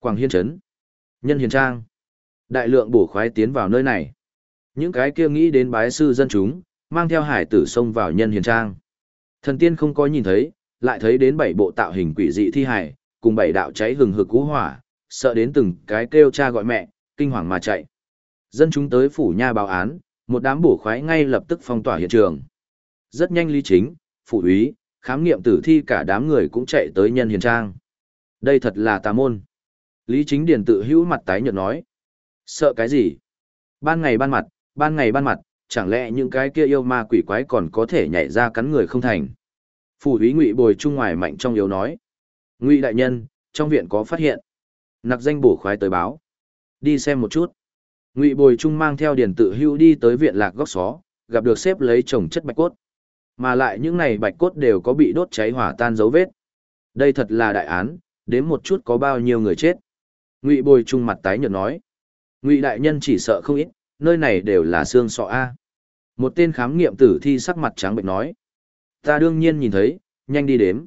Quảng Hiên Trấn. Nhân Hiền Trang. Đại lượng bổ khoái tiến vào nơi này. Những cái kia nghĩ đến bái sư dân chúng, mang theo hải tử xông vào Nhân Hiền Trang. Thần tiên không có nhìn thấy, lại thấy đến bảy bộ tạo hình quỷ dị thi hải, cùng bảy đạo cháy hừng hực cú hỏa, sợ đến từng cái kêu cha gọi mẹ, kinh hoàng mà chạy. Dân chúng tới phủ nha báo án, một đám bổ khoái ngay lập tức phong tỏa hiện trường. Rất nhanh lý chính, phủ úy, khám nghiệm tử thi cả đám người cũng chạy tới nhân hiền trang. Đây thật là tà môn. Lý chính điền tự hữu mặt tái nhợt nói. Sợ cái gì? Ban ngày ban mặt, ban ngày ban mặt, chẳng lẽ những cái kia yêu ma quỷ quái còn có thể nhảy ra cắn người không thành? Phủ úy ngụy bồi trung ngoài mạnh trong yếu nói. Ngụy đại nhân, trong viện có phát hiện. Nặc danh bổ khoái tới báo. Đi xem một chút. Ngụy bồi trung mang theo điền tự hữu đi tới viện lạc góc xó, gặp được xếp lấy chồng chất bạch cốt. Mà lại những này bạch cốt đều có bị đốt cháy hỏa tan dấu vết. Đây thật là đại án, đến một chút có bao nhiêu người chết. Ngụy bồi trung mặt tái nhợt nói. Ngụy đại nhân chỉ sợ không ít, nơi này đều là xương sọ A. Một tên khám nghiệm tử thi sắc mặt trắng bệnh nói. Ta đương nhiên nhìn thấy, nhanh đi đếm.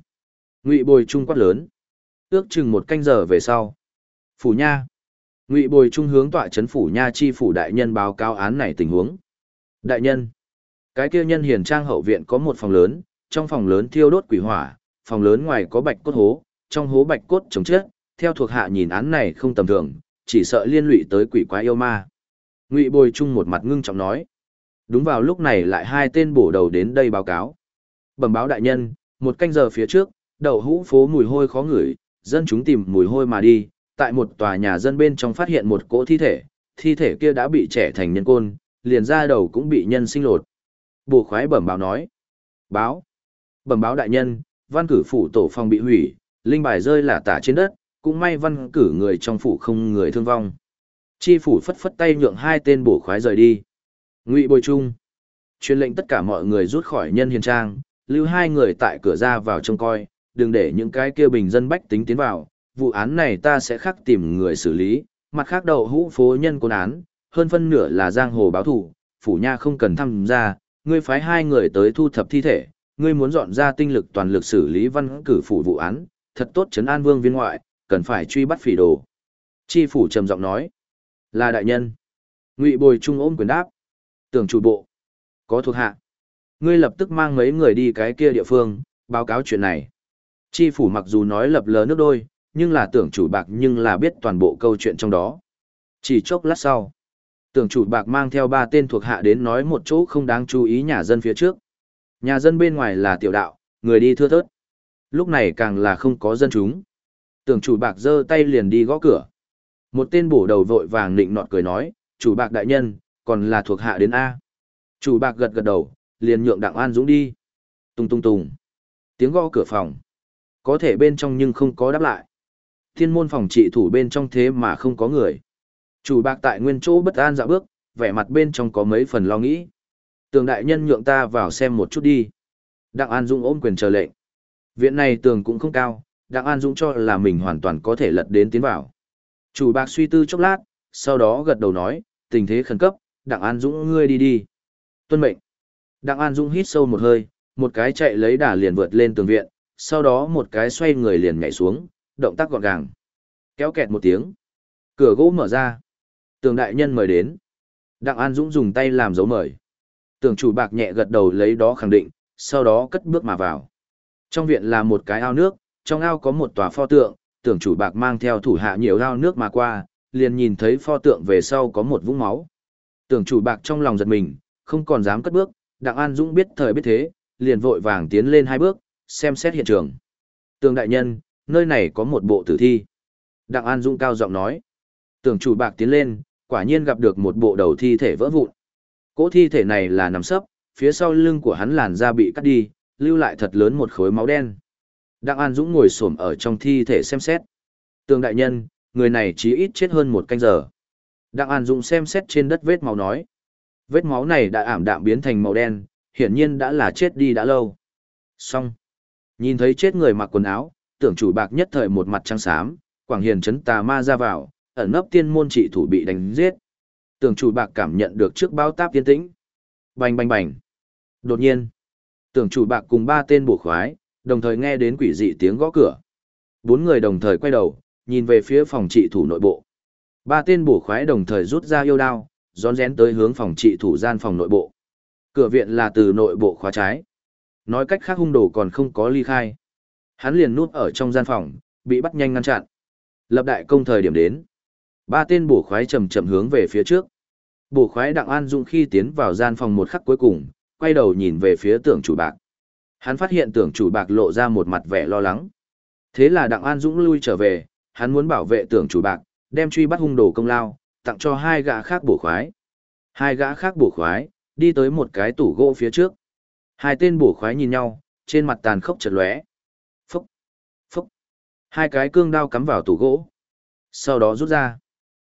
Ngụy bồi trung quát lớn. Ước chừng một canh giờ về sau. Phủ nha. Ngụy bồi trung hướng tọa chấn phủ nha chi phủ đại nhân báo cáo án này tình huống. Đại nhân. Cái kia nhân hiền trang hậu viện có một phòng lớn, trong phòng lớn thiêu đốt quỷ hỏa, phòng lớn ngoài có bạch cốt hố, trong hố bạch cốt chống chết, theo thuộc hạ nhìn án này không tầm thường, chỉ sợ liên lụy tới quỷ quái yêu ma. Ngụy Bồi Trung một mặt ngưng trọng nói. Đúng vào lúc này lại hai tên bổ đầu đến đây báo cáo. Bẩm báo đại nhân, một canh giờ phía trước, đầu hũ phố mùi hôi khó ngửi, dân chúng tìm mùi hôi mà đi, tại một tòa nhà dân bên trong phát hiện một cỗ thi thể, thi thể kia đã bị trẻ thành nhân côn, liền ra đầu cũng bị nhân sinh lột. Bổ khoái bẩm báo nói. Báo. Bẩm báo đại nhân, văn cử phủ tổ phòng bị hủy, linh bài rơi là tả trên đất, cũng may văn cử người trong phủ không người thương vong. Chi phủ phất phất tay nhượng hai tên bổ khoái rời đi. Ngụy Bồi Trung. Truyền lệnh tất cả mọi người rút khỏi nhân hiền trang, lưu hai người tại cửa ra vào trông coi, đừng để những cái kia bình dân bách tính tiến vào. Vụ án này ta sẽ khắc tìm người xử lý, mặt khác đầu hũ phố nhân quân án, hơn phân nửa là giang hồ báo thủ, phủ nha không cần tham gia, ngươi phái hai người tới thu thập thi thể, ngươi muốn dọn ra tinh lực toàn lực xử lý văn cử phủ vụ án, thật tốt trấn an vương viên ngoại, cần phải truy bắt phỉ đồ. Chi phủ trầm giọng nói, là đại nhân. Ngụy bồi trung ôm quyền đáp, tưởng chủ bộ, có thuộc hạ. Ngươi lập tức mang mấy người đi cái kia địa phương, báo cáo chuyện này. Chi phủ mặc dù nói lập lờ nước đôi, nhưng là tưởng chủ bạc nhưng là biết toàn bộ câu chuyện trong đó. Chỉ chốc lát sau, Tưởng chủ bạc mang theo ba tên thuộc hạ đến nói một chỗ không đáng chú ý nhà dân phía trước. Nhà dân bên ngoài là tiểu đạo, người đi thưa thớt. Lúc này càng là không có dân chúng. Tưởng chủ bạc giơ tay liền đi gõ cửa. Một tên bổ đầu vội vàng nịnh nọt cười nói, chủ bạc đại nhân, còn là thuộc hạ đến A. Chủ bạc gật gật đầu, liền nhượng đặng an dũng đi. Tung tung tung. Tiếng gõ cửa phòng. Có thể bên trong nhưng không có đáp lại. Thiên môn phòng trị thủ bên trong thế mà không có người. Chủ bạc tại nguyên chỗ bất an dạo bước, vẻ mặt bên trong có mấy phần lo nghĩ. Tường đại nhân nhượng ta vào xem một chút đi. Đặng An Dũng ôm quyền chờ lệnh. Viện này tường cũng không cao, Đặng An Dũng cho là mình hoàn toàn có thể lật đến tiến vào. Chủ bạc suy tư chốc lát, sau đó gật đầu nói, tình thế khẩn cấp, Đặng An Dũng ngươi đi đi. Tuân mệnh. Đặng An Dũng hít sâu một hơi, một cái chạy lấy đà liền vượt lên tường viện, sau đó một cái xoay người liền nhảy xuống, động tác gọn gàng. Kéo kẹt một tiếng. Cửa gỗ mở ra. Tường đại nhân mời đến. Đặng An Dũng dùng tay làm dấu mời. Tường chủ bạc nhẹ gật đầu lấy đó khẳng định, sau đó cất bước mà vào. Trong viện là một cái ao nước, trong ao có một tòa pho tượng, tưởng chủ bạc mang theo thủ hạ nhiều ao nước mà qua, liền nhìn thấy pho tượng về sau có một vũng máu. Tưởng chủ bạc trong lòng giật mình, không còn dám cất bước, Đặng An Dũng biết thời biết thế, liền vội vàng tiến lên hai bước, xem xét hiện trường. Tường đại nhân, nơi này có một bộ tử thi. Đặng An Dũng cao giọng nói. Tưởng chủ bạc tiến lên, quả nhiên gặp được một bộ đầu thi thể vỡ vụn. Cỗ thi thể này là nằm sấp, phía sau lưng của hắn làn da bị cắt đi, lưu lại thật lớn một khối máu đen. Đặng An Dũng ngồi xổm ở trong thi thể xem xét. Tường đại nhân, người này chí ít chết hơn một canh giờ. Đặng An Dũng xem xét trên đất vết máu nói. Vết máu này đã ảm đạm biến thành màu đen, hiển nhiên đã là chết đi đã lâu. Xong. Nhìn thấy chết người mặc quần áo, tưởng chủ bạc nhất thời một mặt trắng xám, quảng hiền chấn tà ma ra vào, ẩn nấp tiên môn trị thủ bị đánh giết. Tưởng chủ bạc cảm nhận được trước bao táp tiên tĩnh. Bành bành bành. Đột nhiên, tưởng chủ bạc cùng ba tên bổ khoái, đồng thời nghe đến quỷ dị tiếng gõ cửa. Bốn người đồng thời quay đầu, nhìn về phía phòng trị thủ nội bộ. Ba tên bổ khoái đồng thời rút ra yêu đao, rón rén tới hướng phòng trị thủ gian phòng nội bộ. Cửa viện là từ nội bộ khóa trái. Nói cách khác hung đồ còn không có ly khai. Hắn liền núp ở trong gian phòng, bị bắt nhanh ngăn chặn. Lập đại công thời điểm đến. Ba tên bổ khoái chậm chậm hướng về phía trước. Bổ khoái Đặng An Dung khi tiến vào gian phòng một khắc cuối cùng, quay đầu nhìn về phía tưởng chủ bạc. Hắn phát hiện tưởng chủ bạc lộ ra một mặt vẻ lo lắng. Thế là Đặng An Dũng lui trở về, hắn muốn bảo vệ tưởng chủ bạc, đem truy bắt hung đồ công lao, tặng cho hai gã khác bổ khoái. Hai gã khác bổ khoái, đi tới một cái tủ gỗ phía trước. Hai tên bổ khoái nhìn nhau, trên mặt tàn khốc chật lóe. Phúc, phúc. Hai cái cương đao cắm vào tủ gỗ. Sau đó rút ra.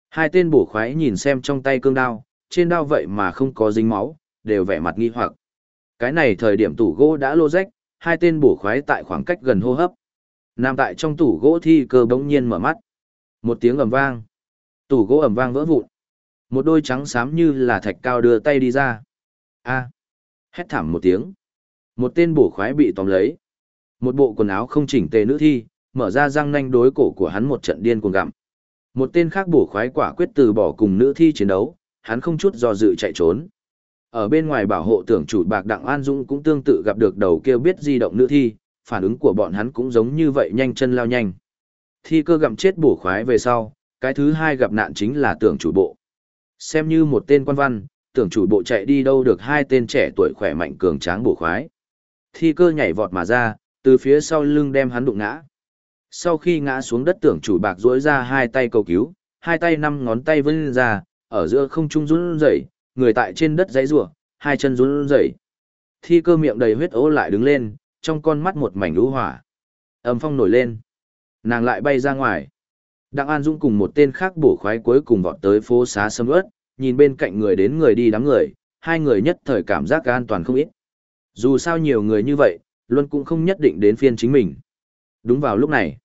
Hai tên bổ khoái nhìn xem trong tay cương đao, trên đao vậy mà không có dính máu, đều vẻ mặt nghi hoặc. Cái này thời điểm tủ gỗ đã lô rách, hai tên bổ khoái tại khoảng cách gần hô hấp. Nằm tại trong tủ gỗ thi cơ bỗng nhiên mở mắt. Một tiếng ầm vang. Tủ gỗ ầm vang vỡ vụn. Một đôi trắng xám như là thạch cao đưa tay đi ra. A. Hét thảm một tiếng. Một tên bổ khoái bị tóm lấy. Một bộ quần áo không chỉnh tề nữ thi, mở ra răng nanh đối cổ của hắn một trận điên cuồng gặm. Một tên khác bổ khoái quả quyết từ bỏ cùng nữ thi chiến đấu, hắn không chút do dự chạy trốn. Ở bên ngoài bảo hộ tưởng chủ bạc Đặng An Dũng cũng tương tự gặp được đầu kêu biết di động nữ thi, phản ứng của bọn hắn cũng giống như vậy nhanh chân lao nhanh. Thi cơ gặm chết bổ khoái về sau, cái thứ hai gặp nạn chính là tưởng chủ bộ. Xem như một tên quan văn, tưởng chủ bộ chạy đi đâu được hai tên trẻ tuổi khỏe mạnh cường tráng bổ khoái. Thi cơ nhảy vọt mà ra, từ phía sau lưng đem hắn đụng ngã. Sau khi ngã xuống đất tưởng chủ bạc duỗi ra hai tay cầu cứu, hai tay năm ngón tay vươn ra, ở giữa không trung run rẩy, người tại trên đất dãy rủa, hai chân run rẩy. Thi cơ miệng đầy huyết ố lại đứng lên, trong con mắt một mảnh lũ hỏa. Âm phong nổi lên. Nàng lại bay ra ngoài. Đặng An Dũng cùng một tên khác bổ khoái cuối cùng vọt tới phố xá sâm ướt, nhìn bên cạnh người đến người đi đám người, hai người nhất thời cảm giác an toàn không ít. Dù sao nhiều người như vậy, luôn cũng không nhất định đến phiên chính mình. Đúng vào lúc này,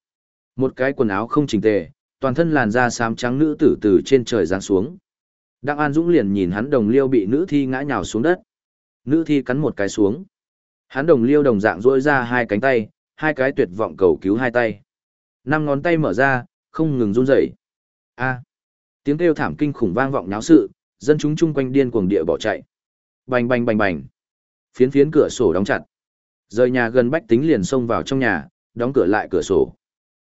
một cái quần áo không chỉnh tề, toàn thân làn da xám trắng nữ tử từ trên trời giáng xuống. Đặng An Dũng liền nhìn hắn đồng liêu bị nữ thi ngã nhào xuống đất. Nữ thi cắn một cái xuống. Hắn đồng liêu đồng dạng rỗi ra hai cánh tay, hai cái tuyệt vọng cầu cứu hai tay. Năm ngón tay mở ra, không ngừng run rẩy. A. tiếng kêu thảm kinh khủng vang vọng náo sự, dân chúng chung quanh điên cuồng địa bỏ chạy. Bành bành bành bành. Phiến phiến cửa sổ đóng chặt. Rời nhà gần bách tính liền xông vào trong nhà, đóng cửa lại cửa sổ.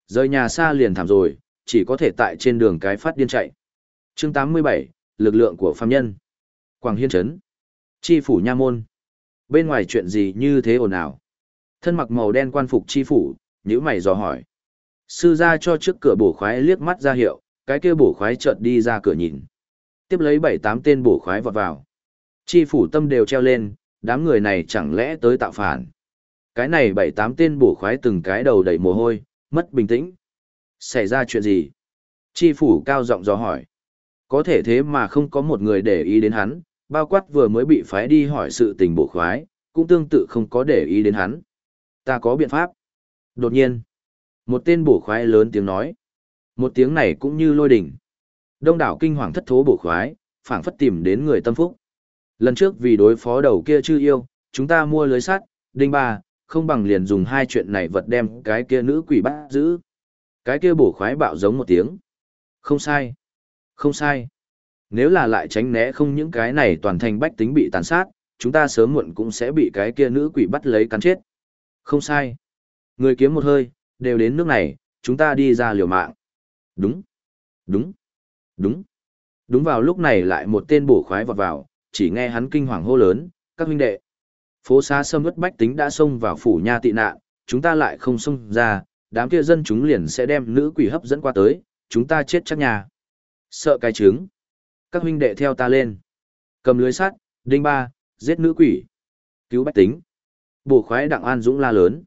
Rời nhà xa liền thảm rồi, chỉ có thể tại trên đường cái phát điên chạy. Chương 87, lực lượng của phàm nhân. Quảng Hiên Trấn. Chi phủ nha môn. Bên ngoài chuyện gì như thế ồn ào? Thân mặc màu đen quan phục chi phủ, nhữ mày dò hỏi. Sư gia cho trước cửa bổ khoái liếc mắt ra hiệu, cái kia bổ khoái chợt đi ra cửa nhìn. Tiếp lấy bảy tám tên bổ khoái vọt vào. Chi phủ tâm đều treo lên, đám người này chẳng lẽ tới tạo phản. Cái này bảy tám tên bổ khoái từng cái đầu đầy mồ hôi, mất bình tĩnh. Xảy ra chuyện gì? Chi phủ cao giọng dò hỏi. Có thể thế mà không có một người để ý đến hắn, bao quát vừa mới bị phái đi hỏi sự tình bổ khoái, cũng tương tự không có để ý đến hắn. Ta có biện pháp. Đột nhiên, một tên bổ khoái lớn tiếng nói. Một tiếng này cũng như lôi đỉnh. Đông đảo kinh hoàng thất thố bổ khoái, phảng phất tìm đến người tâm phúc. Lần trước vì đối phó đầu kia chưa yêu, chúng ta mua lưới sắt, đinh ba, không bằng liền dùng hai chuyện này vật đem cái kia nữ quỷ bắt giữ. Cái kia bổ khoái bạo giống một tiếng. Không sai. Không sai. Nếu là lại tránh né không những cái này toàn thành bách tính bị tàn sát, chúng ta sớm muộn cũng sẽ bị cái kia nữ quỷ bắt lấy cắn chết. Không sai. Người kiếm một hơi, đều đến nước này, chúng ta đi ra liều mạng. Đúng. Đúng. Đúng. Đúng vào lúc này lại một tên bổ khoái vọt vào, chỉ nghe hắn kinh hoàng hô lớn, các huynh đệ. Phố xa sâm ướt bách tính đã xông vào phủ nha tị nạn, chúng ta lại không xông ra, đám kia dân chúng liền sẽ đem nữ quỷ hấp dẫn qua tới, chúng ta chết chắc nhà. Sợ cái trứng. Các huynh đệ theo ta lên. Cầm lưới sắt, đinh ba, giết nữ quỷ. Cứu bách tính. Bổ khoái đặng an dũng la lớn.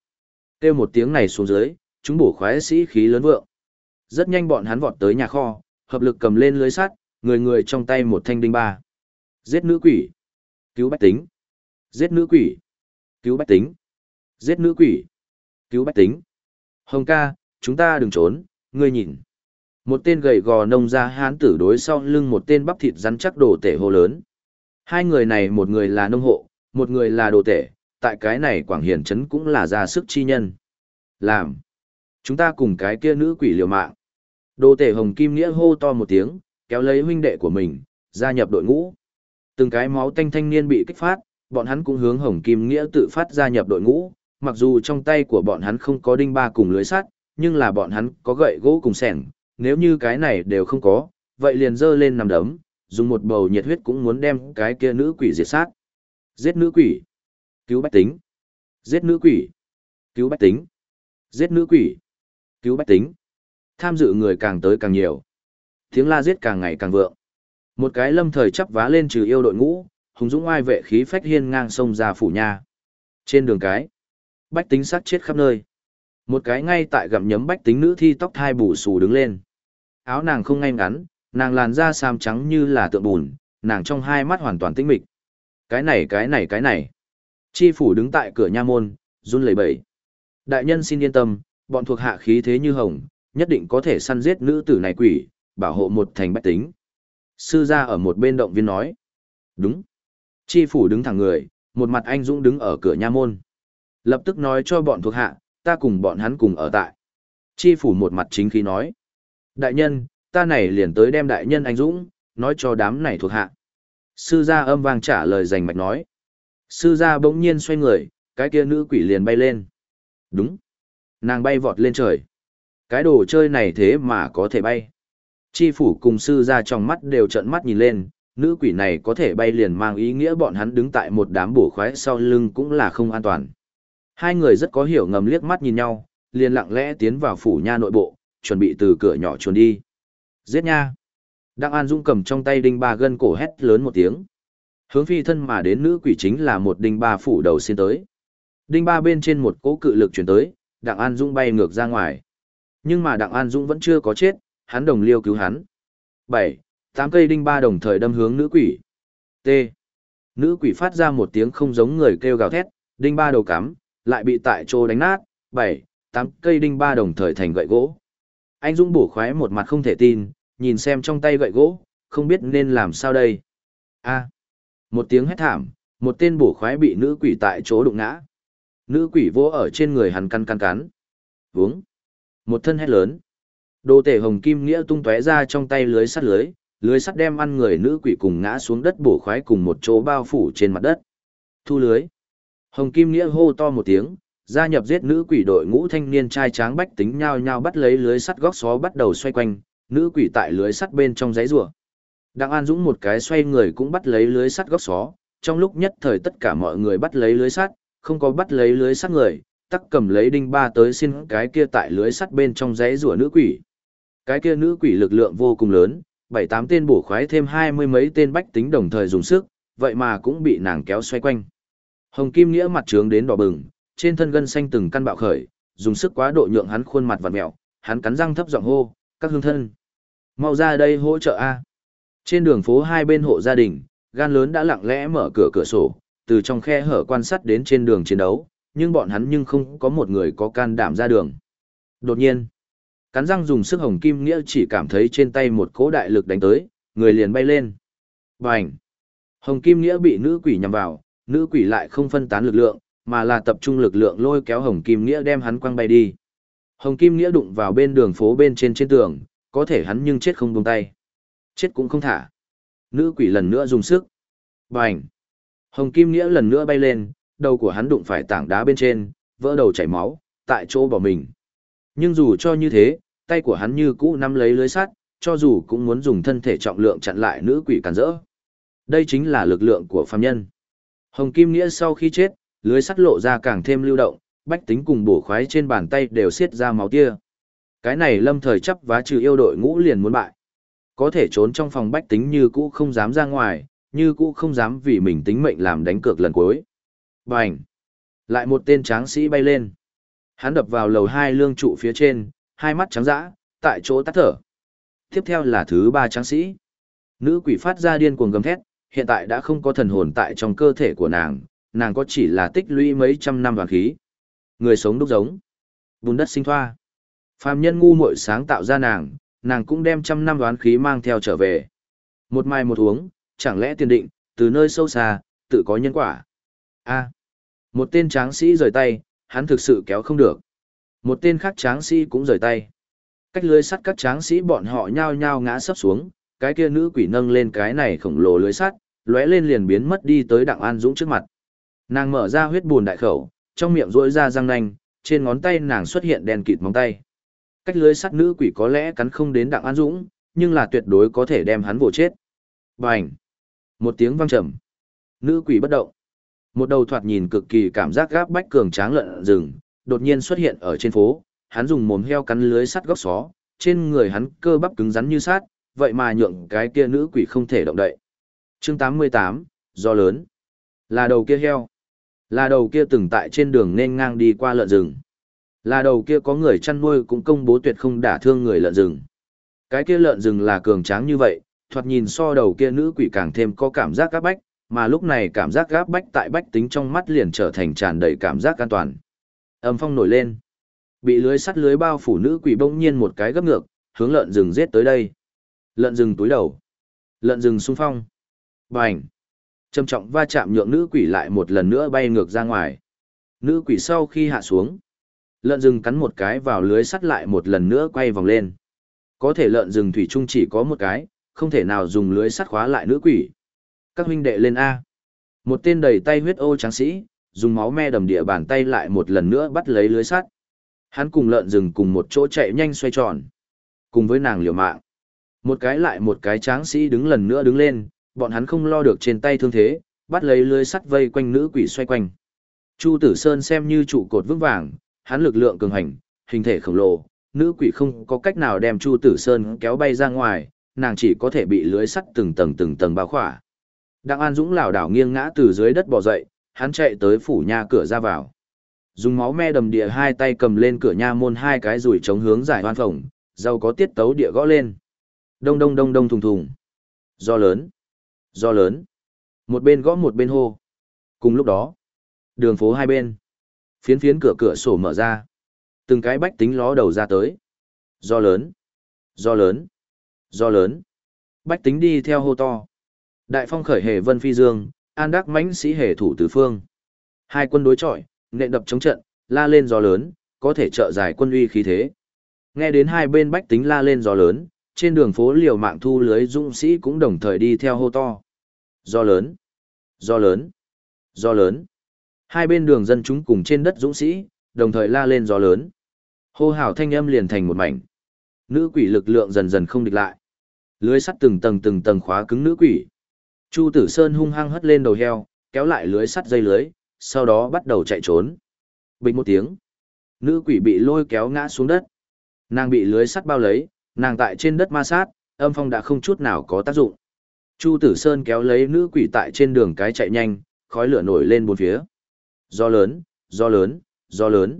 Kêu một tiếng này xuống dưới, chúng bổ khoái sĩ khí lớn vượng. Rất nhanh bọn hắn vọt tới nhà kho, hợp lực cầm lên lưới sắt, người người trong tay một thanh đinh ba. Giết nữ quỷ. Cứu bách tính. Giết nữ quỷ. Cứu bách tính. Giết nữ quỷ. Cứu bách tính. Hồng ca, chúng ta đừng trốn, ngươi nhìn. Một tên gầy gò nông ra hán tử đối sau lưng một tên bắp thịt rắn chắc đồ tể hô lớn. Hai người này một người là nông hộ, một người là đồ tể, tại cái này Quảng Hiền Trấn cũng là ra sức chi nhân. Làm. Chúng ta cùng cái kia nữ quỷ liều mạng. đồ tể Hồng Kim Nghĩa hô to một tiếng, kéo lấy huynh đệ của mình, gia nhập đội ngũ. Từng cái máu tanh thanh niên bị kích phát, bọn hắn cũng hướng Hồng Kim Nghĩa tự phát gia nhập đội ngũ, mặc dù trong tay của bọn hắn không có đinh ba cùng lưới sắt, nhưng là bọn hắn có gậy gỗ cùng sẻng, nếu như cái này đều không có, vậy liền dơ lên nằm đấm, dùng một bầu nhiệt huyết cũng muốn đem cái kia nữ quỷ diệt sát. Giết nữ quỷ, cứu bách tính. Giết nữ quỷ, cứu bách tính. Giết nữ quỷ, cứu bách tính. Tham dự người càng tới càng nhiều. Tiếng la giết càng ngày càng vượng. Một cái lâm thời chắp vá lên trừ yêu đội ngũ, hùng dũng ai vệ khí phách hiên ngang sông ra phủ nhà, Trên đường cái, bách tính sát chết khắp nơi. Một cái ngay tại gặm nhấm bách tính nữ thi tóc thai bù xù đứng lên. Áo nàng không ngay ngắn, nàng làn da xám trắng như là tượng bùn, nàng trong hai mắt hoàn toàn tĩnh mịch. Cái này cái này cái này. Chi phủ đứng tại cửa nha môn, run lẩy bẩy. Đại nhân xin yên tâm, bọn thuộc hạ khí thế như hồng, nhất định có thể săn giết nữ tử này quỷ, bảo hộ một thành bách tính. Sư gia ở một bên động viên nói. Đúng. Chi phủ đứng thẳng người, một mặt anh dũng đứng ở cửa nha môn. Lập tức nói cho bọn thuộc hạ, ta cùng bọn hắn cùng ở tại. Chi phủ một mặt chính khí nói. Đại nhân, ta này liền tới đem đại nhân anh dũng, nói cho đám này thuộc hạ. Sư gia âm vang trả lời dành mạch nói. Sư gia bỗng nhiên xoay người, cái kia nữ quỷ liền bay lên. Đúng. Nàng bay vọt lên trời. Cái đồ chơi này thế mà có thể bay. Chi phủ cùng sư gia trong mắt đều trợn mắt nhìn lên, nữ quỷ này có thể bay liền mang ý nghĩa bọn hắn đứng tại một đám bổ khoái sau lưng cũng là không an toàn. Hai người rất có hiểu ngầm liếc mắt nhìn nhau, liền lặng lẽ tiến vào phủ nha nội bộ, chuẩn bị từ cửa nhỏ chuồn đi. Giết nha! Đặng An Dung cầm trong tay đinh ba gân cổ hét lớn một tiếng. Hướng phi thân mà đến nữ quỷ chính là một đinh ba phủ đầu xin tới. Đinh ba bên trên một cỗ cự lực chuyển tới, Đặng An Dung bay ngược ra ngoài. Nhưng mà Đặng An Dung vẫn chưa có chết, hắn đồng liêu cứu hắn. 7. Tám cây đinh ba đồng thời đâm hướng nữ quỷ. T. Nữ quỷ phát ra một tiếng không giống người kêu gào thét, đinh ba đầu cắm, lại bị tại chỗ đánh nát. 7. Tám cây đinh ba đồng thời thành gậy gỗ. Anh Dung bổ khoái một mặt không thể tin, nhìn xem trong tay gậy gỗ, không biết nên làm sao đây. A. Một tiếng hét thảm, một tên bổ khoái bị nữ quỷ tại chỗ đụng ngã. Nữ quỷ vỗ ở trên người hắn căn căn cắn. Vướng. Một thân hét lớn. Đồ tể hồng kim nghĩa tung tóe ra trong tay lưới sắt lưới, lưới sắt đem ăn người nữ quỷ cùng ngã xuống đất bổ khoái cùng một chỗ bao phủ trên mặt đất. Thu lưới. Hồng kim nghĩa hô to một tiếng, gia nhập giết nữ quỷ đội ngũ thanh niên trai tráng bách tính nhao nhao bắt lấy lưới sắt góc xó bắt đầu xoay quanh, nữ quỷ tại lưới sắt bên trong giấy rùa. Đặng An Dũng một cái xoay người cũng bắt lấy lưới sắt góc xó, trong lúc nhất thời tất cả mọi người bắt lấy lưới sắt, không có bắt lấy lưới sắt người, tắc cầm lấy đinh ba tới xin cái kia tại lưới sắt bên trong giấy rùa nữ quỷ. Cái kia nữ quỷ lực lượng vô cùng lớn, bảy tám tên bổ khoái thêm hai mươi mấy tên bách tính đồng thời dùng sức, vậy mà cũng bị nàng kéo xoay quanh. Hồng Kim Nghĩa mặt trướng đến đỏ bừng, trên thân gân xanh từng căn bạo khởi, dùng sức quá độ nhượng hắn khuôn mặt vặn mèo, hắn cắn răng thấp giọng hô, "Các hương thân, mau ra đây hỗ trợ a." Trên đường phố hai bên hộ gia đình, gan lớn đã lặng lẽ mở cửa cửa sổ, từ trong khe hở quan sát đến trên đường chiến đấu, nhưng bọn hắn nhưng không có một người có can đảm ra đường. Đột nhiên, Cắn răng dùng sức hồng kim nghĩa chỉ cảm thấy trên tay một cỗ đại lực đánh tới, người liền bay lên. Bành! Hồng kim nghĩa bị nữ quỷ nhằm vào, nữ quỷ lại không phân tán lực lượng, mà là tập trung lực lượng lôi kéo hồng kim nghĩa đem hắn quăng bay đi. Hồng kim nghĩa đụng vào bên đường phố bên trên trên tường, có thể hắn nhưng chết không buông tay. Chết cũng không thả. Nữ quỷ lần nữa dùng sức. Bành! Hồng kim nghĩa lần nữa bay lên, đầu của hắn đụng phải tảng đá bên trên, vỡ đầu chảy máu, tại chỗ bỏ mình. Nhưng dù cho như thế, tay của hắn như cũ nắm lấy lưới sắt, cho dù cũng muốn dùng thân thể trọng lượng chặn lại nữ quỷ cản rỡ. Đây chính là lực lượng của phàm nhân. Hồng Kim Nghĩa sau khi chết, lưới sắt lộ ra càng thêm lưu động, bách tính cùng bổ khoái trên bàn tay đều xiết ra máu tia. Cái này lâm thời chấp vá trừ yêu đội ngũ liền muốn bại. Có thể trốn trong phòng bách tính như cũ không dám ra ngoài, như cũ không dám vì mình tính mệnh làm đánh cược lần cuối. Bành! Lại một tên tráng sĩ bay lên. Hắn đập vào lầu hai lương trụ phía trên, hai mắt trắng dã, tại chỗ tắt thở. Tiếp theo là thứ ba tráng sĩ. Nữ quỷ phát ra điên cuồng gầm thét, hiện tại đã không có thần hồn tại trong cơ thể của nàng, nàng có chỉ là tích lũy mấy trăm năm vàng khí. Người sống đúc giống. Bùn đất sinh thoa. Phàm nhân ngu muội sáng tạo ra nàng, nàng cũng đem trăm năm đoán khí mang theo trở về. Một mai một uống, chẳng lẽ tiền định, từ nơi sâu xa, tự có nhân quả. a một tên tráng sĩ rời tay, hắn thực sự kéo không được. Một tên khác tráng sĩ cũng rời tay. Cách lưới sắt các tráng sĩ bọn họ nhao nhao ngã sấp xuống, cái kia nữ quỷ nâng lên cái này khổng lồ lưới sắt, lóe lên liền biến mất đi tới Đặng An Dũng trước mặt. Nàng mở ra huyết buồn đại khẩu, trong miệng rỗi ra răng nanh, trên ngón tay nàng xuất hiện đèn kịt móng tay. Cách lưới sắt nữ quỷ có lẽ cắn không đến Đặng An Dũng, nhưng là tuyệt đối có thể đem hắn vồ chết. Bành! Một tiếng vang trầm. Nữ quỷ bất động. Một đầu thoạt nhìn cực kỳ cảm giác gáp bách cường tráng lợn rừng, đột nhiên xuất hiện ở trên phố, hắn dùng mồm heo cắn lưới sắt góc xó, trên người hắn cơ bắp cứng rắn như sát, vậy mà nhượng cái kia nữ quỷ không thể động đậy. Chương 88, do lớn. Là đầu kia heo. Là đầu kia từng tại trên đường nên ngang đi qua lợn rừng. Là đầu kia có người chăn nuôi cũng công bố tuyệt không đả thương người lợn rừng. Cái kia lợn rừng là cường tráng như vậy, thoạt nhìn so đầu kia nữ quỷ càng thêm có cảm giác gáp bách, mà lúc này cảm giác gáp bách tại bách tính trong mắt liền trở thành tràn đầy cảm giác an toàn. Âm phong nổi lên. Bị lưới sắt lưới bao phủ nữ quỷ bỗng nhiên một cái gấp ngược, hướng lợn rừng giết tới đây. Lợn rừng túi đầu. Lợn rừng xung phong. Bành. Trầm trọng va chạm nhượng nữ quỷ lại một lần nữa bay ngược ra ngoài. Nữ quỷ sau khi hạ xuống, lợn rừng cắn một cái vào lưới sắt lại một lần nữa quay vòng lên. Có thể lợn rừng thủy chung chỉ có một cái, không thể nào dùng lưới sắt khóa lại nữ quỷ. Các huynh đệ lên A. Một tên đầy tay huyết ô tráng sĩ, dùng máu me đầm địa bàn tay lại một lần nữa bắt lấy lưới sắt. Hắn cùng lợn rừng cùng một chỗ chạy nhanh xoay tròn. Cùng với nàng liều mạng. Một cái lại một cái tráng sĩ đứng lần nữa đứng lên, bọn hắn không lo được trên tay thương thế, bắt lấy lưới sắt vây quanh nữ quỷ xoay quanh. Chu Tử Sơn xem như trụ cột vững vàng, hắn lực lượng cường hành, hình thể khổng lồ, nữ quỷ không có cách nào đem Chu Tử Sơn kéo bay ra ngoài, nàng chỉ có thể bị lưới sắt từng tầng từng tầng bao khỏa. Đặng An Dũng lảo đảo nghiêng ngã từ dưới đất bò dậy, hắn chạy tới phủ nhà cửa ra vào. Dùng máu me đầm địa hai tay cầm lên cửa nha môn hai cái rủi chống hướng giải hoan phồng, giàu có tiết tấu địa gõ lên. Đông đông đông đông thùng thùng. Do lớn. Do lớn. Một bên gõ một bên hô. Cùng lúc đó, đường phố hai bên. Phiến phiến cửa cửa sổ mở ra. Từng cái bách tính ló đầu ra tới. Do lớn. Do lớn. Do lớn. Bách tính đi theo hô to. Đại phong khởi hề vân phi dương, an đắc mãnh sĩ hề thủ tứ phương. Hai quân đối chọi, nện đập chống trận, la lên gió lớn, có thể trợ giải quân uy khí thế. Nghe đến hai bên bách tính la lên gió lớn, trên đường phố liều mạng thu lưới dũng sĩ cũng đồng thời đi theo hô to do lớn, do lớn, do lớn. Hai bên đường dân chúng cùng trên đất dũng sĩ, đồng thời la lên gió lớn. Hô hào thanh âm liền thành một mảnh. Nữ quỷ lực lượng dần dần không địch lại. Lưới sắt từng tầng từng tầng khóa cứng nữ quỷ. Chu Tử Sơn hung hăng hất lên đầu heo, kéo lại lưới sắt dây lưới, sau đó bắt đầu chạy trốn. Bình một tiếng, nữ quỷ bị lôi kéo ngã xuống đất. Nàng bị lưới sắt bao lấy, nàng tại trên đất ma sát, âm phong đã không chút nào có tác dụng. Chu Tử Sơn kéo lấy nữ quỷ tại trên đường cái chạy nhanh, khói lửa nổi lên bốn phía. Do lớn, do lớn, do lớn.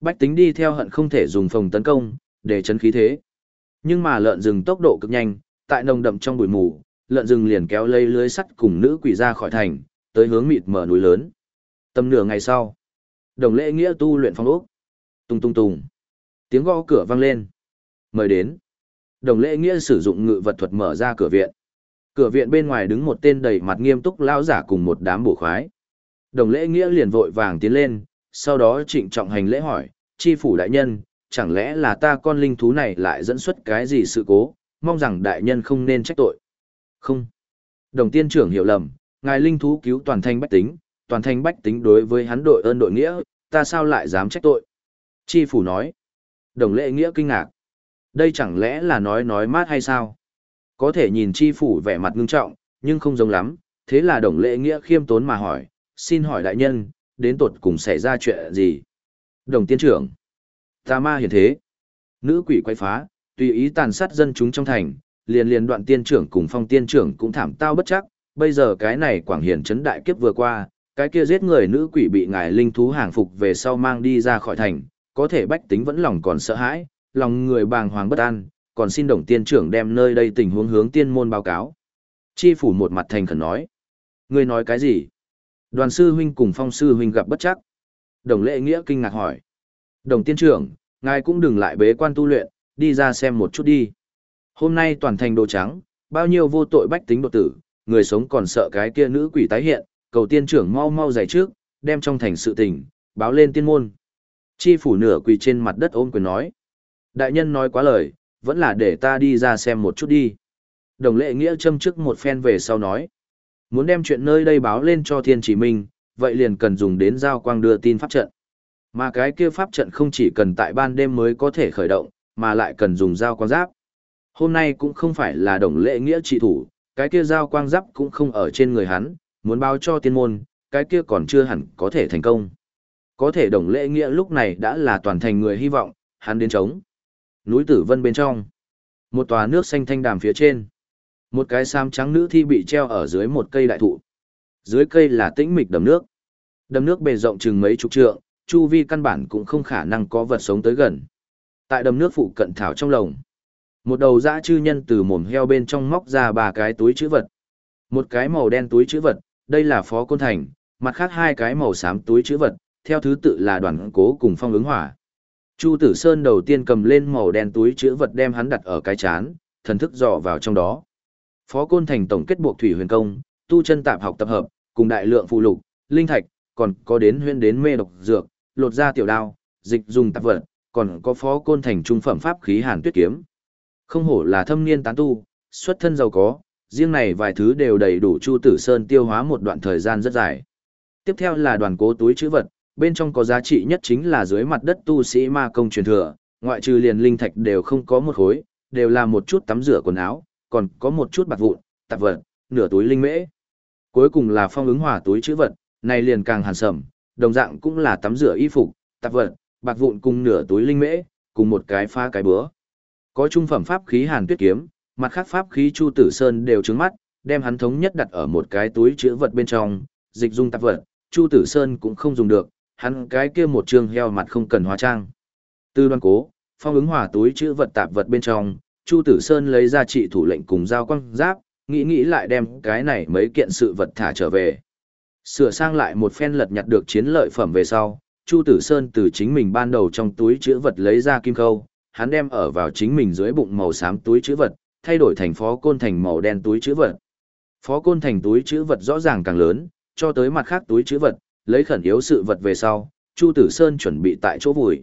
Bách tính đi theo hận không thể dùng phòng tấn công, để chấn khí thế. Nhưng mà lợn rừng tốc độ cực nhanh, tại nồng đậm trong bụi mù, lợn rừng liền kéo lấy lưới sắt cùng nữ quỷ ra khỏi thành, tới hướng mịt mở núi lớn. Tầm nửa ngày sau, đồng lễ nghĩa tu luyện phong ốc. Tung tung tung. Tiếng gõ cửa vang lên. Mời đến. Đồng lễ nghĩa sử dụng ngự vật thuật mở ra cửa viện. Cửa viện bên ngoài đứng một tên đầy mặt nghiêm túc lão giả cùng một đám bổ khoái. Đồng lễ nghĩa liền vội vàng tiến lên, sau đó trịnh trọng hành lễ hỏi, chi phủ đại nhân, chẳng lẽ là ta con linh thú này lại dẫn xuất cái gì sự cố, mong rằng đại nhân không nên trách tội. Không. Đồng tiên trưởng hiểu lầm, ngài linh thú cứu toàn thanh bách tính, toàn thanh bách tính đối với hắn đội ơn đội nghĩa, ta sao lại dám trách tội. Chi phủ nói. Đồng lễ nghĩa kinh ngạc. Đây chẳng lẽ là nói nói mát hay sao? Có thể nhìn chi phủ vẻ mặt ngưng trọng, nhưng không giống lắm, thế là đồng lễ nghĩa khiêm tốn mà hỏi, xin hỏi đại nhân, đến tột cùng xảy ra chuyện gì? Đồng tiên trưởng. Ta ma hiển thế. Nữ quỷ quay phá, tùy ý tàn sát dân chúng trong thành, liền liền đoạn tiên trưởng cùng phong tiên trưởng cũng thảm tao bất chắc, bây giờ cái này quảng hiển chấn đại kiếp vừa qua, cái kia giết người nữ quỷ bị ngài linh thú hàng phục về sau mang đi ra khỏi thành, có thể bách tính vẫn lòng còn sợ hãi, lòng người bàng hoàng bất an, còn xin đồng tiên trưởng đem nơi đây tình huống hướng tiên môn báo cáo. Chi phủ một mặt thành khẩn nói. Ngươi nói cái gì? Đoàn sư huynh cùng phong sư huynh gặp bất chắc. Đồng lệ nghĩa kinh ngạc hỏi. Đồng tiên trưởng, ngài cũng đừng lại bế quan tu luyện, đi ra xem một chút đi. Hôm nay toàn thành đồ trắng, bao nhiêu vô tội bách tính độ tử, người sống còn sợ cái kia nữ quỷ tái hiện, cầu tiên trưởng mau mau giải trước, đem trong thành sự tình, báo lên tiên môn. Chi phủ nửa quỳ trên mặt đất ôm quyền nói. Đại nhân nói quá lời, vẫn là để ta đi ra xem một chút đi. Đồng lệ nghĩa châm trước một phen về sau nói. Muốn đem chuyện nơi đây báo lên cho thiên chỉ minh, vậy liền cần dùng đến giao quang đưa tin pháp trận. Mà cái kia pháp trận không chỉ cần tại ban đêm mới có thể khởi động, mà lại cần dùng giao quang giáp. Hôm nay cũng không phải là đồng lệ nghĩa trị thủ, cái kia giao quang giáp cũng không ở trên người hắn, muốn báo cho tiên môn, cái kia còn chưa hẳn có thể thành công. Có thể đồng lệ nghĩa lúc này đã là toàn thành người hy vọng, hắn đến chống. Núi tử vân bên trong. Một tòa nước xanh thanh đàm phía trên. Một cái sam trắng nữ thi bị treo ở dưới một cây đại thụ. Dưới cây là tĩnh mịch đầm nước. Đầm nước bề rộng chừng mấy chục trượng, chu vi căn bản cũng không khả năng có vật sống tới gần. Tại đầm nước phụ cận thảo trong lồng. Một đầu dã chư nhân từ mồm heo bên trong móc ra ba cái túi chữ vật. Một cái màu đen túi chữ vật, đây là phó côn thành, mặt khác hai cái màu xám túi chữ vật, theo thứ tự là đoàn cố cùng phong ứng hỏa. Chu Tử Sơn đầu tiên cầm lên màu đen túi chữ vật đem hắn đặt ở cái chán, thần thức dò vào trong đó. Phó Côn Thành tổng kết buộc thủy huyền công, tu chân tạp học tập hợp, cùng đại lượng phụ lục, linh thạch, còn có đến huyên đến mê độc dược, lột ra tiểu đao, dịch dùng tạp vật, còn có Phó Côn Thành trung phẩm pháp khí Hàn Tuyết kiếm. Không hổ là thâm niên tán tu, xuất thân giàu có, riêng này vài thứ đều đầy đủ Chu Tử Sơn tiêu hóa một đoạn thời gian rất dài. Tiếp theo là đoàn cố túi chữ vật, bên trong có giá trị nhất chính là dưới mặt đất tu sĩ ma công truyền thừa, ngoại trừ liền linh thạch đều không có một khối, đều là một chút tắm rửa quần áo, còn có một chút bạc vụn, tạp vật, nửa túi linh mễ. Cuối cùng là phong ứng hỏa túi chữ vật, này liền càng hàn sầm, đồng dạng cũng là tắm rửa y phục, tạp vật, bạc vụn cùng nửa túi linh mễ, cùng một cái pha cái bữa. Có trung phẩm pháp khí hàn tuyết kiếm, mặt khác pháp khí chu tử sơn đều trứng mắt, đem hắn thống nhất đặt ở một cái túi chữ vật bên trong, dịch dung tạp vật, chu tử sơn cũng không dùng được, hắn cái kia một trương heo mặt không cần hóa trang. Từ đoan cố, phong ứng hỏa túi chữ vật tạp vật bên trong, Chu Tử Sơn lấy ra trị thủ lệnh cùng giao quang giáp, nghĩ nghĩ lại đem cái này mấy kiện sự vật thả trở về. Sửa sang lại một phen lật nhặt được chiến lợi phẩm về sau, Chu Tử Sơn từ chính mình ban đầu trong túi chữ vật lấy ra kim khâu, hắn đem ở vào chính mình dưới bụng màu xám túi chữ vật, thay đổi thành phó côn thành màu đen túi chữ vật. Phó côn thành túi chữ vật rõ ràng càng lớn, cho tới mặt khác túi chữ vật, lấy khẩn yếu sự vật về sau, Chu Tử Sơn chuẩn bị tại chỗ vùi.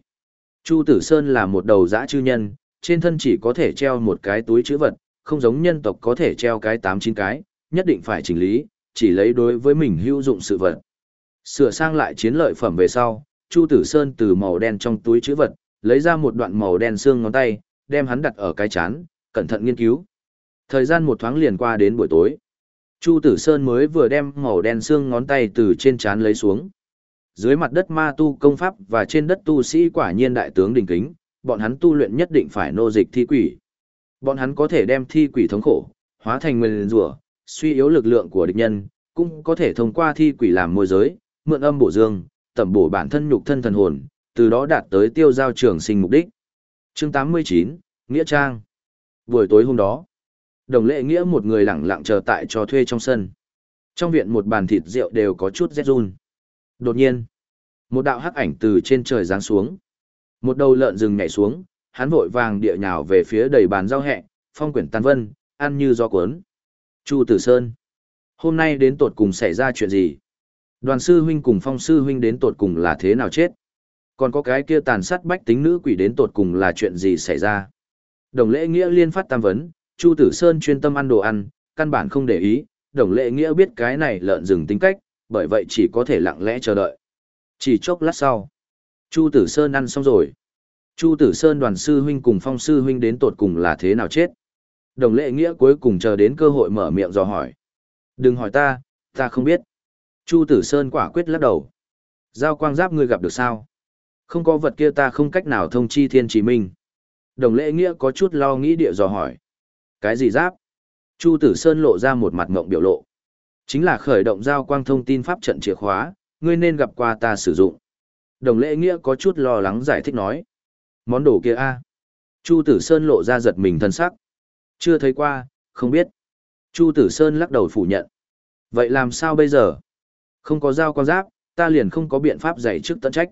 Chu Tử Sơn là một đầu dã chư nhân, trên thân chỉ có thể treo một cái túi chữ vật, không giống nhân tộc có thể treo cái tám chín cái, nhất định phải chỉnh lý, chỉ lấy đối với mình hữu dụng sự vật. Sửa sang lại chiến lợi phẩm về sau, Chu Tử Sơn từ màu đen trong túi chữ vật, lấy ra một đoạn màu đen xương ngón tay, đem hắn đặt ở cái chán, cẩn thận nghiên cứu. Thời gian một thoáng liền qua đến buổi tối. Chu Tử Sơn mới vừa đem màu đen xương ngón tay từ trên chán lấy xuống. Dưới mặt đất ma tu công pháp và trên đất tu sĩ quả nhiên đại tướng đỉnh kính, bọn hắn tu luyện nhất định phải nô dịch thi quỷ. Bọn hắn có thể đem thi quỷ thống khổ, hóa thành nguyên rủa, suy yếu lực lượng của địch nhân, cũng có thể thông qua thi quỷ làm môi giới, mượn âm bổ dương, tẩm bổ bản thân nhục thân thần hồn, từ đó đạt tới tiêu giao trường sinh mục đích. Chương 89, Nghĩa Trang Buổi tối hôm đó, đồng lệ nghĩa một người lẳng lặng chờ tại cho thuê trong sân. Trong viện một bàn thịt rượu đều có chút rét run. Đột nhiên, một đạo hắc ảnh từ trên trời giáng xuống. Một đầu lợn rừng nhảy xuống, hắn vội vàng địa nhào về phía đầy bàn rau hẹ, phong quyển tàn vân, ăn như do cuốn. Chu Tử Sơn. Hôm nay đến tột cùng xảy ra chuyện gì? Đoàn sư huynh cùng phong sư huynh đến tột cùng là thế nào chết? Còn có cái kia tàn sát bách tính nữ quỷ đến tột cùng là chuyện gì xảy ra? Đồng lễ nghĩa liên phát tam vấn, Chu Tử Sơn chuyên tâm ăn đồ ăn, căn bản không để ý, đồng lệ nghĩa biết cái này lợn rừng tính cách, bởi vậy chỉ có thể lặng lẽ chờ đợi. Chỉ chốc lát sau, Chu Tử Sơn ăn xong rồi. Chu Tử Sơn đoàn sư huynh cùng phong sư huynh đến tột cùng là thế nào chết? Đồng lệ nghĩa cuối cùng chờ đến cơ hội mở miệng dò hỏi. Đừng hỏi ta, ta không biết. Chu Tử Sơn quả quyết lắc đầu. Giao quang giáp ngươi gặp được sao? Không có vật kia ta không cách nào thông chi thiên chỉ minh. Đồng lệ nghĩa có chút lo nghĩ địa dò hỏi. Cái gì giáp? Chu Tử Sơn lộ ra một mặt ngộng biểu lộ. Chính là khởi động giao quang thông tin pháp trận chìa khóa, ngươi nên gặp qua ta sử dụng. Đồng lễ nghĩa có chút lo lắng giải thích nói. Món đồ kia a Chu Tử Sơn lộ ra giật mình thân sắc. Chưa thấy qua, không biết. Chu Tử Sơn lắc đầu phủ nhận. Vậy làm sao bây giờ? Không có dao quang giáp, ta liền không có biện pháp dạy trước tận trách.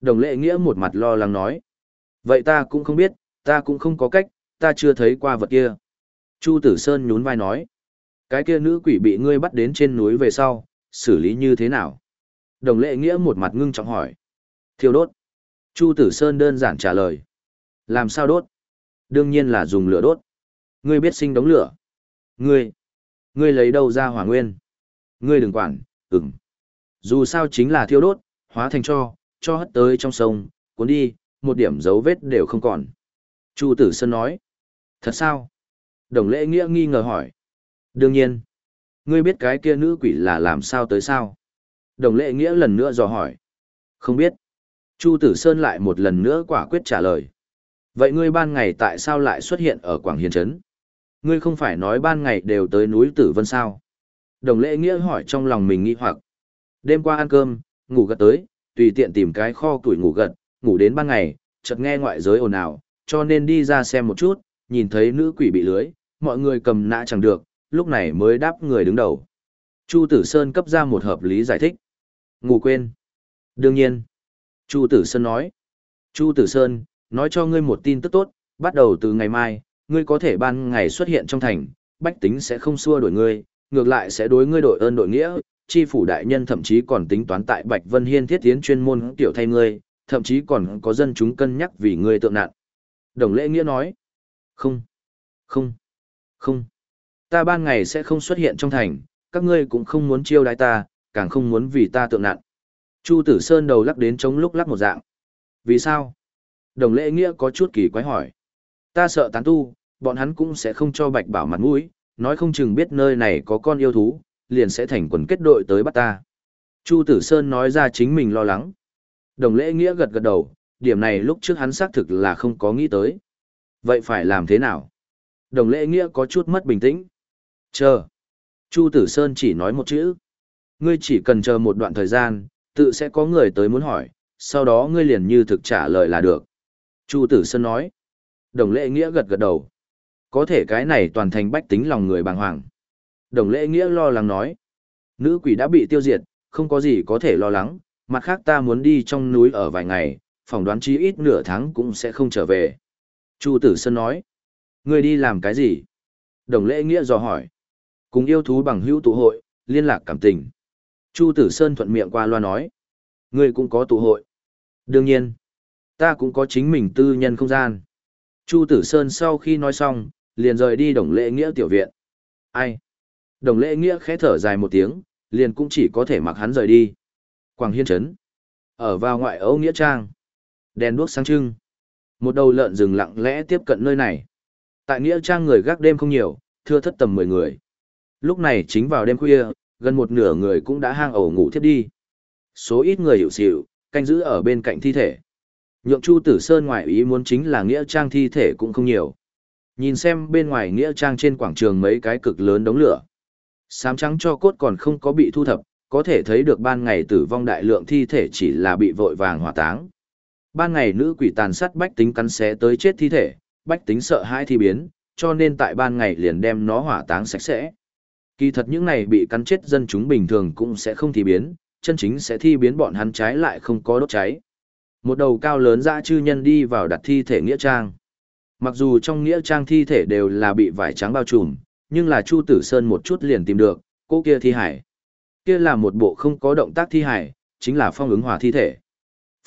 Đồng lệ nghĩa một mặt lo lắng nói. Vậy ta cũng không biết, ta cũng không có cách, ta chưa thấy qua vật kia. Chu Tử Sơn nhún vai nói. Cái kia nữ quỷ bị ngươi bắt đến trên núi về sau, xử lý như thế nào? Đồng lệ nghĩa một mặt ngưng trọng hỏi. Thiêu đốt. Chu Tử Sơn đơn giản trả lời. Làm sao đốt? Đương nhiên là dùng lửa đốt. Ngươi biết sinh đống lửa. Ngươi, ngươi lấy đâu ra hỏa nguyên? Ngươi đừng quản, ừm. Dù sao chính là thiêu đốt, hóa thành cho, cho hất tới trong sông, cuốn đi, một điểm dấu vết đều không còn. Chu Tử Sơn nói. Thật sao? Đồng lễ nghĩa nghi ngờ hỏi. Đương nhiên. Ngươi biết cái kia nữ quỷ là làm sao tới sao? Đồng lễ nghĩa lần nữa dò hỏi. Không biết. Chu Tử Sơn lại một lần nữa quả quyết trả lời. Vậy ngươi ban ngày tại sao lại xuất hiện ở Quảng Hiền Trấn? Ngươi không phải nói ban ngày đều tới núi Tử Vân sao? Đồng lễ nghĩa hỏi trong lòng mình nghi hoặc. Đêm qua ăn cơm, ngủ gật tới, tùy tiện tìm cái kho tuổi ngủ gật, ngủ đến ban ngày, chợt nghe ngoại giới ồn ào, cho nên đi ra xem một chút, nhìn thấy nữ quỷ bị lưới, mọi người cầm nã chẳng được, lúc này mới đáp người đứng đầu. Chu Tử Sơn cấp ra một hợp lý giải thích. Ngủ quên. Đương nhiên. Chu Tử Sơn nói. Chu Tử Sơn, nói cho ngươi một tin tức tốt, bắt đầu từ ngày mai, ngươi có thể ban ngày xuất hiện trong thành, bách tính sẽ không xua đuổi ngươi, ngược lại sẽ đối ngươi đội ơn đội nghĩa, chi phủ đại nhân thậm chí còn tính toán tại Bạch Vân Hiên thiết tiến chuyên môn tiểu thay ngươi, thậm chí còn có dân chúng cân nhắc vì ngươi tượng nạn. Đồng lễ nghĩa nói, không, không, không, ta ban ngày sẽ không xuất hiện trong thành, các ngươi cũng không muốn chiêu đái ta, càng không muốn vì ta tượng nạn. Chu Tử Sơn đầu lắc đến chống lúc lắc một dạng. Vì sao? Đồng lễ nghĩa có chút kỳ quái hỏi. Ta sợ tán tu, bọn hắn cũng sẽ không cho bạch bảo mặt mũi, nói không chừng biết nơi này có con yêu thú, liền sẽ thành quần kết đội tới bắt ta. Chu Tử Sơn nói ra chính mình lo lắng. Đồng lễ nghĩa gật gật đầu, điểm này lúc trước hắn xác thực là không có nghĩ tới. Vậy phải làm thế nào? Đồng lễ nghĩa có chút mất bình tĩnh. Chờ. Chu Tử Sơn chỉ nói một chữ. Ngươi chỉ cần chờ một đoạn thời gian, tự sẽ có người tới muốn hỏi, sau đó ngươi liền như thực trả lời là được. Chu Tử Sơn nói. Đồng lễ nghĩa gật gật đầu. Có thể cái này toàn thành bách tính lòng người bàng hoàng. Đồng lễ nghĩa lo lắng nói. Nữ quỷ đã bị tiêu diệt, không có gì có thể lo lắng, mặt khác ta muốn đi trong núi ở vài ngày, phỏng đoán chí ít nửa tháng cũng sẽ không trở về. Chu Tử Sơn nói. Ngươi đi làm cái gì? Đồng lễ nghĩa dò hỏi. Cùng yêu thú bằng hữu tụ hội, liên lạc cảm tình. Chu Tử Sơn thuận miệng qua loa nói. Ngươi cũng có tụ hội. Đương nhiên, ta cũng có chính mình tư nhân không gian. Chu Tử Sơn sau khi nói xong, liền rời đi đồng lễ nghĩa tiểu viện. Ai? Đồng lễ nghĩa khẽ thở dài một tiếng, liền cũng chỉ có thể mặc hắn rời đi. Quảng Hiên Trấn. Ở vào ngoại ấu nghĩa trang. Đèn đuốc sáng trưng. Một đầu lợn rừng lặng lẽ tiếp cận nơi này. Tại nghĩa trang người gác đêm không nhiều, thưa thất tầm 10 người. Lúc này chính vào đêm khuya, gần một nửa người cũng đã hang ổ ngủ thiếp đi. Số ít người hiểu xỉu, canh giữ ở bên cạnh thi thể. Nhượng Chu Tử Sơn ngoại ý muốn chính là nghĩa trang thi thể cũng không nhiều. Nhìn xem bên ngoài nghĩa trang trên quảng trường mấy cái cực lớn đống lửa. Sám trắng cho cốt còn không có bị thu thập, có thể thấy được ban ngày tử vong đại lượng thi thể chỉ là bị vội vàng hỏa táng. Ban ngày nữ quỷ tàn sát bách tính cắn xé tới chết thi thể, bách tính sợ hãi thi biến, cho nên tại ban ngày liền đem nó hỏa táng sạch sẽ. Kỳ thật những này bị cắn chết dân chúng bình thường cũng sẽ không thi biến, chân chính sẽ thi biến bọn hắn trái lại không có đốt cháy. Một đầu cao lớn dã chư nhân đi vào đặt thi thể nghĩa trang. Mặc dù trong nghĩa trang thi thể đều là bị vải trắng bao trùm, nhưng là Chu Tử Sơn một chút liền tìm được, cô kia thi hải. Kia là một bộ không có động tác thi hải, chính là phong ứng hòa thi thể.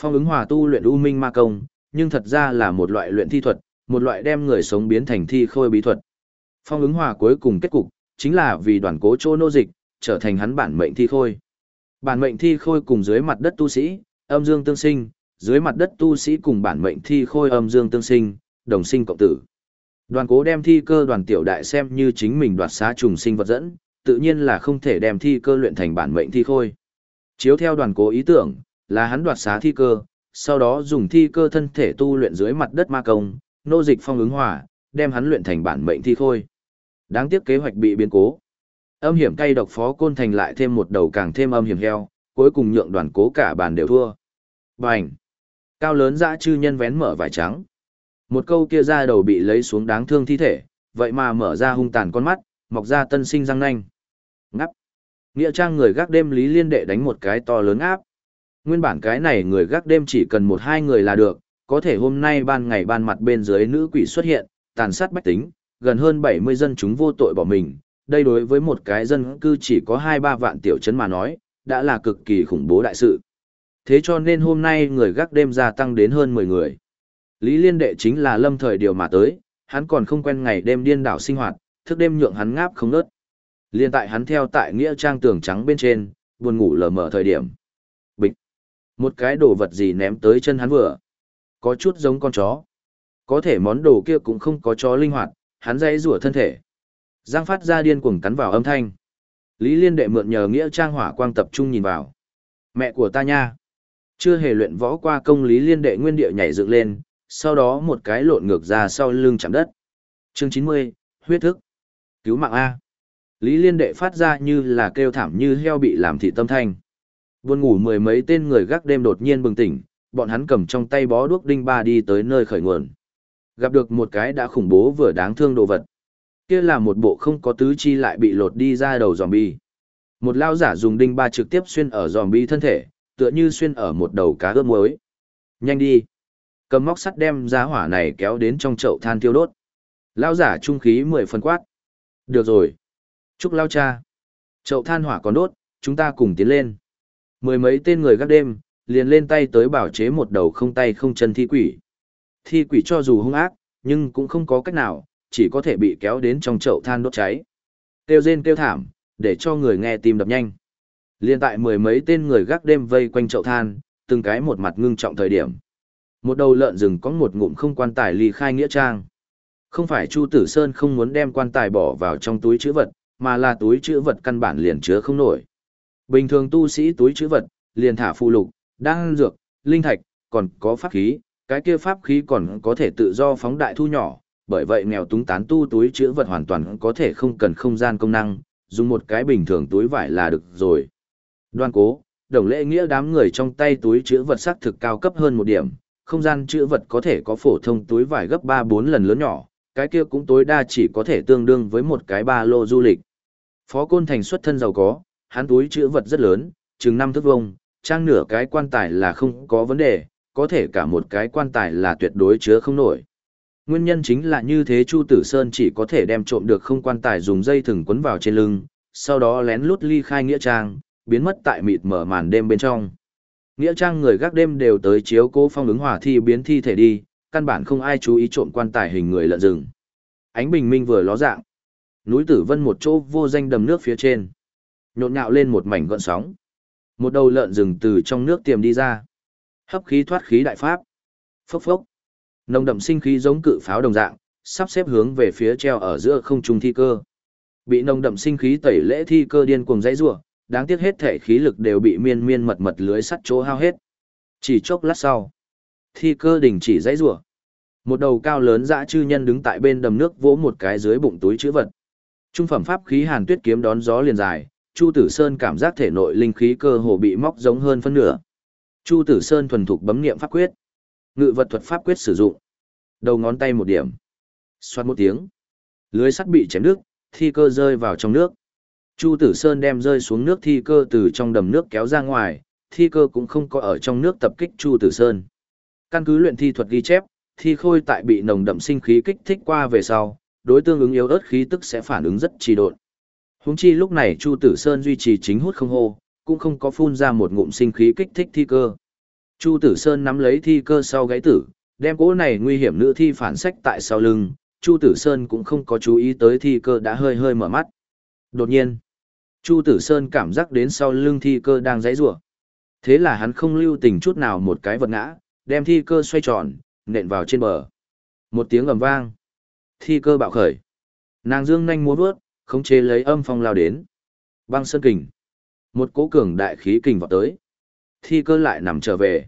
Phong ứng hòa tu luyện u minh ma công, nhưng thật ra là một loại luyện thi thuật, một loại đem người sống biến thành thi khôi bí thuật. Phong ứng hòa cuối cùng kết cục, chính là vì đoàn cố chỗ nô dịch, trở thành hắn bản mệnh thi khôi. Bản mệnh thi khôi cùng dưới mặt đất tu sĩ, âm dương tương sinh, dưới mặt đất tu sĩ cùng bản mệnh thi khôi âm dương tương sinh, đồng sinh cộng tử. Đoàn cố đem thi cơ đoàn tiểu đại xem như chính mình đoạt xá trùng sinh vật dẫn, tự nhiên là không thể đem thi cơ luyện thành bản mệnh thi khôi. Chiếu theo đoàn cố ý tưởng, là hắn đoạt xá thi cơ, sau đó dùng thi cơ thân thể tu luyện dưới mặt đất ma công, nô dịch phong ứng hỏa, đem hắn luyện thành bản mệnh thi khôi. Đáng tiếc kế hoạch bị biến cố. Âm hiểm cay độc phó côn thành lại thêm một đầu càng thêm âm hiểm heo, cuối cùng nhượng đoàn cố cả bàn đều thua. Bành! Cao lớn dã chư nhân vén mở vải trắng. Một câu kia ra đầu bị lấy xuống đáng thương thi thể, vậy mà mở ra hung tàn con mắt, mọc ra tân sinh răng nanh. Ngắp. Nghĩa trang người gác đêm Lý Liên Đệ đánh một cái to lớn áp. Nguyên bản cái này người gác đêm chỉ cần một hai người là được, có thể hôm nay ban ngày ban mặt bên dưới nữ quỷ xuất hiện, tàn sát bách tính, gần hơn 70 dân chúng vô tội bỏ mình. Đây đối với một cái dân cư chỉ có 2-3 vạn tiểu trấn mà nói, đã là cực kỳ khủng bố đại sự. Thế cho nên hôm nay người gác đêm gia tăng đến hơn 10 người. Lý Liên Đệ chính là lâm thời điều mà tới, hắn còn không quen ngày đêm điên đảo sinh hoạt, thức đêm nhượng hắn ngáp không nớt. Liên tại hắn theo tại nghĩa trang tường trắng bên trên, buồn ngủ lờ mờ thời điểm. Một cái đồ vật gì ném tới chân hắn vừa. Có chút giống con chó. Có thể món đồ kia cũng không có chó linh hoạt, hắn dãy rủa thân thể. Giang phát ra điên cuồng cắn vào âm thanh. Lý Liên đệ mượn nhờ nghĩa trang hỏa quang tập trung nhìn vào. Mẹ của ta nha. Chưa hề luyện võ qua công Lý Liên đệ nguyên địa nhảy dựng lên, sau đó một cái lộn ngược ra sau lưng chạm đất. Chương 90, huyết thức. Cứu mạng A. Lý Liên đệ phát ra như là kêu thảm như heo bị làm thị tâm thanh. Buồn ngủ mười mấy tên người gác đêm đột nhiên bừng tỉnh, bọn hắn cầm trong tay bó đuốc đinh ba đi tới nơi khởi nguồn. Gặp được một cái đã khủng bố vừa đáng thương đồ vật. Kia là một bộ không có tứ chi lại bị lột đi ra đầu zombie. Một lao giả dùng đinh ba trực tiếp xuyên ở zombie thân thể, tựa như xuyên ở một đầu cá ướp muối. Nhanh đi. Cầm móc sắt đem giá hỏa này kéo đến trong chậu than tiêu đốt. Lao giả trung khí mười phần quát. Được rồi. Chúc lao cha. Chậu than hỏa còn đốt, chúng ta cùng tiến lên. Mười mấy tên người gác đêm, liền lên tay tới bảo chế một đầu không tay không chân thi quỷ. Thi quỷ cho dù hung ác, nhưng cũng không có cách nào, chỉ có thể bị kéo đến trong chậu than đốt cháy. Kêu rên kêu thảm, để cho người nghe tim đập nhanh. Liên tại mười mấy tên người gác đêm vây quanh chậu than, từng cái một mặt ngưng trọng thời điểm. Một đầu lợn rừng có một ngụm không quan tài ly khai nghĩa trang. Không phải Chu Tử Sơn không muốn đem quan tài bỏ vào trong túi chữ vật, mà là túi chữ vật căn bản liền chứa không nổi. Bình thường tu sĩ túi chữ vật, liền thả phụ lục, đan dược, linh thạch, còn có pháp khí, cái kia pháp khí còn có thể tự do phóng đại thu nhỏ, bởi vậy nghèo túng tán tu túi chữ vật hoàn toàn có thể không cần không gian công năng, dùng một cái bình thường túi vải là được rồi. Đoan cố, đồng lễ nghĩa đám người trong tay túi chữ vật sắc thực cao cấp hơn một điểm, không gian chữ vật có thể có phổ thông túi vải gấp 3-4 lần lớn nhỏ, cái kia cũng tối đa chỉ có thể tương đương với một cái ba lô du lịch. Phó Côn Thành xuất thân giàu có, hắn túi chữ vật rất lớn, chừng năm thước vông, trang nửa cái quan tài là không có vấn đề, có thể cả một cái quan tài là tuyệt đối chứa không nổi. Nguyên nhân chính là như thế Chu Tử Sơn chỉ có thể đem trộm được không quan tài dùng dây thừng quấn vào trên lưng, sau đó lén lút ly khai nghĩa trang, biến mất tại mịt mở màn đêm bên trong. Nghĩa trang người gác đêm đều tới chiếu cố phong ứng hỏa thi biến thi thể đi, căn bản không ai chú ý trộm quan tài hình người lợn rừng. Ánh bình minh vừa ló dạng. Núi Tử Vân một chỗ vô danh đầm nước phía trên. Nhộn nhạo lên một mảnh gợn sóng. Một đầu lợn rừng từ trong nước tiềm đi ra. Hấp khí thoát khí đại pháp. Phốc phốc. Nồng đậm sinh khí giống cự pháo đồng dạng, sắp xếp hướng về phía treo ở giữa không trung thi cơ. Bị nồng đậm sinh khí tẩy lễ thi cơ điên cuồng dãy rủa, đáng tiếc hết thể khí lực đều bị miên miên mật mật lưới sắt chỗ hao hết. Chỉ chốc lát sau, thi cơ đình chỉ dãy rủa. Một đầu cao lớn dã chư nhân đứng tại bên đầm nước vỗ một cái dưới bụng túi chữ vật. Trung phẩm pháp khí Hàn Tuyết kiếm đón gió liền dài, Chu Tử Sơn cảm giác thể nội linh khí cơ hồ bị móc giống hơn phân nửa. Chu Tử Sơn thuần thục bấm niệm pháp quyết. Ngự vật thuật pháp quyết sử dụng. Đầu ngón tay một điểm. Xoát một tiếng. Lưới sắt bị chém nước, thi cơ rơi vào trong nước. Chu Tử Sơn đem rơi xuống nước thi cơ từ trong đầm nước kéo ra ngoài, thi cơ cũng không có ở trong nước tập kích Chu Tử Sơn. Căn cứ luyện thi thuật ghi chép, thi khôi tại bị nồng đậm sinh khí kích thích qua về sau, đối tương ứng yếu ớt khí tức sẽ phản ứng rất trì độn. Huống chi lúc này Chu Tử Sơn duy trì chính hút không hô, cũng không có phun ra một ngụm sinh khí kích thích thi cơ. Chu Tử Sơn nắm lấy thi cơ sau gáy tử, đem cỗ này nguy hiểm nữ thi phản sách tại sau lưng, Chu Tử Sơn cũng không có chú ý tới thi cơ đã hơi hơi mở mắt. Đột nhiên, Chu Tử Sơn cảm giác đến sau lưng thi cơ đang giãy giụa. Thế là hắn không lưu tình chút nào một cái vật ngã, đem thi cơ xoay tròn, nện vào trên bờ. Một tiếng ầm vang, thi cơ bạo khởi. Nàng dương nhanh múa vớt, khống chế lấy âm phong lao đến. Băng sơn kình. Một cỗ cường đại khí kình vọt tới. Thi cơ lại nằm trở về.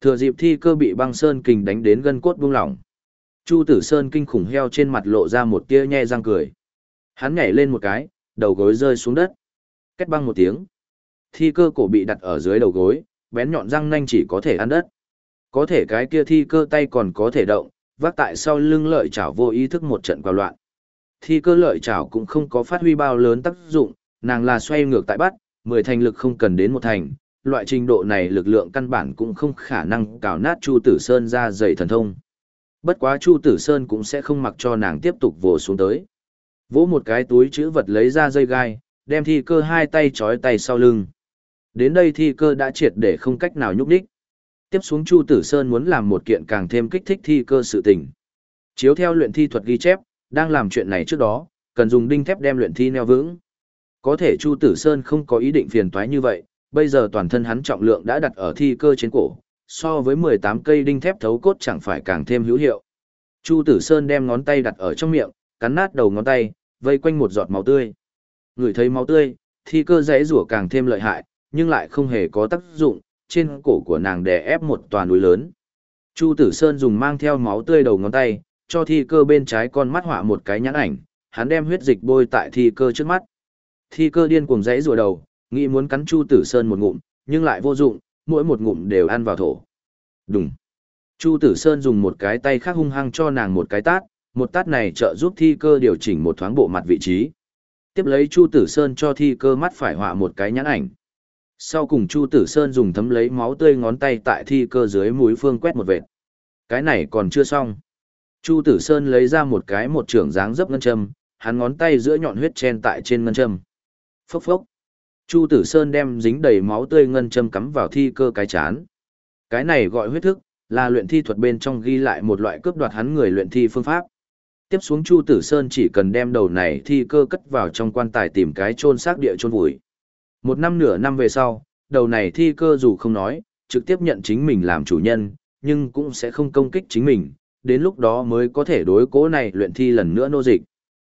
Thừa dịp thi cơ bị băng sơn kình đánh đến gân cốt buông lỏng. Chu tử sơn kinh khủng heo trên mặt lộ ra một tia nhe răng cười. Hắn nhảy lên một cái, đầu gối rơi xuống đất. Kết băng một tiếng. Thi cơ cổ bị đặt ở dưới đầu gối, bén nhọn răng nanh chỉ có thể ăn đất. Có thể cái kia thi cơ tay còn có thể động, vác tại sau lưng lợi chảo vô ý thức một trận quào loạn. Thi cơ lợi chảo cũng không có phát huy bao lớn tác dụng, nàng là xoay ngược tại bắt, mười thành lực không cần đến một thành, loại trình độ này lực lượng căn bản cũng không khả năng cào nát Chu Tử Sơn ra dày thần thông. Bất quá Chu Tử Sơn cũng sẽ không mặc cho nàng tiếp tục vồ xuống tới. Vỗ một cái túi chữ vật lấy ra dây gai, đem thi cơ hai tay trói tay sau lưng. Đến đây thi cơ đã triệt để không cách nào nhúc đích. Tiếp xuống Chu Tử Sơn muốn làm một kiện càng thêm kích thích thi cơ sự tình. Chiếu theo luyện thi thuật ghi chép, đang làm chuyện này trước đó, cần dùng đinh thép đem luyện thi neo vững. Có thể Chu Tử Sơn không có ý định phiền toái như vậy, bây giờ toàn thân hắn trọng lượng đã đặt ở thi cơ trên cổ, so với 18 cây đinh thép thấu cốt chẳng phải càng thêm hữu hiệu. Chu Tử Sơn đem ngón tay đặt ở trong miệng, cắn nát đầu ngón tay, vây quanh một giọt máu tươi. Người thấy máu tươi, thi cơ rẽ rủa càng thêm lợi hại, nhưng lại không hề có tác dụng, trên cổ của nàng đè ép một tòa núi lớn. Chu Tử Sơn dùng mang theo máu tươi đầu ngón tay, cho thi cơ bên trái con mắt họa một cái nhãn ảnh, hắn đem huyết dịch bôi tại thi cơ trước mắt. Thi cơ điên cuồng rẽ rùa đầu, nghĩ muốn cắn Chu Tử Sơn một ngụm, nhưng lại vô dụng, mỗi một ngụm đều ăn vào thổ. Đúng. Chu Tử Sơn dùng một cái tay khác hung hăng cho nàng một cái tát, một tát này trợ giúp thi cơ điều chỉnh một thoáng bộ mặt vị trí. Tiếp lấy Chu Tử Sơn cho thi cơ mắt phải họa một cái nhãn ảnh. Sau cùng Chu Tử Sơn dùng thấm lấy máu tươi ngón tay tại thi cơ dưới mũi phương quét một vệt. Cái này còn chưa xong. Chu Tử Sơn lấy ra một cái một trưởng dáng dấp ngân châm, hắn ngón tay giữa nhọn huyết chen tại trên ngân châm. Phốc phốc. Chu Tử Sơn đem dính đầy máu tươi ngân châm cắm vào thi cơ cái chán. Cái này gọi huyết thức, là luyện thi thuật bên trong ghi lại một loại cướp đoạt hắn người luyện thi phương pháp. Tiếp xuống Chu Tử Sơn chỉ cần đem đầu này thi cơ cất vào trong quan tài tìm cái chôn xác địa chôn vùi. Một năm nửa năm về sau, đầu này thi cơ dù không nói, trực tiếp nhận chính mình làm chủ nhân, nhưng cũng sẽ không công kích chính mình, đến lúc đó mới có thể đối cố này luyện thi lần nữa nô dịch.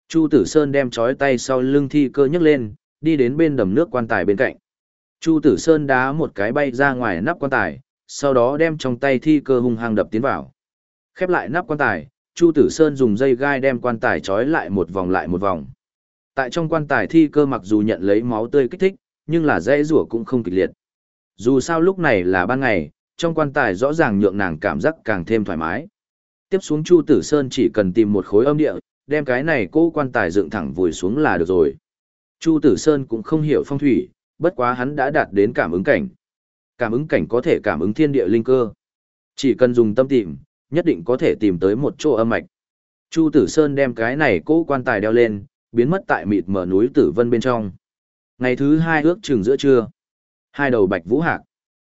Chu Tử Sơn đem chói tay sau lưng thi cơ nhấc lên, đi đến bên đầm nước quan tài bên cạnh. Chu Tử Sơn đá một cái bay ra ngoài nắp quan tài, sau đó đem trong tay thi cơ hung hăng đập tiến vào. Khép lại nắp quan tài, Chu Tử Sơn dùng dây gai đem quan tài trói lại một vòng lại một vòng. Tại trong quan tài thi cơ mặc dù nhận lấy máu tươi kích thích, nhưng là dễ rủa cũng không kịch liệt. Dù sao lúc này là ban ngày, trong quan tài rõ ràng nhượng nàng cảm giác càng thêm thoải mái. Tiếp xuống Chu Tử Sơn chỉ cần tìm một khối âm địa, đem cái này cô quan tài dựng thẳng vùi xuống là được rồi. Chu Tử Sơn cũng không hiểu phong thủy, bất quá hắn đã đạt đến cảm ứng cảnh. Cảm ứng cảnh có thể cảm ứng thiên địa linh cơ. Chỉ cần dùng tâm tìm, nhất định có thể tìm tới một chỗ âm mạch. Chu Tử Sơn đem cái này cố quan tài đeo lên, biến mất tại mịt mở núi Tử Vân bên trong. Ngày thứ hai ước chừng giữa trưa, hai đầu bạch vũ hạc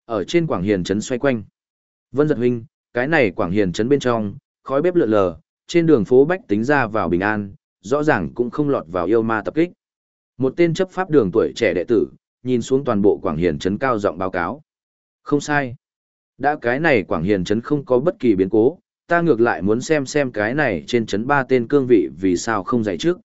ở trên quảng hiền trấn xoay quanh. Vân giật huynh, cái này quảng hiền trấn bên trong, khói bếp lượn lờ, trên đường phố bách tính ra vào bình an, rõ ràng cũng không lọt vào yêu ma tập kích. Một tên chấp pháp đường tuổi trẻ đệ tử, nhìn xuống toàn bộ quảng hiền trấn cao giọng báo cáo. Không sai. Đã cái này quảng hiền trấn không có bất kỳ biến cố, ta ngược lại muốn xem xem cái này trên trấn ba tên cương vị vì sao không dạy trước.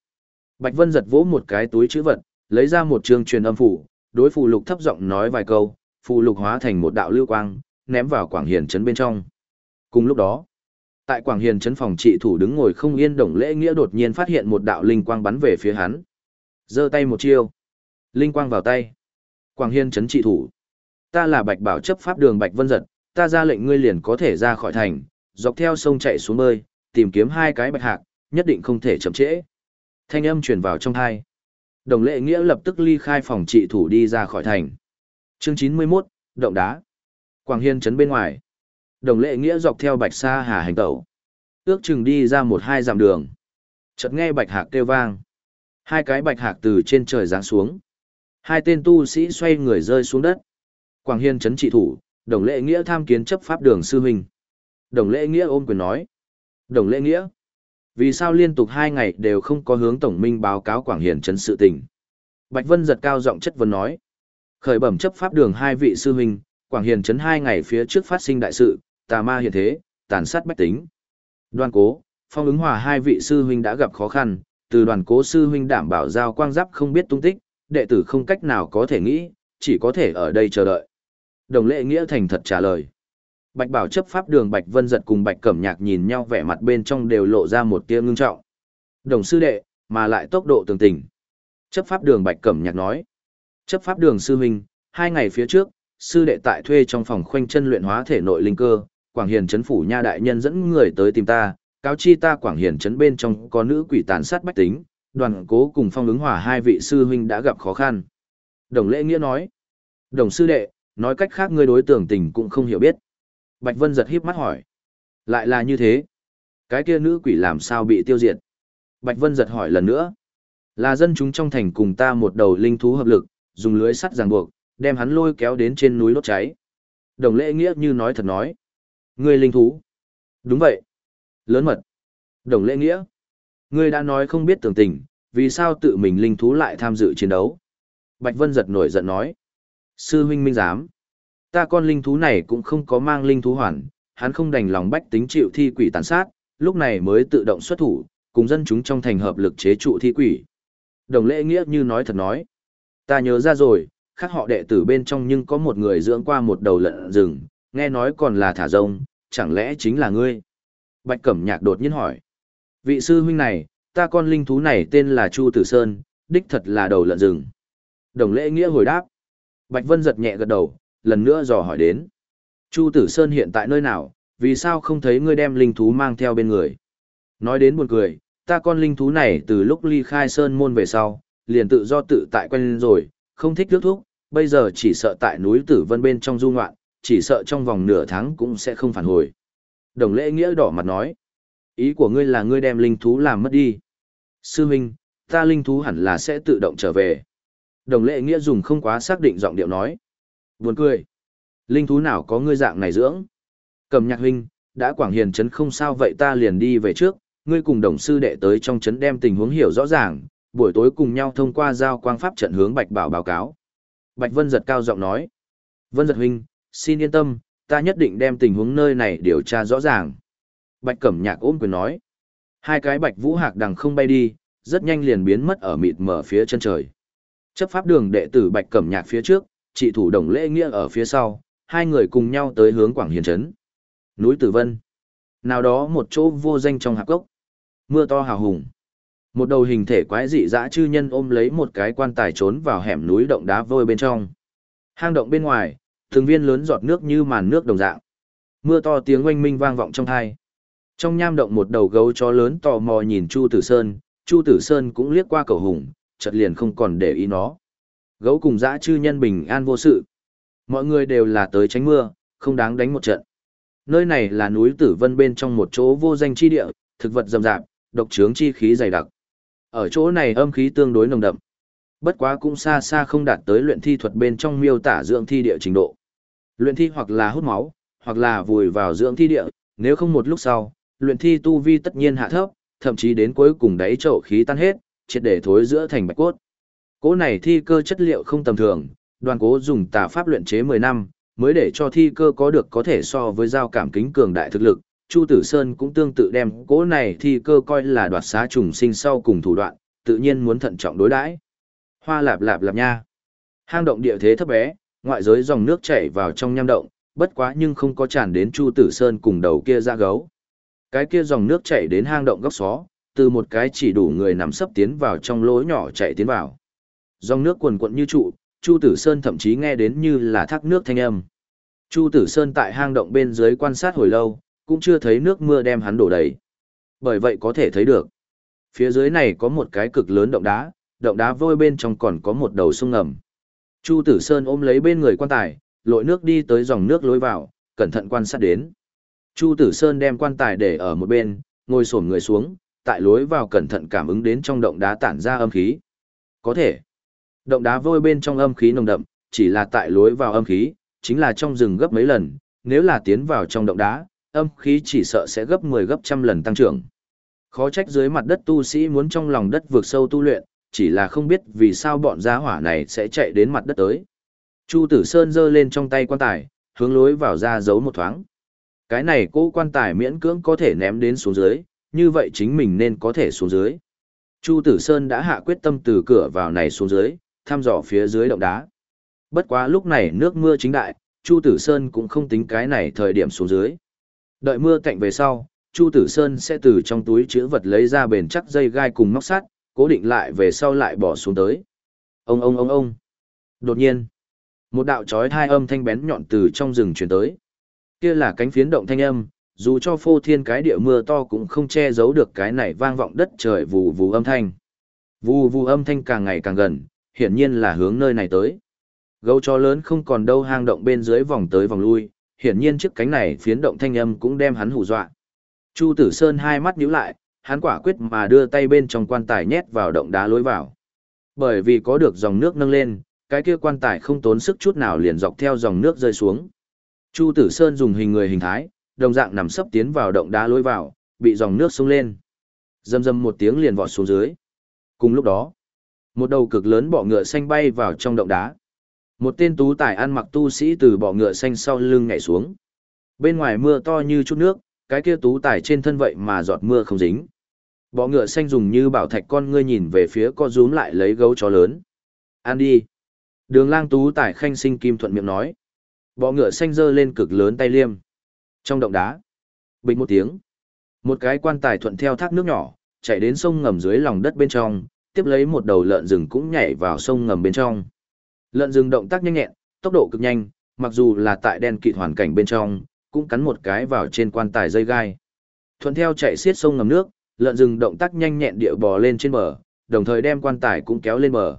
Bạch Vân giật vỗ một cái túi chữ vật, lấy ra một trường truyền âm phủ, đối phù lục thấp giọng nói vài câu, phù lục hóa thành một đạo lưu quang, ném vào quảng hiền trấn bên trong. Cùng lúc đó, tại quảng hiền trấn phòng trị thủ đứng ngồi không yên đồng lễ nghĩa đột nhiên phát hiện một đạo linh quang bắn về phía hắn. giơ tay một chiêu, linh quang vào tay. Quảng hiền trấn trị thủ. Ta là Bạch Bảo chấp pháp đường Bạch Vân giật, ta ra lệnh ngươi liền có thể ra khỏi thành, dọc theo sông chạy xuống bơi, tìm kiếm hai cái bạch hạc, nhất định không thể chậm trễ. Thanh âm truyền vào trong hai. Đồng lệ nghĩa lập tức ly khai phòng trị thủ đi ra khỏi thành. Chương 91, Động đá. Quảng Hiên trấn bên ngoài. Đồng lệ nghĩa dọc theo bạch sa hà hành tẩu. Ước chừng đi ra một hai dặm đường. Chợt nghe bạch hạc kêu vang. Hai cái bạch hạc từ trên trời giáng xuống. Hai tên tu sĩ xoay người rơi xuống đất. Quảng Hiên trấn trị thủ, đồng lệ nghĩa tham kiến chấp pháp đường sư huynh. Đồng lệ nghĩa ôm quyền nói. Đồng lệ nghĩa. Vì sao liên tục hai ngày đều không có hướng tổng minh báo cáo Quảng Hiền trấn sự tình? Bạch Vân giật cao giọng chất vấn nói. Khởi bẩm chấp pháp đường hai vị sư huynh, Quảng Hiền trấn hai ngày phía trước phát sinh đại sự, tà ma hiện thế, tàn sát bách tính. Đoàn cố, phong ứng hòa hai vị sư huynh đã gặp khó khăn, từ đoàn cố sư huynh đảm bảo giao quang giáp không biết tung tích, đệ tử không cách nào có thể nghĩ, chỉ có thể ở đây chờ đợi. Đồng lệ nghĩa thành thật trả lời. Bạch Bảo chấp pháp đường Bạch Vân giật cùng Bạch Cẩm Nhạc nhìn nhau vẻ mặt bên trong đều lộ ra một tia ngưng trọng. Đồng sư đệ, mà lại tốc độ tường tình. Chấp pháp đường Bạch Cẩm Nhạc nói. Chấp pháp đường sư huynh, hai ngày phía trước, sư đệ tại thuê trong phòng khoanh chân luyện hóa thể nội linh cơ, Quảng Hiền trấn phủ nha đại nhân dẫn người tới tìm ta, cáo chi ta Quảng Hiền trấn bên trong có nữ quỷ tàn sát bách tính, đoàn cố cùng phong ứng hòa hai vị sư huynh đã gặp khó khăn. Đồng lễ nghĩa nói. Đồng sư đệ, nói cách khác ngươi đối tưởng tình cũng không hiểu biết. Bạch Vân giật híp mắt hỏi. Lại là như thế. Cái kia nữ quỷ làm sao bị tiêu diệt? Bạch Vân giật hỏi lần nữa. Là dân chúng trong thành cùng ta một đầu linh thú hợp lực, dùng lưới sắt ràng buộc, đem hắn lôi kéo đến trên núi đốt cháy. Đồng lễ nghĩa như nói thật nói. Ngươi linh thú. Đúng vậy. Lớn mật. Đồng lễ nghĩa. Ngươi đã nói không biết tường tình, vì sao tự mình linh thú lại tham dự chiến đấu. Bạch Vân giật nổi giận nói. Sư huynh minh giám. Ta con linh thú này cũng không có mang linh thú hoàn, hắn không đành lòng bách tính chịu thi quỷ tàn sát, lúc này mới tự động xuất thủ, cùng dân chúng trong thành hợp lực chế trụ thi quỷ. Đồng lễ nghĩa như nói thật nói. Ta nhớ ra rồi, khác họ đệ tử bên trong nhưng có một người dưỡng qua một đầu lợn rừng, nghe nói còn là thả rông, chẳng lẽ chính là ngươi? Bạch Cẩm Nhạc đột nhiên hỏi. Vị sư huynh này, ta con linh thú này tên là Chu Tử Sơn, đích thật là đầu lợn rừng. Đồng lễ nghĩa hồi đáp. Bạch Vân giật nhẹ gật đầu, lần nữa dò hỏi đến. Chu Tử Sơn hiện tại nơi nào, vì sao không thấy ngươi đem linh thú mang theo bên người? Nói đến buồn cười, ta con linh thú này từ lúc ly khai Sơn môn về sau, liền tự do tự tại quen rồi, không thích nước thuốc, bây giờ chỉ sợ tại núi Tử Vân bên trong du ngoạn, chỉ sợ trong vòng nửa tháng cũng sẽ không phản hồi. Đồng lễ nghĩa đỏ mặt nói. Ý của ngươi là ngươi đem linh thú làm mất đi. Sư huynh, ta linh thú hẳn là sẽ tự động trở về. Đồng lễ nghĩa dùng không quá xác định giọng điệu nói. Buồn cười. Linh thú nào có ngươi dạng này dưỡng? Cầm nhạc huynh, đã quảng hiền chấn không sao vậy ta liền đi về trước, ngươi cùng đồng sư đệ tới trong chấn đem tình huống hiểu rõ ràng, buổi tối cùng nhau thông qua giao quang pháp trận hướng Bạch Bảo báo cáo. Bạch Vân giật cao giọng nói. Vân giật huynh, xin yên tâm, ta nhất định đem tình huống nơi này điều tra rõ ràng. Bạch Cẩm Nhạc ôm quyền nói. Hai cái Bạch Vũ Hạc đằng không bay đi, rất nhanh liền biến mất ở mịt mở phía chân trời. Chấp pháp đường đệ tử Bạch Cẩm Nhạc phía trước, chị thủ đồng lễ nghĩa ở phía sau, hai người cùng nhau tới hướng Quảng Hiền Trấn. Núi Tử Vân. Nào đó một chỗ vô danh trong hạp gốc. Mưa to hào hùng. Một đầu hình thể quái dị dã chư nhân ôm lấy một cái quan tài trốn vào hẻm núi động đá vôi bên trong. Hang động bên ngoài, Thường viên lớn giọt nước như màn nước đồng dạng. Mưa to tiếng oanh minh vang vọng trong thai. Trong nham động một đầu gấu chó lớn tò mò nhìn Chu Tử Sơn, Chu Tử Sơn cũng liếc qua cầu hùng, chợt liền không còn để ý nó. Gấu cùng dã chư nhân bình an vô sự. Mọi người đều là tới tránh mưa, không đáng đánh một trận. Nơi này là núi Tử Vân bên trong một chỗ vô danh chi địa, thực vật rậm rạp, độc trướng chi khí dày đặc. Ở chỗ này âm khí tương đối nồng đậm. Bất quá cũng xa xa không đạt tới luyện thi thuật bên trong miêu tả dưỡng thi địa trình độ. Luyện thi hoặc là hút máu, hoặc là vùi vào dưỡng thi địa, nếu không một lúc sau, luyện thi tu vi tất nhiên hạ thấp, thậm chí đến cuối cùng đáy chậu khí tan hết, triệt để thối giữa thành bạch cốt. Cố này thi cơ chất liệu không tầm thường, đoàn cố dùng tà pháp luyện chế 10 năm, mới để cho thi cơ có được có thể so với giao cảm kính cường đại thực lực. Chu Tử Sơn cũng tương tự đem cố này thi cơ coi là đoạt xá trùng sinh sau cùng thủ đoạn, tự nhiên muốn thận trọng đối đãi. Hoa lạp lạp lạp nha. Hang động địa thế thấp bé, ngoại giới dòng nước chảy vào trong nham động, bất quá nhưng không có tràn đến Chu Tử Sơn cùng đầu kia ra gấu. Cái kia dòng nước chảy đến hang động góc xó, từ một cái chỉ đủ người nằm sấp tiến vào trong lỗ nhỏ chạy tiến vào. Dòng nước cuồn cuộn như trụ, Chu Tử Sơn thậm chí nghe đến như là thác nước thanh âm. Chu Tử Sơn tại hang động bên dưới quan sát hồi lâu, cũng chưa thấy nước mưa đem hắn đổ đầy. Bởi vậy có thể thấy được, phía dưới này có một cái cực lớn động đá, động đá vôi bên trong còn có một đầu sông ngầm. Chu Tử Sơn ôm lấy bên người quan tài, lội nước đi tới dòng nước lối vào, cẩn thận quan sát đến. Chu Tử Sơn đem quan tài để ở một bên, ngồi xổm người xuống, tại lối vào cẩn thận cảm ứng đến trong động đá tản ra âm khí. Có thể. Động đá vôi bên trong âm khí nồng đậm, chỉ là tại lối vào âm khí, chính là trong rừng gấp mấy lần, nếu là tiến vào trong động đá, âm khí chỉ sợ sẽ gấp 10 gấp trăm lần tăng trưởng. Khó trách dưới mặt đất tu sĩ muốn trong lòng đất vượt sâu tu luyện, chỉ là không biết vì sao bọn gia hỏa này sẽ chạy đến mặt đất tới. Chu Tử Sơn giơ lên trong tay quan tài, hướng lối vào ra giấu một thoáng. Cái này cô quan tài miễn cưỡng có thể ném đến xuống dưới, như vậy chính mình nên có thể xuống dưới. Chu Tử Sơn đã hạ quyết tâm từ cửa vào này xuống dưới, thăm dò phía dưới động đá. Bất quá lúc này nước mưa chính đại, Chu Tử Sơn cũng không tính cái này thời điểm xuống dưới. Đợi mưa cạnh về sau, Chu Tử Sơn sẽ từ trong túi chứa vật lấy ra bền chắc dây gai cùng móc sắt, cố định lại về sau lại bỏ xuống tới. Ông ông ông ông. Đột nhiên, một đạo chói hai âm thanh bén nhọn từ trong rừng truyền tới. Kia là cánh phiến động thanh âm, dù cho phô thiên cái địa mưa to cũng không che giấu được cái này vang vọng đất trời vù vù âm thanh. Vù vù âm thanh càng ngày càng gần, hiển nhiên là hướng nơi này tới. Gấu chó lớn không còn đâu hang động bên dưới vòng tới vòng lui, hiển nhiên chiếc cánh này phiến động thanh âm cũng đem hắn hù dọa. Chu Tử Sơn hai mắt nhíu lại, hắn quả quyết mà đưa tay bên trong quan tài nhét vào động đá lối vào. Bởi vì có được dòng nước nâng lên, cái kia quan tài không tốn sức chút nào liền dọc theo dòng nước rơi xuống. Chu Tử Sơn dùng hình người hình thái, đồng dạng nằm sấp tiến vào động đá lối vào, bị dòng nước sung lên. Dầm dầm một tiếng liền vọt xuống dưới. Cùng lúc đó, một đầu cực lớn bọ ngựa xanh bay vào trong động đá. Một tên tú tài ăn mặc tu sĩ từ bọ ngựa xanh sau lưng nhảy xuống. Bên ngoài mưa to như chút nước, cái kia tú tài trên thân vậy mà giọt mưa không dính. Bọ ngựa xanh dùng như bảo thạch con ngươi nhìn về phía co rúm lại lấy gấu chó lớn. Ăn đi. Đường lang tú tài khanh sinh kim thuận miệng nói. Bọ ngựa xanh giơ lên cực lớn tay liêm. Trong động đá. Bình một tiếng. Một cái quan tài thuận theo thác nước nhỏ, chạy đến sông ngầm dưới lòng đất bên trong, tiếp lấy một đầu lợn rừng cũng nhảy vào sông ngầm bên trong. Lợn rừng động tác nhanh nhẹn, tốc độ cực nhanh, mặc dù là tại đen kịt hoàn cảnh bên trong, cũng cắn một cái vào trên quan tài dây gai. Thuận theo chạy xiết sông ngầm nước, lợn rừng động tác nhanh nhẹn địa bò lên trên bờ, đồng thời đem quan tài cũng kéo lên bờ.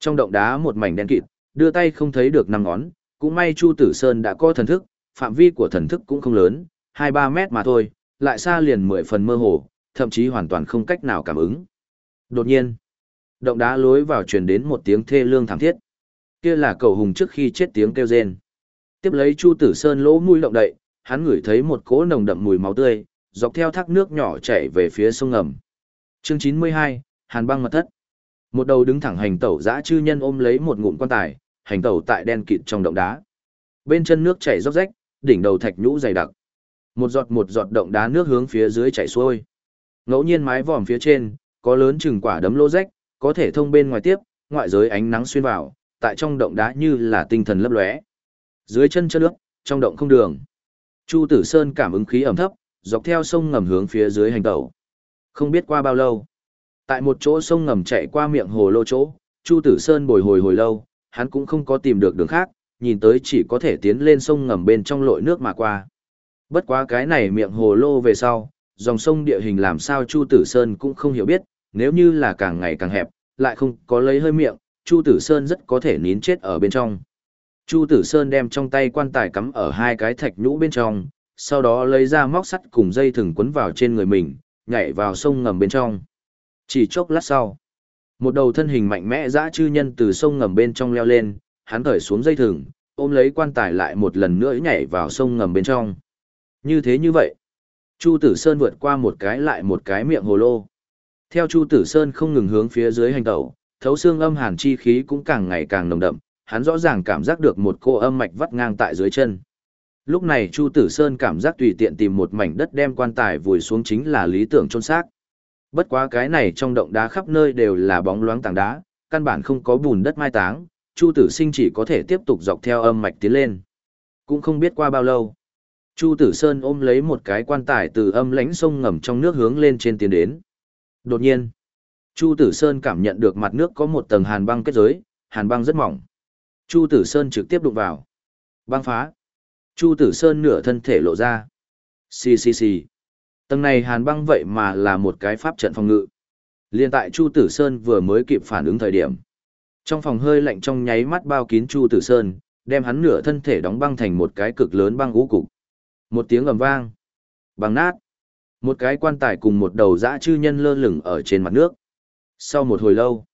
Trong động đá một mảnh đen kịt, đưa tay không thấy được năm ngón, cũng may Chu Tử Sơn đã có thần thức, phạm vi của thần thức cũng không lớn, 2-3 mét mà thôi, lại xa liền 10 phần mơ hồ, thậm chí hoàn toàn không cách nào cảm ứng. Đột nhiên, động đá lối vào truyền đến một tiếng thê lương thảm thiết. Kia là cầu hùng trước khi chết tiếng kêu rên. Tiếp lấy Chu Tử Sơn lỗ mũi động đậy, hắn ngửi thấy một cỗ nồng đậm mùi máu tươi, dọc theo thác nước nhỏ chảy về phía sông ngầm. Chương 92, Hàn băng mật thất. Một đầu đứng thẳng hành tẩu dã chư nhân ôm lấy một ngụm quan tài, hành tẩu tại đen kịt trong động đá. Bên chân nước chảy róc rách, đỉnh đầu thạch nhũ dày đặc. Một giọt một giọt động đá nước hướng phía dưới chảy xuôi. Ngẫu nhiên mái vòm phía trên, có lớn chừng quả đấm lô rách, có thể thông bên ngoài tiếp, ngoại giới ánh nắng xuyên vào, tại trong động đá như là tinh thần lấp lóe. Dưới chân chân nước, trong động không đường. Chu Tử Sơn cảm ứng khí ẩm thấp, dọc theo sông ngầm hướng phía dưới hành tẩu. Không biết qua bao lâu, tại một chỗ sông ngầm chạy qua miệng hồ lô chỗ, Chu Tử Sơn bồi hồi hồi lâu, hắn cũng không có tìm được đường khác, nhìn tới chỉ có thể tiến lên sông ngầm bên trong lội nước mà qua. Bất quá cái này miệng hồ lô về sau, dòng sông địa hình làm sao Chu Tử Sơn cũng không hiểu biết, nếu như là càng ngày càng hẹp, lại không có lấy hơi miệng, Chu Tử Sơn rất có thể nín chết ở bên trong. Chu Tử Sơn đem trong tay quan tài cắm ở hai cái thạch nhũ bên trong, sau đó lấy ra móc sắt cùng dây thừng quấn vào trên người mình, nhảy vào sông ngầm bên trong. Chỉ chốc lát sau, một đầu thân hình mạnh mẽ dã chư nhân từ sông ngầm bên trong leo lên, hắn thởi xuống dây thừng, ôm lấy quan tài lại một lần nữa nhảy vào sông ngầm bên trong. Như thế như vậy, Chu Tử Sơn vượt qua một cái lại một cái miệng hồ lô. Theo Chu Tử Sơn không ngừng hướng phía dưới hành tẩu, thấu xương âm hàn chi khí cũng càng ngày càng nồng đậm, hắn rõ ràng cảm giác được một cô âm mạch vắt ngang tại dưới chân. Lúc này Chu Tử Sơn cảm giác tùy tiện tìm một mảnh đất đem quan tài vùi xuống chính là lý tưởng chôn xác. Bất quá cái này trong động đá khắp nơi đều là bóng loáng tảng đá, căn bản không có bùn đất mai táng, Chu Tử Sinh chỉ có thể tiếp tục dọc theo âm mạch tiến lên. Cũng không biết qua bao lâu, Chu Tử Sơn ôm lấy một cái quan tài từ âm lãnh sông ngầm trong nước hướng lên trên tiến đến. Đột nhiên, Chu Tử Sơn cảm nhận được mặt nước có một tầng hàn băng kết giới, hàn băng rất mỏng. Chu Tử Sơn trực tiếp đụng vào. Băng phá. Chu Tử Sơn nửa thân thể lộ ra. Xì xì xì. Tầng này hàn băng vậy mà là một cái pháp trận phòng ngự. Liên tại Chu Tử Sơn vừa mới kịp phản ứng thời điểm. Trong phòng hơi lạnh trong nháy mắt bao kín Chu Tử Sơn, đem hắn nửa thân thể đóng băng thành một cái cực lớn băng ngũ cục. Một tiếng ầm vang. Bằng nát. Một cái quan tài cùng một đầu dã chư nhân lơ lửng ở trên mặt nước. Sau một hồi lâu,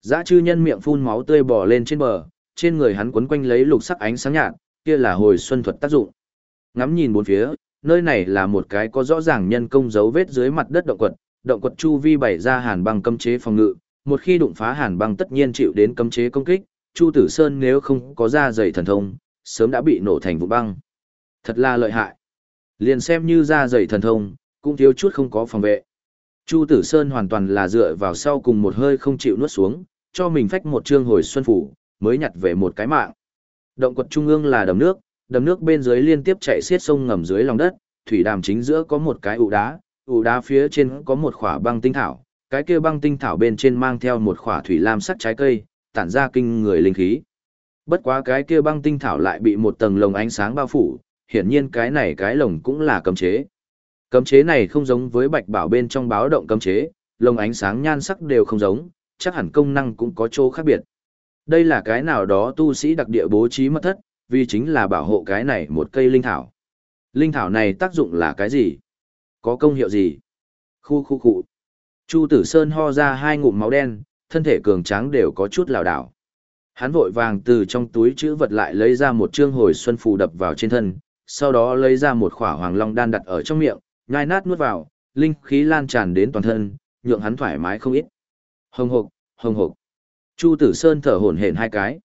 dã chư nhân miệng phun máu tươi bò lên trên bờ, trên người hắn quấn quanh lấy lục sắc ánh sáng nhạt, kia là hồi xuân thuật tác dụng. Ngắm nhìn bốn phía, nơi này là một cái có rõ ràng nhân công dấu vết dưới mặt đất động quật, động quật chu vi bày ra hàn băng cấm chế phòng ngự, một khi đụng phá hàn băng tất nhiên chịu đến cấm chế công kích, Chu Tử Sơn nếu không có ra dày thần thông, sớm đã bị nổ thành vụ băng. Thật là lợi hại. Liền xem như ra dày thần thông, cũng thiếu chút không có phòng vệ. Chu Tử Sơn hoàn toàn là dựa vào sau cùng một hơi không chịu nuốt xuống, cho mình phách một trương hồi xuân phủ, mới nhặt về một cái mạng. Động quật trung ương là đầm nước, đầm nước bên dưới liên tiếp chạy xiết sông ngầm dưới lòng đất, thủy đàm chính giữa có một cái ụ đá, ụ đá phía trên có một khỏa băng tinh thảo, cái kia băng tinh thảo bên trên mang theo một khỏa thủy lam sắc trái cây, tản ra kinh người linh khí. Bất quá cái kia băng tinh thảo lại bị một tầng lồng ánh sáng bao phủ, hiển nhiên cái này cái lồng cũng là cấm chế. Cấm chế này không giống với bạch bảo bên trong báo động cấm chế, lồng ánh sáng nhan sắc đều không giống, chắc hẳn công năng cũng có chỗ khác biệt. Đây là cái nào đó tu sĩ đặc địa bố trí mật thất, vì chính là bảo hộ cái này một cây linh thảo. Linh thảo này tác dụng là cái gì? Có công hiệu gì? Khu khu khu. Chu Tử Sơn ho ra hai ngụm máu đen, thân thể cường tráng đều có chút lảo đảo. Hắn vội vàng từ trong túi chữ vật lại lấy ra một trương hồi xuân phù đập vào trên thân, sau đó lấy ra một khỏa hoàng long đan đặt ở trong miệng, nhai nát nuốt vào, linh khí lan tràn đến toàn thân, nhượng hắn thoải mái không ít. Hồng hộc, hồng hộc. Chu Tử Sơn thở hổn hển hai cái.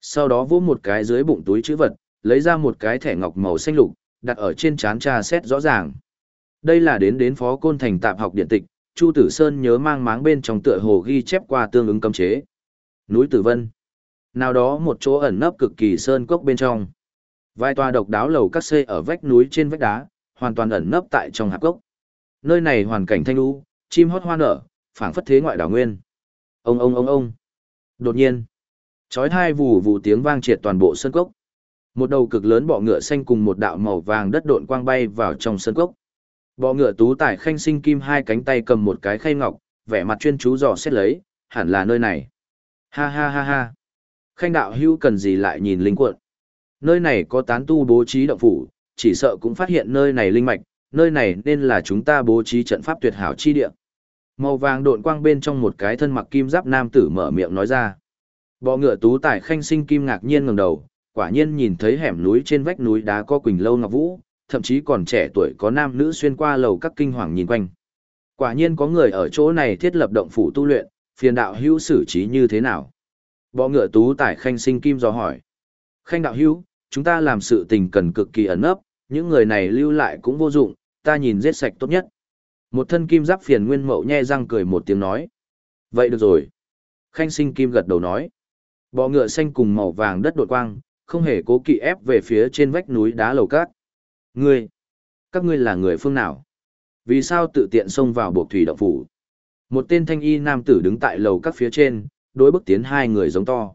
Sau đó vỗ một cái dưới bụng túi chữ vật, lấy ra một cái thẻ ngọc màu xanh lục, đặt ở trên trán tra xét rõ ràng. Đây là đến đến phó côn thành tạm học điện tịch, Chu Tử Sơn nhớ mang máng bên trong tựa hồ ghi chép qua tương ứng cấm chế. Núi Tử Vân. Nào đó một chỗ ẩn nấp cực kỳ sơn cốc bên trong. Vài tòa độc đáo lầu các xây ở vách núi trên vách đá, hoàn toàn ẩn nấp tại trong hạp cốc. Nơi này hoàn cảnh thanh u, chim hót hoa nở, phảng phất thế ngoại đảo nguyên. Ông ông ông ông. Đột nhiên, chói hai vù vù tiếng vang triệt toàn bộ sân cốc. Một đầu cực lớn bọ ngựa xanh cùng một đạo màu vàng đất độn quang bay vào trong sân cốc. Bọ ngựa tú tải khanh sinh kim hai cánh tay cầm một cái khay ngọc, vẻ mặt chuyên chú dò xét lấy, hẳn là nơi này. Ha ha ha ha. Khanh đạo hữu cần gì lại nhìn linh cuộn. Nơi này có tán tu bố trí động phủ, chỉ sợ cũng phát hiện nơi này linh mạch, nơi này nên là chúng ta bố trí trận pháp tuyệt hảo chi địa. Màu vàng độn quang bên trong một cái thân mặc kim giáp nam tử mở miệng nói ra. Bọ ngựa tú tải khanh sinh kim ngạc nhiên ngẩng đầu, quả nhiên nhìn thấy hẻm núi trên vách núi đá có quỳnh lâu ngọc vũ, thậm chí còn trẻ tuổi có nam nữ xuyên qua lầu các kinh hoàng nhìn quanh. Quả nhiên có người ở chỗ này thiết lập động phủ tu luyện, phiền đạo hữu xử trí như thế nào? Bọ ngựa tú tải khanh sinh kim do hỏi. Khanh đạo hữu, chúng ta làm sự tình cần cực kỳ ẩn nấp, những người này lưu lại cũng vô dụng, ta nhìn giết sạch tốt nhất. Một thân kim giáp phiền nguyên mậu nhe răng cười một tiếng nói. Vậy được rồi. Khanh sinh kim gật đầu nói. Bọ ngựa xanh cùng màu vàng đất đột quang, không hề cố kỵ ép về phía trên vách núi đá lầu cát. Ngươi, các ngươi là người phương nào? Vì sao tự tiện xông vào buộc thủy động phủ? Một tên thanh y nam tử đứng tại lầu các phía trên, đối bức tiến hai người giống to.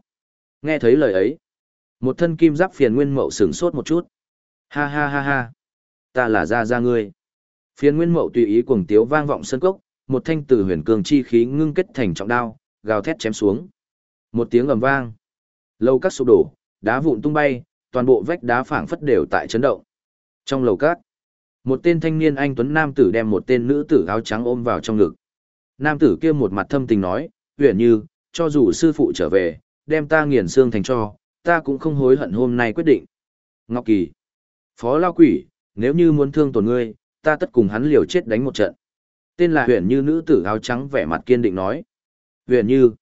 Nghe thấy lời ấy, một thân kim giáp phiền nguyên mậu sửng sốt một chút. Ha ha ha ha, ta là ra ra ngươi. Phiên nguyên mậu tùy ý cuồng tiếu vang vọng sân cốc, một thanh tử huyền cường chi khí ngưng kết thành trọng đao, gào thét chém xuống. Một tiếng ầm vang, lầu các sụp đổ, đá vụn tung bay, toàn bộ vách đá phảng phất đều tại chấn động. Trong lầu cát, một tên thanh niên anh tuấn nam tử đem một tên nữ tử áo trắng ôm vào trong ngực. Nam tử kia một mặt thâm tình nói, huyền như, cho dù sư phụ trở về, đem ta nghiền xương thành cho, ta cũng không hối hận hôm nay quyết định. Ngọc Kỳ, Phó Lao Quỷ, nếu như muốn thương tổn ngươi, ta tất cùng hắn liều chết đánh một trận. Tên là huyền như nữ tử áo trắng vẻ mặt kiên định nói. Huyền như,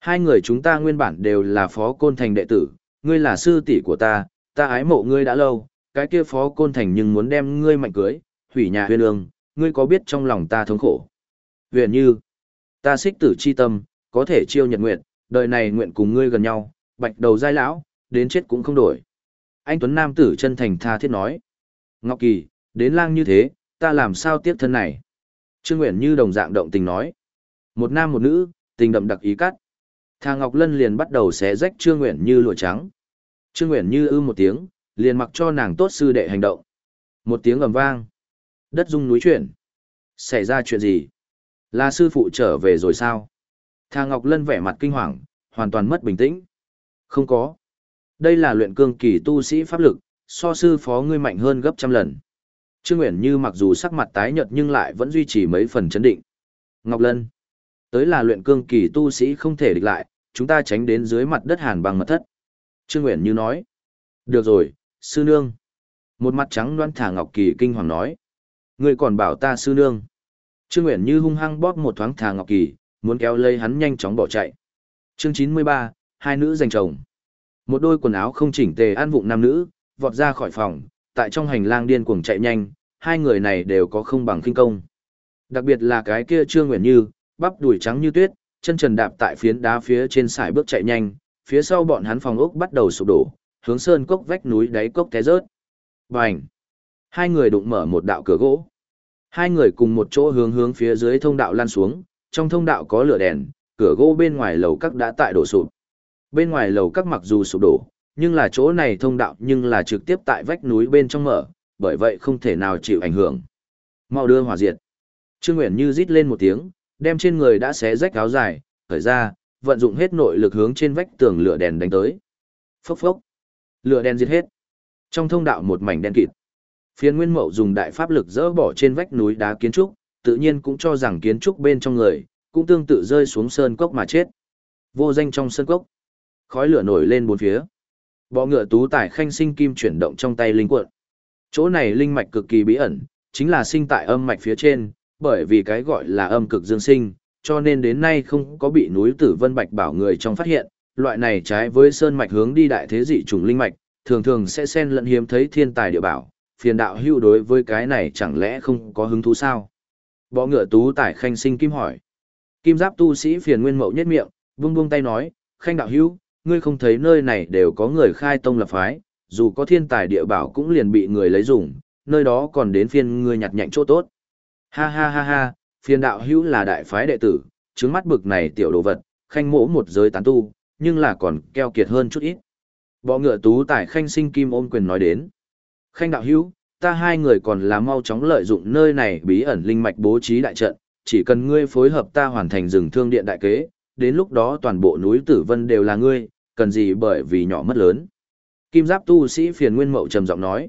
hai người chúng ta nguyên bản đều là phó côn thành đệ tử, ngươi là sư tỷ của ta, ta ái mộ ngươi đã lâu, cái kia phó côn thành nhưng muốn đem ngươi mạnh cưới, hủy nhà huyền ương, ngươi có biết trong lòng ta thống khổ. Huyền như, ta xích tử chi tâm, có thể chiêu nhật nguyện, đời này nguyện cùng ngươi gần nhau, bạch đầu giai lão, đến chết cũng không đổi. Anh Tuấn Nam tử chân thành tha thiết nói. Ngọc Kỳ, đến lang như thế, ta làm sao tiếp thân này? Trương Nguyện như đồng dạng động tình nói. Một nam một nữ, tình đậm đặc ý cắt. Thà Ngọc Lân liền bắt đầu xé rách Trương Nguyện như lụa trắng. Trương Nguyện như ư một tiếng, liền mặc cho nàng tốt sư đệ hành động. Một tiếng ầm vang. Đất rung núi chuyển. Xảy ra chuyện gì? Là sư phụ trở về rồi sao? Thà Ngọc Lân vẻ mặt kinh hoàng, hoàn toàn mất bình tĩnh. Không có. Đây là luyện cương kỳ tu sĩ pháp lực, so sư phó ngươi mạnh hơn gấp trăm lần. Trương Nguyễn Như mặc dù sắc mặt tái nhợt nhưng lại vẫn duy trì mấy phần chấn định. Ngọc Lân. Tới là luyện cương kỳ tu sĩ không thể địch lại, chúng ta tránh đến dưới mặt đất hàn bằng mật thất. Trương Nguyễn Như nói. Được rồi, sư nương. Một mặt trắng đoan thả Ngọc Kỳ kinh hoàng nói. Ngươi còn bảo ta sư nương. Trương Nguyễn Như hung hăng bóp một thoáng thả Ngọc Kỳ, muốn kéo lây hắn nhanh chóng bỏ chạy. Chương 93, hai nữ giành chồng. Một đôi quần áo không chỉnh tề an vụng nam nữ, vọt ra khỏi phòng, tại trong hành lang điên cuồng chạy nhanh, hai người này đều có không bằng kinh công. Đặc biệt là cái kia Trương Nguyễn Như, bắp đùi trắng như tuyết, chân trần đạp tại phiến đá phía trên sải bước chạy nhanh, phía sau bọn hắn phòng ốc bắt đầu sụp đổ, hướng sơn cốc vách núi đáy cốc té rớt. Bành! Hai người đụng mở một đạo cửa gỗ. Hai người cùng một chỗ hướng hướng phía dưới thông đạo lan xuống, trong thông đạo có lửa đèn, cửa gỗ bên ngoài lầu các đã tại đổ sụp. Bên ngoài lầu các mặc dù sụp đổ, nhưng là chỗ này thông đạo nhưng là trực tiếp tại vách núi bên trong mở, bởi vậy không thể nào chịu ảnh hưởng. Mau đưa hỏa diệt. Trương Nguyễn Như rít lên một tiếng, đem trên người đã xé rách áo dài, khởi ra, vận dụng hết nội lực hướng trên vách tường lửa đèn đánh tới. Phốc phốc. Lửa đèn diệt hết. Trong thông đạo một mảnh đen kịt. Phiên Nguyên Mậu dùng đại pháp lực dỡ bỏ trên vách núi đá kiến trúc, tự nhiên cũng cho rằng kiến trúc bên trong người, cũng tương tự rơi xuống sơn cốc mà chết. Vô danh trong sơn cốc. Khói lửa nổi lên bốn phía. Bọ ngựa tú tải khanh sinh kim chuyển động trong tay linh cuộn. Chỗ này linh mạch cực kỳ bí ẩn, chính là sinh tại âm mạch phía trên, bởi vì cái gọi là âm cực dương sinh, cho nên đến nay không có bị núi Tử Vân Bạch bảo người trong phát hiện, loại này trái với sơn mạch hướng đi đại thế dị trùng linh mạch, thường thường sẽ xen lẫn hiếm thấy thiên tài địa bảo, phiền đạo hưu đối với cái này chẳng lẽ không có hứng thú sao? Bọ ngựa tú tải khanh sinh kim hỏi. Kim giáp tu sĩ phiền nguyên mậu nhất miệng, vung vung tay nói, khanh đạo hưu, ngươi không thấy nơi này đều có người khai tông lập phái, dù có thiên tài địa bảo cũng liền bị người lấy dùng, nơi đó còn đến phiên ngươi nhặt nhạnh chỗ tốt. Ha ha ha ha, phiền đạo hữu là đại phái đệ tử, trứng mắt bực này tiểu đồ vật, khanh mỗ một giới tán tu, nhưng là còn keo kiệt hơn chút ít. Bọ ngựa tú tại khanh sinh kim ôm quyền nói đến. Khanh đạo hữu, ta hai người còn là mau chóng lợi dụng nơi này bí ẩn linh mạch bố trí đại trận, chỉ cần ngươi phối hợp ta hoàn thành rừng thương điện đại kế, đến lúc đó toàn bộ núi Tử Vân đều là ngươi, cần gì bởi vì nhỏ mất lớn. Kim giáp tu sĩ phiền nguyên mậu trầm giọng nói.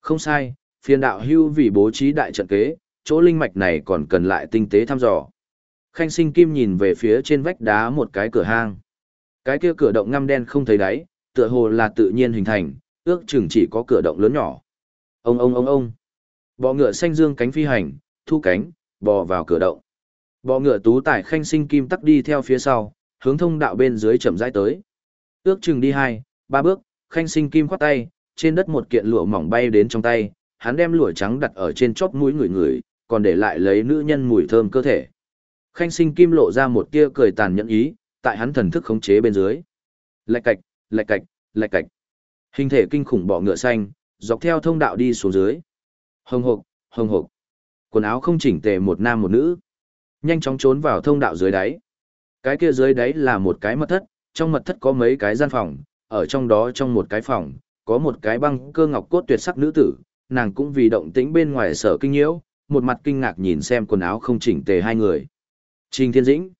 Không sai, phiền đạo hưu vì bố trí đại trận kế, chỗ linh mạch này còn cần lại tinh tế thăm dò. Khanh sinh kim nhìn về phía trên vách đá một cái cửa hang. Cái kia cửa động ngăm đen không thấy đáy, tựa hồ là tự nhiên hình thành, ước chừng chỉ có cửa động lớn nhỏ. Ông ông ông ông. Bọ ngựa xanh dương cánh phi hành, thu cánh, bò vào cửa động. Bọ ngựa tú tải khanh sinh kim tắc đi theo phía sau, hướng thông đạo bên dưới chậm rãi tới. Ước chừng đi hai, ba bước, khanh sinh kim khoát tay, trên đất một kiện lụa mỏng bay đến trong tay, hắn đem lụa trắng đặt ở trên chóp mũi người người, còn để lại lấy nữ nhân mùi thơm cơ thể. Khanh sinh kim lộ ra một tia cười tàn nhẫn ý, tại hắn thần thức khống chế bên dưới. Lạch cạch, lạch cạch, lạch cạch. Hình thể kinh khủng bọ ngựa xanh, dọc theo thông đạo đi xuống dưới. Hồng hộc, hồng hộc. Quần áo không chỉnh tề một nam một nữ. Nhanh chóng trốn vào thông đạo dưới đáy. Cái kia dưới đáy là một cái mật thất, trong mật thất có mấy cái gian phòng, ở trong đó trong một cái phòng, có một cái băng cơ ngọc cốt tuyệt sắc nữ tử, nàng cũng vì động tĩnh bên ngoài sở kinh nhiễu, một mặt kinh ngạc nhìn xem quần áo không chỉnh tề hai người. Trình Thiên Dĩnh,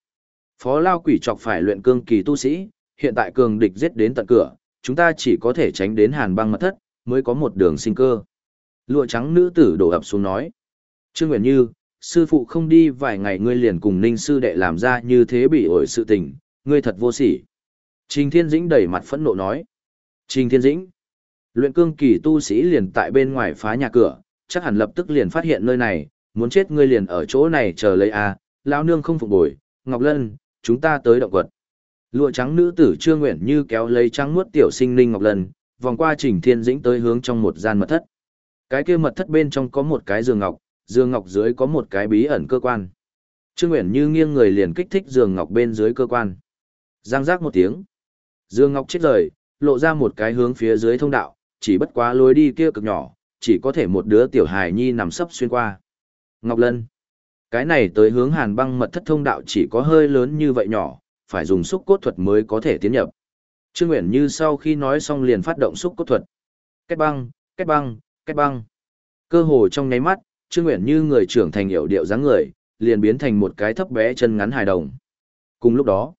Phó Lao Quỷ chọc phải luyện cương kỳ tu sĩ, hiện tại cường địch giết đến tận cửa, chúng ta chỉ có thể tránh đến hàn băng mật thất, mới có một đường sinh cơ. Lụa trắng nữ tử đổ ập xuống nói. Trương Nguyễn Như, sư phụ không đi vài ngày ngươi liền cùng ninh sư đệ làm ra như thế bị ổi sự tình, ngươi thật vô sỉ. Trình Thiên Dĩnh đẩy mặt phẫn nộ nói. Trình Thiên Dĩnh, luyện cương kỳ tu sĩ liền tại bên ngoài phá nhà cửa, chắc hẳn lập tức liền phát hiện nơi này, muốn chết ngươi liền ở chỗ này chờ lấy a, à, lão nương không phục bồi, Ngọc Lân, chúng ta tới động quật. Lụa trắng nữ tử Trương Nguyện Như kéo lấy trắng muốt tiểu sinh Ninh Ngọc Lân, vòng qua Trình Thiên Dĩnh tới hướng trong một gian mật thất. Cái kia mật thất bên trong có một cái giường ngọc, giường ngọc dưới có một cái bí ẩn cơ quan. Trương Uyển Như nghiêng người liền kích thích giường ngọc bên dưới cơ quan. Giang giác một tiếng. Dương Ngọc chết rời, lộ ra một cái hướng phía dưới thông đạo, chỉ bất quá lối đi kia cực nhỏ, chỉ có thể một đứa tiểu hài nhi nằm sấp xuyên qua. Ngọc Lân. Cái này tới hướng hàn băng mật thất thông đạo chỉ có hơi lớn như vậy nhỏ, phải dùng xúc cốt thuật mới có thể tiến nhập. Trương Nguyễn Như sau khi nói xong liền phát động xúc cốt thuật. Kết băng, kết băng, kết băng. Cơ hồ trong nháy mắt, Trương Nguyện Như người trưởng thành hiểu điệu dáng người, liền biến thành một cái thấp bé chân ngắn hài đồng. Cùng lúc đó,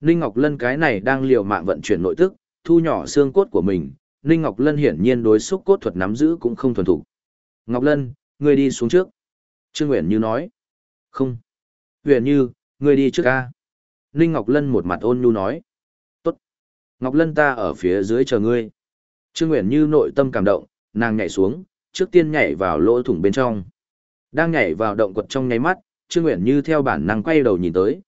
Ninh Ngọc Lân cái này đang liều mạng vận chuyển nội tức, thu nhỏ xương cốt của mình, Ninh Ngọc Lân hiển nhiên đối xúc cốt thuật nắm giữ cũng không thuần thủ. Ngọc Lân, ngươi đi xuống trước. Trương Nguyễn Như nói. Không. Nguyễn Như, ngươi đi trước ca. Ninh Ngọc Lân một mặt ôn nhu nói. Tốt. Ngọc Lân ta ở phía dưới chờ ngươi. Trương Nguyễn Như nội tâm cảm động, nàng nhảy xuống, trước tiên nhảy vào lỗ thủng bên trong. Đang nhảy vào động quật trong nháy mắt, Trương Uyển Như theo bản năng quay đầu nhìn tới.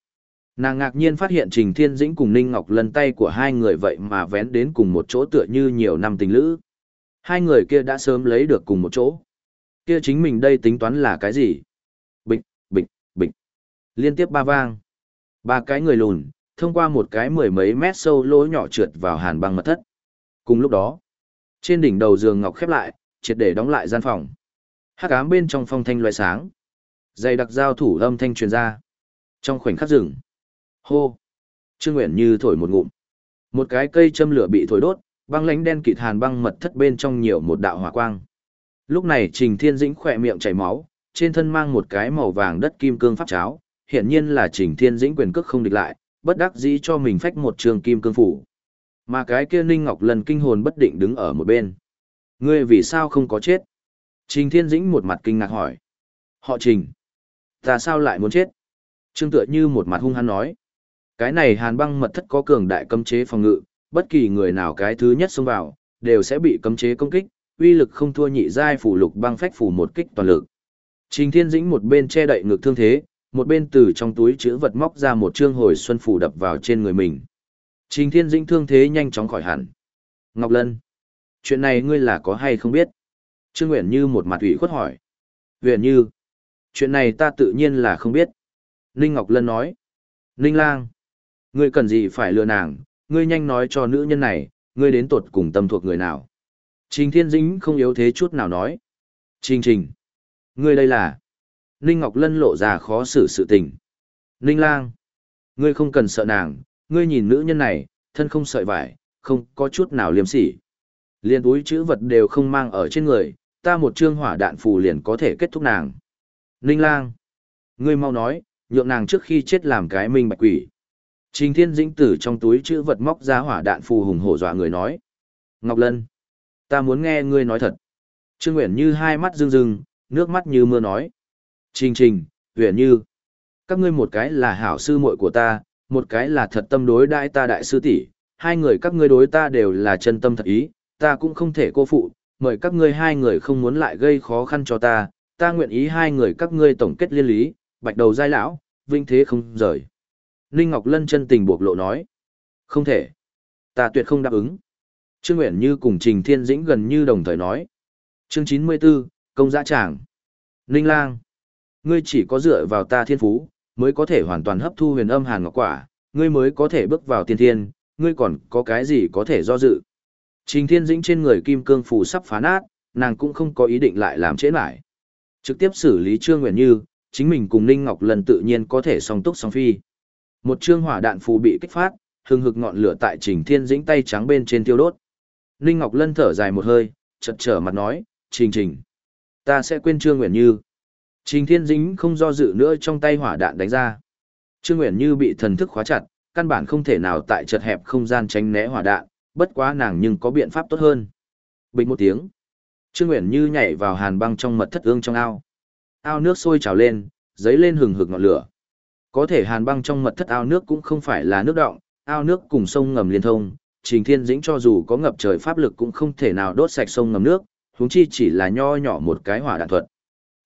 Nàng ngạc nhiên phát hiện Trình Thiên Dĩnh cùng Ninh Ngọc Lân tay của hai người vậy mà vén đến cùng một chỗ tựa như nhiều năm tình lữ. Hai người kia đã sớm lấy được cùng một chỗ. Kia chính mình đây tính toán là cái gì? Bịch, bịch, bịch. Liên tiếp ba vang. Ba cái người lùn, thông qua một cái mười mấy mét sâu lỗ nhỏ trượt vào hàn băng mật thất. Cùng lúc đó, trên đỉnh đầu giường ngọc khép lại, triệt để đóng lại gian phòng. Hắc ám bên trong phong thanh loại sáng. Dày đặc giao thủ âm thanh truyền ra. Trong khoảnh khắc rừng. Hô. Trương Nguyện như thổi một ngụm. Một cái cây châm lửa bị thổi đốt, băng lánh đen kịt hàn băng mật thất bên trong nhiều một đạo hỏa quang. Lúc này Trình Thiên Dĩnh khỏe miệng chảy máu, trên thân mang một cái màu vàng đất kim cương pháp cháo, hiển nhiên là Trình Thiên Dĩnh quyền cước không địch lại, bất đắc dĩ cho mình phách một trường kim cương phủ. Mà cái kia Ninh Ngọc Lần kinh hồn bất định đứng ở một bên. Ngươi vì sao không có chết? Trình Thiên Dĩnh một mặt kinh ngạc hỏi. Họ Trình. Ta sao lại muốn chết? Trương tựa như một mặt hung hăng nói. Cái này hàn băng mật thất có cường đại cấm chế phòng ngự, bất kỳ người nào cái thứ nhất xông vào, đều sẽ bị cấm chế công kích, uy lực không thua nhị giai phủ lục băng phách phủ một kích toàn lực. Trình Thiên Dĩnh một bên che đậy ngực thương thế, một bên từ trong túi chữ vật móc ra một trương hồi xuân phủ đập vào trên người mình. Trình Thiên Dĩnh thương thế nhanh chóng khỏi hẳn. Ngọc Lân, chuyện này ngươi là có hay không biết? Trương Nguyễn Như một mặt ủy khuất hỏi. Nguyễn Như, chuyện này ta tự nhiên là không biết. Ninh Ngọc Lân nói. Ninh Lang, ngươi cần gì phải lừa nàng, ngươi nhanh nói cho nữ nhân này, ngươi đến tột cùng tâm thuộc người nào. Trình Thiên Dĩnh không yếu thế chút nào nói. Trình Trình, ngươi đây là... Ninh Ngọc Lân lộ ra khó xử sự tình. Ninh Lang, ngươi không cần sợ nàng, ngươi nhìn nữ nhân này, thân không sợi vải, không có chút nào liêm sỉ. Liên túi chữ vật đều không mang ở trên người, ta một trương hỏa đạn phù liền có thể kết thúc nàng. Ninh Lang, ngươi mau nói, nhượng nàng trước khi chết làm cái minh bạch quỷ. Trình Thiên Dĩnh Tử trong túi chữ vật móc ra hỏa đạn phù hùng hổ dọa người nói. Ngọc Lân, ta muốn nghe ngươi nói thật. Trương Nguyễn Như hai mắt rưng rưng, nước mắt như mưa nói. Trình Trình, Nguyễn Như, các ngươi một cái là hảo sư muội của ta, một cái là thật tâm đối đại ta đại sư tỷ, hai người các ngươi đối ta đều là chân tâm thật ý, ta cũng không thể cô phụ, mời các ngươi hai người không muốn lại gây khó khăn cho ta, ta nguyện ý hai người các ngươi tổng kết liên lý, bạch đầu giai lão, vinh thế không rời. Ninh Ngọc Lân chân tình buộc lộ nói. Không thể. Ta tuyệt không đáp ứng. Trương Nguyễn Như cùng Trình Thiên Dĩnh gần như đồng thời nói. Chương 94, Công giã tràng. Ninh Lang. Ngươi chỉ có dựa vào ta thiên phú, mới có thể hoàn toàn hấp thu huyền âm hàn ngọc quả, ngươi mới có thể bước vào tiên thiên, ngươi còn có cái gì có thể do dự. Trình Thiên Dĩnh trên người kim cương phù sắp phá nát, nàng cũng không có ý định lại làm trễ lại. Trực tiếp xử lý Trương Nguyễn Như, chính mình cùng Ninh Ngọc Lần tự nhiên có thể song túc song phi. Một trương hỏa đạn phù bị kích phát, hừng hực ngọn lửa tại Trình Thiên Dĩnh tay trắng bên trên tiêu đốt. Ninh Ngọc Lân thở dài một hơi, chật trở mặt nói, Trình Trình, ta sẽ quên Trương Nguyễn Như. Trình Thiên Dĩnh không do dự nữa trong tay hỏa đạn đánh ra. Trương Nguyễn Như bị thần thức khóa chặt, căn bản không thể nào tại chật hẹp không gian tránh né hỏa đạn, bất quá nàng nhưng có biện pháp tốt hơn. Bình một tiếng. Trương Nguyễn Như nhảy vào hàn băng trong mật thất ương trong ao. Ao nước sôi trào lên, dấy lên hừng hực ngọn lửa. Có thể hàn băng trong mật thất ao nước cũng không phải là nước động, ao nước cùng sông ngầm liên thông, Trình Thiên Dĩnh cho dù có ngập trời pháp lực cũng không thể nào đốt sạch sông ngầm nước, huống chi chỉ là nho nhỏ một cái hỏa đạn thuật.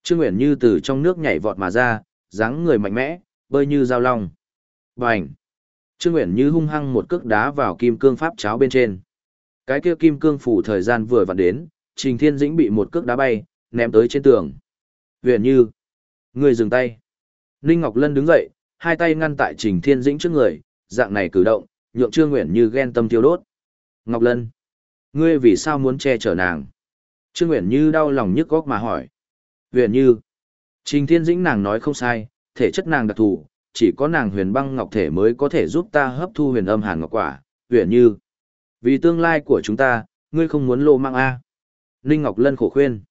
Trương Uyển Như từ trong nước nhảy vọt mà ra, dáng người mạnh mẽ, bơi như dao long. Bành! Trương Uyển Như hung hăng một cước đá vào kim cương pháp cháo bên trên. Cái kia kim cương phủ thời gian vừa vặn đến, Trình Thiên Dĩnh bị một cước đá bay, ném tới trên tường. Uyển Như! Người dừng tay! Ninh Ngọc Lân đứng dậy, hai tay ngăn tại Trình Thiên Dĩnh trước người, dạng này cử động, nhượng Trương Uyển Như ghen tâm tiêu đốt. Ngọc Lân! Ngươi vì sao muốn che chở nàng? Trương Uyển Như đau lòng nhức góc mà hỏi. Uyển như, Trình Thiên Dĩnh nàng nói không sai, thể chất nàng đặc thù, chỉ có nàng huyền băng ngọc thể mới có thể giúp ta hấp thu huyền âm hàn ngọc quả, huyền như. Vì tương lai của chúng ta, ngươi không muốn lô mang A. Ninh Ngọc Lân khổ khuyên.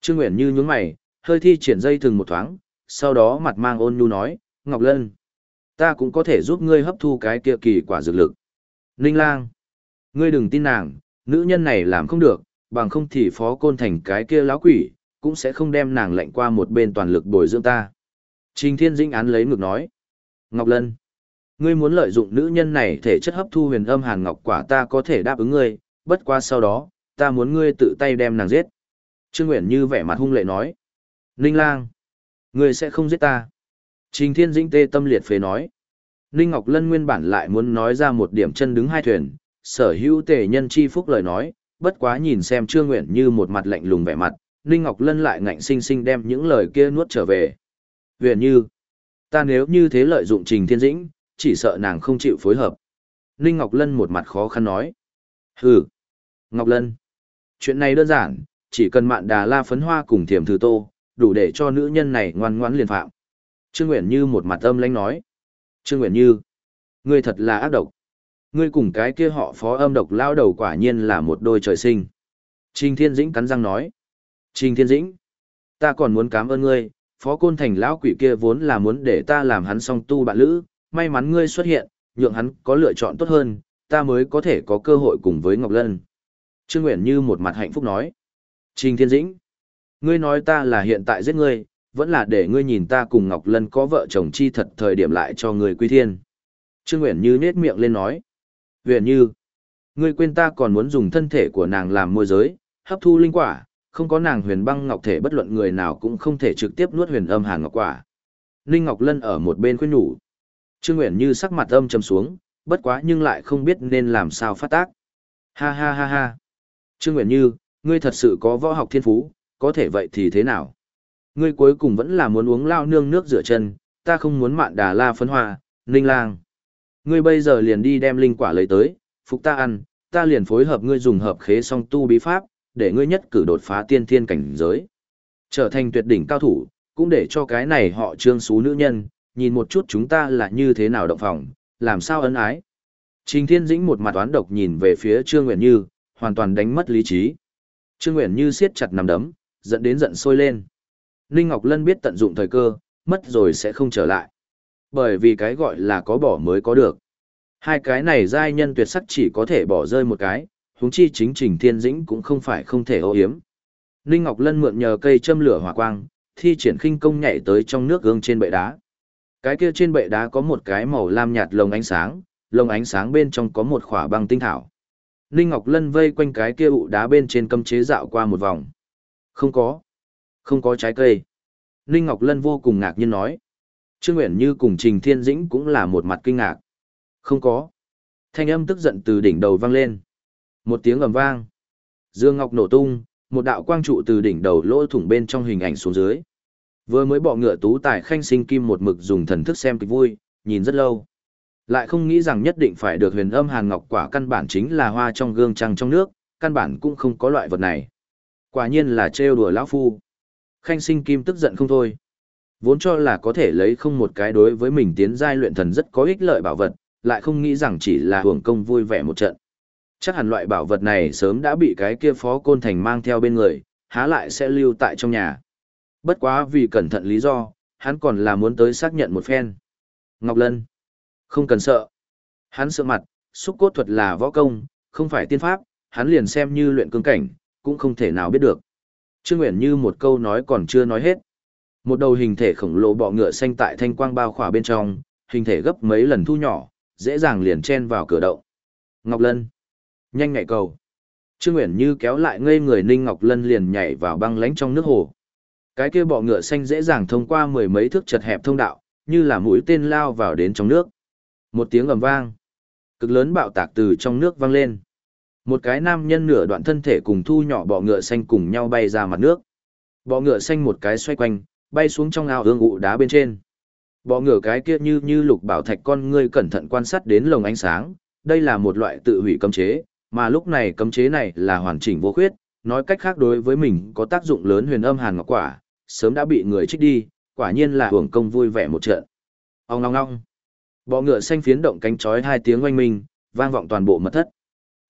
Trương Nguyễn Như nhướng mày, hơi thi triển dây thừng một thoáng, sau đó mặt mang ôn nhu nói, Ngọc Lân, ta cũng có thể giúp ngươi hấp thu cái kia kỳ quả dược lực. Ninh Lang, ngươi đừng tin nàng, nữ nhân này làm không được, bằng không thì phó côn thành cái kia lão quỷ, cũng sẽ không đem nàng lệnh qua một bên toàn lực bồi dưỡng ta. Trình Thiên Dĩnh án lấy ngược nói. Ngọc Lân, ngươi muốn lợi dụng nữ nhân này thể chất hấp thu huyền âm hàn ngọc quả ta có thể đáp ứng ngươi, bất qua sau đó, ta muốn ngươi tự tay đem nàng giết. Trương Nguyễn Như vẻ mặt hung lệ nói. Ninh Lang, ngươi sẽ không giết ta. Trình Thiên Dĩnh tê tâm liệt phế nói. Ninh Ngọc Lân nguyên bản lại muốn nói ra một điểm chân đứng hai thuyền, sở hữu tề nhân chi phúc lời nói, bất quá nhìn xem Trương Nguyễn Như một mặt lạnh lùng vẻ mặt, Ninh Ngọc Lân lại ngạnh sinh sinh đem những lời kia nuốt trở về. Huyền như, ta nếu như thế lợi dụng Trình Thiên Dĩnh, chỉ sợ nàng không chịu phối hợp. Ninh Ngọc Lân một mặt khó khăn nói. Hừ, Ngọc Lân, chuyện này đơn giản, chỉ cần mạn đà la phấn hoa cùng thiềm thư tô, đủ để cho nữ nhân này ngoan ngoãn liền phạm. Trương nguyện Như một mặt âm lãnh nói. Trương nguyện Như, ngươi thật là ác độc. Ngươi cùng cái kia họ phó âm độc lao đầu quả nhiên là một đôi trời sinh. Trình Thiên Dĩnh cắn răng nói. Trình Thiên Dĩnh, ta còn muốn cảm ơn ngươi, phó côn thành lão quỷ kia vốn là muốn để ta làm hắn song tu bạn lữ, may mắn ngươi xuất hiện, nhượng hắn có lựa chọn tốt hơn, ta mới có thể có cơ hội cùng với Ngọc Lân. Trương Nguyễn Như một mặt hạnh phúc nói. Trình Thiên Dĩnh, ngươi nói ta là hiện tại giết ngươi, vẫn là để ngươi nhìn ta cùng Ngọc Lân có vợ chồng chi thật thời điểm lại cho người quy thiên. Trương Uyển Như nết miệng lên nói. Uyển Như, ngươi quên ta còn muốn dùng thân thể của nàng làm môi giới, hấp thu linh quả, không có nàng huyền băng ngọc thể bất luận người nào cũng không thể trực tiếp nuốt huyền âm hàn ngọc quả. Ninh Ngọc Lân ở một bên khuyên nhủ. Trương Uyển Như sắc mặt âm trầm xuống, bất quá nhưng lại không biết nên làm sao phát tác. Ha ha ha ha. Trương Uyển Như, ngươi thật sự có võ học thiên phú, có thể vậy thì thế nào? Ngươi cuối cùng vẫn là muốn uống lao nương nước rửa chân, ta không muốn mạn đà la phấn hoa, ninh lang. Ngươi bây giờ liền đi đem linh quả lấy tới, phục ta ăn, ta liền phối hợp ngươi dùng hợp khế song tu bí pháp, để ngươi nhất cử đột phá tiên thiên cảnh giới. Trở thành tuyệt đỉnh cao thủ, cũng để cho cái này họ trương xú nữ nhân, nhìn một chút chúng ta là như thế nào động phòng, làm sao ân ái. Trình Thiên Dĩnh một mặt oán độc nhìn về phía Trương Nguyện Như, hoàn toàn đánh mất lý trí. Trương Nguyện Như siết chặt nằm đấm, giận đến giận sôi lên. Ninh Ngọc Lân biết tận dụng thời cơ, mất rồi sẽ không trở lại. Bởi vì cái gọi là có bỏ mới có được. Hai cái này giai nhân tuyệt sắc chỉ có thể bỏ rơi một cái, huống chi chính Trình Thiên Dĩnh cũng không phải không thể ô hiếm. Ninh Ngọc Lân mượn nhờ cây châm lửa hỏa quang, thi triển khinh công nhảy tới trong nước gương trên bệ đá. Cái kia trên bệ đá có một cái màu lam nhạt lồng ánh sáng, lồng ánh sáng bên trong có một khỏa băng tinh thảo. Ninh Ngọc Lân vây quanh cái kia ụ đá bên trên cấm chế dạo qua một vòng. Không có. Không có trái cây. Ninh Ngọc Lân vô cùng ngạc nhiên nói. Trương Nguyễn Như cùng Trình Thiên Dĩnh cũng là một mặt kinh ngạc. Không có. Thanh âm tức giận từ đỉnh đầu vang lên. Một tiếng ầm vang. Dương Ngọc nổ tung, một đạo quang trụ từ đỉnh đầu lỗ thủng bên trong hình ảnh xuống dưới. Vừa mới bọ ngựa tú tài khanh sinh kim một mực dùng thần thức xem kịch vui, nhìn rất lâu. Lại không nghĩ rằng nhất định phải được huyền âm hàn ngọc quả căn bản chính là hoa trong gương trăng trong nước, căn bản cũng không có loại vật này. Quả nhiên là trêu đùa lão phu. Khanh sinh kim tức giận không thôi. Vốn cho là có thể lấy không một cái đối với mình tiến giai luyện thần rất có ích lợi bảo vật, lại không nghĩ rằng chỉ là hưởng công vui vẻ một trận. Chắc hẳn loại bảo vật này sớm đã bị cái kia phó côn thành mang theo bên người, há lại sẽ lưu tại trong nhà. Bất quá vì cẩn thận lý do, hắn còn là muốn tới xác nhận một phen. Ngọc Lân. Không cần sợ. Hắn sợ mặt, xúc cốt thuật là võ công, không phải tiên pháp, hắn liền xem như luyện cương cảnh, cũng không thể nào biết được. Trương Nguyễn như một câu nói còn chưa nói hết. Một đầu hình thể khổng lồ bọ ngựa xanh tại thanh quang bao khỏa bên trong, hình thể gấp mấy lần thu nhỏ, dễ dàng liền chen vào cửa động. Ngọc Lân. Nhanh nhảy cầu. Trương uyển Như kéo lại ngây người Ninh Ngọc Lân liền nhảy vào băng lánh trong nước hồ. Cái kia bọ ngựa xanh dễ dàng thông qua mười mấy thước chật hẹp thông đạo, như là mũi tên lao vào đến trong nước. Một tiếng ầm vang. Cực lớn bạo tạc từ trong nước vang lên. Một cái nam nhân nửa đoạn thân thể cùng thu nhỏ bọ ngựa xanh cùng nhau bay ra mặt nước. Bọ ngựa xanh một cái xoay quanh, bay xuống trong ao ương ụ đá bên trên. Bọ ngựa cái kia như như lục bảo thạch con ngươi cẩn thận quan sát đến lồng ánh sáng, đây là một loại tự hủy cấm chế, mà lúc này cấm chế này là hoàn chỉnh vô khuyết, nói cách khác đối với mình có tác dụng lớn huyền âm hàn ngọc quả, sớm đã bị người trích đi, quả nhiên là hưởng công vui vẻ một trận. Ông ngong ngong. Bọ ngựa xanh phiến động cánh chói hai tiếng oanh minh, vang vọng toàn bộ mật thất.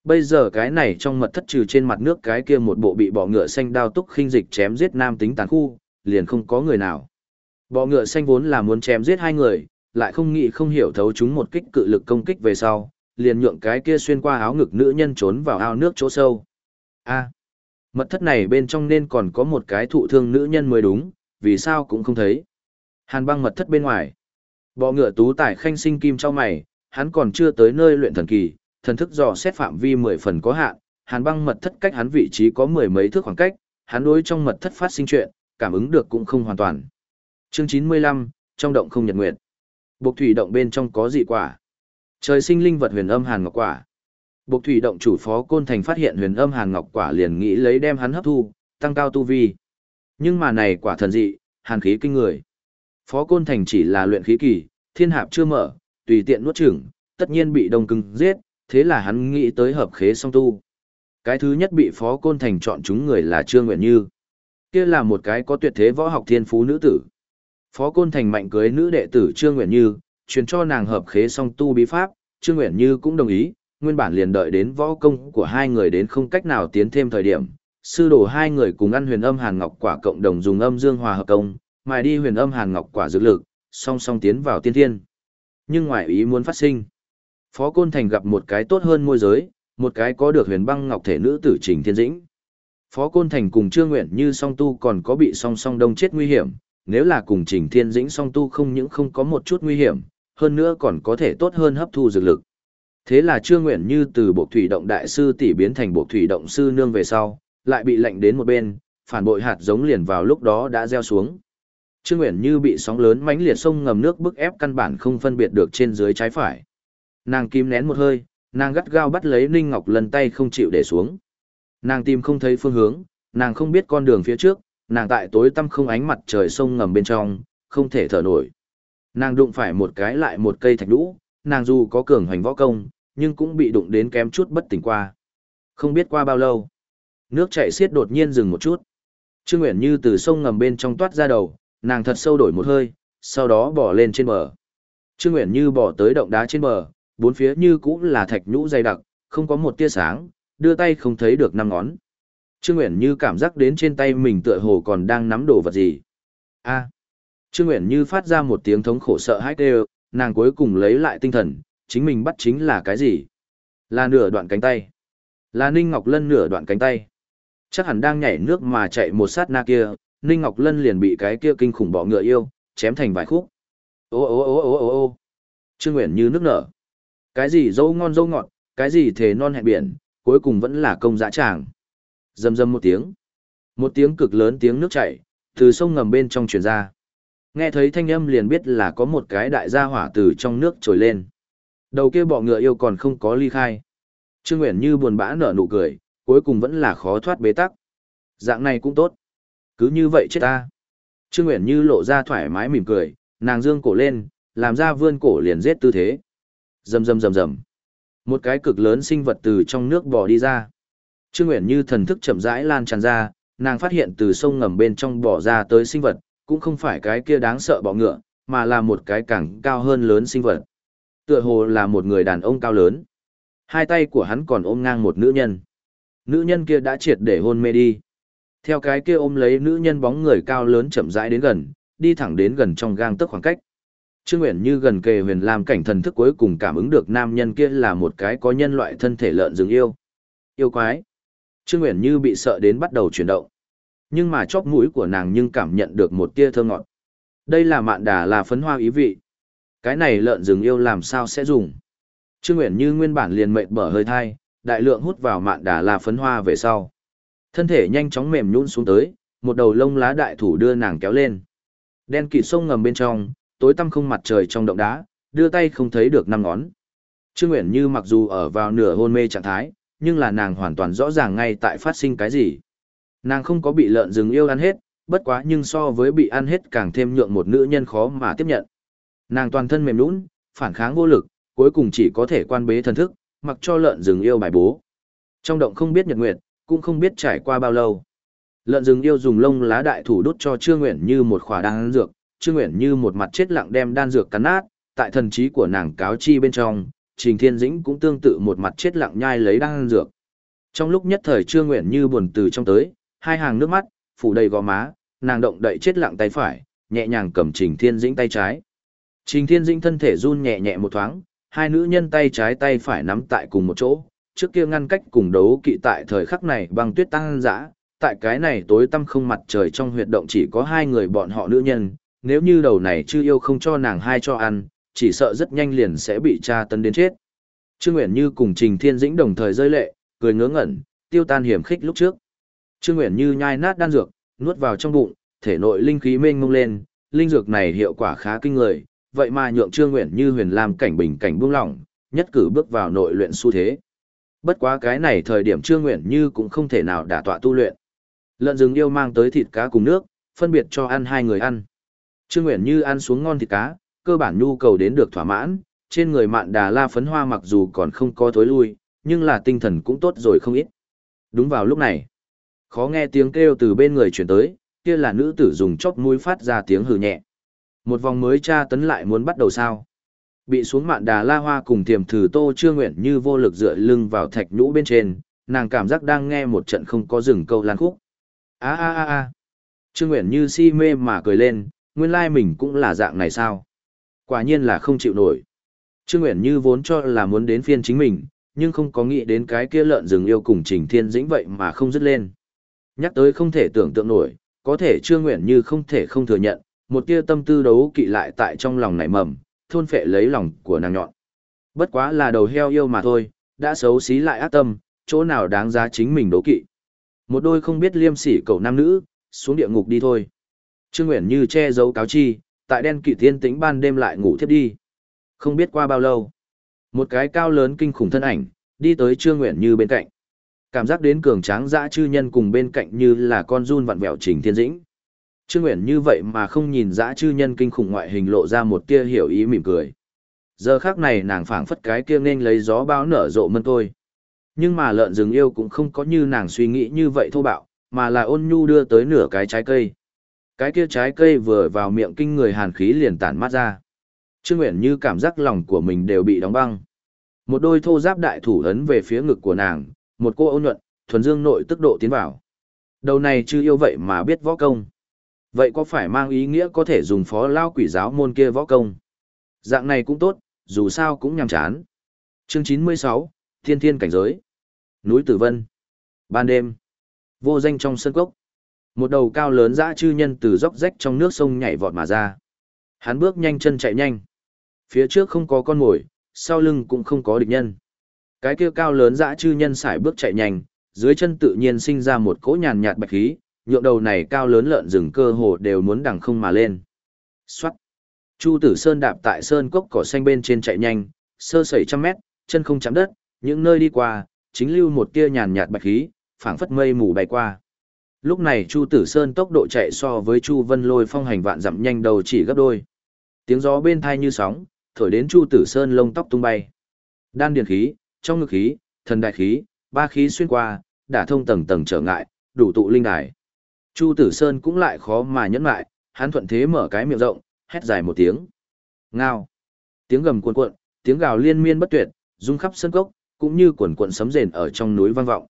Bây giờ cái này trong mật thất trừ trên mặt nước cái kia một bộ bị bọ ngựa xanh đao túc khinh dịch chém giết nam tính tàn khu, liền không có người nào. Bọ ngựa xanh vốn là muốn chém giết hai người, lại không nghĩ không hiểu thấu chúng một kích cự lực công kích về sau, liền nhượng cái kia xuyên qua áo ngực nữ nhân trốn vào ao nước chỗ sâu. A, mật thất này bên trong nên còn có một cái thụ thương nữ nhân mới đúng, vì sao cũng không thấy. Hàn băng mật thất bên ngoài. Bọ ngựa tú tải khanh sinh kim cho mày, hắn còn chưa tới nơi luyện thần kỳ, thần thức dò xét phạm vi mười phần có hạn, hàn băng mật thất cách hắn vị trí có mười mấy thước khoảng cách, hắn đối trong mật thất phát sinh chuyện, cảm ứng được cũng không hoàn toàn. Chương chín mươi lăm trong động không nhật nguyệt. Bộc thủy động bên trong có dị quả. Trời sinh linh vật huyền âm hàn ngọc quả. Bộc thủy động chủ phó côn thành phát hiện huyền âm hàn ngọc quả liền nghĩ lấy đem hắn hấp thu, tăng cao tu vi. Nhưng mà này quả thần dị, hàn khí kinh người. Phó côn thành chỉ là luyện khí kỳ, thiên hạp chưa mở, tùy tiện nuốt chửng, tất nhiên bị đông cứng giết, thế là hắn nghĩ tới hợp khế song tu. Cái thứ nhất bị phó côn thành chọn chúng người là Trương Nguyện Như. Kia là một cái có tuyệt thế võ học thiên phú nữ tử. Phó côn thành mạnh cưới nữ đệ tử Trương Nguyện Như, truyền cho nàng hợp khế song tu bí pháp, Trương Uyển Như cũng đồng ý, nguyên bản liền đợi đến võ công của hai người đến không cách nào tiến thêm thời điểm. Sư đồ hai người cùng ăn huyền âm hàn ngọc quả cộng đồng dùng âm dương hòa hợp công, mài đi huyền âm hàn ngọc quả dược lực, song song tiến vào tiên thiên. Nhưng ngoài ý muốn phát sinh. Phó Côn Thành gặp một cái tốt hơn môi giới, một cái có được huyền băng ngọc thể nữ tử Trình Thiên Dĩnh. Phó Côn Thành cùng Trương Nguyện như song tu còn có bị song song đông chết nguy hiểm, nếu là cùng Trình Thiên Dĩnh song tu không những không có một chút nguy hiểm, hơn nữa còn có thể tốt hơn hấp thu dược lực. Thế là Trương Nguyện Như từ bộ thủy động đại sư tỷ biến thành bộ thủy động sư nương về sau, lại bị lệnh đến một bên, phản bội hạt giống liền vào lúc đó đã gieo xuống. Trương Nguyện Như bị sóng lớn mãnh liệt sông ngầm nước bức ép căn bản không phân biệt được trên dưới trái phải. Nàng kim nén một hơi, nàng gắt gao bắt lấy Ninh Ngọc lần tay không chịu để xuống. Nàng tìm không thấy phương hướng, nàng không biết con đường phía trước, nàng tại tối tăm không ánh mặt trời sông ngầm bên trong, không thể thở nổi. Nàng đụng phải một cái lại một cây thạch đũ, nàng dù có cường hoành võ công, nhưng cũng bị đụng đến kém chút bất tỉnh qua. Không biết qua bao lâu, nước chảy xiết đột nhiên dừng một chút. Trương Uyển Như từ sông ngầm bên trong toát ra đầu, nàng thật sâu đổi một hơi, sau đó bỏ lên trên bờ. Trương Uyển Như bỏ tới động đá trên bờ, bốn phía như cũng là thạch nhũ dày đặc, không có một tia sáng, đưa tay không thấy được năm ngón. Trương Uyển Như cảm giác đến trên tay mình tựa hồ còn đang nắm đồ vật gì. A. Trương Uyển Như phát ra một tiếng thống khổ sợ hãi kêu, nàng cuối cùng lấy lại tinh thần, chính mình bắt chính là cái gì? Là nửa đoạn cánh tay. Là Ninh Ngọc Lân nửa đoạn cánh tay. Chắc hẳn đang nhảy nước mà chạy một sát na kia, Ninh Ngọc Lân liền bị cái kia kinh khủng bọ ngựa yêu, chém thành vài khúc. Ô ô ô ô ô ô Trương Uyển như nước nở. Cái gì dâu ngon dâu ngọt, cái gì thề non hẹn biển, cuối cùng vẫn là công dã tràng. Dầm dầm một tiếng. Một tiếng cực lớn tiếng nước chảy, từ sông ngầm bên trong truyền ra. Nghe thấy thanh âm liền biết là có một cái đại gia hỏa từ trong nước trồi lên. Đầu kia bọ ngựa yêu còn không có ly khai. Trương Nguyễn như buồn bã nở nụ cười, cuối cùng vẫn là khó thoát bế tắc. Dạng này cũng tốt. Cứ như vậy chết ta. Trương Nguyễn như lộ ra thoải mái mỉm cười, nàng dương cổ lên, làm ra vươn cổ liền giết tư thế. Rầm rầm rầm rầm. Một cái cực lớn sinh vật từ trong nước bò đi ra. Trương Nguyễn như thần thức chậm rãi lan tràn ra, nàng phát hiện từ sông ngầm bên trong bò ra tới sinh vật, cũng không phải cái kia đáng sợ bọ ngựa, mà là một cái càng cao hơn lớn sinh vật. Tựa hồ là một người đàn ông cao lớn. Hai tay của hắn còn ôm ngang một nữ nhân. Nữ nhân kia đã triệt để hôn mê đi. Theo cái kia ôm lấy nữ nhân bóng người cao lớn chậm rãi đến gần, đi thẳng đến gần trong gang tấc khoảng cách. Trương Uyển như gần kề huyền làm cảnh thần thức cuối cùng cảm ứng được nam nhân kia là một cái có nhân loại thân thể lợn rừng yêu. Yêu quái. Trương Uyển như bị sợ đến bắt đầu chuyển động. Nhưng mà chóp mũi của nàng nhưng cảm nhận được một tia thơm ngọt. Đây là mạn đà là phấn hoa ý vị. Cái này lợn rừng yêu làm sao sẽ dùng? Trương Uyển như nguyên bản liền mệt bở hơi thai, đại lượng hút vào mạn đà là phấn hoa về sau. Thân thể nhanh chóng mềm nhũn xuống tới, một đầu lông lá đại thủ đưa nàng kéo lên. Đen kịt sông ngầm bên trong, tối tăm không mặt trời trong động đá, đưa tay không thấy được năm ngón. Trương Uyển Như mặc dù ở vào nửa hôn mê trạng thái, nhưng là nàng hoàn toàn rõ ràng ngay tại phát sinh cái gì. Nàng không có bị lợn rừng yêu ăn hết, bất quá nhưng so với bị ăn hết càng thêm nhượng một nữ nhân khó mà tiếp nhận. Nàng toàn thân mềm nhũn, phản kháng vô lực, cuối cùng chỉ có thể quan bế thần thức, mặc cho lợn rừng yêu bài bố. Trong động không biết nhật nguyệt, cũng không biết trải qua bao lâu. Lợn rừng yêu dùng lông lá đại thủ đốt cho Trương Nguyện như một khỏa đan dược, Trương Nguyện như một mặt chết lặng đem đan dược cắn nát, tại thần trí của nàng cáo chi bên trong, Trình Thiên Dĩnh cũng tương tự một mặt chết lặng nhai lấy đan dược. Trong lúc nhất thời Trương Nguyện như buồn từ trong tới, hai hàng nước mắt, phủ đầy gò má, nàng động đậy chết lặng tay phải, nhẹ nhàng cầm Trình Thiên Dĩnh tay trái. Trình Thiên Dĩnh thân thể run nhẹ nhẹ một thoáng, hai nữ nhân tay trái tay phải nắm tại cùng một chỗ, trước kia ngăn cách cùng đấu kỵ tại thời khắc này băng tuyết tăng dã, tại cái này tối tăm không mặt trời trong huyệt động chỉ có hai người bọn họ nữ nhân, nếu như đầu này chưa yêu không cho nàng hai cho ăn, chỉ sợ rất nhanh liền sẽ bị tra tấn đến chết. Trương Nguyễn Như cùng Trình Thiên Dĩnh đồng thời rơi lệ, cười ngớ ngẩn, tiêu tan hiểm khích lúc trước. Trương nguyện Như nhai nát đan dược, nuốt vào trong bụng, thể nội linh khí mênh mông lên, linh dược này hiệu quả khá kinh người, vậy mà nhượng Trương Nguyện như huyền làm cảnh bình cảnh buông lỏng, nhất cử bước vào nội luyện xu thế. Bất quá cái này thời điểm Trương Nguyện như cũng không thể nào đả tọa tu luyện. Lợn rừng yêu mang tới thịt cá cùng nước, phân biệt cho ăn hai người ăn. Trương Nguyện như ăn xuống ngon thịt cá, cơ bản nhu cầu đến được thỏa mãn, trên người mạn đà la phấn hoa mặc dù còn không có thối lui, nhưng là tinh thần cũng tốt rồi không ít. Đúng vào lúc này, khó nghe tiếng kêu từ bên người chuyển tới, kia là nữ tử dùng chóp mũi phát ra tiếng hừ nhẹ. Một vòng mới tra tấn lại muốn bắt đầu sao? Bị xuống mạn đà la hoa cùng tiềm thử tô chưa nguyện như vô lực dựa lưng vào thạch nhũ bên trên, nàng cảm giác đang nghe một trận không có dừng câu lan khúc. a a a a Trương Nguyện như si mê mà cười lên, nguyên lai mình cũng là dạng này sao? Quả nhiên là không chịu nổi. Trương Nguyện như vốn cho là muốn đến phiên chính mình, nhưng không có nghĩ đến cái kia lợn rừng yêu cùng Trình Thiên Dĩnh vậy mà không dứt lên. Nhắc tới không thể tưởng tượng nổi, có thể Trương Nguyện như không thể không thừa nhận, một tia tâm tư đấu kỵ lại tại trong lòng nảy mầm, thôn phệ lấy lòng của nàng nhọn. Bất quá là đầu heo yêu mà thôi, đã xấu xí lại ác tâm, chỗ nào đáng giá chính mình đấu kỵ. Một đôi không biết liêm sỉ cậu nam nữ, xuống địa ngục đi thôi. Trương nguyện như che giấu cáo chi, tại đen kỵ tiên tĩnh ban đêm lại ngủ thiếp đi. Không biết qua bao lâu, một cái cao lớn kinh khủng thân ảnh, đi tới Trương Nguyện Như bên cạnh. Cảm giác đến cường tráng dã chư nhân cùng bên cạnh như là con run vặn vẹo trình thiên dĩnh. Trương Nguyện như vậy mà không nhìn dã chư nhân kinh khủng ngoại hình lộ ra một tia hiểu ý mỉm cười. Giờ khác này nàng phảng phất cái kia nên lấy gió bão nở rộ mân tôi. Nhưng mà lợn rừng yêu cũng không có như nàng suy nghĩ như vậy thô bạo, mà là ôn nhu đưa tới nửa cái trái cây. Cái kia trái cây vừa vào miệng kinh người hàn khí liền tản mát ra. Trương Nguyện như cảm giác lòng của mình đều bị đóng băng. Một đôi thô giáp đại thủ ấn về phía ngực của nàng, một cô ôn nhuận, thuần dương nội tức độ tiến vào. Đầu này chưa yêu vậy mà biết võ công. Vậy có phải mang ý nghĩa có thể dùng phó lao quỷ giáo môn kia võ công? Dạng này cũng tốt, dù sao cũng nhằm chán. Chương 96, Thiên Thiên Cảnh Giới Núi Tử Vân Ban đêm Vô danh trong sân cốc Một đầu cao lớn dã chư nhân từ dốc rách trong nước sông nhảy vọt mà ra. Hắn bước nhanh chân chạy nhanh. Phía trước không có con mồi, sau lưng cũng không có địch nhân. Cái kia cao lớn dã chư nhân sải bước chạy nhanh, dưới chân tự nhiên sinh ra một cỗ nhàn nhạt bạch khí, nhượng đầu này cao lớn lợn rừng cơ hồ đều muốn đằng không mà lên. Xoát. Chu Tử Sơn đạp tại sơn cốc cỏ xanh bên trên chạy nhanh, sơ sẩy trăm mét, chân không chạm đất, những nơi đi qua, chính lưu một tia nhàn nhạt bạch khí, phảng phất mây mù bay qua. Lúc này Chu Tử Sơn tốc độ chạy so với Chu Vân Lôi phong hành vạn dặm nhanh đầu chỉ gấp đôi. Tiếng gió bên thai như sóng, thổi đến Chu Tử Sơn lông tóc tung bay. Đan điền khí, trong ngực khí, thần đại khí, ba khí xuyên qua, đã thông tầng tầng trở ngại, đủ tụ linh đài. Chu Tử Sơn cũng lại khó mà nhẫn lại, hắn thuận thế mở cái miệng rộng, hét dài một tiếng. Ngao. Tiếng gầm cuồn cuộn, tiếng gào liên miên bất tuyệt, rung khắp sân cốc, cũng như cuộn cuộn sấm rền ở trong núi vang vọng.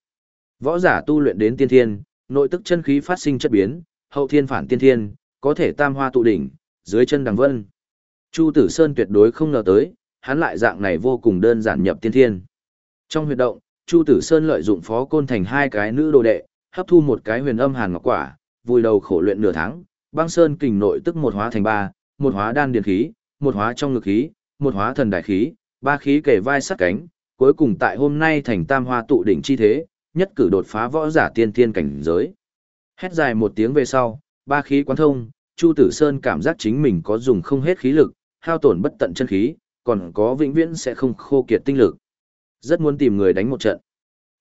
Võ giả tu luyện đến tiên thiên, nội tức chân khí phát sinh chất biến, hậu thiên phản tiên thiên, có thể tam hoa tụ đỉnh, dưới chân đằng vân. Chu Tử Sơn tuyệt đối không ngờ tới, hắn lại dạng này vô cùng đơn giản nhập tiên thiên. Trong huyệt động, Chu Tử Sơn lợi dụng phó côn thành hai cái nữ đồ đệ, hấp thu một cái huyền âm hàn ngọc quả, vùi đầu khổ luyện nửa tháng, băng sơn kình nội tức một hóa thành ba, một hóa đan điền khí, một hóa trong ngực khí, một hóa thần đại khí, ba khí kề vai sát cánh, cuối cùng tại hôm nay thành tam hoa tụ đỉnh chi thế, nhất cử đột phá võ giả tiên thiên cảnh giới. Hét dài một tiếng về sau, ba khí quán thông, Chu Tử Sơn cảm giác chính mình có dùng không hết khí lực, hao tổn bất tận chân khí, còn có vĩnh viễn sẽ không khô kiệt tinh lực. Rất muốn tìm người đánh một trận.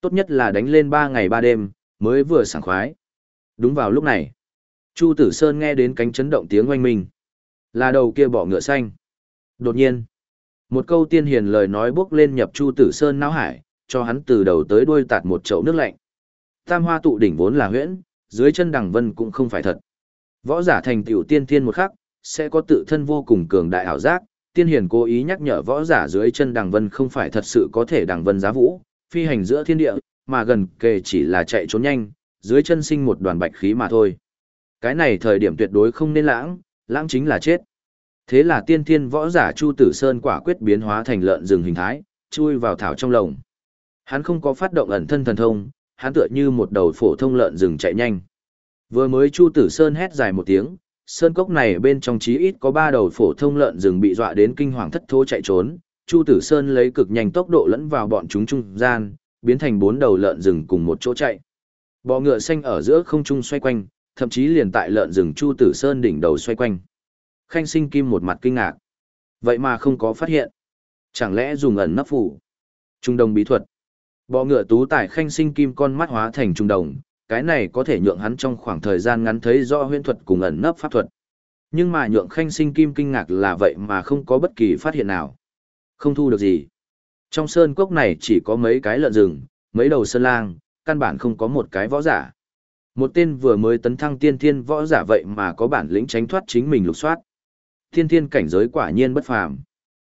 Tốt nhất là đánh lên 3 ngày 3 đêm, mới vừa sảng khoái. Đúng vào lúc này, Chu Tử Sơn nghe đến cánh chấn động tiếng oanh minh. Là đầu kia bỏ ngựa xanh. Đột nhiên, một câu tiên hiền lời nói bước lên nhập Chu Tử Sơn não hải, cho hắn từ đầu tới đuôi tạt một chậu nước lạnh. Tam hoa tụ đỉnh vốn là huyễn, dưới chân đằng vân cũng không phải thật. Võ giả thành tiểu tiên thiên một khắc, sẽ có tự thân vô cùng cường đại ảo giác. Tiên hiền cố ý nhắc nhở võ giả dưới chân đằng vân không phải thật sự có thể đằng vân giá vũ, phi hành giữa thiên địa, mà gần kề chỉ là chạy trốn nhanh, dưới chân sinh một đoàn bạch khí mà thôi. Cái này thời điểm tuyệt đối không nên lãng, lãng chính là chết. Thế là tiên thiên võ giả Chu Tử Sơn quả quyết biến hóa thành lợn rừng hình thái, chui vào thảo trong lồng. Hắn không có phát động ẩn thân thần thông, hắn tựa như một đầu phổ thông lợn rừng chạy nhanh. Vừa mới Chu Tử Sơn hét dài một tiếng, sơn cốc này bên trong chí ít có ba đầu phổ thông lợn rừng bị dọa đến kinh hoàng thất thố chạy trốn. Chu Tử Sơn lấy cực nhanh tốc độ lẫn vào bọn chúng trung gian, biến thành bốn đầu lợn rừng cùng một chỗ chạy. Bọ ngựa xanh ở giữa không trung xoay quanh, thậm chí liền tại lợn rừng Chu Tử Sơn đỉnh đầu xoay quanh. Khanh sinh kim một mặt kinh ngạc. Vậy mà không có phát hiện. Chẳng lẽ dùng ẩn nấp phủ? Trung đồng bí thuật. Bọ ngựa tú tại khanh sinh kim con mắt hóa thành trung đồng, cái này có thể nhượng hắn trong khoảng thời gian ngắn thấy rõ huyễn thuật cùng ẩn nấp pháp thuật. Nhưng mà nhượng khanh sinh kim kinh ngạc là vậy mà không có bất kỳ phát hiện nào. Không thu được gì. Trong sơn cốc này chỉ có mấy cái lợn rừng, mấy đầu sơn lang, căn bản không có một cái võ giả. Một tên vừa mới tấn thăng tiên thiên võ giả vậy mà có bản lĩnh tránh thoát chính mình lục soát. Tiên thiên cảnh giới quả nhiên bất phàm.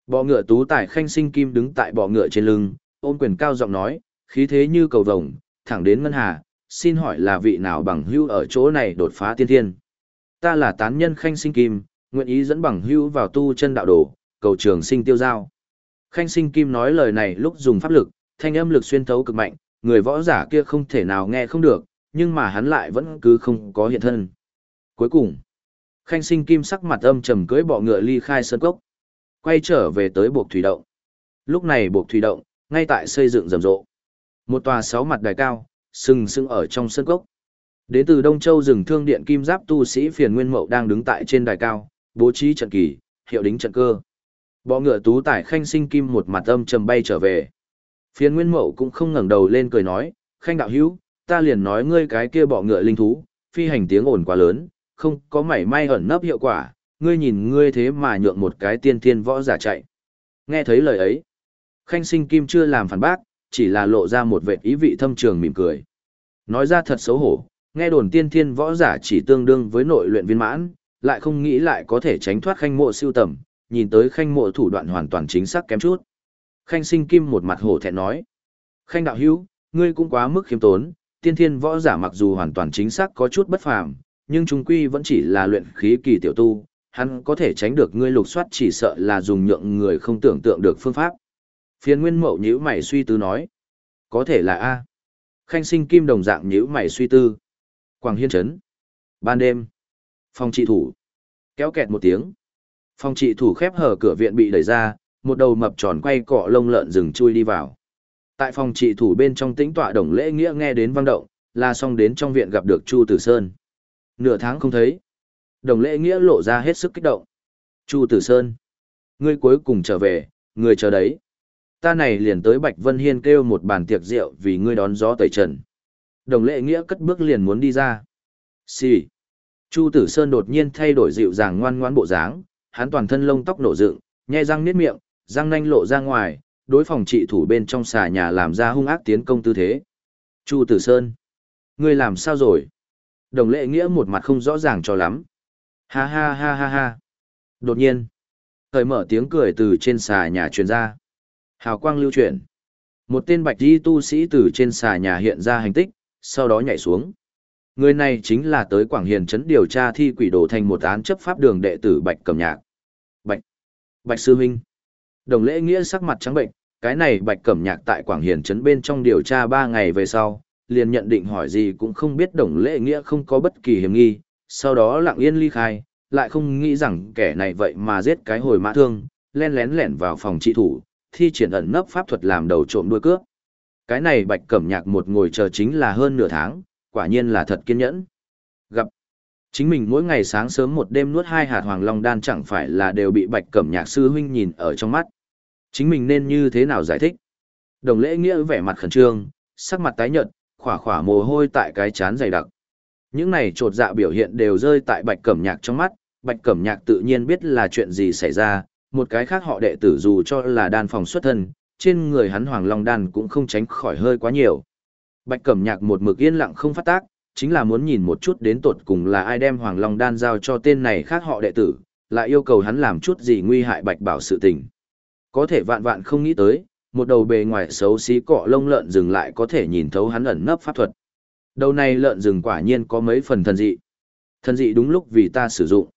Bọ ngựa tú tài khanh sinh kim đứng tại bọ ngựa trên lưng, ôm quyền cao giọng nói, khí thế như cầu vồng, thẳng đến ngân hà, xin hỏi là vị nào bằng hưu ở chỗ này đột phá tiên thiên. Ta là tán nhân khanh sinh kim, nguyện ý dẫn bằng hưu vào tu chân đạo đồ, cầu trường sinh tiêu giao. Khanh sinh kim nói lời này lúc dùng pháp lực, thanh âm lực xuyên thấu cực mạnh, người võ giả kia không thể nào nghe không được, nhưng mà hắn lại vẫn cứ không có hiện thân. Cuối cùng, khanh sinh kim sắc mặt âm trầm cưỡi bọ ngựa ly khai sơn cốc. quay trở về tới buộc thủy động. Lúc này buộc thủy động, ngay tại xây dựng rầm rộ. Một tòa sáu mặt đài cao, sừng sững ở trong sân cốc. Đến từ Đông Châu rừng thương điện kim giáp tu sĩ phiền nguyên mậu đang đứng tại trên đài cao, bố trí trận kỳ, hiệu đính trận cơ. Bọ ngựa tú tải khanh sinh kim một mặt âm trầm bay trở về. Phiền nguyên mậu cũng không ngẩng đầu lên cười nói, khanh đạo hữu, ta liền nói ngươi cái kia bọ ngựa linh thú, phi hành tiếng ồn quá lớn, không có mảy may ẩn nấp hiệu quả, ngươi nhìn ngươi thế mà nhượng một cái tiên thiên võ giả chạy. Nghe thấy lời ấy, khanh sinh kim chưa làm phản bác, chỉ là lộ ra một vệt ý vị thâm trường mỉm cười. Nói ra thật xấu hổ, nghe đồn tiên thiên võ giả chỉ tương đương với nội luyện viên mãn, lại không nghĩ lại có thể tránh thoát khanh mộ siêu tầm, nhìn tới khanh mộ thủ đoạn hoàn toàn chính xác kém chút. Khanh sinh kim một mặt hổ thẹn nói. Khanh đạo hữu, ngươi cũng quá mức khiêm tốn, tiên thiên võ giả mặc dù hoàn toàn chính xác có chút bất phàm, nhưng chúng quy vẫn chỉ là luyện khí kỳ tiểu tu, hắn có thể tránh được ngươi lục soát chỉ sợ là dùng nhượng người không tưởng tượng được phương pháp. Phiền nguyên mậu nhữ mày suy tư nói. Có thể là A. Khanh sinh kim đồng dạng nhữ mày suy tư. Quảng hiên chấn. Ban đêm. Phòng trị thủ. Kéo kẹt một tiếng. Phòng trị thủ khép hở cửa viện bị đẩy ra, một đầu mập tròn quay cọ lông lợn rừng chui đi vào. Tại phòng trị thủ bên trong tĩnh tọa đồng lễ nghĩa nghe đến vang động, là xong đến trong viện gặp được Chu Tử Sơn. Nửa tháng không thấy. Đồng lễ nghĩa lộ ra hết sức kích động. Chu Tử Sơn. Ngươi cuối cùng trở về, người chờ đấy. Ta này liền tới Bạch Vân Hiên kêu một bàn tiệc rượu vì ngươi đón gió tẩy trần. Đồng lệ nghĩa cất bước liền muốn đi ra. Xì. Chu Tử Sơn đột nhiên thay đổi dịu dàng ngoan ngoãn bộ dáng, hắn toàn thân lông tóc nổ dựng, nhe răng niết miệng, răng nanh lộ ra ngoài, đối phòng trị thủ bên trong xà nhà làm ra hung ác tiến công tư thế. Chu Tử Sơn. Ngươi làm sao rồi? Đồng lệ nghĩa một mặt không rõ ràng cho lắm. Ha ha ha ha ha. Đột nhiên. Thời mở tiếng cười từ trên xà nhà truyền ra. Hào quang lưu chuyển. Một tên bạch di tu sĩ từ trên xà nhà hiện ra hành tích, sau đó nhảy xuống. Người này chính là tới Quảng Hiền trấn điều tra thi quỷ đồ thành một án chấp pháp đường đệ tử Bạch Cẩm Nhạc. Bạch. Bạch Sư huynh. Đồng lễ nghĩa sắc mặt trắng bệnh, cái này Bạch Cẩm Nhạc tại Quảng Hiền trấn bên trong điều tra ba ngày về sau, liền nhận định hỏi gì cũng không biết đồng lễ nghĩa không có bất kỳ hiểm nghi, sau đó lặng yên ly khai, lại không nghĩ rằng kẻ này vậy mà giết cái hồi mã thương, len lén lẻn vào phòng trị thủ, thi triển ẩn nấp pháp thuật làm đầu trộm đuôi cướp. Cái này Bạch Cẩm Nhạc một ngồi chờ chính là hơn nửa tháng, quả nhiên là thật kiên nhẫn. Gặp chính mình mỗi ngày sáng sớm một đêm nuốt hai hạt hoàng long đan chẳng phải là đều bị Bạch Cẩm Nhạc sư huynh nhìn ở trong mắt. Chính mình nên như thế nào giải thích? Đồng lễ nghĩa vẻ mặt khẩn trương, sắc mặt tái nhợt, khỏa khỏa mồ hôi tại cái chán dày đặc. Những này trột dạ biểu hiện đều rơi tại Bạch Cẩm Nhạc trong mắt, Bạch Cẩm Nhạc tự nhiên biết là chuyện gì xảy ra, một cái khác họ đệ tử dù cho là đan phòng xuất thân, trên người hắn Hoàng Long đan cũng không tránh khỏi hơi quá nhiều. Bạch Cẩm Nhạc một mực yên lặng không phát tác, chính là muốn nhìn một chút đến tột cùng là ai đem Hoàng Long đan giao cho tên này khác họ đệ tử, lại yêu cầu hắn làm chút gì nguy hại Bạch Bảo sự tình. Có thể vạn vạn không nghĩ tới, một đầu bề ngoài xấu xí cọ lông lợn rừng lại có thể nhìn thấu hắn ẩn nấp pháp thuật. Đầu này lợn rừng quả nhiên có mấy phần thần dị. Thần dị đúng lúc vì ta sử dụng.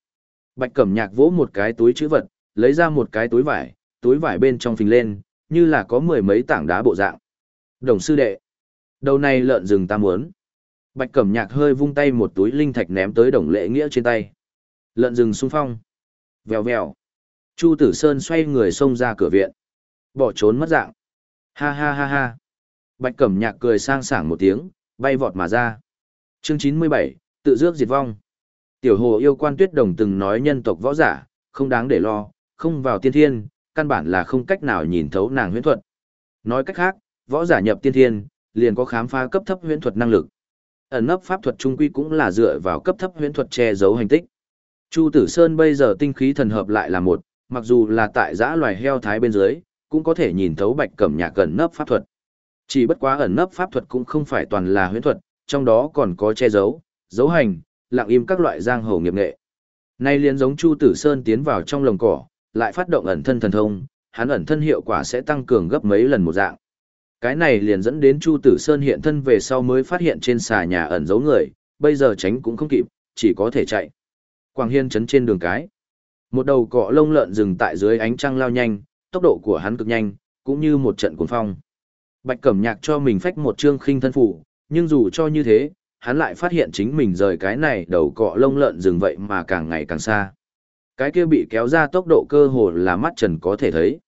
Bạch Cẩm Nhạc vỗ một cái túi chữ vật, lấy ra một cái túi vải, túi vải bên trong phình lên, như là có mười mấy tảng đá bộ dạng. Đồng sư đệ, đầu này lợn rừng ta muốn. Bạch Cẩm Nhạc hơi vung tay một túi linh thạch ném tới Đồng Lệ Nghĩa trên tay. Lợn rừng xung phong. Vèo vèo. Chu Tử Sơn xoay người xông ra cửa viện. Bỏ trốn mất dạng. Ha ha ha ha. Bạch Cẩm Nhạc cười sang sảng một tiếng, bay vọt mà ra. Chương 97, tự dước diệt vong. Tiểu hồ yêu quan tuyết đồng từng nói nhân tộc võ giả, không đáng để lo, không vào tiên thiên, căn bản là không cách nào nhìn thấu nàng huyễn thuật. Nói cách khác, võ giả nhập tiên thiên, liền có khám phá cấp thấp huyễn thuật năng lực. Ẩn nấp pháp thuật trung quy cũng là dựa vào cấp thấp huyễn thuật che giấu hành tích. Chu Tử Sơn bây giờ tinh khí thần hợp lại là một, mặc dù là tại giã loài heo thái bên dưới, cũng có thể nhìn thấu bạch cẩm nhạc ẩn nấp pháp thuật. Chỉ bất quá ẩn nấp pháp thuật cũng không phải toàn là huyễn thuật, trong đó còn có che giấu, dấu hành, lặng im các loại giang hồ nghiệp nghệ. Nay liền giống Chu Tử Sơn tiến vào trong lồng cỏ, lại phát động ẩn thân thần thông, hắn ẩn thân hiệu quả sẽ tăng cường gấp mấy lần một dạng. Cái này liền dẫn đến Chu Tử Sơn hiện thân về sau mới phát hiện trên xà nhà ẩn giấu người, bây giờ tránh cũng không kịp, chỉ có thể chạy. Quang Hiên chấn trên đường cái. Một đầu cọ lông lợn dừng tại dưới ánh trăng lao nhanh, tốc độ của hắn cực nhanh, cũng như một trận cuồng phong. Bạch Cẩm Nhạc cho mình phách một trương khinh thân phủ, nhưng dù cho như thế, hắn lại phát hiện chính mình rời cái này đầu cọ lông lợn rừng vậy mà càng ngày càng xa. Cái kia bị kéo ra tốc độ cơ hồ là mắt trần có thể thấy.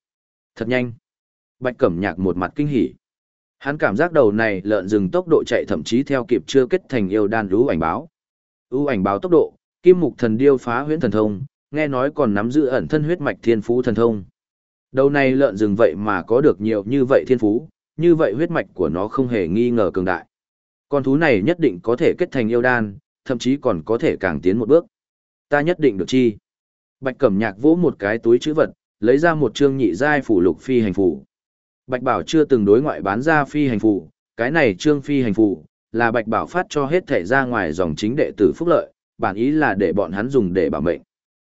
Thật nhanh. Bạch Cẩm Nhạc một mặt kinh hỉ. Hắn cảm giác đầu này lợn rừng tốc độ chạy thậm chí theo kịp chưa kết thành yêu đan lũ ảnh báo. ưu ảnh báo tốc độ, kim mục thần điêu phá huyễn thần thông, nghe nói còn nắm giữ ẩn thân huyết mạch thiên phú thần thông. Đầu này lợn rừng vậy mà có được nhiều như vậy thiên phú, như vậy huyết mạch của nó không hề nghi ngờ cường đại. Con thú này nhất định có thể kết thành yêu đan, thậm chí còn có thể càng tiến một bước. Ta nhất định được chi. Bạch Cẩm Nhạc vỗ một cái túi chữ vật, lấy ra một chương nhị giai phủ lục phi hành phủ. Bạch Bảo chưa từng đối ngoại bán ra phi hành phủ, cái này trương phi hành phủ là Bạch Bảo phát cho hết thể ra ngoài dòng chính đệ tử phúc lợi, bản ý là để bọn hắn dùng để bảo mệnh.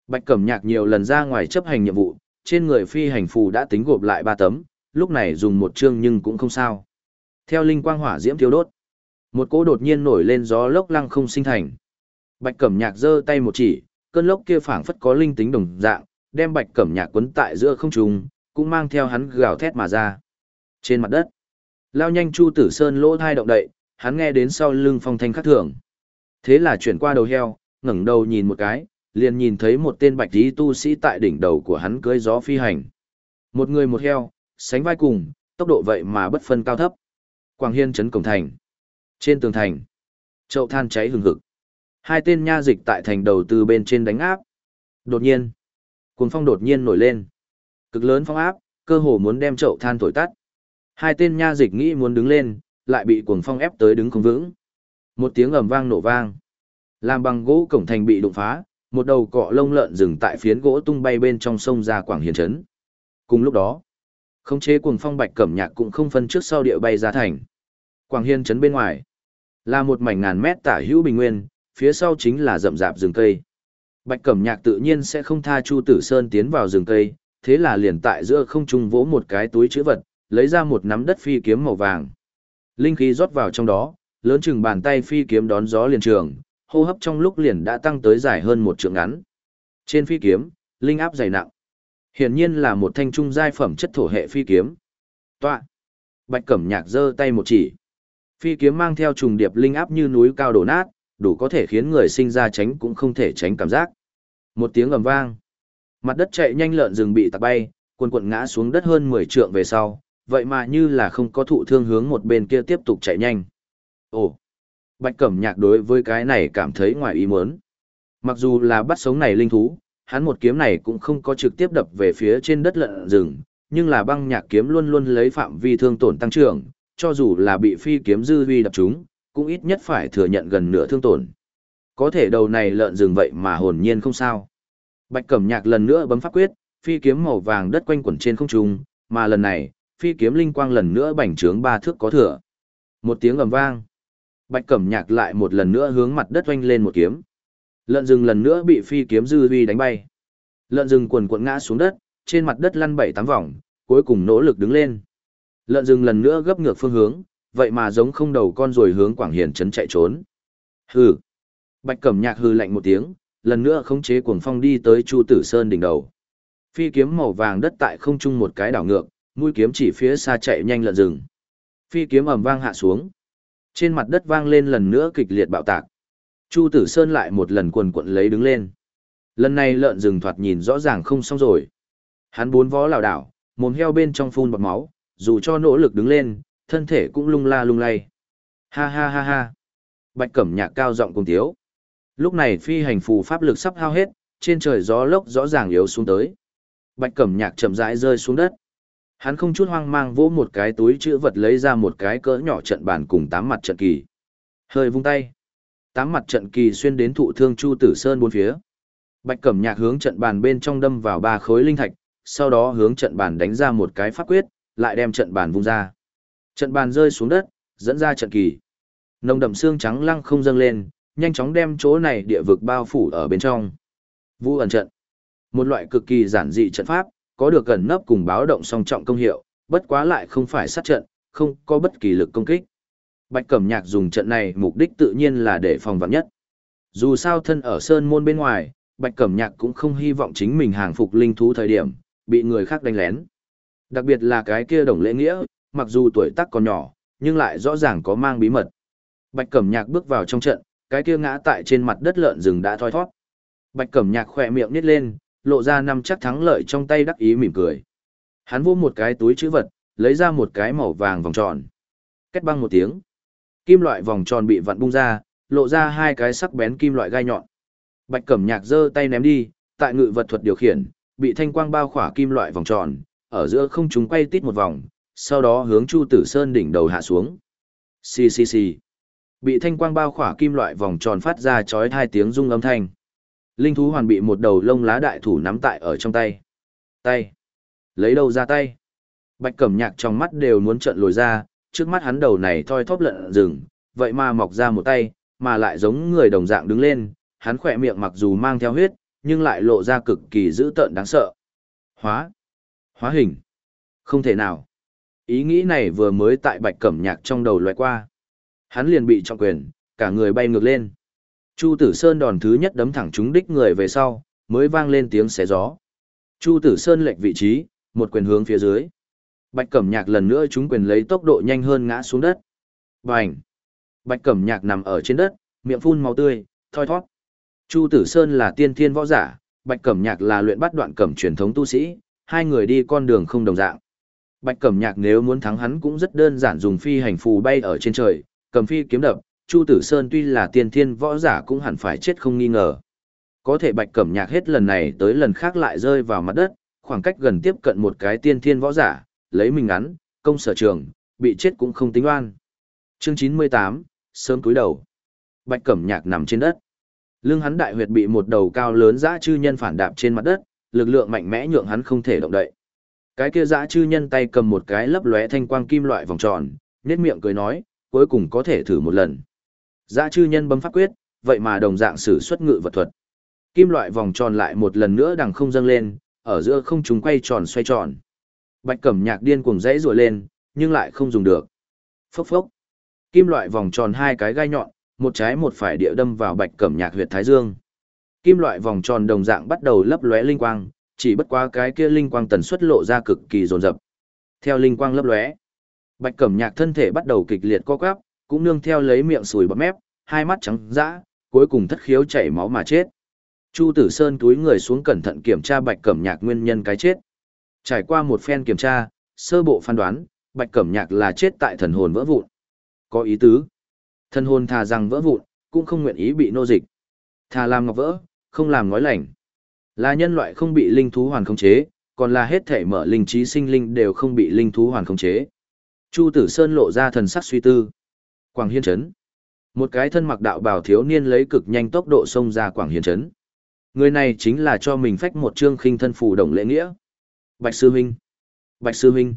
Bạch Cẩm Nhạc nhiều lần ra ngoài chấp hành nhiệm vụ, trên người phi hành phù đã tính gộp lại ba tấm, lúc này dùng một chương nhưng cũng không sao. Theo linh quang hỏa diễm thiêu đốt, một cỗ đột nhiên nổi lên gió lốc lăng không sinh thành. Bạch Cẩm Nhạc giơ tay một chỉ, cơn lốc kia phảng phất có linh tính đồng dạng, đem Bạch Cẩm Nhạc quấn tại giữa không trung, cũng mang theo hắn gào thét mà ra. Trên mặt đất, lao nhanh Chu Tử Sơn lỗ thai động đậy, hắn nghe đến sau lưng phong thanh khắc thường. Thế là chuyển qua đầu heo, ngẩng đầu nhìn một cái, liền nhìn thấy một tên bạch tí tu sĩ tại đỉnh đầu của hắn cưỡi gió phi hành. Một người một heo, sánh vai cùng, tốc độ vậy mà bất phân cao thấp. Quảng Hiên trấn cổng thành. Trên tường thành, chậu than cháy hừng hực. Hai tên nha dịch tại thành đầu từ bên trên đánh áp. Đột nhiên, cuồng phong đột nhiên nổi lên. Cực lớn phong áp, cơ hồ muốn đem chậu than thổi tắt. Hai tên nha dịch nghĩ muốn đứng lên, lại bị cuồng phong ép tới đứng không vững. Một tiếng ầm vang nổ vang. Làm bằng gỗ cổng thành bị đụng phá, một đầu cọ lông lợn rừng tại phiến gỗ tung bay bên trong sông ra quảng hiền trấn. Cùng lúc đó, khống chế cuồng phong bạch cẩm nhạc cũng không phân trước sau địa bay ra thành. Quảng hiền trấn bên ngoài là một mảnh ngàn mét tả hữu bình nguyên, phía sau chính là rậm rạp rừng cây. Bạch cẩm nhạc tự nhiên sẽ không tha Chu Tử Sơn tiến vào rừng cây, thế là liền tại giữa không trung vỗ một cái túi chữ vật, lấy ra một nắm đất phi kiếm màu vàng. Linh khí rót vào trong đó, lớn chừng bàn tay phi kiếm đón gió liền trường, hô hấp trong lúc liền đã tăng tới dài hơn một trượng ngắn. Trên phi kiếm, linh áp dày nặng. Hiển nhiên là một thanh trung giai phẩm chất thổ hệ phi kiếm. Tọa. Bạch Cẩm Nhạc giơ tay một chỉ. Phi kiếm mang theo trùng điệp linh áp như núi cao đổ nát, đủ có thể khiến người sinh ra tránh cũng không thể tránh cảm giác. Một tiếng ầm vang. Mặt đất chạy nhanh lợn rừng bị tạt bay, quần quần ngã xuống đất hơn 10 trượng về sau, vậy mà như là không có thụ thương hướng một bên kia tiếp tục chạy nhanh. Ồ! Bạch Cẩm Nhạc đối với cái này cảm thấy ngoài ý muốn. Mặc dù là bắt sống này linh thú, hắn một kiếm này cũng không có trực tiếp đập về phía trên đất lợn rừng, nhưng là băng nhạc kiếm luôn luôn lấy phạm vi thương tổn tăng trưởng, cho dù là bị phi kiếm dư vi đập chúng, cũng ít nhất phải thừa nhận gần nửa thương tổn. Có thể đầu này lợn rừng vậy mà hồn nhiên không sao. Bạch Cẩm Nhạc lần nữa bấm pháp quyết, phi kiếm màu vàng đất quanh quẩn trên không trung, mà lần này, phi kiếm linh quang lần nữa bành trướng ba thước có thừa. Một tiếng ầm vang. Bạch Cẩm Nhạc lại một lần nữa hướng mặt đất oanh lên một kiếm. Lợn rừng lần nữa bị phi kiếm dư huy đánh bay. Lợn rừng quần quật ngã xuống đất, trên mặt đất lăn bảy tám vòng, cuối cùng nỗ lực đứng lên. Lợn rừng lần nữa gấp ngược phương hướng, vậy mà giống không đầu con rồi hướng Quảng Hiền trấn chạy trốn. Hừ. Bạch Cẩm Nhạc hừ lạnh một tiếng, lần nữa khống chế cuồng phong đi tới Chu Tử Sơn đỉnh đầu. Phi kiếm màu vàng đất tại không trung một cái đảo ngược, mũi kiếm chỉ phía xa chạy nhanh lợn rừng. Phi kiếm ầm vang hạ xuống. Trên mặt đất vang lên lần nữa kịch liệt bạo tạc. Chu Tử Sơn lại một lần quần quận lấy đứng lên. Lần này lợn rừng thoạt nhìn rõ ràng không xong rồi. Hắn bốn vó lảo đảo, mồm heo bên trong phun bọt máu, dù cho nỗ lực đứng lên, thân thể cũng lung la lung lay. Ha ha ha ha. Bạch Cẩm Nhạc cao giọng cùng tiếu. Lúc này phi hành phù pháp lực sắp hao hết, trên trời gió lốc rõ ràng yếu xuống tới. Bạch Cẩm Nhạc chậm rãi rơi xuống đất. Hắn không chút hoang mang vỗ một cái túi chữ vật lấy ra một cái cỡ nhỏ trận bàn cùng tám mặt trận kỳ. Hơi vung tay. Tám mặt trận kỳ xuyên đến thụ thương Chu Tử Sơn bốn phía. Bạch Cẩm Nhạc hướng trận bàn bên trong đâm vào ba khối linh thạch, sau đó hướng trận bàn đánh ra một cái pháp quyết, lại đem trận bàn vung ra. Trận bàn rơi xuống đất, dẫn ra trận kỳ. Nồng đậm xương trắng lăng không dâng lên, nhanh chóng đem chỗ này địa vực bao phủ ở bên trong. Vũ ẩn trận. Một loại cực kỳ giản dị trận pháp, có được gần nấp cùng báo động song trọng công hiệu, bất quá lại không phải sát trận, không có bất kỳ lực công kích. Bạch Cẩm Nhạc dùng trận này mục đích tự nhiên là để phòng vạn nhất. Dù sao thân ở sơn môn bên ngoài, Bạch Cẩm Nhạc cũng không hy vọng chính mình hàng phục linh thú thời điểm, bị người khác đánh lén. Đặc biệt là cái kia đồng lễ nghĩa, mặc dù tuổi tác còn nhỏ, nhưng lại rõ ràng có mang bí mật. Bạch Cẩm Nhạc bước vào trong trận, cái kia ngã tại trên mặt đất lợn rừng đã thoi thoát. Bạch Cẩm Nhạc khỏe miệng nít lên, lộ ra năm chắc thắng lợi trong tay đắc ý mỉm cười. Hắn vô một cái túi chữ vật, lấy ra một cái màu vàng vòng tròn. Kết băng một tiếng. Kim loại vòng tròn bị vặn bung ra, lộ ra hai cái sắc bén kim loại gai nhọn. Bạch Cẩm Nhạc giơ tay ném đi, tại ngự vật thuật điều khiển, bị thanh quang bao khỏa kim loại vòng tròn, ở giữa không trung quay tít một vòng, sau đó hướng Chu Tử Sơn đỉnh đầu hạ xuống. Xì xì xì. Bị thanh quang bao khỏa kim loại vòng tròn phát ra chói hai tiếng rung âm thanh. Linh thú hoàn bị một đầu lông lá đại thủ nắm tại ở trong tay. Tay. Lấy đầu ra tay. Bạch Cẩm Nhạc trong mắt đều muốn trợn lồi ra, trước mắt hắn đầu này thoi thóp lợn rừng, vậy mà mọc ra một tay, mà lại giống người đồng dạng đứng lên, hắn khỏe miệng mặc dù mang theo huyết, nhưng lại lộ ra cực kỳ dữ tợn đáng sợ. Hóa. Hóa hình. Không thể nào. Ý nghĩ này vừa mới tại bạch cẩm nhạc trong đầu loại qua. Hắn liền bị trọng quyền, cả người bay ngược lên. Chu Tử Sơn đòn thứ nhất đấm thẳng trúng đích người về sau, mới vang lên tiếng xé gió. Chu Tử Sơn lệch vị trí, một quyền hướng phía dưới. Bạch Cẩm Nhạc lần nữa trúng quyền lấy tốc độ nhanh hơn ngã xuống đất. Bành! Bạch Cẩm Nhạc nằm ở trên đất, miệng phun máu tươi, thoi thoát. Chu Tử Sơn là tiên thiên võ giả, Bạch Cẩm Nhạc là luyện bắt đoạn cẩm truyền thống tu sĩ, hai người đi con đường không đồng dạng. Bạch Cẩm Nhạc nếu muốn thắng hắn cũng rất đơn giản dùng phi hành phù bay ở trên trời, cầm phi kiếm đập, Chu Tử Sơn tuy là tiên thiên võ giả cũng hẳn phải chết không nghi ngờ. Có thể Bạch Cẩm Nhạc hết lần này tới lần khác lại rơi vào mặt đất, khoảng cách gần tiếp cận một cái tiên thiên võ giả, lấy mình ngắn, công sở trường, bị chết cũng không tính oan. Chương 98, sớm túi đầu. Bạch Cẩm Nhạc nằm trên đất. Lưng hắn đại huyệt bị một đầu cao lớn dã chư nhân phản đạp trên mặt đất, lực lượng mạnh mẽ nhượng hắn không thể động đậy. Cái kia dã chư nhân tay cầm một cái lấp lóe thanh quang kim loại vòng tròn, nét miệng cười nói, cuối cùng có thể thử một lần. Dã chư nhân bấm pháp quyết, vậy mà đồng dạng sử xuất ngự vật thuật. Kim loại vòng tròn lại một lần nữa đằng không dâng lên, ở giữa không trung quay tròn xoay tròn. Bạch Cẩm Nhạc điên cuồng rẽ rùa lên, nhưng lại không dùng được. Phốc phốc. Kim loại vòng tròn hai cái gai nhọn, một trái một phải địa đâm vào Bạch Cẩm Nhạc huyệt thái dương. Kim loại vòng tròn đồng dạng bắt đầu lấp lóe linh quang, chỉ bất quá cái kia linh quang tần suất lộ ra cực kỳ dồn dập. Theo linh quang lấp lóe, Bạch Cẩm Nhạc thân thể bắt đầu kịch liệt co quắp, cũng nương theo lấy miệng sùi bọt mép, hai mắt trắng dã, cuối cùng thất khiếu chảy máu mà chết. Chu Tử Sơn túi người xuống cẩn thận kiểm tra Bạch Cẩm Nhạc nguyên nhân cái chết. Trải qua một phen kiểm tra, sơ bộ phán đoán, Bạch Cẩm Nhạc là chết tại thần hồn vỡ vụn. Có ý tứ. Thần hồn thà rằng vỡ vụn, cũng không nguyện ý bị nô dịch. Thà làm ngọc vỡ, không làm ngói lành. Là nhân loại không bị linh thú hoàn khống chế, còn là hết thể mở linh trí sinh linh đều không bị linh thú hoàn khống chế. Chu Tử Sơn lộ ra thần sắc suy tư. Quảng Hiên Trấn. Một cái thân mặc đạo bào thiếu niên lấy cực nhanh tốc độ xông ra Quảng Hiên Trấn. Người này chính là cho mình phách một chương khinh thân phù đồng lễ nghĩa. Bạch Sư Huynh. Bạch Sư Huynh.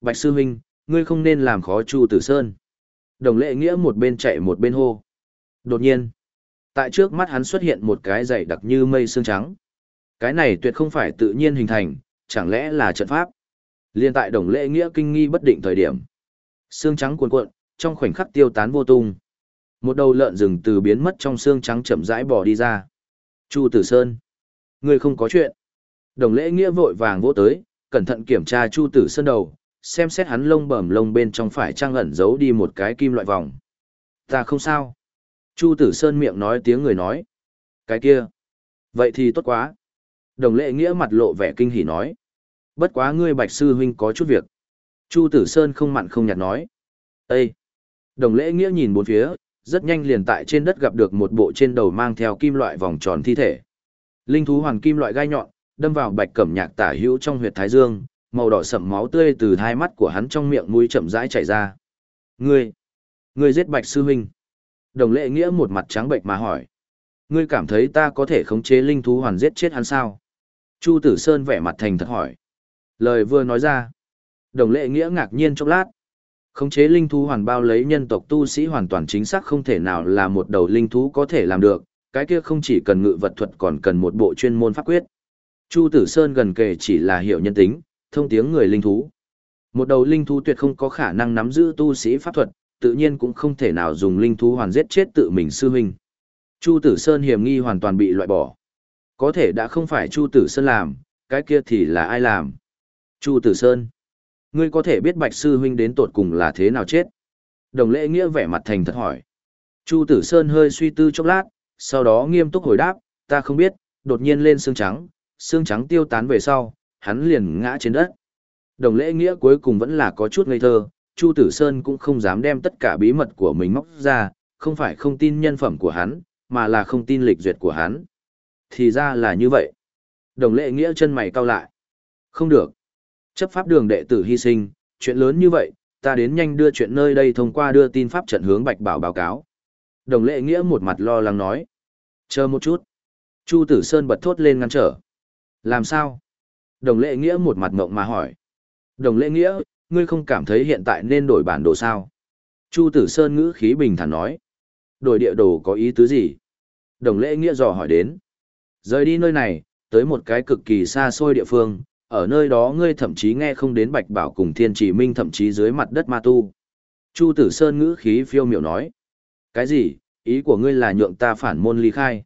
Bạch Sư Huynh, ngươi không nên làm khó Chu Tử Sơn. Đồng lễ nghĩa một bên chạy một bên hô. Đột nhiên, tại trước mắt hắn xuất hiện một cái dày đặc như mây xương trắng. Cái này tuyệt không phải tự nhiên hình thành, chẳng lẽ là trận pháp. Liên tại đồng lễ nghĩa kinh nghi bất định thời điểm. Xương trắng cuồn cuộn, trong khoảnh khắc tiêu tán vô tung. Một đầu lợn rừng từ biến mất trong xương trắng chậm rãi bò đi ra. Chu Tử Sơn. Người không có chuyện. Đồng lễ nghĩa vội vàng vỗ tới, cẩn thận kiểm tra Chu Tử Sơn đầu, xem xét hắn lông bẩm lông bên trong phải trang ẩn giấu đi một cái kim loại vòng. Ta không sao. Chu Tử Sơn miệng nói tiếng người nói. Cái kia. Vậy thì tốt quá. Đồng lệ nghĩa mặt lộ vẻ kinh hỉ nói. Bất quá ngươi bạch sư huynh có chút việc. Chu Tử Sơn không mặn không nhạt nói. Ê! Đồng lễ nghĩa nhìn bốn phía, rất nhanh liền tại trên đất gặp được một bộ trên đầu mang theo kim loại vòng tròn thi thể. Linh thú hoàng kim loại gai nhọn, đâm vào bạch cẩm nhạc tả hữu trong huyệt thái dương, màu đỏ sậm máu tươi từ hai mắt của hắn trong miệng mũi chậm rãi chảy ra. Ngươi! Ngươi giết bạch sư huynh! Đồng lệ nghĩa một mặt trắng bệnh mà hỏi. Ngươi cảm thấy ta có thể khống chế linh thú hoàn giết chết hắn sao? Chu Tử Sơn vẻ mặt thành thật hỏi. Lời vừa nói ra. Đồng lệ nghĩa ngạc nhiên chốc lát. Khống chế linh thú hoàn bao lấy nhân tộc tu sĩ hoàn toàn chính xác không thể nào là một đầu linh thú có thể làm được, cái kia không chỉ cần ngự vật thuật còn cần một bộ chuyên môn pháp quyết. Chu Tử Sơn gần kề chỉ là hiệu nhân tính, thông tiếng người linh thú. Một đầu linh thú tuyệt không có khả năng nắm giữ tu sĩ pháp thuật, tự nhiên cũng không thể nào dùng linh thú hoàn giết chết tự mình sư huynh. Chu Tử Sơn hiểm nghi hoàn toàn bị loại bỏ. Có thể đã không phải Chu Tử Sơn làm, cái kia thì là ai làm? Chu Tử Sơn. Ngươi có thể biết Bạch Sư Huynh đến tột cùng là thế nào chết? Đồng lễ nghĩa vẻ mặt thành thật hỏi. Chu Tử Sơn hơi suy tư chốc lát, sau đó nghiêm túc hồi đáp, ta không biết, đột nhiên lên xương trắng, xương trắng tiêu tán về sau, hắn liền ngã trên đất. Đồng lễ nghĩa cuối cùng vẫn là có chút ngây thơ, Chu Tử Sơn cũng không dám đem tất cả bí mật của mình móc ra, không phải không tin nhân phẩm của hắn, mà là không tin lịch duyệt của hắn. Thì ra là như vậy. Đồng lệ nghĩa chân mày cau lại. Không được. Chấp pháp đường đệ tử hy sinh, chuyện lớn như vậy, ta đến nhanh đưa chuyện nơi đây thông qua đưa tin pháp trận hướng Bạch Bảo báo cáo. Đồng lệ nghĩa một mặt lo lắng nói. Chờ một chút. Chu Tử Sơn bật thốt lên ngăn trở. Làm sao? Đồng lệ nghĩa một mặt mộng mà hỏi. Đồng lệ nghĩa, ngươi không cảm thấy hiện tại nên đổi bản đồ sao? Chu Tử Sơn ngữ khí bình thản nói. Đổi địa đồ có ý tứ gì? Đồng lệ nghĩa dò hỏi đến. Rời đi nơi này, tới một cái cực kỳ xa xôi địa phương, ở nơi đó ngươi thậm chí nghe không đến Bạch Bảo cùng Thiên Chỉ Minh thậm chí dưới mặt đất ma tu. Chu Tử Sơn ngữ khí phiêu miểu nói. Cái gì, ý của ngươi là nhượng ta phản môn ly khai?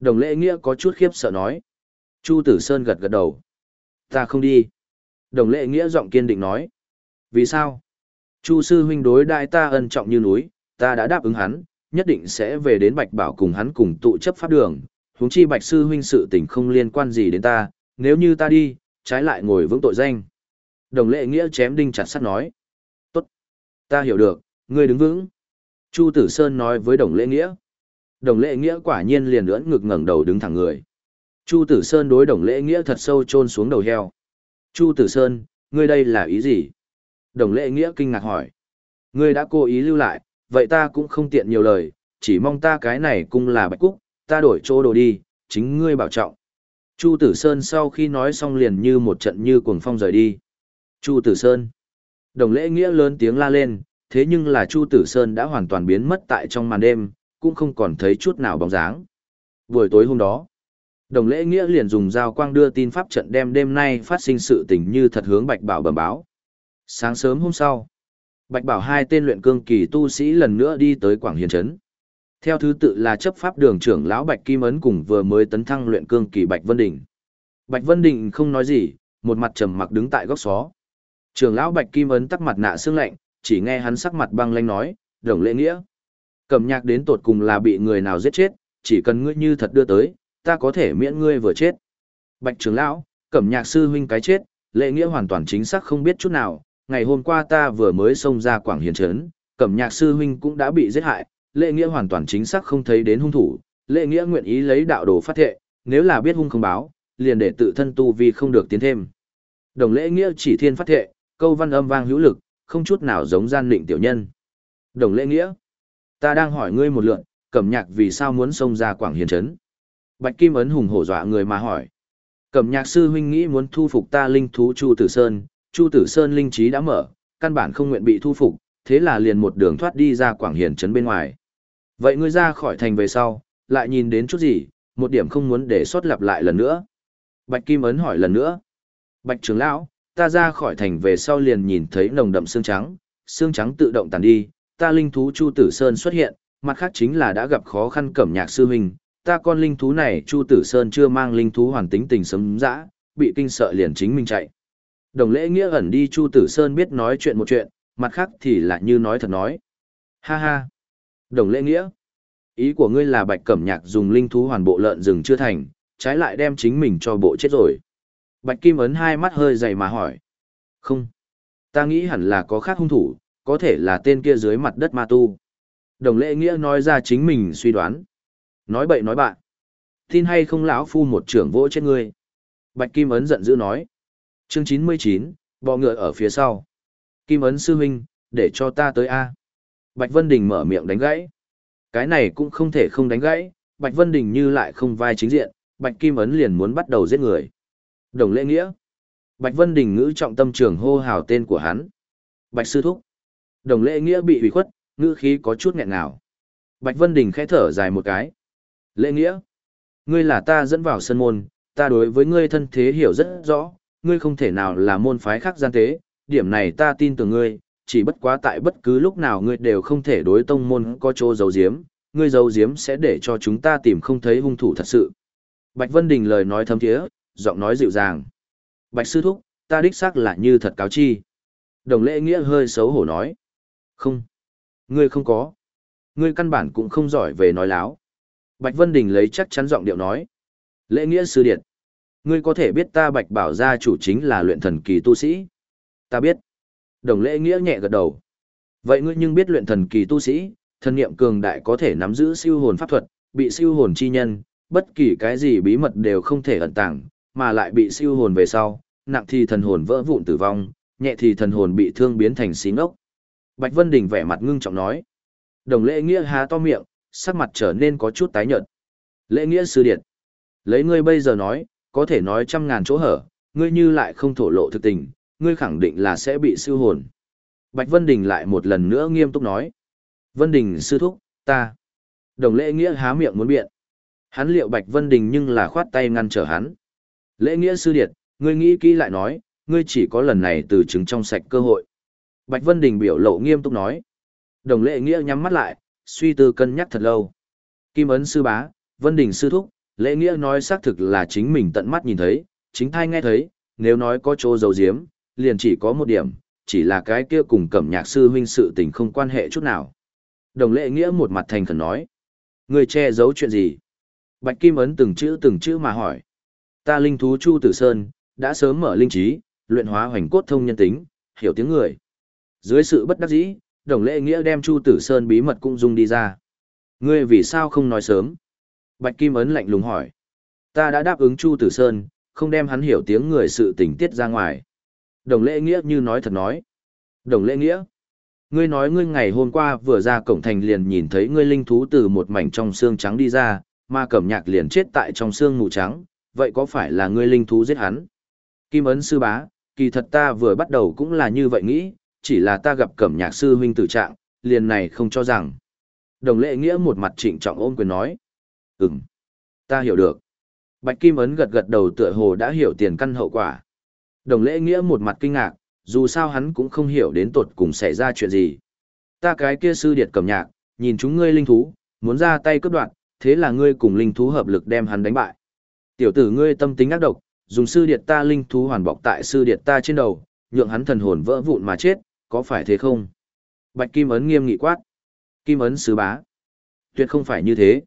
Đồng lễ nghĩa có chút khiếp sợ nói. Chu Tử Sơn gật gật đầu. Ta không đi. Đồng lễ nghĩa giọng kiên định nói. Vì sao? Chu sư huynh đối đại ta ân trọng như núi, ta đã đáp ứng hắn, nhất định sẽ về đến Bạch Bảo cùng hắn cùng tụ chấp pháp đường. Huống chi Bạch sư huynh sự tình không liên quan gì đến ta, nếu như ta đi, trái lại ngồi vững tội danh. Đồng lệ nghĩa chém đinh chặt sắt nói. Tốt. Ta hiểu được, ngươi đứng vững. Chu Tử Sơn nói với đồng lệ nghĩa. Đồng lệ nghĩa quả nhiên liền lưỡn ngực ngẩng đầu đứng thẳng người. Chu Tử Sơn đối đồng lệ nghĩa thật sâu chôn xuống đầu heo. Chu Tử Sơn, ngươi đây là ý gì? Đồng lệ nghĩa kinh ngạc hỏi. Ngươi đã cố ý lưu lại, vậy ta cũng không tiện nhiều lời, chỉ mong ta cái này cũng là bạch cúc, ta đổi chỗ đồ đi, chính ngươi bảo trọng. Chu Tử Sơn sau khi nói xong liền như một trận như cuồng phong rời đi. Chu Tử Sơn. Đồng lễ nghĩa lớn tiếng la lên, thế nhưng là Chu Tử Sơn đã hoàn toàn biến mất tại trong màn đêm, cũng không còn thấy chút nào bóng dáng. Buổi tối hôm đó, đồng lễ nghĩa liền dùng dao quang đưa tin pháp trận đem đêm nay phát sinh sự tình như thật hướng Bạch Bảo bẩm báo. Sáng sớm hôm sau, Bạch Bảo hai tên luyện cương kỳ tu sĩ lần nữa đi tới Quảng Hiền Trấn. Theo thứ tự là chấp pháp đường trưởng lão Bạch Kim Ấn cùng vừa mới tấn thăng luyện cương kỳ Bạch Vân Đình. Bạch Vân Đình không nói gì, một mặt trầm mặc đứng tại góc xó. Trưởng lão Bạch Kim Ấn tắc mặt nạ xương lạnh, chỉ nghe hắn sắc mặt băng lanh nói, "Đồng lễ nghĩa, Cẩm Nhạc đến tột cùng là bị người nào giết chết, chỉ cần ngươi như thật đưa tới, ta có thể miễn ngươi vừa chết." Bạch trưởng lão, Cẩm Nhạc sư huynh cái chết, lễ nghĩa hoàn toàn chính xác không biết chút nào, ngày hôm qua ta vừa mới xông ra Quảng Hiền trấn, Cẩm Nhạc sư huynh cũng đã bị giết hại, lệ nghĩa hoàn toàn chính xác không thấy đến hung thủ, lệ nghĩa nguyện ý lấy đạo đồ phát thệ, nếu là biết hung không báo, liền để tự thân tu vi không được tiến thêm. Đồng lễ nghĩa chỉ thiên phát thệ, câu văn âm vang hữu lực, không chút nào giống gian định tiểu nhân. Đồng lễ nghĩa, ta đang hỏi ngươi một lượn, cẩm nhạc vì sao muốn xông ra quảng hiền trấn. Bạch Kim ấn hùng hổ dọa người mà hỏi. Cẩm nhạc sư huynh nghĩ muốn thu phục ta linh thú Chu Tử Sơn, Chu Tử Sơn linh trí đã mở, căn bản không nguyện bị thu phục, thế là liền một đường thoát đi ra quảng hiền trấn bên ngoài. Vậy ngươi ra khỏi thành về sau, lại nhìn đến chút gì, một điểm không muốn để sót lặp lại lần nữa. Bạch Kim Ấn hỏi lần nữa. Bạch trưởng lão, ta ra khỏi thành về sau liền nhìn thấy nồng đậm xương trắng, xương trắng tự động tàn đi, ta linh thú Chu Tử Sơn xuất hiện, mặt khác chính là đã gặp khó khăn cẩm nhạc sư huynh, ta con linh thú này Chu Tử Sơn chưa mang linh thú hoàn tính tình sấm dã, bị kinh sợ liền chính mình chạy. Đồng lễ nghĩa ẩn đi Chu Tử Sơn biết nói chuyện một chuyện, mặt khác thì lại như nói thật nói. Ha ha. Đồng lễ nghĩa. Ý của ngươi là bạch cẩm nhạc dùng linh thú hoàn bộ lợn rừng chưa thành, trái lại đem chính mình cho bộ chết rồi. Bạch Kim ấn hai mắt hơi dày mà hỏi. Không. Ta nghĩ hẳn là có khác hung thủ, có thể là tên kia dưới mặt đất ma tu. Đồng lễ nghĩa nói ra chính mình suy đoán. Nói bậy nói bạn. Tin hay không lão phu một trưởng vỗ chết ngươi. Bạch Kim ấn giận dữ nói. Chương chín mươi chín, bò ngựa ở phía sau. Kim ấn sư huynh, để cho ta tới A. Bạch Vân Đình mở miệng đánh gãy. Cái này cũng không thể không đánh gãy, Bạch Vân Đình như lại không vai chính diện, Bạch Kim Ấn liền muốn bắt đầu giết người. Đồng lễ nghĩa. Bạch Vân Đình ngữ trọng tâm trường hô hào tên của hắn. Bạch Sư Thúc. Đồng lễ nghĩa bị hủy khuất, ngữ khí có chút nghẹn ngào. Bạch Vân Đình khẽ thở dài một cái. Lễ nghĩa. Ngươi là ta dẫn vào sân môn, ta đối với ngươi thân thế hiểu rất rõ, ngươi không thể nào là môn phái khác gian tế, điểm này ta tin tưởng ngươi, chỉ bất quá tại bất cứ lúc nào ngươi đều không thể đối tông môn có chỗ giấu giếm, ngươi giấu giếm sẽ để cho chúng ta tìm không thấy hung thủ thật sự. Bạch Vân Đình lời nói thâm thiế, giọng nói dịu dàng. Bạch Sư Thúc, ta đích xác là như thật cáo chi. Đồng lễ nghĩa hơi xấu hổ nói. Không. Ngươi không có. Ngươi căn bản cũng không giỏi về nói láo. Bạch Vân Đình lấy chắc chắn giọng điệu nói. Lễ nghĩa sư điện. Ngươi có thể biết ta bạch bảo gia chủ chính là luyện thần kỳ tu sĩ. Ta biết. Đồng lễ nghĩa nhẹ gật đầu. Vậy ngươi nhưng biết luyện thần kỳ tu sĩ, thần niệm cường đại có thể nắm giữ siêu hồn pháp thuật, bị siêu hồn chi nhân, bất kỳ cái gì bí mật đều không thể ẩn tàng, mà lại bị siêu hồn về sau, nặng thì thần hồn vỡ vụn tử vong, nhẹ thì thần hồn bị thương biến thành xí ngốc. Bạch Vân Đình vẻ mặt ngưng trọng nói. Đồng lễ nghĩa há to miệng, sắc mặt trở nên có chút tái nhợt. Lễ nghĩa sư điện. Lấy ngươi bây giờ nói, có thể nói trăm ngàn chỗ hở, ngươi như lại không thổ lộ thực tình, ngươi khẳng định là sẽ bị siêu hồn. Bạch Vân Đình lại một lần nữa nghiêm túc nói. Vân Đình sư thúc, ta. Đồng lễ nghĩa há miệng muốn biện. Hắn liệu Bạch Vân Đình nhưng là khoát tay ngăn trở hắn. Lễ nghĩa sư điệt, ngươi nghĩ kỹ lại nói, ngươi chỉ có lần này từ chứng trong sạch cơ hội. Bạch Vân Đình biểu lộ nghiêm túc nói. Đồng lễ nghĩa nhắm mắt lại, suy tư cân nhắc thật lâu. Kim ấn sư bá, Vân Đình sư thúc, lễ nghĩa nói xác thực là chính mình tận mắt nhìn thấy, chính thai nghe thấy, nếu nói có chỗ dầu diếm, liền chỉ có một điểm, chỉ là cái kia cùng cẩm nhạc sư huynh sự tình không quan hệ chút nào. Đồng lễ nghĩa một mặt thành khẩn nói. Người che giấu chuyện gì? Bạch Kim ấn từng chữ từng chữ mà hỏi. Ta linh thú Chu Tử Sơn, đã sớm mở linh trí, luyện hóa hoành cốt thông nhân tính, hiểu tiếng người. Dưới sự bất đắc dĩ, đồng lễ nghĩa đem Chu Tử Sơn bí mật cũng dung đi ra. Ngươi vì sao không nói sớm? Bạch Kim Ấn lạnh lùng hỏi. Ta đã đáp ứng Chu Tử Sơn, không đem hắn hiểu tiếng người sự tình tiết ra ngoài. Đồng lễ nghĩa như nói thật nói. Đồng lễ nghĩa. Ngươi nói ngươi ngày hôm qua vừa ra cổng thành liền nhìn thấy ngươi linh thú từ một mảnh trong xương trắng đi ra, mà cẩm nhạc liền chết tại trong xương mù trắng, vậy có phải là ngươi linh thú giết hắn? Kim ấn sư bá, kỳ thật ta vừa bắt đầu cũng là như vậy nghĩ, chỉ là ta gặp cẩm nhạc sư huynh tử trạng, liền này không cho rằng. Đồng lệ nghĩa một mặt trịnh trọng ôm quyền nói. Ừm, ta hiểu được. Bạch Kim ấn gật gật đầu tựa hồ đã hiểu tiền căn hậu quả. Đồng lễ nghĩa một mặt kinh ngạc, dù sao hắn cũng không hiểu đến tột cùng xảy ra chuyện gì. Ta cái kia sư điệt cầm nhạc, nhìn chúng ngươi linh thú, muốn ra tay cướp đoạt, thế là ngươi cùng linh thú hợp lực đem hắn đánh bại. Tiểu tử ngươi tâm tính ác độc, dùng sư điệt ta linh thú hoàn bọc tại sư điệt ta trên đầu, nhượng hắn thần hồn vỡ vụn mà chết, có phải thế không? Bạch Kim ấn nghiêm nghị quát. Kim ấn sứ bá. Tuyệt không phải như thế.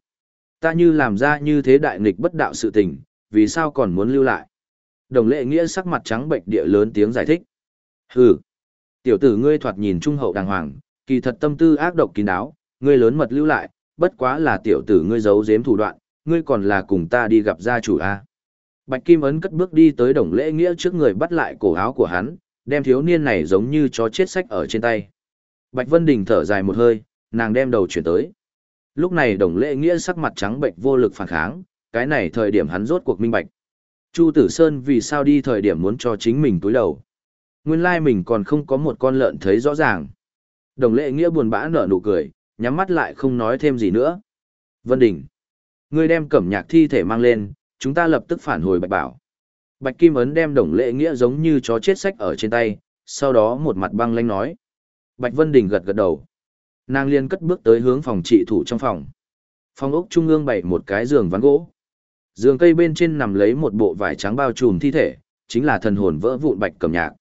Ta như làm ra như thế đại nghịch bất đạo sự tình, vì sao còn muốn lưu lại? Đồng lệ nghĩa sắc mặt trắng bệnh địa lớn tiếng giải thích. Hừ. Tiểu tử ngươi thoạt nhìn trung hậu đàng hoàng, kỳ thật tâm tư ác độc kín đáo, ngươi lớn mật lưu lại, bất quá là tiểu tử ngươi giấu giếm thủ đoạn, ngươi còn là cùng ta đi gặp gia chủ a. Bạch Kim Ấn cất bước đi tới đồng lễ nghĩa trước người bắt lại cổ áo của hắn, đem thiếu niên này giống như chó chết sách ở trên tay. Bạch Vân Đình thở dài một hơi, nàng đem đầu chuyển tới. Lúc này đồng lễ nghĩa sắc mặt trắng bệnh vô lực phản kháng, cái này thời điểm hắn rốt cuộc minh bạch. Chu Tử Sơn vì sao đi thời điểm muốn cho chính mình túi đầu. Nguyên lai mình còn không có một con lợn thấy rõ ràng. Đồng lệ nghĩa buồn bã nở nụ cười, nhắm mắt lại không nói thêm gì nữa. Vân Đình. Ngươi đem cẩm nhạc thi thể mang lên, chúng ta lập tức phản hồi bạch bảo. Bạch Kim Ấn đem đồng lệ nghĩa giống như chó chết sách ở trên tay, sau đó một mặt băng lanh nói. Bạch Vân Đình gật gật đầu. Nàng liên cất bước tới hướng phòng trị thủ trong phòng. Phòng ốc trung ương bày một cái giường ván gỗ. Giường cây bên trên nằm lấy một bộ vải trắng bao trùm thi thể, chính là thần hồn vỡ vụn bạch cẩm nhạc.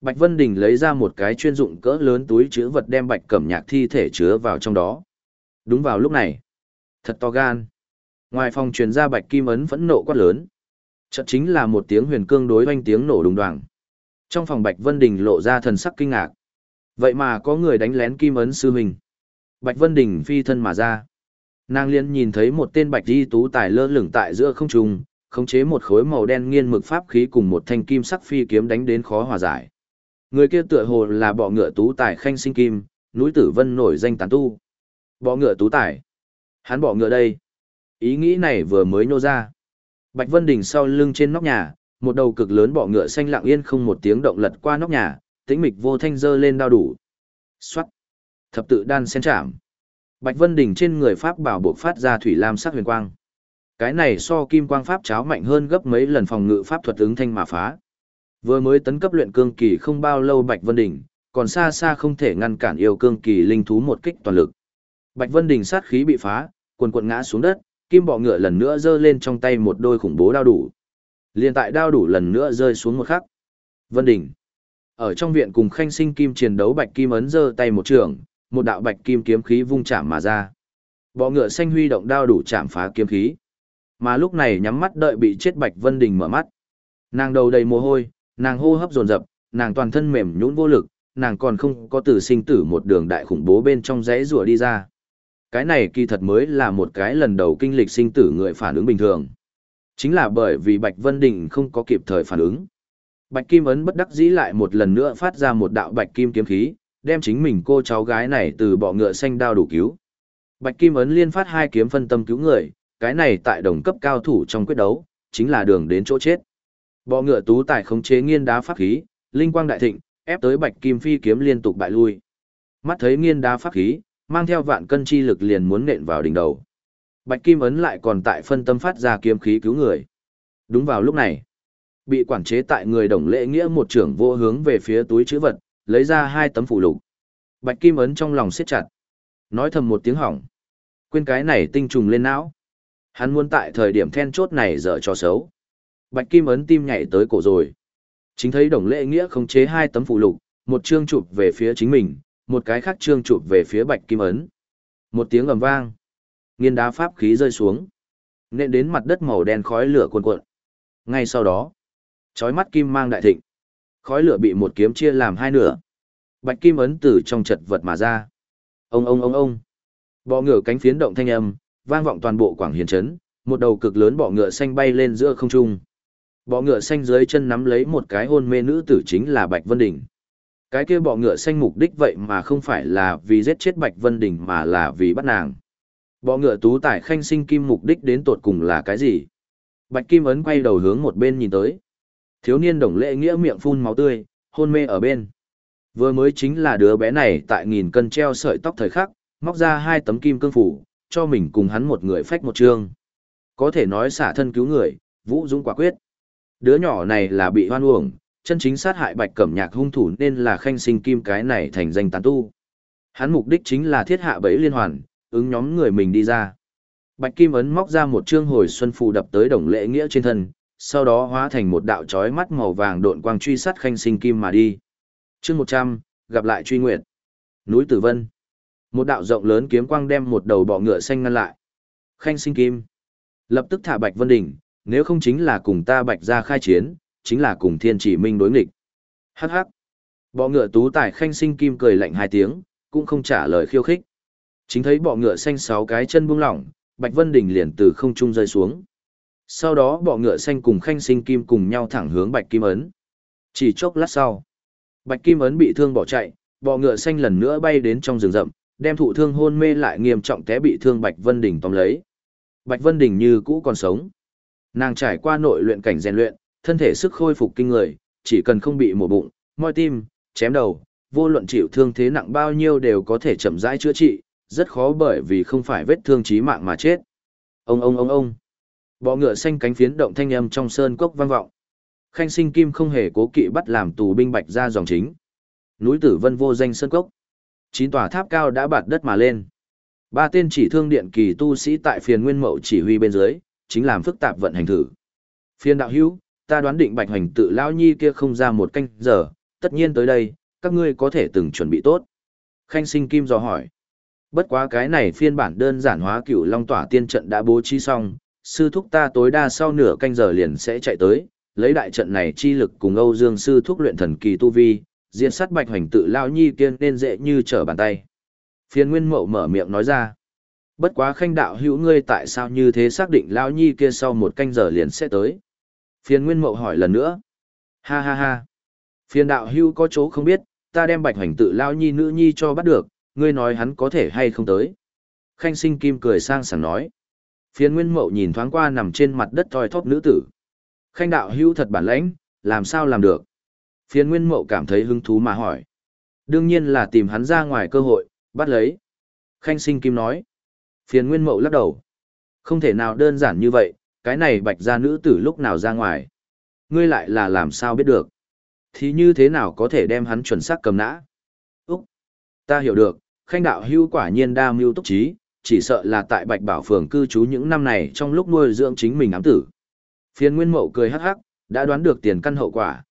Bạch Vân Đình lấy ra một cái chuyên dụng cỡ lớn túi chứa vật đem bạch cẩm nhạc thi thể chứa vào trong đó. Đúng vào lúc này. Thật to gan. Ngoài phòng truyền ra bạch kim ấn phẫn nộ quát lớn. Chợt chính là một tiếng huyền cương đối oanh tiếng nổ đùng đoàng. Trong phòng Bạch Vân Đình lộ ra thần sắc kinh ngạc. Vậy mà có người đánh lén kim ấn sư huynh. Bạch Vân Đình phi thân mà ra. Nàng liên nhìn thấy một tên bạch di tú tài lơ lửng tại giữa không trung, khống chế một khối màu đen nghiên mực pháp khí cùng một thanh kim sắc phi kiếm đánh đến khó hòa giải. Người kia tựa hồ là bọ ngựa tú tài khanh sinh kim, núi tử vân nổi danh tán tu. Bọ ngựa tú tài. Hắn bọ ngựa đây. Ý nghĩ này vừa mới nô ra. Bạch Vân Đình sau lưng trên nóc nhà, một đầu cực lớn bọ ngựa xanh lặng yên không một tiếng động lật qua nóc nhà, tĩnh mịch vô thanh dơ lên đao đủ. Xoát. Thập tự đan sen chạm. Bạch Vân Đình trên người pháp bảo buộc phát ra thủy lam sắc huyền quang. Cái này so kim quang pháp cháo mạnh hơn gấp mấy lần phòng ngự pháp thuật ứng thanh mà phá. Vừa mới tấn cấp luyện cương kỳ không bao lâu Bạch Vân Đình, còn xa xa không thể ngăn cản yêu cương kỳ linh thú một kích toàn lực. Bạch Vân Đình sát khí bị phá, quần quần ngã xuống đất, kim bọ ngựa lần nữa giơ lên trong tay một đôi khủng bố đao đủ. Liên tại đao đủ lần nữa rơi xuống một khắc. Vân Đình. Ở trong viện cùng khanh sinh kim chiến đấu bạch kim ấn giơ tay một trường, một đạo bạch kim kiếm khí vung chạm mà ra. Bọ ngựa xanh huy động đao đủ chạm phá kiếm khí. Mà lúc này nhắm mắt đợi bị chết Bạch Vân Đình mở mắt. Nàng đầu đầy mồ hôi, nàng hô hấp dồn dập, nàng toàn thân mềm nhũn vô lực, nàng còn không có tử sinh tử một đường đại khủng bố bên trong rẽ rùa đi ra. Cái này kỳ thật mới là một cái lần đầu kinh lịch sinh tử người phản ứng bình thường. Chính là bởi vì Bạch Vân Đình không có kịp thời phản ứng. Bạch Kim Ấn bất đắc dĩ lại một lần nữa phát ra một đạo Bạch Kim kiếm khí, đem chính mình cô cháu gái này từ bọ ngựa xanh đao đủ cứu. Bạch Kim Ấn liên phát hai kiếm phân tâm cứu người, cái này tại đồng cấp cao thủ trong quyết đấu, chính là đường đến chỗ chết. Bọ ngựa tú tài khống chế nghiên đá pháp khí, linh quang đại thịnh, ép tới Bạch Kim Phi kiếm liên tục bại lui. Mắt thấy nghiên đá pháp khí, mang theo vạn cân chi lực liền muốn nện vào đỉnh đầu. Bạch Kim ấn lại còn tại phân tâm phát ra kiếm khí cứu người. Đúng vào lúc này, bị quản chế tại người đồng lễ nghĩa một trưởng vô hướng về phía túi chữ vật, lấy ra hai tấm phụ lục. Bạch Kim ấn trong lòng siết chặt, nói thầm một tiếng hỏng. Quên cái này tinh trùng lên não. Hắn muốn tại thời điểm then chốt này dở cho xấu. Bạch Kim ấn tim nhảy tới cổ rồi. Chính thấy đồng lễ nghĩa không chế hai tấm phụ lục, một chương chụp về phía chính mình, một cái khác chương chụp về phía Bạch Kim ấn. Một tiếng ầm vang nghiên đá pháp khí rơi xuống nện đến mặt đất màu đen khói lửa cuồn cuộn ngay sau đó chói mắt kim mang đại thịnh khói lửa bị một kiếm chia làm hai nửa. Bạch kim ấn từ trong chật vật mà ra. Ông ông ông ông. Bọ ngựa cánh phiến động thanh âm, vang vọng toàn bộ quảng hiền trấn, một đầu cực lớn bọ ngựa xanh bay lên giữa không trung. Bọ ngựa xanh dưới chân nắm lấy một cái hôn mê nữ tử chính là bạch vân đình. Cái kia bọ ngựa xanh mục đích vậy mà không phải là vì giết chết bạch vân đình mà là vì bắt nàng. Bọ ngựa tú tải khanh sinh kim mục đích đến tột cùng là cái gì? Bạch Kim Ấn quay đầu hướng một bên nhìn tới. Thiếu niên đồng lễ nghĩa miệng phun máu tươi, hôn mê ở bên. Vừa mới chính là đứa bé này tại nghìn cân treo sợi tóc thời khắc, móc ra hai tấm kim cương phủ, cho mình cùng hắn một người phách một chương. Có thể nói xả thân cứu người, vũ dũng quả quyết. Đứa nhỏ này là bị hoan uổng, chân chính sát hại bạch cẩm nhạc hung thủ nên là khanh sinh kim cái này thành danh tán tu. Hắn mục đích chính là thiết hạ bẫy liên hoàn, ứng nhóm người mình đi ra. Bạch Kim Ấn móc ra một chương hồi xuân phù đập tới đồng lễ nghĩa trên thân, sau đó hóa thành một đạo chói mắt màu vàng độn quang truy sát khanh sinh kim mà đi. Chương 100, gặp lại truy nguyệt Núi Tử Vân. Một đạo rộng lớn kiếm quang đem một đầu bọ ngựa xanh ngăn lại. Khanh sinh kim. Lập tức thả Bạch Vân Đỉnh, nếu không chính là cùng ta Bạch ra khai chiến, chính là cùng Thiên Chỉ Minh đối nghịch. Hắc hắc. Bọ ngựa tú tài khanh sinh kim cười lạnh hai tiếng, cũng không trả lời khiêu khích. Chính thấy bọ ngựa xanh sáu cái chân buông lỏng, Bạch Vân Đình liền từ không trung rơi xuống. Sau đó bọ ngựa xanh cùng khanh sinh kim cùng nhau thẳng hướng Bạch Kim Ấn. Chỉ chốc lát sau, Bạch Kim Ấn bị thương bỏ chạy, bọ ngựa xanh lần nữa bay đến trong rừng rậm, đem thụ thương hôn mê lại nghiêm trọng té bị thương Bạch Vân Đình tóm lấy. Bạch Vân Đình như cũ còn sống. Nàng trải qua nội luyện cảnh rèn luyện, thân thể sức khôi phục kinh người, chỉ cần không bị mổ bụng, moi tim, chém đầu, vô luận chịu thương thế nặng bao nhiêu đều có thể chậm rãi chữa trị, rất khó bởi vì không phải vết thương chí mạng mà chết. Ông ông ông ông. Bọ ngựa xanh cánh phiến động thanh âm trong sơn cốc vang vọng. Khanh sinh kim không hề cố kỵ bắt làm tù binh bạch ra dòng chính. Núi tử vân vô danh sơn cốc. Chín tòa tháp cao đã bạt đất mà lên. Ba tên chỉ thương điện kỳ tu sĩ tại phiền nguyên mậu chỉ huy bên dưới, chính làm phức tạp vận hành thử. Phiên đạo hữu, ta đoán định bạch hoành tự lão nhi kia không ra một canh giờ, tất nhiên tới đây, các ngươi có thể từng chuẩn bị tốt. Khanh sinh kim dò hỏi. Bất quá cái này phiên bản đơn giản hóa cửu long tỏa tiên trận đã bố trí xong, sư thúc ta tối đa sau nửa canh giờ liền sẽ chạy tới, lấy đại trận này chi lực cùng Âu Dương sư thúc luyện thần kỳ tu vi, diện sát bạch hoành tự lao nhi kiên nên dễ như trở bàn tay. Phiên nguyên mậu mở miệng nói ra. Bất quá khanh đạo hữu ngươi tại sao như thế xác định lao nhi kia sau một canh giờ liền sẽ tới. Phiên nguyên mậu hỏi lần nữa. Ha ha ha. Phiên đạo hữu có chỗ không biết, ta đem bạch hoành tự lao nhi nữ nhi cho bắt được, ngươi nói hắn có thể hay không tới. Khanh sinh kim cười sang sảng nói. Phiên nguyên mậu nhìn thoáng qua nằm trên mặt đất thoi thóp nữ tử. Khanh đạo hữu thật bản lãnh, làm sao làm được. Phiên nguyên mậu cảm thấy hứng thú mà hỏi. Đương nhiên là tìm hắn ra ngoài cơ hội, bắt lấy. Khanh sinh kim nói. Phiên nguyên mậu lắc đầu. Không thể nào đơn giản như vậy, cái này bạch ra nữ tử lúc nào ra ngoài. Ngươi lại là làm sao biết được. Thì như thế nào có thể đem hắn chuẩn xác cầm nã. Úc! Ta hiểu được, khanh đạo hưu quả nhiên đa mưu túc trí, chỉ sợ là tại Bạch Bảo phường cư trú những năm này trong lúc nuôi dưỡng chính mình ám tử. Phiên Nguyên Mậu cười hắc hắc, đã đoán được tiền căn hậu quả.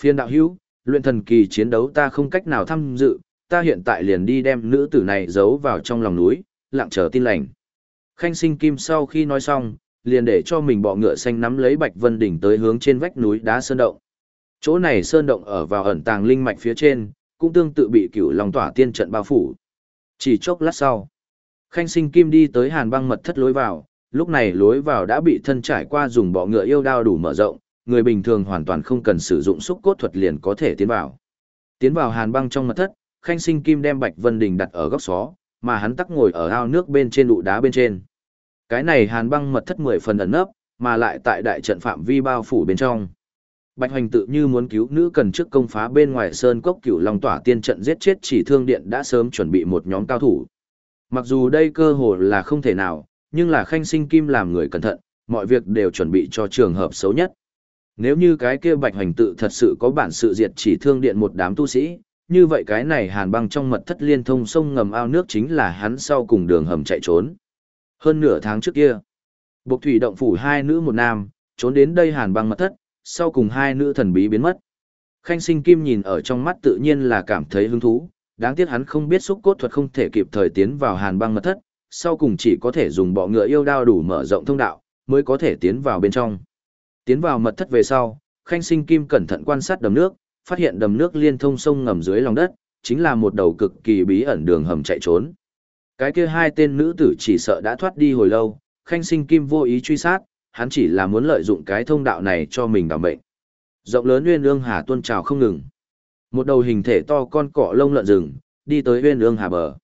Phiên đạo hữu, luyện thần kỳ chiến đấu ta không cách nào tham dự, ta hiện tại liền đi đem nữ tử này giấu vào trong lòng núi, lặng chờ tin lành. Khanh sinh kim sau khi nói xong, liền để cho mình bọ ngựa xanh nắm lấy Bạch Vân đỉnh tới hướng trên vách núi đá sơn động. Chỗ này sơn động ở vào ẩn tàng linh mạch phía trên, cũng tương tự bị cửu long tỏa tiên trận bao phủ. Chỉ chốc lát sau, Khanh Sinh Kim đi tới Hàn Băng mật thất lối vào, lúc này lối vào đã bị thân trải qua dùng bọ ngựa yêu đao đủ mở rộng, người bình thường hoàn toàn không cần sử dụng xúc cốt thuật liền có thể tiến vào. Tiến vào Hàn Băng trong mật thất, Khanh Sinh Kim đem Bạch Vân Đình đặt ở góc xó, mà hắn tắc ngồi ở ao nước bên trên đụ đá bên trên. Cái này Hàn Băng mật thất mười phần ẩn nấp, mà lại tại đại trận phạm vi bao phủ bên trong. Bạch Hoành tự như muốn cứu nữ cần trước công phá bên ngoài sơn cốc cửu long tỏa tiên trận giết chết chỉ thương điện đã sớm chuẩn bị một nhóm cao thủ. Mặc dù đây cơ hội là không thể nào, nhưng là khanh sinh kim làm người cẩn thận, mọi việc đều chuẩn bị cho trường hợp xấu nhất. Nếu như cái kia Bạch Hoành tự thật sự có bản sự diệt chỉ thương điện một đám tu sĩ, như vậy cái này hàn băng trong mật thất liên thông sông ngầm ao nước chính là hắn sau cùng đường hầm chạy trốn. Hơn nửa tháng trước kia, Bộc thủy động phủ hai nữ một nam, trốn đến đây hàn băng mật thất, sau cùng hai nữ thần bí biến mất. Khanh sinh kim nhìn ở trong mắt tự nhiên là cảm thấy hứng thú, đáng tiếc hắn không biết xúc cốt thuật không thể kịp thời tiến vào hàn băng mật thất, sau cùng chỉ có thể dùng bọ ngựa yêu đao đủ mở rộng thông đạo, mới có thể tiến vào bên trong. Tiến vào mật thất về sau, Khanh sinh kim cẩn thận quan sát đầm nước, phát hiện đầm nước liên thông sông ngầm dưới lòng đất, chính là một đầu cực kỳ bí ẩn đường hầm chạy trốn. Cái kia hai tên nữ tử chỉ sợ đã thoát đi hồi lâu, Khanh sinh kim vô ý truy sát, hắn chỉ là muốn lợi dụng cái thông đạo này cho mình đảm mệnh. Rộng lớn uyên ương hà tuôn trào không ngừng. Một đầu hình thể to con cọ lông lợn rừng, đi tới huyên ương hà bờ.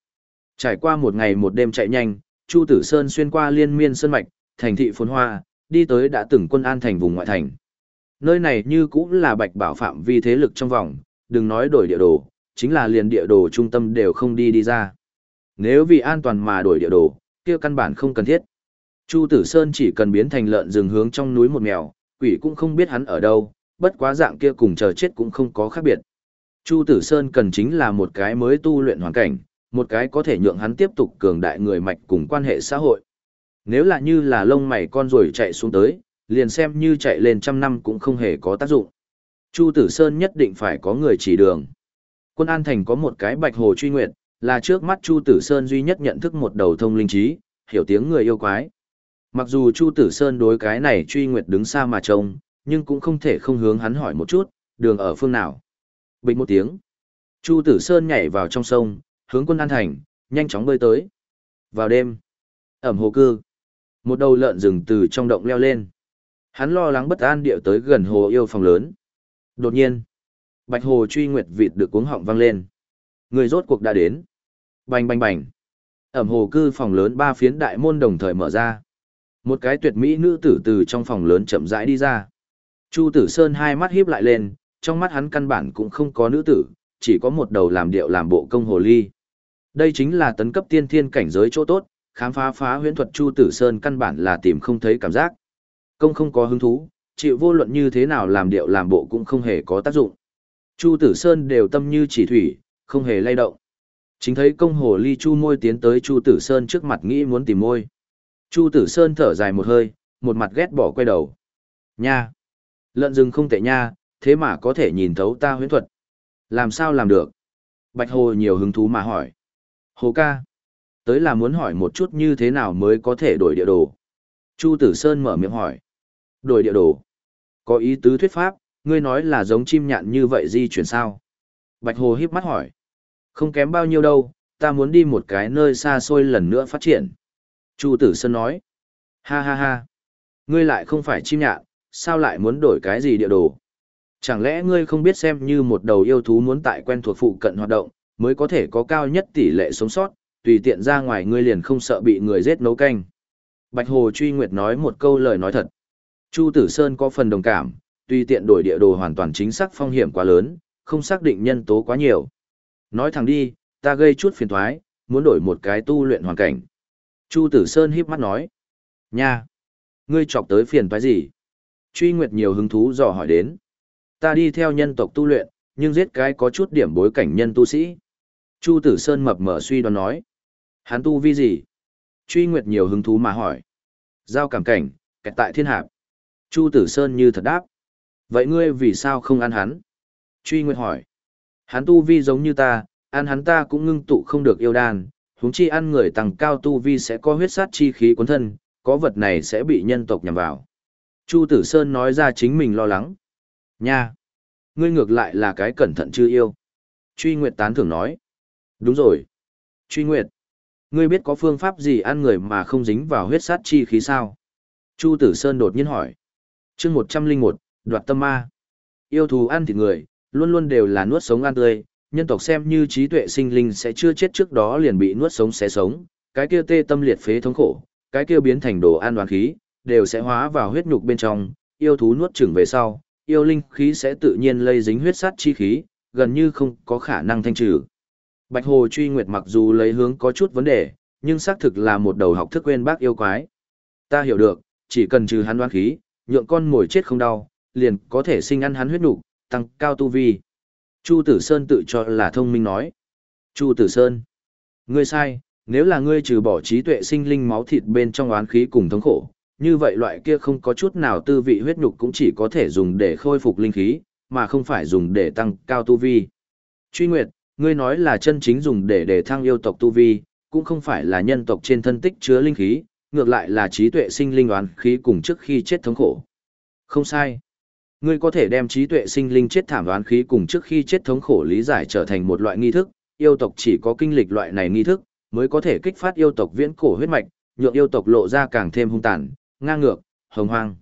Trải qua một ngày một đêm chạy nhanh, Chu Tử Sơn xuyên qua liên miên sơn mạch, thành thị phồn hoa, đi tới đã từng quân an thành vùng ngoại thành. Nơi này như cũng là bạch bảo phạm vi thế lực trong vòng, đừng nói đổi địa đồ, chính là liền địa đồ trung tâm đều không đi đi ra. Nếu vì an toàn mà đổi địa đồ, kia căn bản không cần thiết. Chu Tử Sơn chỉ cần biến thành lợn rừng hướng trong núi một mèo, quỷ cũng không biết hắn ở đâu, bất quá dạng kia cùng chờ chết cũng không có khác biệt. Chu Tử Sơn cần chính là một cái mới tu luyện hoàn cảnh, một cái có thể nhượng hắn tiếp tục cường đại người mạch cùng quan hệ xã hội. Nếu là như là lông mày con rồi chạy xuống tới, liền xem như chạy lên trăm năm cũng không hề có tác dụng. Chu Tử Sơn nhất định phải có người chỉ đường. Quân An Thành có một cái bạch hồ truy nguyệt, là trước mắt Chu Tử Sơn duy nhất nhận thức một đầu thông linh trí, hiểu tiếng người yêu quái. Mặc dù Chu Tử Sơn đối cái này truy nguyệt đứng xa mà trông, nhưng cũng không thể không hướng hắn hỏi một chút, đường ở phương nào. Bình một tiếng. Chu Tử Sơn nhảy vào trong sông, hướng quân an thành, nhanh chóng bơi tới. Vào đêm, ẩm hồ cư, một đầu lợn rừng từ trong động leo lên. Hắn lo lắng bất an điệu tới gần hồ yêu phòng lớn. Đột nhiên, bạch hồ truy nguyệt vịt được cuống họng vang lên. Người rốt cuộc đã đến. Bành bành bành. Ẩm hồ cư phòng lớn ba phiến đại môn đồng thời mở ra. Một cái tuyệt mỹ nữ tử từ trong phòng lớn chậm rãi đi ra. Chu Tử Sơn hai mắt híp lại lên, trong mắt hắn căn bản cũng không có nữ tử, chỉ có một đầu làm điệu làm bộ công hồ ly. Đây chính là tấn cấp tiên thiên cảnh giới chỗ tốt, khám phá phá huyễn thuật Chu Tử Sơn căn bản là tìm không thấy cảm giác. Công không có hứng thú, chịu vô luận như thế nào làm điệu làm bộ cũng không hề có tác dụng. Chu Tử Sơn đều tâm như chỉ thủy, không hề lay động. Chính thấy công hồ ly Chu môi tiến tới Chu Tử Sơn trước mặt nghĩ muốn tìm môi. Chu Tử Sơn thở dài một hơi, một mặt ghét bỏ quay đầu. Nha! Lợn rừng không tệ nha, thế mà có thể nhìn thấu ta huyễn thuật. Làm sao làm được? Bạch Hồ nhiều hứng thú mà hỏi. Hồ ca! Tới là muốn hỏi một chút như thế nào mới có thể đổi địa đồ. Chu Tử Sơn mở miệng hỏi. Đổi địa đồ? Có ý tứ thuyết pháp, ngươi nói là giống chim nhạn như vậy di chuyển sao? Bạch Hồ híp mắt hỏi. Không kém bao nhiêu đâu, ta muốn đi một cái nơi xa xôi lần nữa phát triển. Chu Tử Sơn nói. Ha ha ha. Ngươi lại không phải chim nhạn, sao lại muốn đổi cái gì địa đồ? Chẳng lẽ ngươi không biết xem như một đầu yêu thú muốn tại quen thuộc phụ cận hoạt động, mới có thể có cao nhất tỷ lệ sống sót, tùy tiện ra ngoài ngươi liền không sợ bị người giết nấu canh. Bạch Hồ Truy Nguyệt nói một câu lời nói thật. Chu Tử Sơn có phần đồng cảm, tùy tiện đổi địa đồ hoàn toàn chính xác phong hiểm quá lớn, không xác định nhân tố quá nhiều. Nói thẳng đi, ta gây chút phiền thoái, muốn đổi một cái tu luyện hoàn cảnh. Chu Tử Sơn híp mắt nói. Nha! Ngươi chọc tới phiền toái gì? Truy Nguyệt nhiều hứng thú dò hỏi đến. Ta đi theo nhân tộc tu luyện, nhưng giết cái có chút điểm bối cảnh nhân tu sĩ. Chu Tử Sơn mập mờ suy đoán nói. Hắn tu vi gì? Truy Nguyệt nhiều hứng thú mà hỏi. Giao cảm cảnh, kẹt tại thiên hạp. Chu Tử Sơn như thật đáp. Vậy ngươi vì sao không ăn hắn? Truy Nguyệt hỏi. Hắn tu vi giống như ta, ăn hắn ta cũng ngưng tụ không được yêu đan, huống chi ăn người tăng cao tu vi sẽ có huyết sát chi khí cuốn thân, có vật này sẽ bị nhân tộc nhằm vào. Chu Tử Sơn nói ra chính mình lo lắng. Nha! Ngươi ngược lại là cái cẩn thận chưa yêu. Truy Nguyệt tán thưởng nói. Đúng rồi. Truy Nguyệt. Ngươi biết có phương pháp gì ăn người mà không dính vào huyết sát chi khí sao? Chu Tử Sơn đột nhiên hỏi. chương 101, đoạt tâm ma. Yêu thú ăn thịt người, luôn luôn đều là nuốt sống ăn tươi, nhân tộc xem như trí tuệ sinh linh sẽ chưa chết trước đó liền bị nuốt sống sẽ sống, cái kia tê tâm liệt phế thống khổ, cái kia biến thành đồ ăn đoàn khí, đều sẽ hóa vào huyết nhục bên trong, yêu thú nuốt chửng về sau, yêu linh khí sẽ tự nhiên lây dính huyết sát chi khí, gần như không có khả năng thanh trừ. Bạch Hồ truy nguyệt mặc dù lấy hướng có chút vấn đề, nhưng xác thực là một đầu học thức quên bác yêu quái. Ta hiểu được, chỉ cần trừ hắn oán khí, nhượng con mồi chết không đau, liền có thể sinh ăn hắn huyết nục, tăng cao tu vi. Chu Tử Sơn tự cho là thông minh nói. Chu Tử Sơn, ngươi sai, nếu là ngươi trừ bỏ trí tuệ sinh linh máu thịt bên trong oán khí cùng thống khổ, như vậy loại kia không có chút nào tư vị huyết nhục cũng chỉ có thể dùng để khôi phục linh khí, mà không phải dùng để tăng cao tu vi. Truy Nguyệt, ngươi nói là chân chính dùng để để thăng yêu tộc tu vi, cũng không phải là nhân tộc trên thân tích chứa linh khí, ngược lại là trí tuệ sinh linh oán khí cùng trước khi chết thống khổ. Không sai. Ngươi có thể đem trí tuệ sinh linh chết thảm oán khí cùng trước khi chết thống khổ lý giải trở thành một loại nghi thức, yêu tộc chỉ có kinh lịch loại này nghi thức, mới có thể kích phát yêu tộc viễn cổ huyết mạch, nhượng yêu tộc lộ ra càng thêm hung tàn, ngang ngược, hồng hoang.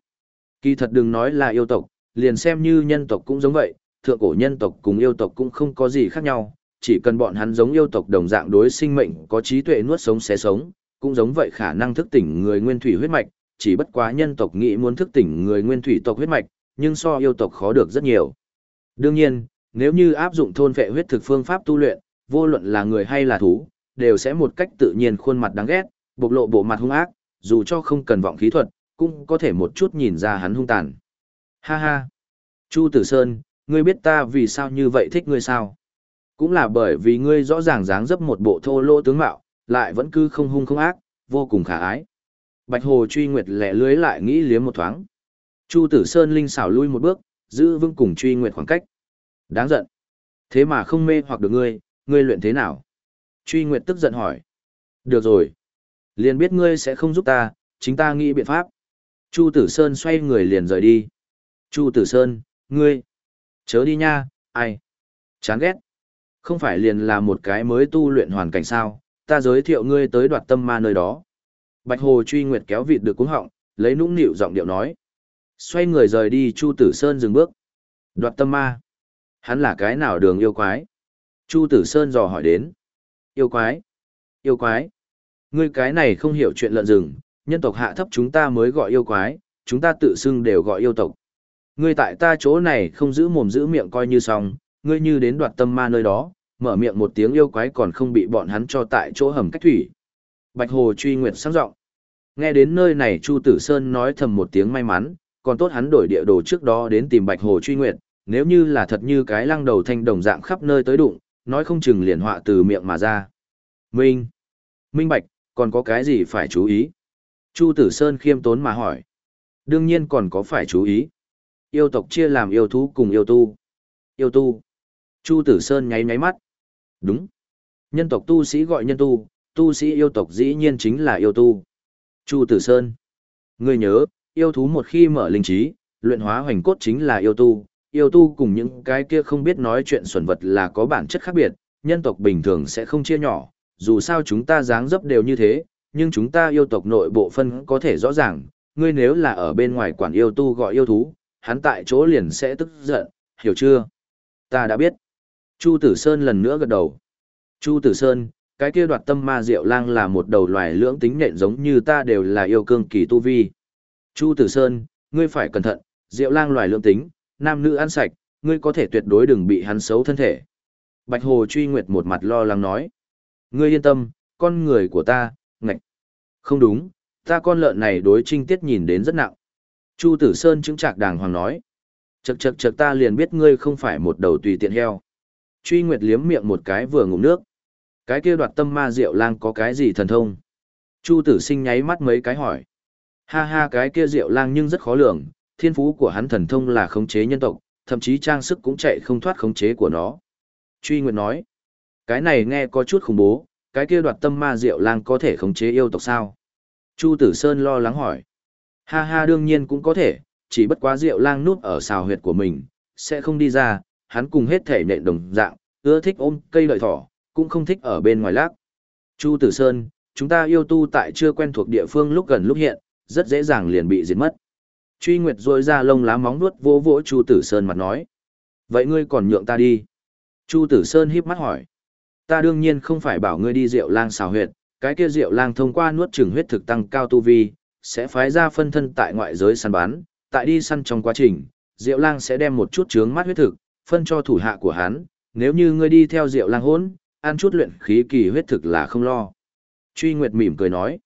Kỳ thật đừng nói là yêu tộc, liền xem như nhân tộc cũng giống vậy, thượng cổ nhân tộc cùng yêu tộc cũng không có gì khác nhau, chỉ cần bọn hắn giống yêu tộc đồng dạng đối sinh mệnh có trí tuệ nuốt sống xé sống, cũng giống vậy khả năng thức tỉnh người nguyên thủy huyết mạch, chỉ bất quá nhân tộc nghĩ muốn thức tỉnh người nguyên thủy tộc huyết mạch, nhưng so yêu tộc khó được rất nhiều. Đương nhiên, nếu như áp dụng thôn vệ huyết thực phương pháp tu luyện, vô luận là người hay là thú, đều sẽ một cách tự nhiên khuôn mặt đáng ghét, bộc lộ bộ mặt hung ác, dù cho không cần vọng khí thuật, cũng có thể một chút nhìn ra hắn hung tàn. Ha ha! Chu Tử Sơn, ngươi biết ta vì sao như vậy thích ngươi sao? Cũng là bởi vì ngươi rõ ràng dáng dấp một bộ thô lỗ tướng mạo, lại vẫn cứ không hung không ác, vô cùng khả ái. Bạch Hồ truy nguyệt lẻ lưới lại nghĩ liếm một thoáng. Chu Tử Sơn linh xảo lui một bước, giữ vững cùng truy nguyệt khoảng cách. Đáng giận. Thế mà không mê hoặc được ngươi, ngươi luyện thế nào? Truy nguyệt tức giận hỏi. Được rồi. Liền biết ngươi sẽ không giúp ta, chính ta nghĩ biện pháp. Chu Tử Sơn xoay người liền rời đi. Chu Tử Sơn, ngươi. Chớ đi nha, ai. Chán ghét. Không phải liền là một cái mới tu luyện hoàn cảnh sao, ta giới thiệu ngươi tới đoạt tâm ma nơi đó. Bạch Hồ truy nguyệt kéo vịt được cuống họng, lấy nũng nịu giọng điệu nói. Xoay người rời đi Chu Tử Sơn dừng bước. Đoạt tâm ma. Hắn là cái nào đường yêu quái? Chu Tử Sơn dò hỏi đến. Yêu quái. Yêu quái. Ngươi cái này không hiểu chuyện lợn rừng, nhân tộc hạ thấp chúng ta mới gọi yêu quái, chúng ta tự xưng đều gọi yêu tộc. Ngươi tại ta chỗ này không giữ mồm giữ miệng coi như xong, ngươi như đến đoạt tâm ma nơi đó, mở miệng một tiếng yêu quái còn không bị bọn hắn cho tại chỗ hầm cách thủy. Bạch Hồ truy nguyệt sáng giọng. Nghe đến nơi này Chu Tử Sơn nói thầm một tiếng may mắn, còn tốt hắn đổi địa đồ trước đó đến tìm Bạch Hồ truy nguyệt, nếu như là thật như cái lăng đầu thanh đồng dạng khắp nơi tới đụng, nói không chừng liền họa từ miệng mà ra. Minh. Minh Bạch, còn có cái gì phải chú ý? Chu Tử Sơn khiêm tốn mà hỏi. Đương nhiên còn có phải chú ý. Yêu tộc chia làm yêu thú cùng yêu tu. Yêu tu. Chu Tử Sơn nháy nháy mắt. Đúng. Nhân tộc tu sĩ gọi nhân tu, tu sĩ yêu tộc dĩ nhiên chính là yêu tu. Chu Tử Sơn. Ngươi nhớ, yêu thú một khi mở linh trí, luyện hóa hoành cốt chính là yêu tu. Yêu tu cùng những cái kia không biết nói chuyện xuẩn vật là có bản chất khác biệt, nhân tộc bình thường sẽ không chia nhỏ, dù sao chúng ta dáng dấp đều như thế, nhưng chúng ta yêu tộc nội bộ phân có thể rõ ràng, ngươi nếu là ở bên ngoài quản yêu tu gọi yêu thú, hắn tại chỗ liền sẽ tức giận, hiểu chưa? Ta đã biết. Chu Tử Sơn lần nữa gật đầu. Chu Tử Sơn, cái kia đoạt tâm ma diệu lang là một đầu loài lưỡng tính nện giống như ta đều là yêu cương kỳ tu vi. Chu Tử Sơn, ngươi phải cẩn thận, diệu lang loài lưỡng tính, nam nữ ăn sạch, ngươi có thể tuyệt đối đừng bị hắn xấu thân thể. Bạch Hồ truy nguyệt một mặt lo lắng nói. Ngươi yên tâm, con người của ta, ngạch. Không đúng, ta con lợn này đối trinh tiết nhìn đến rất nặng. Chu Tử Sơn chứng trạc đàng hoàng nói. Chật chật chật ta liền biết ngươi không phải một đầu tùy tiện heo. Truy Nguyệt liếm miệng một cái vừa ngụm nước. Cái kia đoạt tâm ma diệu lang có cái gì thần thông? Chu Tử Sinh nháy mắt mấy cái hỏi. Ha ha cái kia diệu lang nhưng rất khó lường, thiên phú của hắn thần thông là khống chế nhân tộc, thậm chí trang sức cũng chạy không thoát khống chế của nó. Truy Nguyệt nói. Cái này nghe có chút khủng bố, cái kia đoạt tâm ma diệu lang có thể khống chế yêu tộc sao? Chu Tử Sơn lo lắng hỏi. Ha ha đương nhiên cũng có thể, chỉ bất quá rượu lang núp ở xào huyệt của mình, sẽ không đi ra, hắn cùng hết thể nện đồng dạng, ưa thích ôm cây lợi thỏ, cũng không thích ở bên ngoài lác. Chu Tử Sơn, chúng ta yêu tu tại chưa quen thuộc địa phương lúc gần lúc hiện, rất dễ dàng liền bị diệt mất. Truy Nguyệt rôi ra lông lá móng nuốt vỗ vỗ Chu Tử Sơn mặt nói. Vậy ngươi còn nhượng ta đi? Chu Tử Sơn híp mắt hỏi. Ta đương nhiên không phải bảo ngươi đi rượu lang xào huyệt, cái kia rượu lang thông qua nuốt chửng huyết thực tăng cao tu vi, sẽ phái ra phân thân tại ngoại giới săn bán, tại đi săn trong quá trình, rượu lang sẽ đem một chút chướng mắt huyết thực, phân cho thủ hạ của hắn, nếu như ngươi đi theo rượu lang hỗn, ăn chút luyện khí kỳ huyết thực là không lo. Truy Nguyệt mỉm cười nói,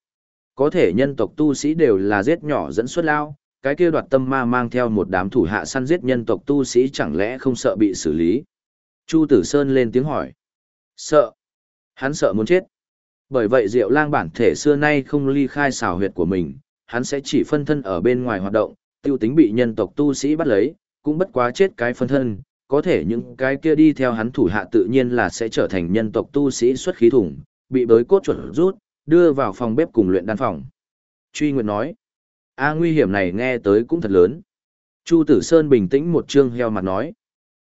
có thể nhân tộc tu sĩ đều là giết nhỏ dẫn xuất lao, cái kia đoạt tâm ma mang theo một đám thủ hạ săn giết nhân tộc tu sĩ chẳng lẽ không sợ bị xử lý. Chu Tử Sơn lên tiếng hỏi. Sợ. Hắn sợ muốn chết. Bởi vậy Diệu Lang bản thể xưa nay không ly khai xào huyệt của mình, hắn sẽ chỉ phân thân ở bên ngoài hoạt động, tiêu tính bị nhân tộc tu sĩ bắt lấy, cũng bất quá chết cái phân thân, có thể những cái kia đi theo hắn thủ hạ tự nhiên là sẽ trở thành nhân tộc tu sĩ xuất khí thủng, bị bới cốt chuẩn rút, đưa vào phòng bếp cùng luyện đan phòng. Truy Nguyệt nói, a nguy hiểm này nghe tới cũng thật lớn. Chu Tử Sơn bình tĩnh một trương heo mặt nói,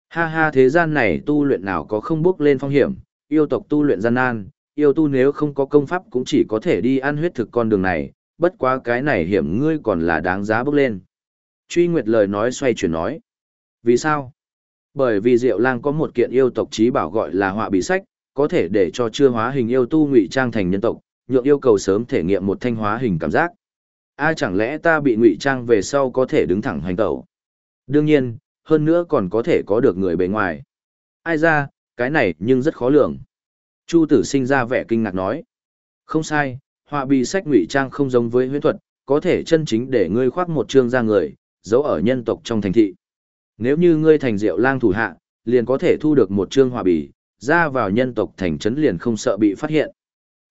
ha ha thế gian này tu luyện nào có không bước lên phong hiểm, yêu tộc tu luyện gian nan, yêu tu nếu không có công pháp cũng chỉ có thể đi ăn huyết thực con đường này, bất quá cái này hiểm ngươi còn là đáng giá bước lên. Truy Nguyệt lời nói xoay chuyển nói. Vì sao? Bởi vì Diệu Lang có một kiện yêu tộc trí bảo gọi là họa bị sách, có thể để cho chưa hóa hình yêu tu ngụy trang thành nhân tộc, nhượng yêu cầu sớm thể nghiệm một thanh hóa hình cảm giác. A chẳng lẽ ta bị ngụy trang về sau có thể đứng thẳng hành tẩu? Đương nhiên, hơn nữa còn có thể có được người bề ngoài. Ai ra, cái này nhưng rất khó lường. Chu tử sinh ra vẻ kinh ngạc nói. Không sai, họa bì sách ngụy trang không giống với huyễn thuật, có thể chân chính để ngươi khoác một trương ra người, giấu ở nhân tộc trong thành thị. Nếu như ngươi thành diệu lang thủ hạ, liền có thể thu được một trương họa bì, ra vào nhân tộc thành trấn liền không sợ bị phát hiện.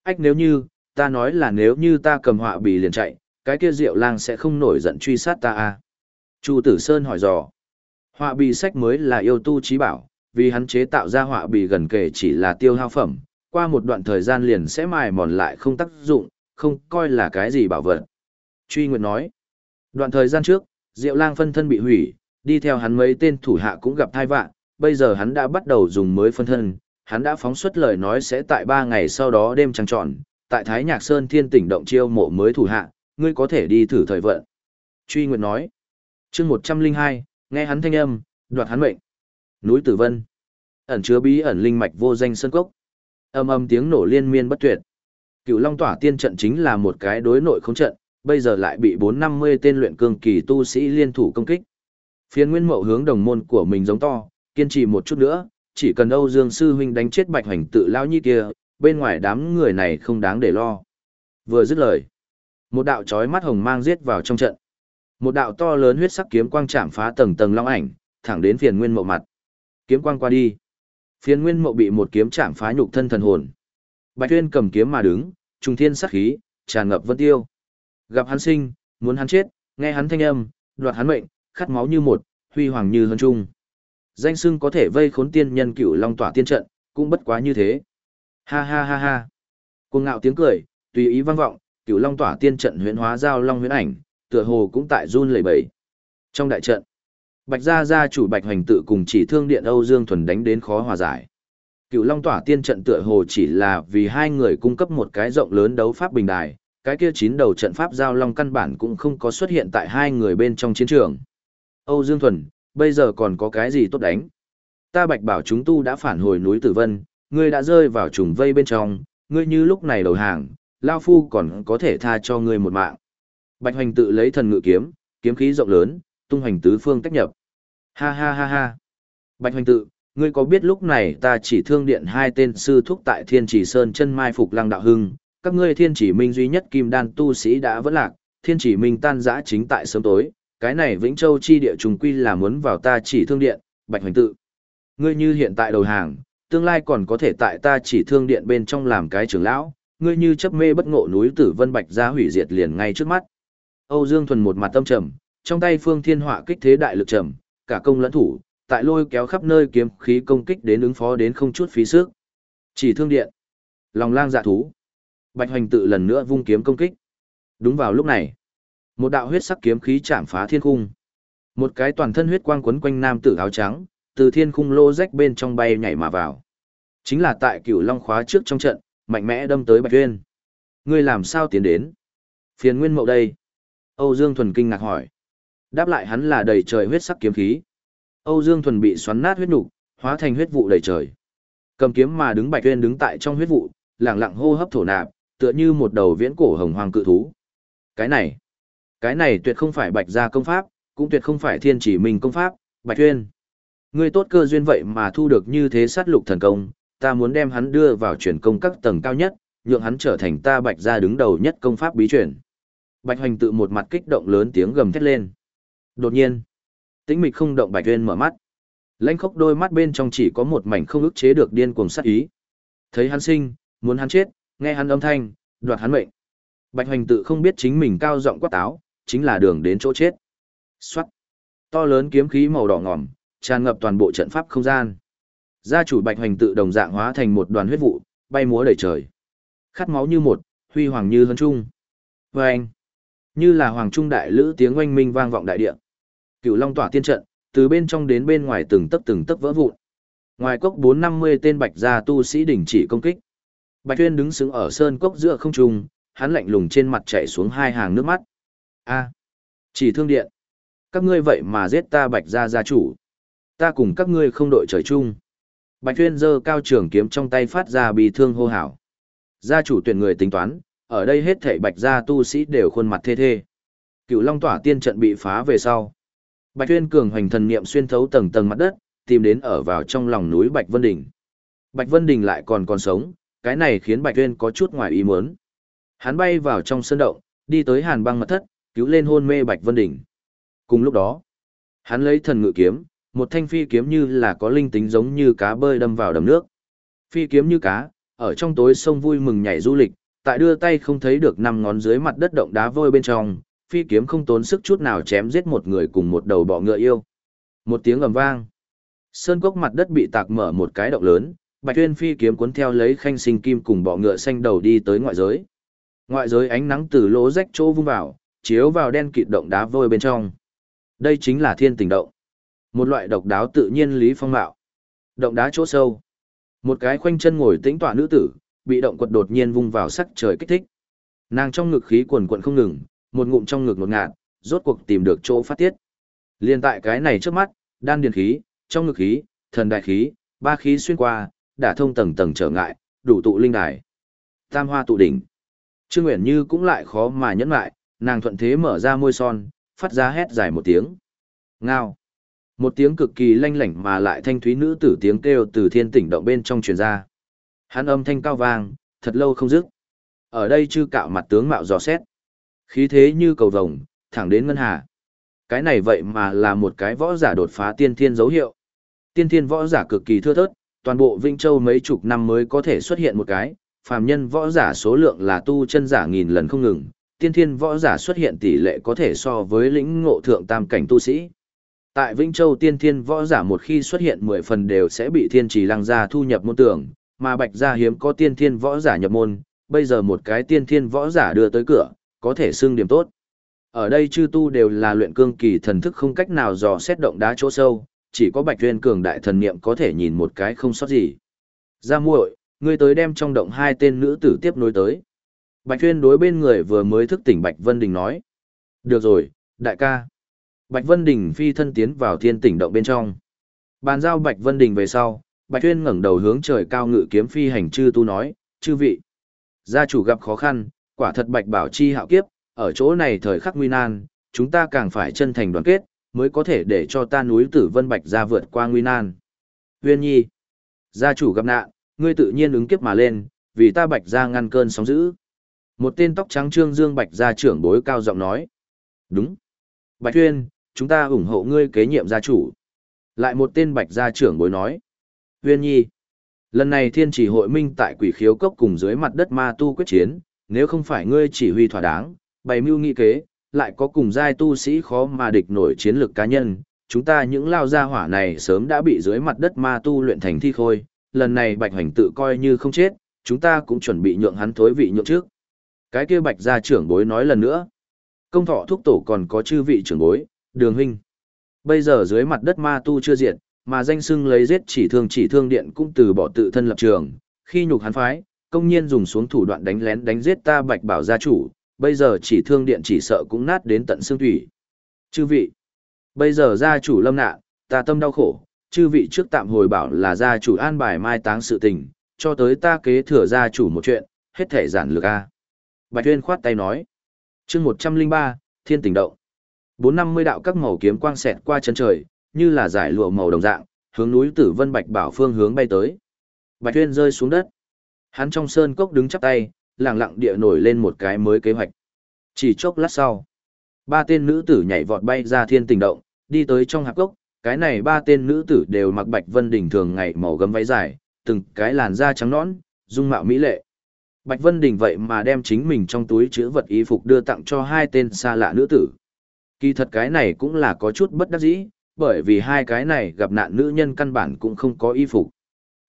Ách nếu như, ta nói là nếu như ta cầm họa bì liền chạy, cái kia diệu lang sẽ không nổi giận truy sát ta à. Chu Tử Sơn hỏi dò. Họa bì sách mới là yêu tu trí bảo, vì hắn chế tạo ra họa bì gần kể chỉ là tiêu hao phẩm, qua một đoạn thời gian liền sẽ mài mòn lại không tác dụng, không coi là cái gì bảo vật. Truy Nguyệt nói, đoạn thời gian trước, Diệu Lang phân thân bị hủy, đi theo hắn mấy tên thủ hạ cũng gặp thai vạn, bây giờ hắn đã bắt đầu dùng mới phân thân, hắn đã phóng xuất lời nói sẽ tại 3 ngày sau đó đêm trăng tròn, tại Thái Nhạc Sơn Thiên tỉnh động chiêu mộ mới thủ hạ, ngươi có thể đi thử thời vận. Truy Nguyệt nói, chương 102, nghe hắn thanh âm, đoạt hắn mệnh. Núi Tử Vân, ẩn chứa bí ẩn linh mạch vô danh sơn cốc. Âm âm tiếng nổ liên miên bất tuyệt. Cựu Long Tỏa Tiên trận chính là một cái đối nội không trận, bây giờ lại bị 450 tên luyện cường kỳ tu sĩ liên thủ công kích. Phiên Nguyên Mậu hướng đồng môn của mình giống to, kiên trì một chút nữa, chỉ cần Âu Dương sư huynh đánh chết Bạch Hoành tự lao nhi kia, bên ngoài đám người này không đáng để lo. Vừa dứt lời, một đạo chói mắt hồng mang giết vào trong trận. Một đạo to lớn huyết sắc kiếm quang chạm phá tầng tầng long ảnh, thẳng đến Phiền Nguyên Mậu mặt. Kiếm quang qua đi, Phiên Nguyên mộ bị một kiếm chạm phá nhục thân thần hồn. Bạch Tuyên cầm kiếm mà đứng, trùng thiên sát khí, tràn ngập vân tiêu. Gặp hắn sinh, muốn hắn chết, nghe hắn thanh âm, đoạt hắn mệnh, khát máu như một, huy hoàng như hân trung. Danh sưng có thể vây khốn tiên nhân cựu long tỏa tiên trận, cũng bất quá như thế. Ha ha ha ha. Cuồng ngạo tiếng cười, tùy ý vang vọng, cựu long tỏa tiên trận huyễn hóa giao long huyễn ảnh, tựa hồ cũng tại run lẩy bẩy. Trong đại trận, Bạch gia gia chủ Bạch Hoành tự cùng chỉ thương điện Âu Dương thuần đánh đến khó hòa giải. Cựu Long tỏa tiên trận tựa hồ chỉ là vì hai người cung cấp một cái rộng lớn đấu pháp bình đài, cái kia chín đầu trận pháp giao long căn bản cũng không có xuất hiện tại hai người bên trong chiến trường. Âu Dương Thuần, bây giờ còn có cái gì tốt đánh? Ta bạch bảo chúng tu đã phản hồi núi Tử Vân, ngươi đã rơi vào trùng vây bên trong, ngươi như lúc này đầu hàng, Lao Phu còn có thể tha cho ngươi một mạng. Bạch hoành tự lấy thần ngự kiếm, kiếm khí rộng lớn, tung hoành tứ phương tách nhập. Ha ha ha ha. Bạch hoành tự, ngươi có biết lúc này ta chỉ thương điện hai tên sư thúc tại Thiên Chỉ Sơn chân mai phục lăng đạo hưng, các ngươi thiên chỉ minh duy nhất kim đan tu sĩ đã vỡ lạc, thiên chỉ minh tan giã chính tại sớm tối, cái này Vĩnh Châu chi địa trùng quy là muốn vào ta chỉ thương điện, bạch hoành tự. Ngươi như hiện tại đầu hàng, tương lai còn có thể tại ta chỉ thương điện bên trong làm cái trưởng lão, ngươi như chấp mê bất ngộ núi tử vân bạch ra hủy diệt liền ngay trước mắt. Âu Dương Thuần một mặt tâm trầm, trong tay phương thiên họa kích thế đại lực trầm, cả công lẫn thủ, tại lôi kéo khắp nơi kiếm khí công kích đến ứng phó đến không chút phí sức. Chỉ thương điện, lòng lang dạ thú. Bạch Hoành tự lần nữa vung kiếm công kích. Đúng vào lúc này, một đạo huyết sắc kiếm khí chạm phá thiên khung. Một cái toàn thân huyết quang quấn quanh nam tử áo trắng, từ thiên khung lô rách bên trong bay nhảy mà vào. Chính là tại cửu long khóa trước trong trận, mạnh mẽ đâm tới Bạch Tuyên. Ngươi làm sao tiến đến? Phiền nguyên mậu đây. Âu Dương Thuần kinh ngạc hỏi. Đáp lại hắn là đầy trời huyết sắc kiếm khí. Âu Dương Thuần bị xoắn nát huyết nục, hóa thành huyết vụ đầy trời. Cầm kiếm mà đứng Bạch uyên đứng tại trong huyết vụ, lặng lặng hô hấp thổ nạp, tựa như một đầu viễn cổ hồng hoàng cự thú. Cái này, cái này tuyệt không phải Bạch gia công pháp, cũng tuyệt không phải Thiên Chỉ Minh công pháp, Bạch uyên, Ngươi tốt cơ duyên vậy mà thu được như thế sát lục thần công, ta muốn đem hắn đưa vào truyền công các tầng cao nhất, nhượng hắn trở thành ta Bạch gia đứng đầu nhất công pháp bí truyền. Bạch Hoành tự một mặt kích động lớn tiếng gầm thét lên. Đột nhiên, tĩnh mịch không động Bạch Tuyên mở mắt. Lãnh khốc đôi mắt bên trong chỉ có một mảnh không ức chế được điên cuồng sát ý. Thấy hắn sinh, muốn hắn chết, nghe hắn âm thanh, đoạt hắn mệnh. Bạch Hoành tự không biết chính mình cao giọng quát táo, chính là đường đến chỗ chết. Xoát. To lớn kiếm khí màu đỏ ngòm, tràn ngập toàn bộ trận pháp không gian. Gia chủ Bạch Hoành tự đồng dạng hóa thành một đoàn huyết vụ, bay múa đầy trời. Khát máu như một, huy hoàng như hân trung. Vâng! Như là hoàng trung đại lữ tiếng oanh minh vang vọng đại địa. Cựu Long tỏa tiên trận, từ bên trong đến bên ngoài từng tấc từng tấc vỡ vụn. Ngoài cốc bốn năm mươi tên bạch gia tu sĩ đình chỉ công kích. Bạch Tuyên đứng sững ở sơn cốc giữa không trung, hắn lạnh lùng trên mặt chảy xuống hai hàng nước mắt. A, chỉ thương điện. Các ngươi vậy mà giết ta Bạch gia gia chủ. Ta cùng các ngươi không đội trời chung. Bạch Tuyên giơ cao trường kiếm trong tay phát ra bị thương hô hào. Gia chủ tuyển người tính toán, ở đây hết thảy Bạch gia tu sĩ đều khuôn mặt thê thê. Cựu Long tỏa tiên trận bị phá về sau. Bạch Tuyên cường hoành thần niệm xuyên thấu tầng tầng mặt đất, tìm đến ở vào trong lòng núi Bạch Vân Đỉnh. Bạch Vân Đình lại còn còn sống, cái này khiến Bạch Tuyên có chút ngoài ý muốn. Hắn bay vào trong sân động, đi tới hàn băng mật thất, cứu lên hôn mê Bạch Vân Đỉnh. Cùng lúc đó, hắn lấy thần ngự kiếm, một thanh phi kiếm như là có linh tính giống như cá bơi đâm vào đầm nước. Phi kiếm như cá, ở trong tối sông vui mừng nhảy du lịch, tại đưa tay không thấy được năm ngón dưới mặt đất động đá vôi bên trong, phi kiếm không tốn sức chút nào chém giết một người cùng một đầu bọ ngựa yêu. Một tiếng ầm vang. Sơn cốc mặt đất bị tạc mở một cái động lớn, Bạch Tuyên phi kiếm cuốn theo lấy khanh sinh kim cùng bọ ngựa xanh đầu đi tới ngoại giới. Ngoại giới ánh nắng từ lỗ rách chỗ vung vào, chiếu vào đen kịt động đá vôi bên trong. Đây chính là thiên tình động. Một loại độc đáo tự nhiên lý phong mạo. Động đá chỗ sâu. Một cái khoanh chân ngồi tĩnh tọa nữ tử, bị động quật đột nhiên vung vào sắc trời kích thích. Nàng trong ngực khí quần quận không ngừng, một ngụm trong ngực ngột ngạt, rốt cuộc tìm được chỗ phát tiết. Liên tại cái này trước mắt, đan điền khí, trong ngực khí, thần đại khí, ba khí xuyên qua, đả thông tầng tầng trở ngại, đủ tụ linh đài. Tam hoa tụ đỉnh. Trương Uyển Như cũng lại khó mà nhẫn lại, nàng thuận thế mở ra môi son, phát ra hét dài một tiếng. Ngao. Một tiếng cực kỳ lanh lảnh mà lại thanh thúy nữ tử tiếng kêu từ thiên tỉnh động bên trong truyền ra. Hắn âm thanh cao vang, thật lâu không dứt. Ở đây chư cạo mặt tướng mạo dò xét. Khí thế như cầu vồng, thẳng đến ngân hà. Cái này vậy mà là một cái võ giả đột phá tiên thiên dấu hiệu. Tiên thiên võ giả cực kỳ thưa thớt, toàn bộ Vinh Châu mấy chục năm mới có thể xuất hiện một cái, phàm nhân võ giả số lượng là tu chân giả nghìn lần không ngừng, tiên thiên võ giả xuất hiện tỷ lệ có thể so với lĩnh ngộ thượng tam cảnh tu sĩ. Tại Vĩnh Châu tiên thiên võ giả một khi xuất hiện 10 phần đều sẽ bị thiên trì lăng gia thu nhập môn tưởng, mà bạch gia hiếm có tiên thiên võ giả nhập môn, bây giờ một cái tiên thiên võ giả đưa tới cửa, có thể xưng điểm tốt. Ở đây chư tu đều là luyện cương kỳ thần thức không cách nào dò xét động đá chỗ sâu, chỉ có bạch tuyên cường đại thần niệm có thể nhìn một cái không sót gì. Ra muội, ngươi tới đem trong động hai tên nữ tử tiếp nối tới. Bạch tuyên đối bên người vừa mới thức tỉnh Bạch Vân Đình nói. Được rồi, đại ca. Bạch Vân Đình phi thân tiến vào thiên tỉnh động bên trong. Bàn giao Bạch Vân Đình về sau, Bạch Tuyên ngẩng đầu hướng trời cao ngự kiếm phi hành chư tu nói, chư vị. Gia chủ gặp khó khăn, quả thật Bạch Bảo Chi hạo kiếp, ở chỗ này thời khắc nguy nan, chúng ta càng phải chân thành đoàn kết, mới có thể để cho ta núi tử vân Bạch ra vượt qua nguy nan. Huyên nhi, gia chủ gặp nạn, ngươi tự nhiên ứng kiếp mà lên, vì ta Bạch ra ngăn cơn sóng dữ. Một tên tóc trắng trương dương Bạch gia trưởng bối cao giọng nói. Đúng. Bạch huyên chúng ta ủng hộ ngươi kế nhiệm gia chủ. Lại một tên bạch gia trưởng bối nói. Huyên nhi. Lần này thiên chỉ hội minh tại quỷ khiếu cốc cùng dưới mặt đất ma tu quyết chiến, nếu không phải ngươi chỉ huy thỏa đáng, bày mưu nghị kế, lại có cùng giai tu sĩ khó mà địch nổi chiến lược cá nhân, chúng ta những lao gia hỏa này sớm đã bị dưới mặt đất ma tu luyện thành thi khôi, lần này bạch hoành tự coi như không chết, chúng ta cũng chuẩn bị nhượng hắn thối vị nhượng trước. Cái kia bạch gia trưởng bối nói lần nữa. Công thọ thúc tổ còn có chư vị trưởng bối, đường huynh. Bây giờ dưới mặt đất ma tu chưa diệt, mà danh xưng lấy giết chỉ thương chỉ thương điện cũng từ bỏ tự thân lập trường, khi nhục hắn phái, công nhiên dùng xuống thủ đoạn đánh lén đánh giết ta bạch bảo gia chủ, bây giờ chỉ thương điện chỉ sợ cũng nát đến tận xương thủy. Chư vị, bây giờ gia chủ lâm nạn, ta tâm đau khổ, chư vị trước tạm hồi bảo là gia chủ an bài mai táng sự tình, cho tới ta kế thừa gia chủ một chuyện, hết thể giản lược a. Bạch Tuyên khoát tay nói. chương 103, Thiên tình Động. 450 đạo các màu kiếm quang xẹt qua chân trời, như là giải lụa màu đồng dạng, hướng núi Tử Vân Bạch Bảo phương hướng bay tới. Bạch Tuyên rơi xuống đất. Hắn trong sơn cốc đứng chắp tay, lặng lặng địa nổi lên một cái mới kế hoạch. Chỉ chốc lát sau, ba tên nữ tử nhảy vọt bay ra thiên tình động, đi tới trong hạp cốc, cái này ba tên nữ tử đều mặc Bạch Vân đỉnh thường ngày màu gấm váy dài, từng cái làn da trắng nõn, dung mạo mỹ lệ. Bạch Vân Đình vậy mà đem chính mình trong túi chứa vật y phục đưa tặng cho hai tên xa lạ nữ tử. Kỳ thật cái này cũng là có chút bất đắc dĩ, bởi vì hai cái này gặp nạn nữ nhân căn bản cũng không có y phục.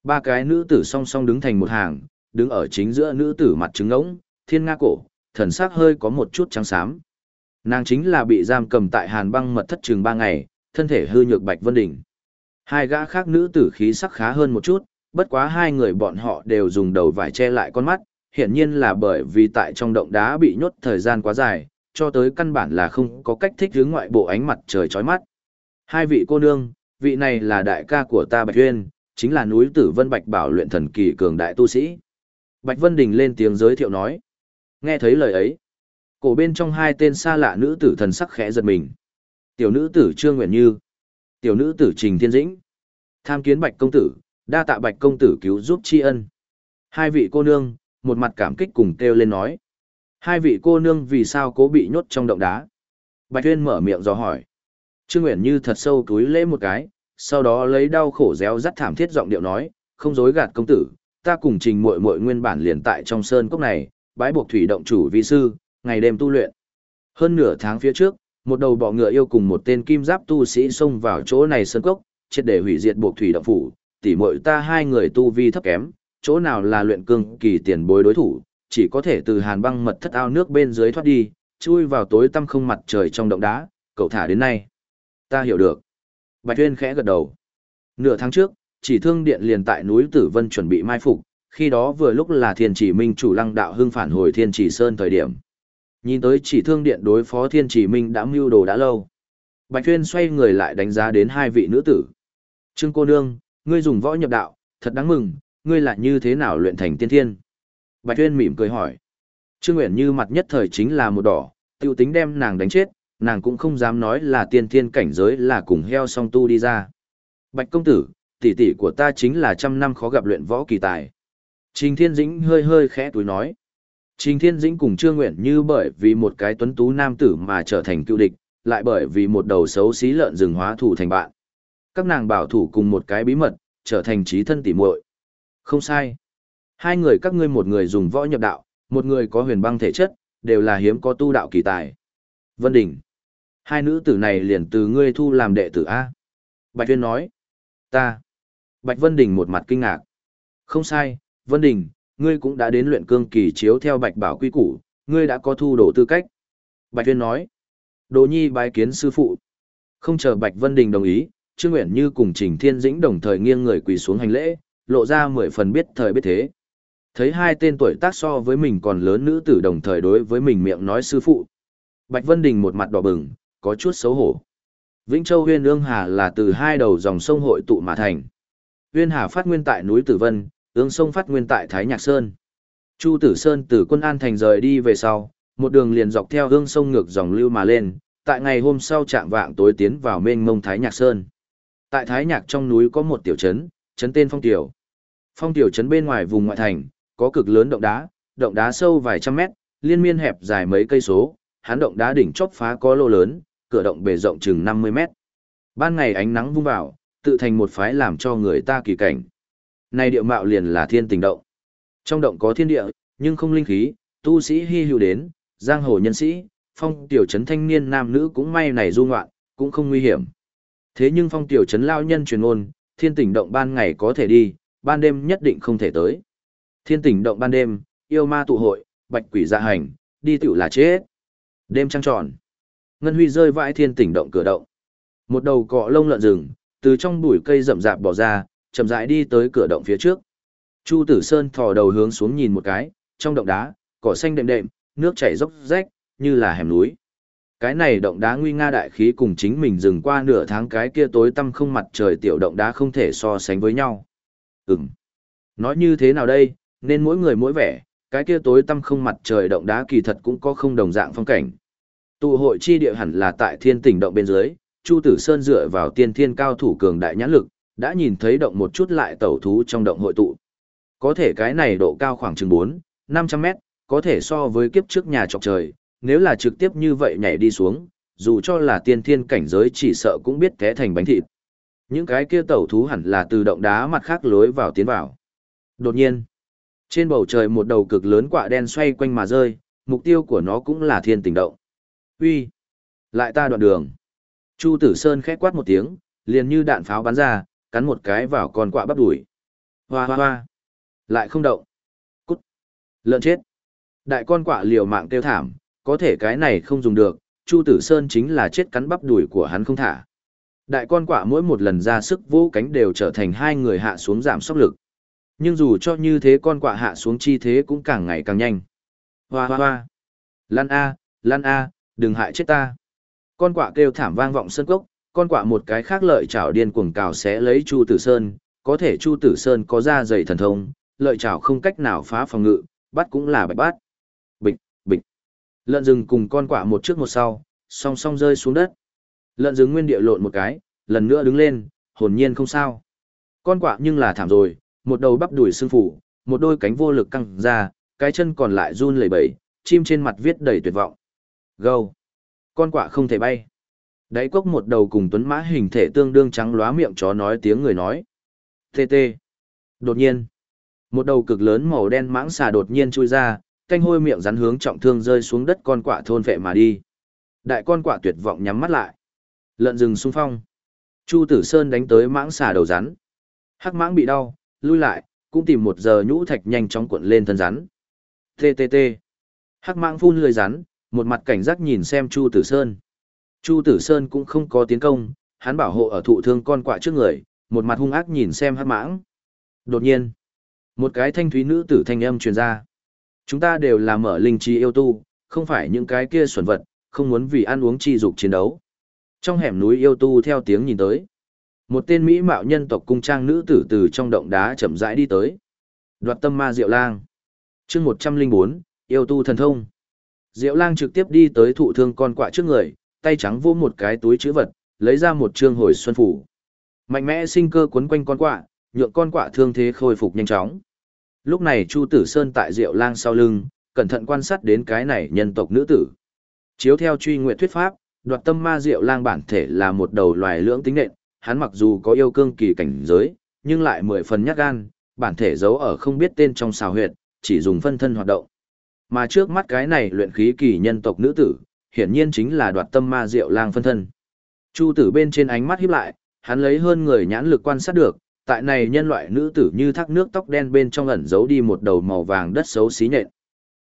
Ba cái nữ tử song song đứng thành một hàng, đứng ở chính giữa nữ tử mặt trứng ngỗng, thiên nga cổ, thần sắc hơi có một chút trắng xám. Nàng chính là bị giam cầm tại hàn băng mật thất trường ba ngày, thân thể hư nhược Bạch Vân Đình. Hai gã khác nữ tử khí sắc khá hơn một chút, bất quá hai người bọn họ đều dùng đầu vải che lại con mắt, hiển nhiên là bởi vì tại trong động đá bị nhốt thời gian quá dài, cho tới căn bản là không có cách thích hướng ngoại bộ ánh mặt trời chói mắt. Hai vị cô nương, vị này là đại ca của ta Bạch Uyên, chính là núi Tử Vân Bạch Bảo luyện thần kỳ cường đại tu sĩ. Bạch Vân Đình lên tiếng giới thiệu nói. Nghe thấy lời ấy, cổ bên trong hai tên xa lạ nữ tử thần sắc khẽ giật mình. Tiểu nữ tử Trương Nguyện Như, tiểu nữ tử Trình Thiên Dĩnh, tham kiến Bạch công tử, đa tạ Bạch công tử cứu giúp tri ân. Hai vị cô nương, một mặt cảm kích cùng kêu lên nói. Hai vị cô nương vì sao cố bị nhốt trong động đá? Bạch Tuyên mở miệng dò hỏi. Trương Nguyễn Như thật sâu túi lễ một cái, sau đó lấy đau khổ réo rắt thảm thiết giọng điệu nói, không dối gạt công tử, ta cùng trình muội muội nguyên bản liền tại trong sơn cốc này, bái buộc thủy động chủ vi sư, ngày đêm tu luyện. Hơn nửa tháng phía trước, một đầu bọ ngựa yêu cùng một tên kim giáp tu sĩ xông vào chỗ này sơn cốc, triệt để hủy diệt buộc thủy động phủ, tỉ muội ta hai người tu vi thấp kém, chỗ nào là luyện cương kỳ tiền bối đối thủ, chỉ có thể từ hàn băng mật thất ao nước bên dưới thoát đi, chui vào tối tăm không mặt trời trong động đá, cậu thả đến nay. Ta hiểu được. Bạch Tuyên khẽ gật đầu. Nửa tháng trước, chỉ thương điện liền tại núi Tử Vân chuẩn bị mai phục, khi đó vừa lúc là thiên chỉ minh chủ lăng đạo hưng phản hồi thiên chỉ sơn thời điểm. Nhìn tới chỉ thương điện đối phó thiên chỉ minh đã mưu đồ đã lâu. Bạch Tuyên xoay người lại đánh giá đến hai vị nữ tử. Trương cô nương, ngươi dùng võ nhập đạo, thật đáng mừng, ngươi lại như thế nào luyện thành tiên thiên? Bạch Tuyên mỉm cười hỏi. Trương Uyển Như mặt nhất thời chính là một đỏ, tiêu tính đem nàng đánh chết, nàng cũng không dám nói là tiên thiên cảnh giới là cùng heo song tu đi ra. Bạch công tử, tỷ tỷ của ta chính là trăm năm khó gặp luyện võ kỳ tài. Trình Thiên Dĩnh hơi hơi khẽ túi nói. Trình Thiên Dĩnh cùng Trương Nguyện Như bởi vì một cái tuấn tú nam tử mà trở thành cựu địch, lại bởi vì một đầu xấu xí lợn rừng hóa thủ thành bạn. Các nàng bảo thủ cùng một cái bí mật, trở thành trí thân tỉ muội. Không sai. Hai người các ngươi một người dùng võ nhập đạo, một người có huyền băng thể chất, đều là hiếm có tu đạo kỳ tài. Vân Đình. Hai nữ tử này liền từ ngươi thu làm đệ tử A. Bạch Tuyên nói. Ta. Bạch Vân Đình một mặt kinh ngạc. Không sai, Vân Đình, ngươi cũng đã đến luyện cương kỳ chiếu theo Bạch Bảo quy củ, ngươi đã có thu đổ tư cách. Bạch Tuyên nói. Đồ nhi bái kiến sư phụ. Không chờ Bạch Vân Đình đồng ý, Trương Uyển Như cùng Trình Thiên Dĩnh đồng thời nghiêng người quỳ xuống hành lễ, lộ ra mười phần biết thời biết thế. Thấy hai tên tuổi tác so với mình còn lớn nữ tử đồng thời đối với mình miệng nói sư phụ. Bạch Vân Đình một mặt đỏ bừng, có chút xấu hổ. Vĩnh Châu Huyên Ương Hà là từ hai đầu dòng sông hội tụ mà thành. Nguyên Hà phát nguyên tại núi Tử Vân, ương sông phát nguyên tại Thái Nhạc Sơn. Chu Tử Sơn từ quân an thành rời đi về sau, một đường liền dọc theo ương sông ngược dòng lưu mà lên, tại ngày hôm sau trạng vạng tối tiến vào mênh mông Thái Nhạc Sơn. Tại Thái Nhạc trong núi có một tiểu trấn, trấn tên Phong Tiểu. Phong Tiểu trấn bên ngoài vùng ngoại thành, có cực lớn động đá, động đá sâu vài trăm mét, liên miên hẹp dài mấy cây số, hán động đá đỉnh chóp phá có lô lớn, cửa động bề rộng chừng 50 mét. Ban ngày ánh nắng vung vào, tự thành một phái làm cho người ta kỳ cảnh. Này địa mạo liền là thiên tình động. Trong động có thiên địa, nhưng không linh khí, tu sĩ hy hữu đến, giang hồ nhân sĩ, phong tiểu trấn thanh niên nam nữ cũng may này du ngoạn, cũng không nguy hiểm. Thế nhưng phong tiểu trấn lao nhân truyền ngôn, thiên tình động ban ngày có thể đi, ban đêm nhất định không thể tới. Thiên tỉnh động ban đêm, yêu ma tụ hội, bạch quỷ dạ hành, đi tiểu là chết. Đêm trăng tròn. Ngân Huy rơi vãi thiên tỉnh động cửa động. Một đầu cọ lông lợn rừng, từ trong bụi cây rậm rạp bỏ ra, chậm rãi đi tới cửa động phía trước. Chu Tử Sơn thò đầu hướng xuống nhìn một cái, trong động đá, cỏ xanh đệm đệm, nước chảy róc rách, như là hẻm núi. Cái này động đá nguy nga đại khí cùng chính mình dừng qua nửa tháng cái kia tối tăm không mặt trời tiểu động đá không thể so sánh với nhau. Ừm. Nói như thế nào đây, nên mỗi người mỗi vẻ, cái kia tối tăm không mặt trời động đá kỳ thật cũng có không đồng dạng phong cảnh. Tụ hội chi địa hẳn là tại thiên tỉnh động bên dưới, Chu Tử Sơn dựa vào tiên thiên cao thủ cường đại nhãn lực, đã nhìn thấy động một chút lại tẩu thú trong động hội tụ. Có thể cái này độ cao khoảng chừng 4, 500 mét, có thể so với kiếp trước nhà trọc trời, nếu là trực tiếp như vậy nhảy đi xuống, dù cho là tiên thiên cảnh giới chỉ sợ cũng biết té thành bánh thịt. Những cái kia tẩu thú hẳn là từ động đá mặt khác lối vào tiến vào. Đột nhiên, trên bầu trời một đầu cực lớn quạ đen xoay quanh mà rơi, mục tiêu của nó cũng là thiên tình động. Uy, lại ta đoạn đường. Chu Tử Sơn khẽ quát một tiếng, liền như đạn pháo bắn ra, cắn một cái vào con quạ bắp đuổi. Hoa hoa hoa, lại không động. Cút, lợn chết. Đại con quạ liều mạng kêu thảm, có thể cái này không dùng được, Chu Tử Sơn chính là chết cắn bắp đuổi của hắn không thả. Đại con quạ mỗi một lần ra sức vỗ cánh đều trở thành hai người hạ xuống giảm sóc lực. Nhưng dù cho như thế con quạ hạ xuống chi thế cũng càng ngày càng nhanh. Hoa hoa hoa. Lan A, Lan A, đừng hại chết ta. Con quạ kêu thảm vang vọng sân cốc, con quạ một cái khác lợi chảo điên cuồng cào sẽ lấy Chu Tử Sơn, có thể Chu Tử Sơn có da dày thần thông, lợi chảo không cách nào phá phòng ngự, bắt cũng là bạch bắt. Bịch, bịch. Lợn rừng cùng con quạ một trước một sau, song song rơi xuống đất. Lợn rừng nguyên địa lộn một cái, lần nữa đứng lên, hồn nhiên không sao. Con quạ nhưng là thảm rồi, một đầu bắp đuổi xương phủ, một đôi cánh vô lực căng ra, cái chân còn lại run lẩy bẩy, chim trên mặt viết đầy tuyệt vọng. Gâu! Con quạ không thể bay. Đáy cốc một đầu cùng tuấn mã hình thể tương đương trắng lóa miệng chó nói tiếng người nói. Tê tê! Đột nhiên! Một đầu cực lớn màu đen mãng xà đột nhiên chui ra, canh hôi miệng rắn hướng trọng thương rơi xuống đất con quạ thôn vệ mà đi. Đại con quạ tuyệt vọng nhắm mắt lại. Lợn rừng xung phong. Chu Tử Sơn đánh tới mãng xà đầu rắn. Hắc mãng bị đau, lui lại, cũng tìm một giờ nhũ thạch nhanh chóng cuộn lên thân rắn. TTT. Hắc mãng phun lười rắn, một mặt cảnh giác nhìn xem Chu Tử Sơn. Chu Tử Sơn cũng không có tiến công, hắn bảo hộ ở thụ thương con quạ trước người, một mặt hung ác nhìn xem hắc mãng. Đột nhiên, một cái thanh thúy nữ tử thanh âm truyền ra. Chúng ta đều là mở linh trí yêu tu, không phải những cái kia xuẩn vật, không muốn vì ăn uống chi dục chiến đấu. Trong hẻm núi yêu tu theo tiếng nhìn tới. Một tên mỹ mạo nhân tộc cung trang nữ tử từ trong động đá chậm rãi đi tới. Đoạt tâm ma Diệu Lang. Chương một trăm linh bốn yêu tu thần thông. Diệu Lang trực tiếp đi tới thụ thương con quạ trước người, tay trắng vô một cái túi chữ vật, lấy ra một trương hồi xuân phủ. Mạnh mẽ sinh cơ quấn quanh con quạ, nhượng con quạ thương thế khôi phục nhanh chóng. Lúc này Chu Tử Sơn tại Diệu Lang sau lưng, cẩn thận quan sát đến cái này nhân tộc nữ tử. Chiếu theo truy nguyện thuyết pháp, đoạt tâm ma Diệu Lang bản thể là một đầu loài lưỡng tính nện, hắn mặc dù có yêu cương kỳ cảnh giới, nhưng lại mười phần nhát gan, bản thể giấu ở không biết tên trong xào huyệt, chỉ dùng phân thân hoạt động. Mà trước mắt cái này luyện khí kỳ nhân tộc nữ tử, hiển nhiên chính là đoạt tâm ma Diệu Lang phân thân. Chu tử bên trên ánh mắt híp lại, hắn lấy hơn người nhãn lực quan sát được, tại này nhân loại nữ tử như thác nước tóc đen bên trong ẩn giấu đi một đầu màu vàng đất xấu xí nhện.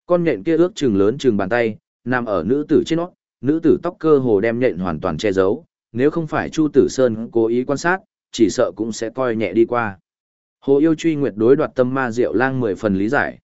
Con nhện kia ước chừng lớn chừng bàn tay, nằm ở nữ tử trên nó, nữ tử tóc cơ hồ đem nhện hoàn toàn che giấu, nếu không phải Chu Tử Sơn cố ý quan sát, chỉ sợ cũng sẽ coi nhẹ đi qua. Hồ Yêu Truy Nguyệt đối đoạt tâm ma Diệu Lang mười phần lý giải.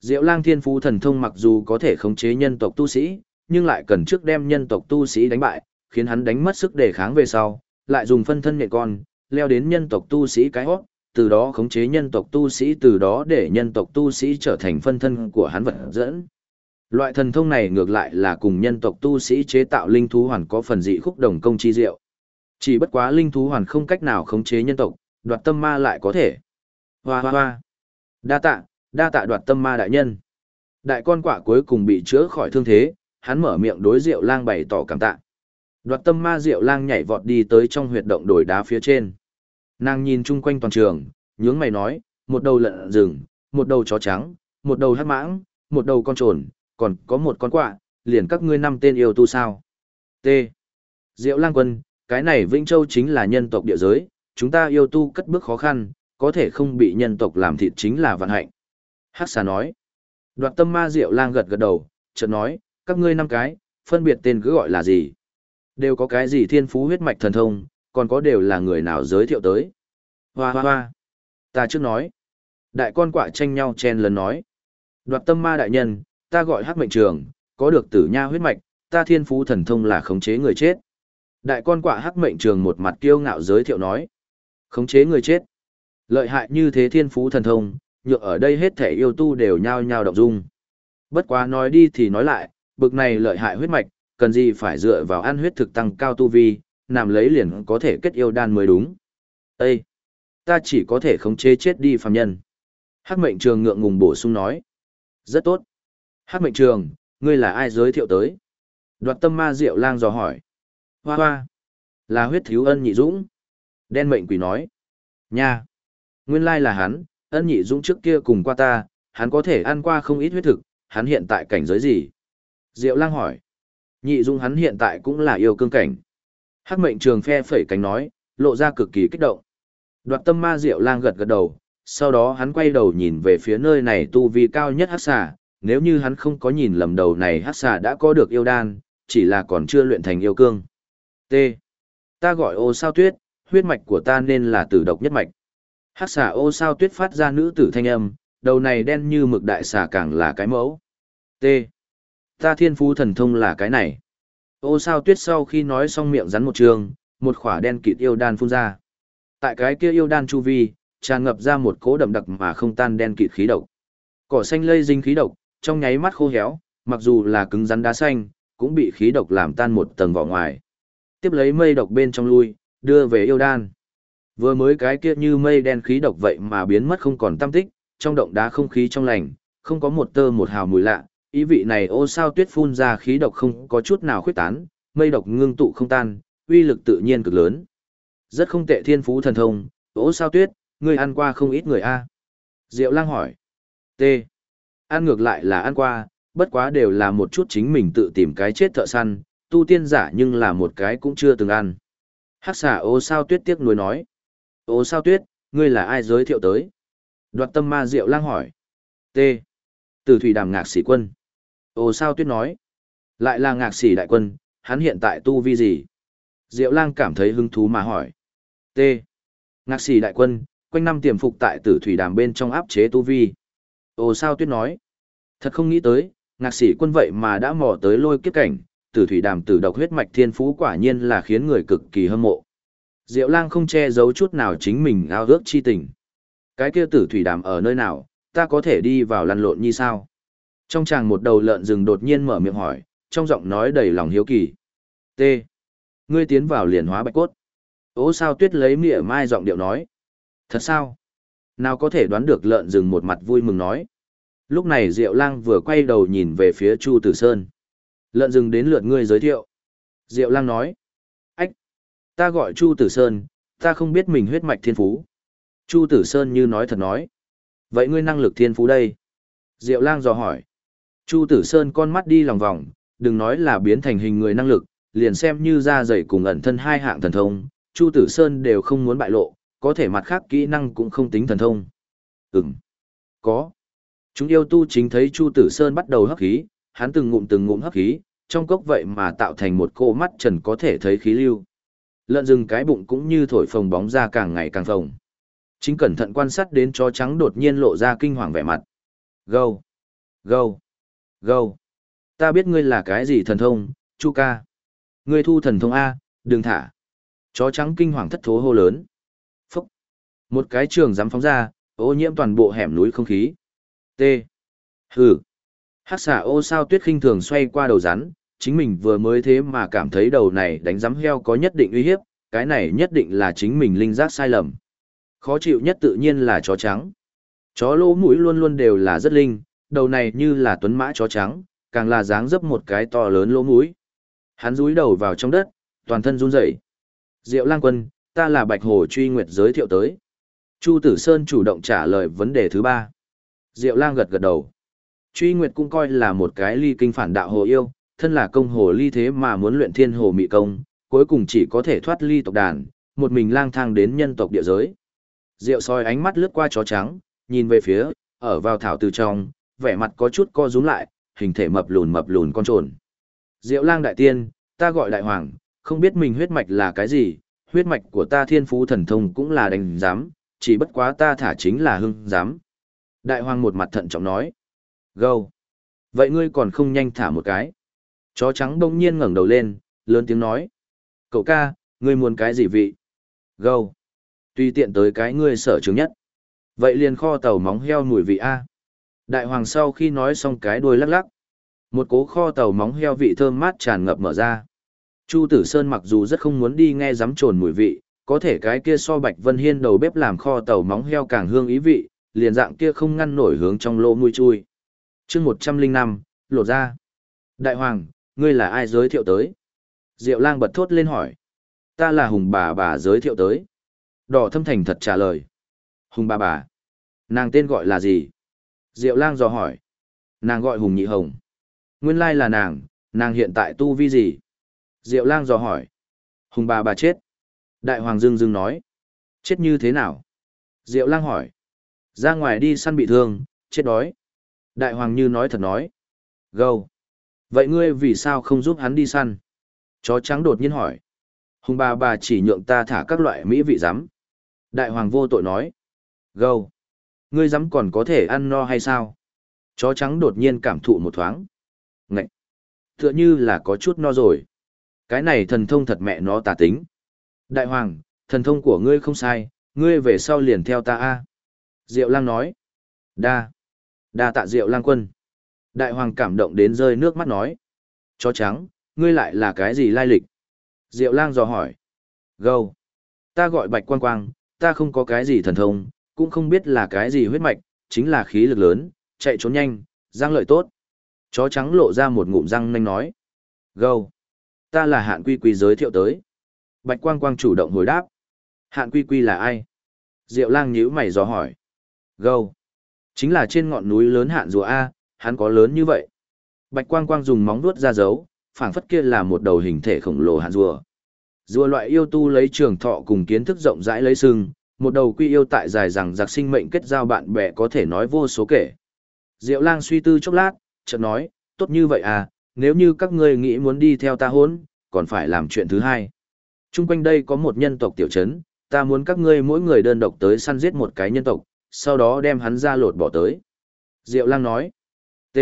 Diệu Lang Thiên Phú thần thông mặc dù có thể khống chế nhân tộc tu sĩ, nhưng lại cần trước đem nhân tộc tu sĩ đánh bại, khiến hắn đánh mất sức đề kháng về sau, lại dùng phân thân nhện con, leo đến nhân tộc tu sĩ cái hót, từ đó khống chế nhân tộc tu sĩ từ đó để nhân tộc tu sĩ trở thành phân thân của hắn vật dẫn. Loại thần thông này ngược lại là cùng nhân tộc tu sĩ chế tạo linh thú hoàn có phần dị khúc đồng công chi diệu. Chỉ bất quá linh thú hoàn không cách nào khống chế nhân tộc, đoạt tâm ma lại có thể. Hoa hoa hoa. Đa tạ, đa tạ đoạt tâm ma đại nhân. Đại con quạ cuối cùng bị chữa khỏi thương thế, hắn mở miệng đối Diệu Lang bày tỏ cảm tạ. Đoạt tâm ma Diệu Lang nhảy vọt đi tới trong huyệt động đồi đá phía trên. Nàng nhìn chung quanh toàn trường, nhướng mày nói, một đầu lợn rừng, một đầu chó trắng, một đầu hắc mãng, một đầu con trồn, còn có một con quạ, liền các ngươi năm tên yêu tu sao. T. Diệu lang quân, cái này Vĩnh Châu chính là nhân tộc địa giới, chúng ta yêu tu cất bước khó khăn, có thể không bị nhân tộc làm thịt chính là vận hạnh. Hắc xà nói. Đoạt tâm ma diệu lang gật gật đầu, chợt nói, các ngươi năm cái, phân biệt tên cứ gọi là gì? Đều có cái gì thiên phú huyết mạch thần thông, còn có đều là người nào giới thiệu tới. Hoa hoa hoa. Ta trước nói. Đại con quạ tranh nhau chen lần nói. Đoạt tâm ma đại nhân, ta gọi hắc mệnh trường, có được tử nha huyết mạch, ta thiên phú thần thông là khống chế người chết. Đại con quạ hắc mệnh trường một mặt kiêu ngạo giới thiệu nói. Khống chế người chết. Lợi hại như thế thiên phú thần thông, nhược ở đây hết thể yêu tu đều nhao nhao động dung. Bất quá nói đi thì nói lại, bực này lợi hại huyết mạch, cần gì phải dựa vào ăn huyết thực tăng cao tu vi, nằm lấy liền có thể kết yêu đan mới đúng. Ê! Ta chỉ có thể khống chế chết đi phàm nhân. Hắc mệnh trường ngượng ngùng bổ sung nói. Rất tốt. Hắc mệnh trường, ngươi là ai giới thiệu tới? Đoạt tâm ma diệu lang dò hỏi. Hoa hoa. Là huyết thiếu ân nhị dũng. Đen mệnh quỷ nói. Nha. Nguyên lai là hắn, ân nhị dũng trước kia cùng qua ta, hắn có thể ăn qua không ít huyết thực, hắn hiện tại cảnh giới gì? Diệu lang hỏi. Nhị dũng hắn hiện tại cũng là yêu cương cảnh. Hắc mệnh trường phe phẩy cánh nói, lộ ra cực kỳ kích động. Đoạt tâm ma diệu lang gật gật đầu, sau đó hắn quay đầu nhìn về phía nơi này tu vi cao nhất hắc xà, nếu như hắn không có nhìn lầm đầu này hắc xà đã có được yêu đan, chỉ là còn chưa luyện thành yêu cương. T. Ta gọi ô sao tuyết, huyết mạch của ta nên là tử độc nhất mạch. Hắc xà ô sao tuyết phát ra nữ tử thanh âm, đầu này đen như mực đại xà càng là cái mẫu. T. Ta thiên phú thần thông là cái này. Ô sao tuyết sau khi nói xong miệng rắn một trường, một khỏa đen kịt yêu đan phun ra. Tại cái kia yêu đan chu vi, tràn ngập ra một cỗ đậm đặc mà không tan đen kịt khí độc. Cỏ xanh lây dinh khí độc, trong nháy mắt khô héo, mặc dù là cứng rắn đá xanh, cũng bị khí độc làm tan một tầng vỏ ngoài. Tiếp lấy mây độc bên trong lui, đưa về yêu đan. Vừa mới cái kia như mây đen khí độc vậy mà biến mất không còn tâm tích, trong động đá không khí trong lành, không có một tơ một hào mùi lạ, ý vị này ô sao tuyết phun ra khí độc không có chút nào khuyết tán, mây độc ngưng tụ không tan, uy lực tự nhiên cực lớn. Rất không tệ thiên phú thần thông, ô sao tuyết, ngươi ăn qua không ít người a Diệu lang hỏi. T. Ăn ngược lại là ăn qua, bất quá đều là một chút chính mình tự tìm cái chết thợ săn, tu tiên giả nhưng là một cái cũng chưa từng ăn. Hắc xà ô sao tuyết tiếc nuối nói. Ô sao tuyết, ngươi là ai giới thiệu tới? Đoạt tâm ma diệu lang hỏi. T. Từ thủy đàm ngạc sĩ quân. Ô sao tuyết nói. Lại là ngạc sĩ đại quân, hắn hiện tại tu vi gì? Diệu lang cảm thấy hứng thú mà hỏi. T. Ngạc sĩ đại quân, quanh năm tiềm phục tại tử thủy đàm bên trong áp chế tu vi. Ồ sao tuyết nói. Thật không nghĩ tới, ngạc sĩ quân vậy mà đã mò tới lôi kiếp cảnh, tử thủy đàm tử độc huyết mạch thiên phú quả nhiên là khiến người cực kỳ hâm mộ. Diệu lang không che giấu chút nào chính mình ao ước chi tình. Cái kia tử thủy đàm ở nơi nào, ta có thể đi vào lăn lộn như sao? Trong chàng một đầu lợn rừng đột nhiên mở miệng hỏi, trong giọng nói đầy lòng hiếu kỳ. T. Ngươi tiến vào liền hóa bạch cốt. Ố sao tuyết lấy mỉa mai giọng điệu nói. Thật sao? Nào có thể đoán được lợn rừng một mặt vui mừng nói. Lúc này Diệu Lang vừa quay đầu nhìn về phía Chu Tử Sơn. Lợn rừng đến lượt ngươi giới thiệu. Diệu Lang nói. Ta gọi Chu Tử Sơn, ta không biết mình huyết mạch thiên phú. Chu Tử Sơn như nói thật nói. Vậy ngươi năng lực thiên phú đây? Diệu Lang dò hỏi. Chu Tử Sơn con mắt đi lòng vòng, đừng nói là biến thành hình người năng lực, liền xem như ra dày cùng ẩn thân hai hạng thần thông, Chu Tử Sơn đều không muốn bại lộ, có thể mặt khác kỹ năng cũng không tính thần thông. Ừm, có. Chúng yêu tu chính thấy Chu Tử Sơn bắt đầu hấp khí, hắn từng ngụm từng ngụm hấp khí, trong cốc vậy mà tạo thành một cô mắt trần có thể thấy khí lưu. Lợn rừng cái bụng cũng như thổi phồng bóng ra càng ngày càng phồng. Chính cẩn thận quan sát đến chó trắng đột nhiên lộ ra kinh hoàng vẻ mặt. Gâu, gâu, gâu. Ta biết ngươi là cái gì thần thông, Chu ca. Ngươi thu thần thông A, đừng thả. Chó trắng kinh hoàng thất thố hô lớn. Phúc. Một cái trường dám phóng ra, ô nhiễm toàn bộ hẻm núi không khí. T. Hừ. Hắc xà ô sao tuyết khinh thường xoay qua đầu rắn, chính mình vừa mới thế mà cảm thấy đầu này đánh giám heo có nhất định uy hiếp, cái này nhất định là chính mình linh giác sai lầm. Khó chịu nhất tự nhiên là chó trắng. Chó lỗ mũi luôn luôn đều là rất linh, đầu này như là tuấn mã chó trắng, càng là dáng dấp một cái to lớn lỗ mũi. Hắn rúi đầu vào trong đất, toàn thân run rẩy. Diệu lang quân, ta là Bạch Hồ truy nguyệt giới thiệu tới. Chu Tử Sơn chủ động trả lời vấn đề thứ ba. Diệu lang gật gật đầu. Truy nguyệt cũng coi là một cái ly kinh phản đạo hồ yêu, thân là công hồ ly thế mà muốn luyện thiên hồ mị công, cuối cùng chỉ có thể thoát ly tộc đàn, một mình lang thang đến nhân tộc địa giới. Diệu soi ánh mắt lướt qua chó trắng, nhìn về phía, ở vào thảo từ trong, vẻ mặt có chút co rúm lại, hình thể mập lùn mập lùn con trồn. Diệu lang đại tiên, ta gọi đại hoàng, không biết mình huyết mạch là cái gì, huyết mạch của ta thiên phú thần thông cũng là đánh giám, chỉ bất quá ta thả chính là hưng giám. Đại hoàng một mặt thận trọng nói. Gâu. Vậy ngươi còn không nhanh thả một cái. Chó trắng bỗng nhiên ngẩng đầu lên, lớn tiếng nói. Cậu ca, ngươi muốn cái gì vị? Gâu. Tùy tiện tới cái ngươi sở trường nhất. Vậy liền kho tàu móng heo mùi vị A. Đại hoàng sau khi nói xong cái đuôi lắc lắc. Một cố kho tàu móng heo vị thơm mát tràn ngập mở ra. Chu Tử Sơn mặc dù rất không muốn đi nghe dám trồn mùi vị, có thể cái kia so Bạch Vân Hiên đầu bếp làm kho tàu móng heo càng hương ý vị, liền dạng kia không ngăn nổi hướng trong lỗ mũi chui. chương 105, lộ ra. Đại Hoàng, ngươi là ai giới thiệu tới? Diệu lang bật thốt lên hỏi. Ta là Hùng bà bà giới thiệu tới. Đỏ thâm thành thật trả lời. Hùng bà bà. Nàng tên gọi là gì? Diệu lang dò hỏi. Nàng gọi Hùng Nhị Hồng. Nguyên lai là nàng, nàng hiện tại tu vi gì? Diệu lang dò hỏi. Hùng bà bà chết. Đại hoàng dưng dưng nói. Chết như thế nào? Diệu lang hỏi. Ra ngoài đi săn bị thương, chết đói. Đại hoàng như nói thật nói. Gâu. Vậy ngươi vì sao không giúp hắn đi săn? Chó trắng đột nhiên hỏi. Hùng bà bà chỉ nhượng ta thả các loại mỹ vị rắm. Đại hoàng vô tội nói. Gâu. Ngươi rắm còn có thể ăn no hay sao? Chó trắng đột nhiên cảm thụ một thoáng. Ngậy. Tựa như là có chút no rồi. Cái này thần thông thật mẹ nó tà tính. Đại hoàng, thần thông của ngươi không sai, ngươi về sau liền theo ta a. Diệu lang nói. Đa. Đa tạ diệu lang quân. Đại hoàng cảm động đến rơi nước mắt nói. Chó trắng, ngươi lại là cái gì lai lịch? Diệu lang dò hỏi. Gâu. Ta gọi bạch quang quang, ta không có cái gì thần thông, cũng không biết là cái gì huyết mạch, chính là khí lực lớn, chạy trốn nhanh, răng lợi tốt. Chó trắng lộ ra một ngụm răng nanh nói. Gâu. Ta là hạn quy quy giới thiệu tới. Bạch quang quang chủ động hồi đáp. Hạn quy quy là ai? Diệu lang nhíu mày dò hỏi. Gâu. Chính là trên ngọn núi lớn hạn rùa A, hắn có lớn như vậy. Bạch quang quang dùng móng vuốt ra dấu, phảng phất kia là một đầu hình thể khổng lồ hạn rùa. Rùa loại yêu tu lấy trường thọ cùng kiến thức rộng rãi lấy sừng, một đầu quy yêu tại dài rằng giặc sinh mệnh kết giao bạn bè có thể nói vô số kể. Diệu lang suy tư chốc lát, chợt nói, tốt như vậy à, nếu như các ngươi nghĩ muốn đi theo ta hôn, còn phải làm chuyện thứ hai. Trung quanh đây có một nhân tộc tiểu trấn, ta muốn các ngươi mỗi người đơn độc tới săn giết một cái nhân tộc, sau đó đem hắn ra lột bỏ tới. Diệu lang nói, T.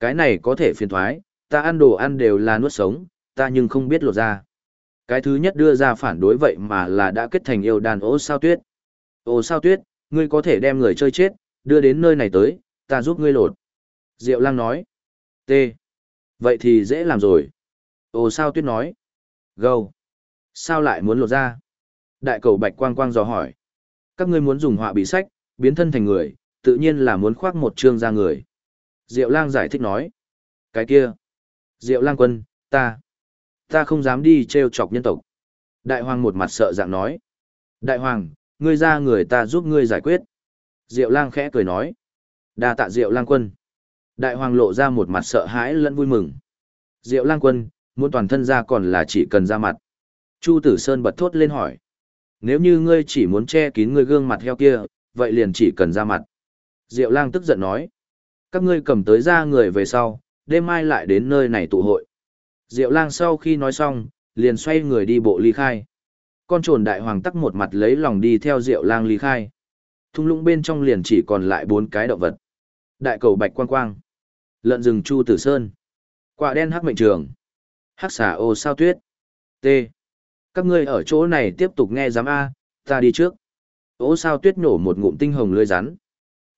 Cái này có thể phiền thoái, ta ăn đồ ăn đều là nuốt sống, ta nhưng không biết lột ra. Cái thứ nhất đưa ra phản đối vậy mà là đã kết thành yêu đàn ô sao tuyết. Ô sao tuyết, ngươi có thể đem người chơi chết, đưa đến nơi này tới, ta giúp ngươi lột. Diệu lang nói. T. Vậy thì dễ làm rồi. Ô sao tuyết nói. Gâu. Sao lại muốn lột ra? Đại cầu bạch quang quang dò hỏi. Các ngươi muốn dùng họa bị sách, biến thân thành người, tự nhiên là muốn khoác một chương ra người. Diệu lang giải thích nói. Cái kia. Diệu lang quân, ta. Ta không dám đi treo chọc nhân tộc. Đại hoàng một mặt sợ dạng nói. Đại hoàng, ngươi ra người ta giúp ngươi giải quyết. Diệu lang khẽ cười nói. đa tạ diệu lang quân. Đại hoàng lộ ra một mặt sợ hãi lẫn vui mừng. Diệu lang quân, muốn toàn thân ra còn là chỉ cần ra mặt. Chu tử sơn bật thốt lên hỏi. Nếu như ngươi chỉ muốn che kín ngươi gương mặt heo kia, vậy liền chỉ cần ra mặt. Diệu lang tức giận nói. Các ngươi cầm tới ra người về sau, đêm mai lại đến nơi này tụ hội. Diệu lang sau khi nói xong, liền xoay người đi bộ ly khai. Con trồn đại hoàng tắc một mặt lấy lòng đi theo diệu lang ly khai. Thung lũng bên trong liền chỉ còn lại bốn cái động vật. Đại cầu bạch quang quang. Lợn rừng chu tử sơn. Quả đen hắc mệnh trường. Hắc xà ô sao tuyết. T. Các ngươi ở chỗ này tiếp tục nghe giám A, ta đi trước. Ô sao tuyết nổ một ngụm tinh hồng lưới rắn.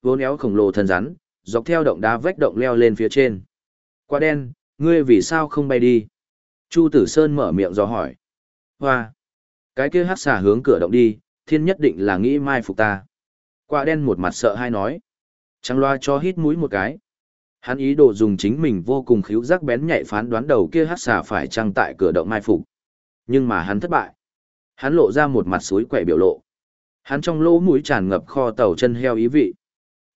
vô néo khổng lồ thân rắn, dọc theo động đá vách động leo lên phía trên. Qua đen, ngươi vì sao không bay đi? Chu Tử Sơn mở miệng do hỏi. Hoa! Cái kia hắc xà hướng cửa động đi, thiên nhất định là nghĩ mai phục ta. Quả đen một mặt sợ hai nói. Trắng loa cho hít mũi một cái. Hắn ý đồ dùng chính mình vô cùng khíu giác bén nhạy phán đoán đầu kia hắc xà phải trăng tại cửa động mai phục. Nhưng mà hắn thất bại. Hắn lộ ra một mặt suối quẻ biểu lộ. Hắn trong lỗ mũi tràn ngập kho tàu chân heo ý vị.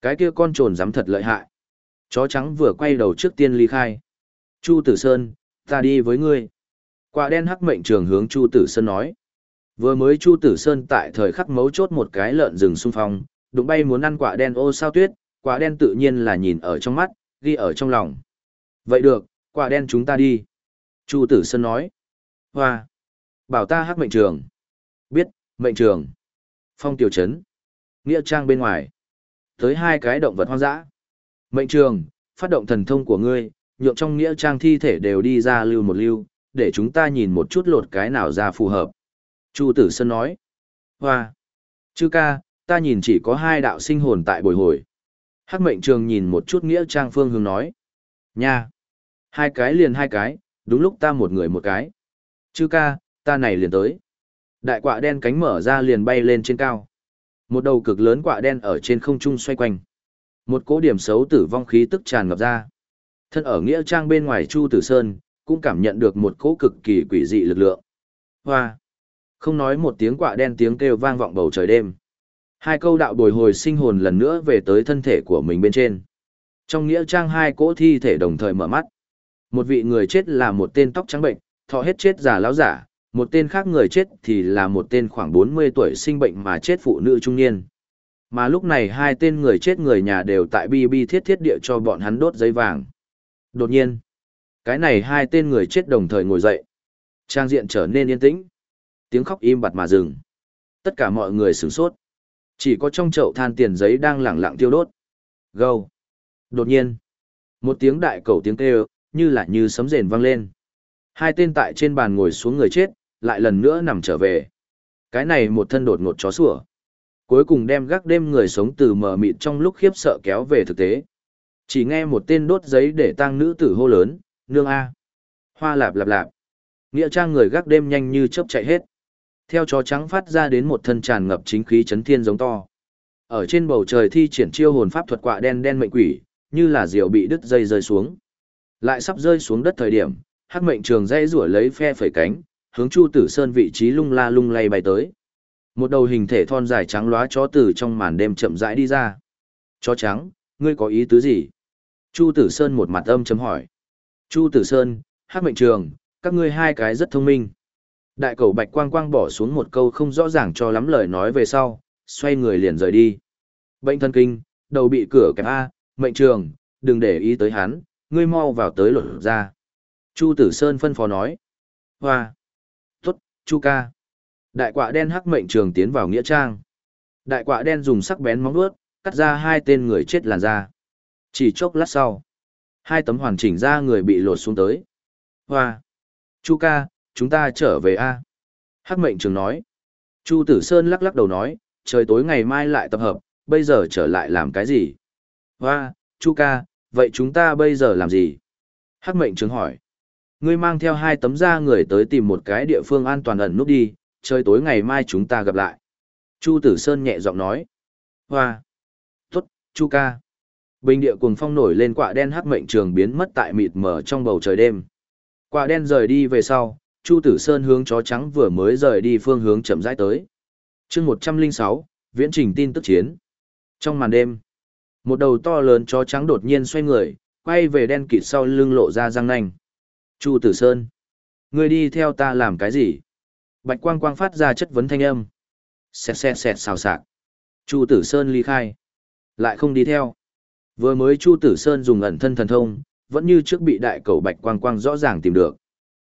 Cái kia con trồn dám thật lợi hại. Chó trắng vừa quay đầu trước tiên ly khai. Chu Tử Sơn, ta đi với ngươi. Quả đen hắc mệnh trường hướng Chu Tử Sơn nói. Vừa mới Chu Tử Sơn tại thời khắc mấu chốt một cái lợn rừng xung phong, đụng bay muốn ăn quả đen ô sao tuyết, Quả đen tự nhiên là nhìn ở trong mắt, ghi ở trong lòng. Vậy được, quả đen chúng ta đi. Chu Tử Sơn nói. Hoa. Bảo ta hắc mệnh trường. Biết, mệnh trường. Phong tiểu trấn. Nghĩa trang bên ngoài. Tới hai cái động vật hoang dã. Mệnh trường, phát động thần thông của ngươi, nhượng trong nghĩa trang thi thể đều đi ra lưu một lưu, để chúng ta nhìn một chút lột cái nào ra phù hợp. Chu Tử Sơn nói. Hoa. Chư ca, ta nhìn chỉ có hai đạo sinh hồn tại bồi hồi. Hắc mệnh trường nhìn một chút nghĩa trang phương hướng nói. Nha. Hai cái liền hai cái, đúng lúc ta một người một cái. Chư ca, ta này liền tới. Đại quạ đen cánh mở ra liền bay lên trên cao. Một đầu cực lớn quạ đen ở trên không trung xoay quanh. Một cỗ điểm xấu tử vong khí tức tràn ngập ra. Thân ở nghĩa trang bên ngoài Chu Tử Sơn, cũng cảm nhận được một cỗ cực kỳ quỷ dị lực lượng. Hoa! Không nói một tiếng quạ đen tiếng kêu vang vọng bầu trời đêm. Hai câu đạo bồi hồi sinh hồn lần nữa về tới thân thể của mình bên trên. Trong nghĩa trang hai cỗ thi thể đồng thời mở mắt. Một vị người chết là một tên tóc trắng bệnh, thọ hết chết già lão giả, một tên khác người chết thì là một tên khoảng 40 tuổi sinh bệnh mà chết phụ nữ trung niên. Mà lúc này hai tên người chết người nhà đều tại bi bi thiết thiết địa cho bọn hắn đốt giấy vàng. Đột nhiên, cái này hai tên người chết đồng thời ngồi dậy. Trang diện trở nên yên tĩnh. Tiếng khóc im bặt mà dừng. Tất cả mọi người sửng sốt. Chỉ có trong chậu than tiền giấy đang lẳng lặng tiêu đốt. Gâu. Đột nhiên, một tiếng đại cầu tiếng kêu, như là như sấm rền vang lên. Hai tên tại trên bàn ngồi xuống người chết, lại lần nữa nằm trở về. Cái này một thân đột ngột chó sủa. Cuối cùng đem gác đêm người sống từ mờ mịt trong lúc khiếp sợ kéo về thực tế. Chỉ nghe một tên đốt giấy để tang nữ tử hô lớn, nương A. Hoa lạp lạp lạp. Nghĩa trang người gác đêm nhanh như chớp chạy hết. Theo chó trắng phát ra đến một thân tràn ngập chính khí chấn thiên giống to. Ở trên bầu trời thi triển chiêu hồn pháp thuật quạ đen đen mệnh quỷ, như là diều bị đứt dây rơi xuống. Lại sắp rơi xuống đất thời điểm, hắc mệnh trường dây rủa lấy phe phẩy cánh, hướng Chu Tử Sơn vị trí lung la lung lay bay tới. Một đầu hình thể thon dài trắng lóa chó từ trong màn đêm chậm rãi đi ra. Chó trắng, ngươi có ý tứ gì? Chu Tử Sơn một mặt âm chấm hỏi. Chu Tử Sơn, hát Mệnh Trường, các ngươi hai cái rất thông minh. Đại cầu Bạch Quang Quang bỏ xuống một câu không rõ ràng cho lắm lời nói về sau, xoay người liền rời đi. Bệnh thân kinh, đầu bị cửa kẹp A, Mệnh Trường, đừng để ý tới hắn, ngươi mau vào tới lột ra. Chu Tử Sơn phân phó nói. Hoa. Chu ca. Đại quạ đen hắc mệnh trường tiến vào nghĩa trang. Đại quạ đen dùng sắc bén móng vuốt cắt ra hai tên người chết làn da. Chỉ chốc lát sau, hai tấm hoàn chỉnh da người bị lột xuống tới. Hoa! Chu ca, chúng ta trở về A. Hắc mệnh trường nói. Chu Tử Sơn lắc lắc đầu nói, trời tối ngày mai lại tập hợp, bây giờ trở lại làm cái gì? Hoa, Chu ca, vậy chúng ta bây giờ làm gì? Hắc mệnh trường hỏi. Ngươi mang theo hai tấm da người tới tìm một cái địa phương an toàn ẩn nút đi, trời tối ngày mai chúng ta gặp lại. Chu Tử Sơn nhẹ giọng nói. Hoa! Tốt, Chu ca! Bình địa cuồng phong nổi lên quả đen hắc mệnh trường biến mất tại mịt mờ trong bầu trời đêm. Quả đen rời đi về sau, Chu Tử Sơn hướng chó trắng vừa mới rời đi phương hướng chậm rãi tới. chương 106, viễn trình tin tức chiến. Trong màn đêm, một đầu to lớn chó trắng đột nhiên xoay người, quay về đen kịt sau lưng lộ ra răng nanh. Chu Tử Sơn, ngươi đi theo ta làm cái gì? Bạch quang quang phát ra chất vấn thanh âm. Xẹt xẹt xẹt xào xạc. Chu Tử Sơn ly khai. Lại không đi theo. Vừa mới Chu Tử Sơn dùng ẩn thân thần thông, vẫn như trước bị đại cầu bạch quang quang rõ ràng tìm được.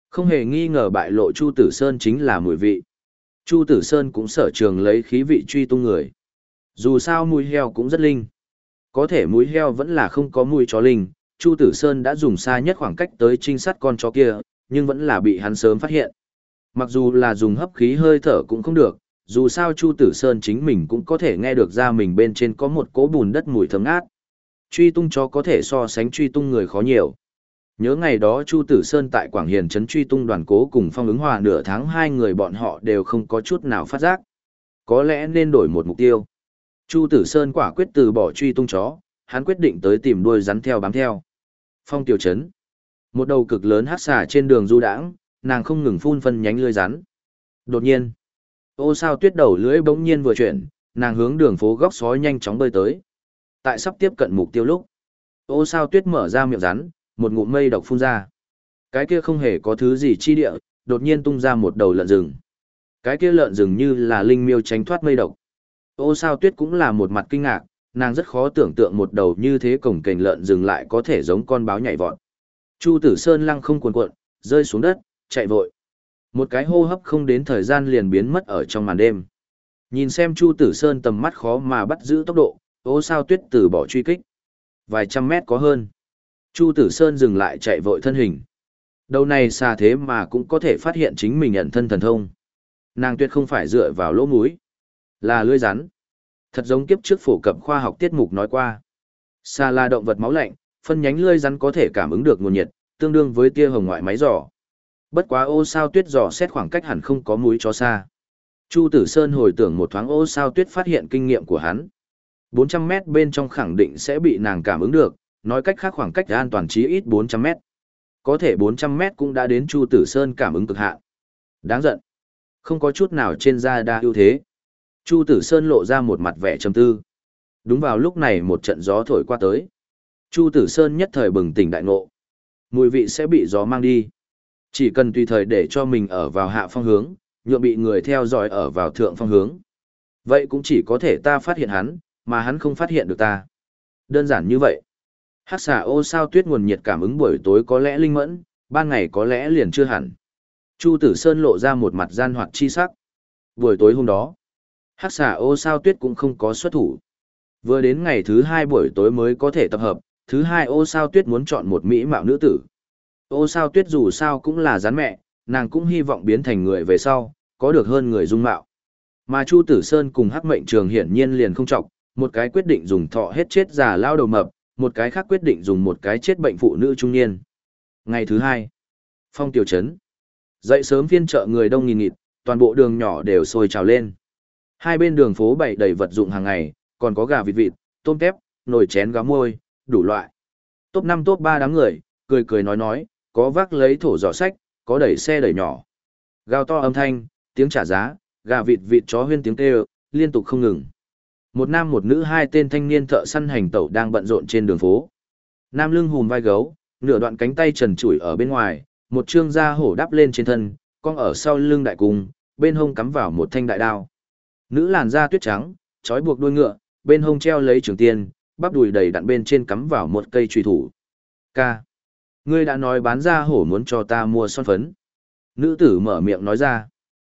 Không hề nghi ngờ bại lộ Chu Tử Sơn chính là mùi vị. Chu Tử Sơn cũng sở trường lấy khí vị truy tung người. Dù sao mùi heo cũng rất linh. Có thể mùi heo vẫn là không có mùi chó linh, Chu Tử Sơn đã dùng xa nhất khoảng cách tới trinh sát con chó kia, nhưng vẫn là bị hắn sớm phát hiện. Mặc dù là dùng hấp khí hơi thở cũng không được, dù sao Chu Tử Sơn chính mình cũng có thể nghe được ra mình bên trên có một cỗ bùn đất mùi thơm ngát. Truy tung chó có thể so sánh truy tung người khó nhiều. Nhớ ngày đó Chu Tử Sơn tại Quảng Hiền trấn truy tung đoàn cố cùng phong ứng hòa nửa tháng hai người bọn họ đều không có chút nào phát giác. Có lẽ nên đổi một mục tiêu. Chu Tử Sơn quả quyết từ bỏ truy tung chó, hắn quyết định tới tìm đuôi rắn theo bám theo. Phong tiểu trấn. Một đầu cực lớn hát xả trên đường du đãng, nàng không ngừng phun phân nhánh lưới rắn. Đột nhiên, ô sao tuyết đầu lưới bỗng nhiên vừa chuyển, nàng hướng đường phố góc sói nhanh chóng bơi tới. Tại sắp tiếp cận mục tiêu lúc, ô sao tuyết mở ra miệng rắn, một ngụm mây độc phun ra. Cái kia không hề có thứ gì chi địa, đột nhiên tung ra một đầu lợn rừng. Cái kia lợn rừng như là linh miêu tránh thoát mây độc. Ô sao tuyết cũng là một mặt kinh ngạc, nàng rất khó tưởng tượng một đầu như thế cổng kềnh lợn dừng lại có thể giống con báo nhảy vọt. Chu Tử Sơn lăng không cuồn cuộn, rơi xuống đất, chạy vội. Một cái hô hấp không đến thời gian liền biến mất ở trong màn đêm. Nhìn xem Chu Tử Sơn tầm mắt khó mà bắt giữ tốc độ, ô sao tuyết từ bỏ truy kích. Vài trăm mét có hơn. Chu Tử Sơn dừng lại chạy vội thân hình. Đầu này xa thế mà cũng có thể phát hiện chính mình nhận thân thần thông. Nàng tuyệt không phải dựa vào lỗ mũi, là lưỡi rắn. Thật giống kiếp trước phổ cập khoa học tiết mục nói qua. Xa là động vật máu lạnh, phân nhánh lưỡi rắn có thể cảm ứng được nguồn nhiệt, tương đương với tia hồng ngoại máy giỏ. Bất quá ô sao tuyết giỏ xét khoảng cách hẳn không có mũi cho xa. Chu Tử Sơn hồi tưởng một thoáng ô sao tuyết phát hiện kinh nghiệm của hắn. 400 mét bên trong khẳng định sẽ bị nàng cảm ứng được, nói cách khác khoảng cách an toàn chí ít 400 mét. Có thể 400 mét cũng đã đến Chu Tử Sơn cảm ứng cực hạn. Đáng giận. Không có chút nào trên da đa ưu thế. Chu Tử Sơn lộ ra một mặt vẻ trầm tư. Đúng vào lúc này một trận gió thổi qua tới. Chu Tử Sơn nhất thời bừng tỉnh đại ngộ. Mùi vị sẽ bị gió mang đi. Chỉ cần tùy thời để cho mình ở vào hạ phong hướng, nhượng bị người theo dõi ở vào thượng phong hướng. Vậy cũng chỉ có thể ta phát hiện hắn, mà hắn không phát hiện được ta. Đơn giản như vậy. Hắc xà ô sao tuyết nguồn nhiệt cảm ứng buổi tối có lẽ linh mẫn, ban ngày có lẽ liền chưa hẳn. Chu Tử Sơn lộ ra một mặt gian hoạt chi sắc. Buổi tối hôm đó, Hắc xà ô sao tuyết cũng không có xuất thủ. Vừa đến ngày thứ hai buổi tối mới có thể tập hợp, thứ hai ô sao tuyết muốn chọn một mỹ mạo nữ tử. Ô sao tuyết dù sao cũng là rắn mẹ, nàng cũng hy vọng biến thành người về sau, có được hơn người dung mạo. Mà Chu Tử Sơn cùng Hắc Mệnh Trường hiển nhiên liền không trọng, một cái quyết định dùng thọ hết chết già lao đầu mập, một cái khác quyết định dùng một cái chết bệnh phụ nữ trung niên. Ngày thứ hai, phong tiểu trấn. Dậy sớm phiên chợ người đông nghìn nghịt, toàn bộ đường nhỏ đều sôi trào lên. Hai bên đường phố bày đầy vật dụng hàng ngày, còn có gà vịt vịt, tôm tép, nồi chén gáo môi, đủ loại. Top 5 top 3 đám người, cười cười nói nói, có vác lấy thổ giỏ sách, có đẩy xe đẩy nhỏ. Gào to âm thanh, tiếng trả giá, gà vịt vịt chó huyên tiếng kêu, liên tục không ngừng. Một nam một nữ hai tên thanh niên thợ săn hành tẩu đang bận rộn trên đường phố. Nam lưng hùm vai gấu, nửa đoạn cánh tay trần trụi ở bên ngoài, một trương da hổ đắp lên trên thân, con ở sau lưng đại cung, bên hông cắm vào một thanh đại đao. Nữ làn da tuyết trắng, trói buộc đuôi ngựa, bên hông treo lấy trường tiên, bắp đùi đầy đặn bên trên cắm vào một cây truy thủ. Ca. Ngươi đã nói bán ra hổ muốn cho ta mua son phấn. Nữ tử mở miệng nói ra.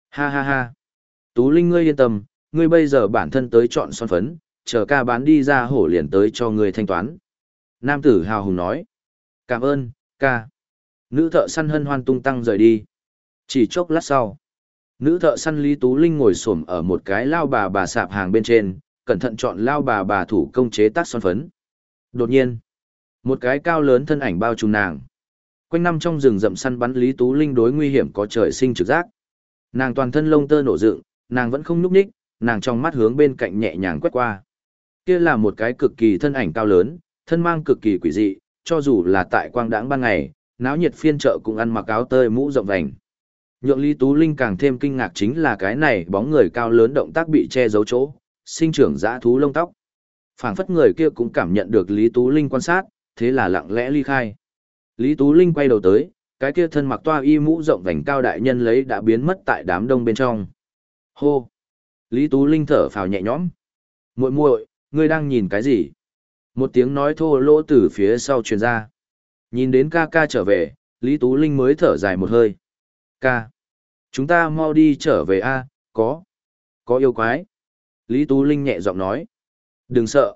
Ha ha ha. Tú Linh ngươi yên tâm, ngươi bây giờ bản thân tới chọn son phấn, chờ ca bán đi ra hổ liền tới cho ngươi thanh toán. Nam tử hào hùng nói. Cảm ơn, ca. Nữ thợ săn hân hoan tung tăng rời đi. Chỉ chốc lát sau. Nữ thợ săn Lý Tú Linh ngồi xổm ở một cái lao bà bà sạp hàng bên trên, cẩn thận chọn lao bà bà thủ công chế tác son phấn. Đột nhiên, một cái cao lớn thân ảnh bao trùm nàng. Quanh năm trong rừng rậm săn bắn Lý Tú Linh đối nguy hiểm có trời sinh trực giác. Nàng toàn thân lông tơ nổ dựng, nàng vẫn không nhúc nhích, nàng trong mắt hướng bên cạnh nhẹ nhàng quét qua. Kia là một cái cực kỳ thân ảnh cao lớn, thân mang cực kỳ quỷ dị, cho dù là tại quang đãng ban ngày, náo nhiệt phiên chợ cũng ăn mặc áo tơi mũ rộng vành. Nhượng Lý Tú Linh càng thêm kinh ngạc chính là cái này bóng người cao lớn động tác bị che giấu chỗ, sinh trưởng dã thú lông tóc. phảng phất người kia cũng cảm nhận được Lý Tú Linh quan sát, thế là lặng lẽ ly khai. Lý Tú Linh quay đầu tới, cái kia thân mặc toa y mũ rộng vành cao đại nhân lấy đã biến mất tại đám đông bên trong. Hô! Lý Tú Linh thở phào nhẹ nhõm. muội muội, ngươi đang nhìn cái gì? Một tiếng nói thô lỗ từ phía sau truyền ra. Nhìn đến ca ca trở về, Lý Tú Linh mới thở dài một hơi. Ca! Chúng ta mau đi trở về a có. Có yêu quái. Lý Tú Linh nhẹ giọng nói. Đừng sợ.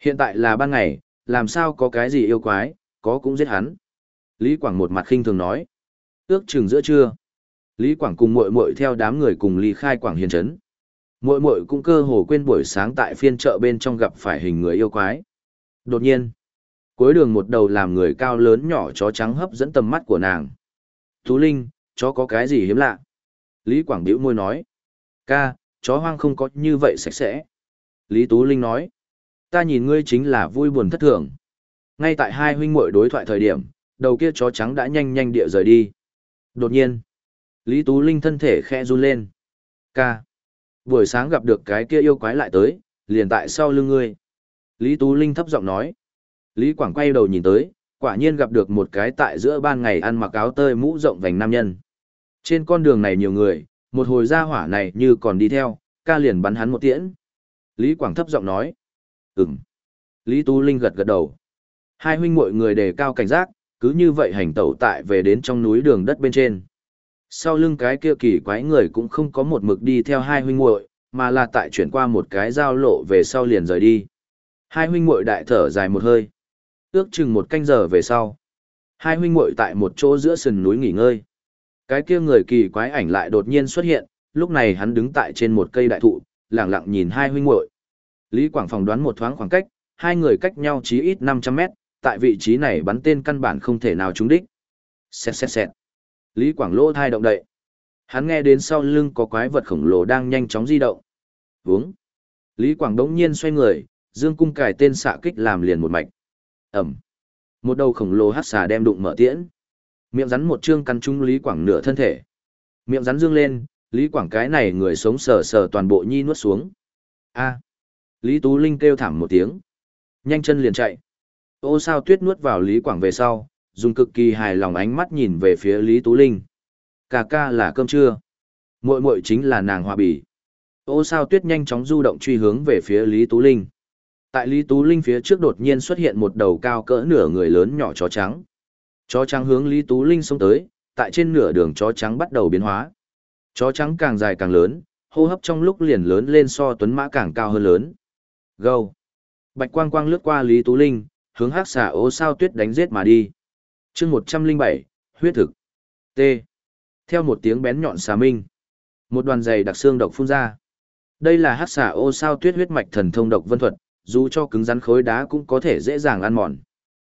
Hiện tại là ban ngày, làm sao có cái gì yêu quái, có cũng giết hắn. Lý Quảng một mặt khinh thường nói. Ước chừng giữa trưa. Lý Quảng cùng muội muội theo đám người cùng ly khai Quảng Hiền Trấn. Muội muội cũng cơ hồ quên buổi sáng tại phiên chợ bên trong gặp phải hình người yêu quái. Đột nhiên, cuối đường một đầu làm người cao lớn nhỏ chó trắng hấp dẫn tầm mắt của nàng. Tú Linh, chó có cái gì hiếm lạ? Lý Quảng Điệu môi nói. Ca, chó hoang không có như vậy sạch sẽ. Lý Tú Linh nói. Ta nhìn ngươi chính là vui buồn thất thường. Ngay tại hai huynh muội đối thoại thời điểm, đầu kia chó trắng đã nhanh nhanh địa rời đi. Đột nhiên, Lý Tú Linh thân thể khẽ run lên. Ca. Buổi sáng gặp được cái kia yêu quái lại tới, liền tại sau lưng ngươi. Lý Tú Linh thấp giọng nói. Lý Quảng quay đầu nhìn tới, quả nhiên gặp được một cái tại giữa ban ngày ăn mặc áo tơi mũ rộng vành nam nhân. Trên con đường này nhiều người, một hồi ra hỏa này như còn đi theo, ca liền bắn hắn một tiễn. Lý Quảng thấp giọng nói. Ừm. Lý Tú Linh gật gật đầu. Hai huynh muội người đề cao cảnh giác, cứ như vậy hành tẩu tại về đến trong núi đường đất bên trên. Sau lưng cái kia kỳ quái người cũng không có một mực đi theo hai huynh muội, mà là tại chuyển qua một cái giao lộ về sau liền rời đi. Hai huynh muội đại thở dài một hơi. Ước chừng một canh giờ về sau. Hai huynh muội tại một chỗ giữa sườn núi nghỉ ngơi. Cái kia người kỳ quái ảnh lại đột nhiên xuất hiện, lúc này hắn đứng tại trên một cây đại thụ, lặng lặng nhìn hai huynh muội. Lý Quảng phỏng đoán một thoáng khoảng cách, hai người cách nhau chí ít 500 mét, tại vị trí này bắn tên căn bản không thể nào trúng đích. Xẹt xẹt xẹt. Lý Quảng lỗ thai động đậy. Hắn nghe đến sau lưng có quái vật khổng lồ đang nhanh chóng di động. Vướng. Lý Quảng đống nhiên xoay người, dương cung cài tên xạ kích làm liền một mạch. Ẩm. Một đầu khổng lồ hắc xà đem đụng mở tiễn. Miệng rắn một chương cắn trúng Lý Quảng nửa thân thể. Miệng rắn dương lên, Lý Quảng cái này người sống sờ sờ toàn bộ nhi nuốt xuống. A. Lý Tú Linh kêu thảm một tiếng. Nhanh chân liền chạy. Ô sao tuyết nuốt vào Lý Quảng về sau, dùng cực kỳ hài lòng ánh mắt nhìn về phía Lý Tú Linh. Cà ca là cơm trưa. muội muội chính là nàng hòa bỉ Ô sao tuyết nhanh chóng du động truy hướng về phía Lý Tú Linh. Tại Lý Tú Linh phía trước đột nhiên xuất hiện một đầu cao cỡ nửa người lớn nhỏ chó trắng. Chó trắng hướng Lý Tú Linh xông tới, tại trên nửa đường chó trắng bắt đầu biến hóa. Chó trắng càng dài càng lớn, hô hấp trong lúc liền lớn lên so tuấn mã càng cao hơn lớn. Gâu. Bạch quang quang lướt qua Lý Tú Linh, hướng hắc xà ô sao tuyết đánh giết mà đi. chương 107, huyết thực. T. Theo một tiếng bén nhọn xà minh, một đoàn dày đặc xương độc phun ra. Đây là hắc xà ô sao tuyết huyết mạch thần thông độc vân thuật, dù cho cứng rắn khối đá cũng có thể dễ dàng ăn mòn.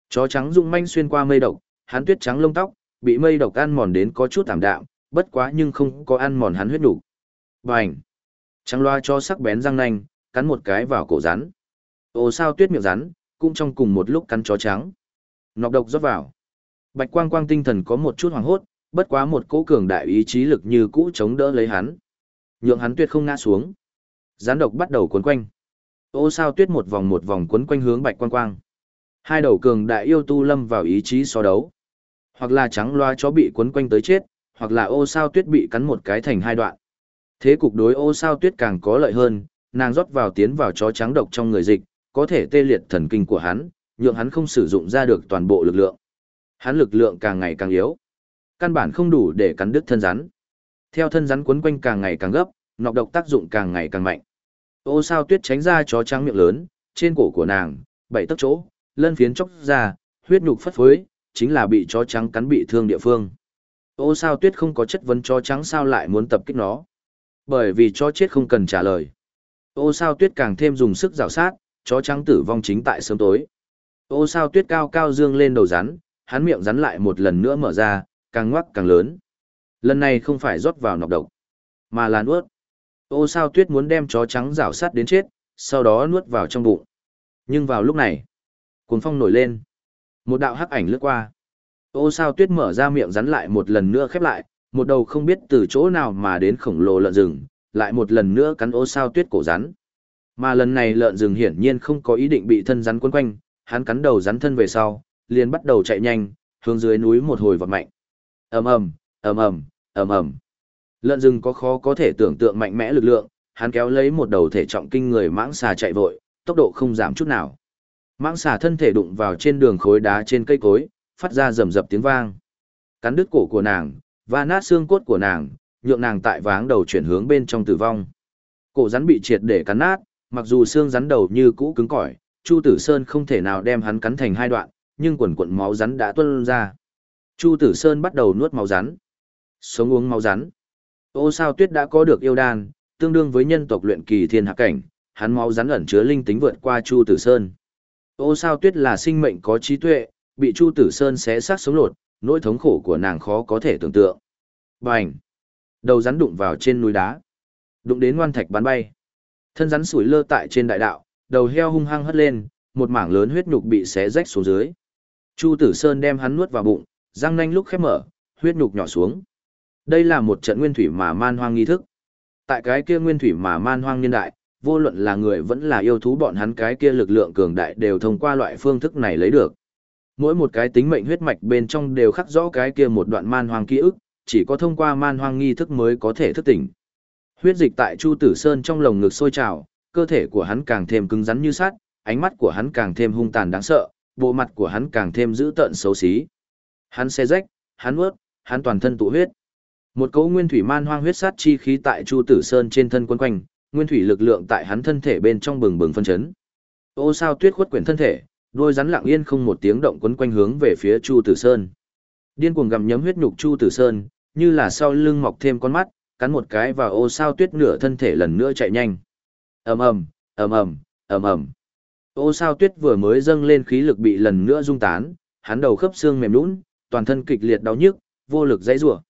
Chó trắng rung manh xuyên qua mây độc, hắn tuyết trắng lông tóc, bị mây độc ăn mòn đến có chút tạm đạm, bất quá nhưng không có ăn mòn hắn huyết đủ. Bành! Trắng loa cho sắc bén răng nanh, cắn một cái vào cổ rắn. Ô sao tuyết miệng rắn, cũng trong cùng một lúc cắn chó trắng. Nọc độc rót vào. Bạch quang quang tinh thần có một chút hoảng hốt, bất quá một cỗ cường đại ý chí lực như cũ chống đỡ lấy hắn. Nhượng hắn tuyệt không ngã xuống. Rắn độc bắt đầu cuốn quanh. Ô sao tuyết một vòng một vòng cuốn quanh hướng bạch quang quang. Hai đầu cường đại yêu tu lâm vào ý chí so đấu. Hoặc là trắng loa chó bị quấn quanh tới chết, hoặc là ô sao tuyết bị cắn một cái thành hai đoạn. Thế cục đối ô sao tuyết càng có lợi hơn, nàng rót vào tiến vào chó trắng độc trong người dịch, có thể tê liệt thần kinh của hắn, nhượng hắn không sử dụng ra được toàn bộ lực lượng. Hắn lực lượng càng ngày càng yếu. Căn bản không đủ để cắn đứt thân rắn. Theo thân rắn quấn quanh càng ngày càng gấp, nọc độc tác dụng càng ngày càng mạnh. Ô sao tuyết tránh ra chó trắng miệng lớn, trên cổ của nàng, bảy tấc chỗ, lân phiến chóc ra, huyết nhục phất phới, chính là bị chó trắng cắn bị thương địa phương. Ô sao tuyết không có chất vấn chó trắng sao lại muốn tập kích nó. Bởi vì chó chết không cần trả lời. Ô sao tuyết càng thêm dùng sức rào sát, chó trắng tử vong chính tại sớm tối. Ô sao tuyết cao cao dương lên đầu rắn, hắn miệng rắn lại một lần nữa mở ra, càng ngoắc càng lớn. Lần này không phải rót vào nọc độc, mà là nuốt. Ô sao tuyết muốn đem chó trắng rào sát đến chết, sau đó nuốt vào trong bụng. Nhưng vào lúc này, cuồng phong nổi lên. Một đạo hắc ảnh lướt qua. Ô sao tuyết mở ra miệng rắn lại một lần nữa khép lại, một đầu không biết từ chỗ nào mà đến khổng lồ lợn rừng, lại một lần nữa cắn ô sao tuyết cổ rắn. Mà lần này lợn rừng hiển nhiên không có ý định bị thân rắn quấn quanh, hắn cắn đầu rắn thân về sau, liền bắt đầu chạy nhanh, hướng dưới núi một hồi vọt mạnh. Ầm ầm, ầm ầm, ầm ầm. Lợn rừng có khó có thể tưởng tượng mạnh mẽ lực lượng, hắn kéo lấy một đầu thể trọng kinh người mãng xà chạy vội, tốc độ không giảm chút nào. Mãng xà thân thể đụng vào trên đường khối đá trên cây cối, phát ra rầm rập tiếng vang. Cắn đứt cổ của nàng, và nát xương cốt của nàng, nhượng nàng tại váng đầu chuyển hướng bên trong tử vong. Cổ rắn bị triệt để cắn nát, mặc dù xương rắn đầu như cũ cứng cỏi, Chu Tử Sơn không thể nào đem hắn cắn thành hai đoạn, nhưng quần quần máu rắn đã tuôn ra. Chu Tử Sơn bắt đầu nuốt máu rắn. Sống uống máu rắn. Ô sao tuyết đã có được yêu đan, tương đương với nhân tộc luyện kỳ thiên hạ cảnh, hắn máu rắn ẩn chứa linh tính vượt qua Chu Tử Sơn. Ô sao tuyết là sinh mệnh có trí tuệ, bị Chu Tử Sơn xé xác sống lột, nỗi thống khổ của nàng khó có thể tưởng tượng. Bành! Đầu rắn đụng vào trên núi đá. Đụng đến ngoan thạch bắn bay. Thân rắn sủi lơ tại trên đại đạo, đầu heo hung hăng hất lên, một mảng lớn huyết nhục bị xé rách xuống dưới. Chu Tử Sơn đem hắn nuốt vào bụng, răng nanh lúc khép mở, huyết nhục nhỏ xuống. Đây là một trận nguyên thủy mà man hoang nghi thức. Tại cái kia nguyên thủy mà man hoang niên đại, vô luận là người vẫn là yêu thú bọn hắn cái kia lực lượng cường đại đều thông qua loại phương thức này lấy được. Mỗi một cái tính mệnh huyết mạch bên trong đều khắc rõ cái kia một đoạn man hoang ký ức, chỉ có thông qua man hoang nghi thức mới có thể thức tỉnh. Huyết dịch tại Chu Tử Sơn trong lồng ngực sôi trào, cơ thể của hắn càng thêm cứng rắn như sắt, ánh mắt của hắn càng thêm hung tàn đáng sợ, bộ mặt của hắn càng thêm dữ tợn xấu xí. Hắn xe rách, hắn ướt, hắn toàn thân tụ huyết. Một cấu nguyên thủy man hoang huyết sát chi khí tại Chu Tử Sơn trên thân quấn quanh, nguyên thủy lực lượng tại hắn thân thể bên trong bừng bừng phân chấn. Ô sao tuyết khuất quyển thân thể, đôi rắn lặng yên không một tiếng động quấn quanh hướng về phía Chu Tử Sơn. Điên cuồng gặm nhấm huyết nhục Chu Tử Sơn, như là sau lưng mọc thêm con mắt, cắn một cái và ô sao tuyết nửa thân thể lần nữa chạy nhanh. Ầm ầm, ầm ầm, ầm ầm. Ô sao tuyết vừa mới dâng lên khí lực bị lần nữa rung tán, hắn đầu khớp xương mềm nhũn, toàn thân kịch liệt đau nhức, vô lực dãy rủa.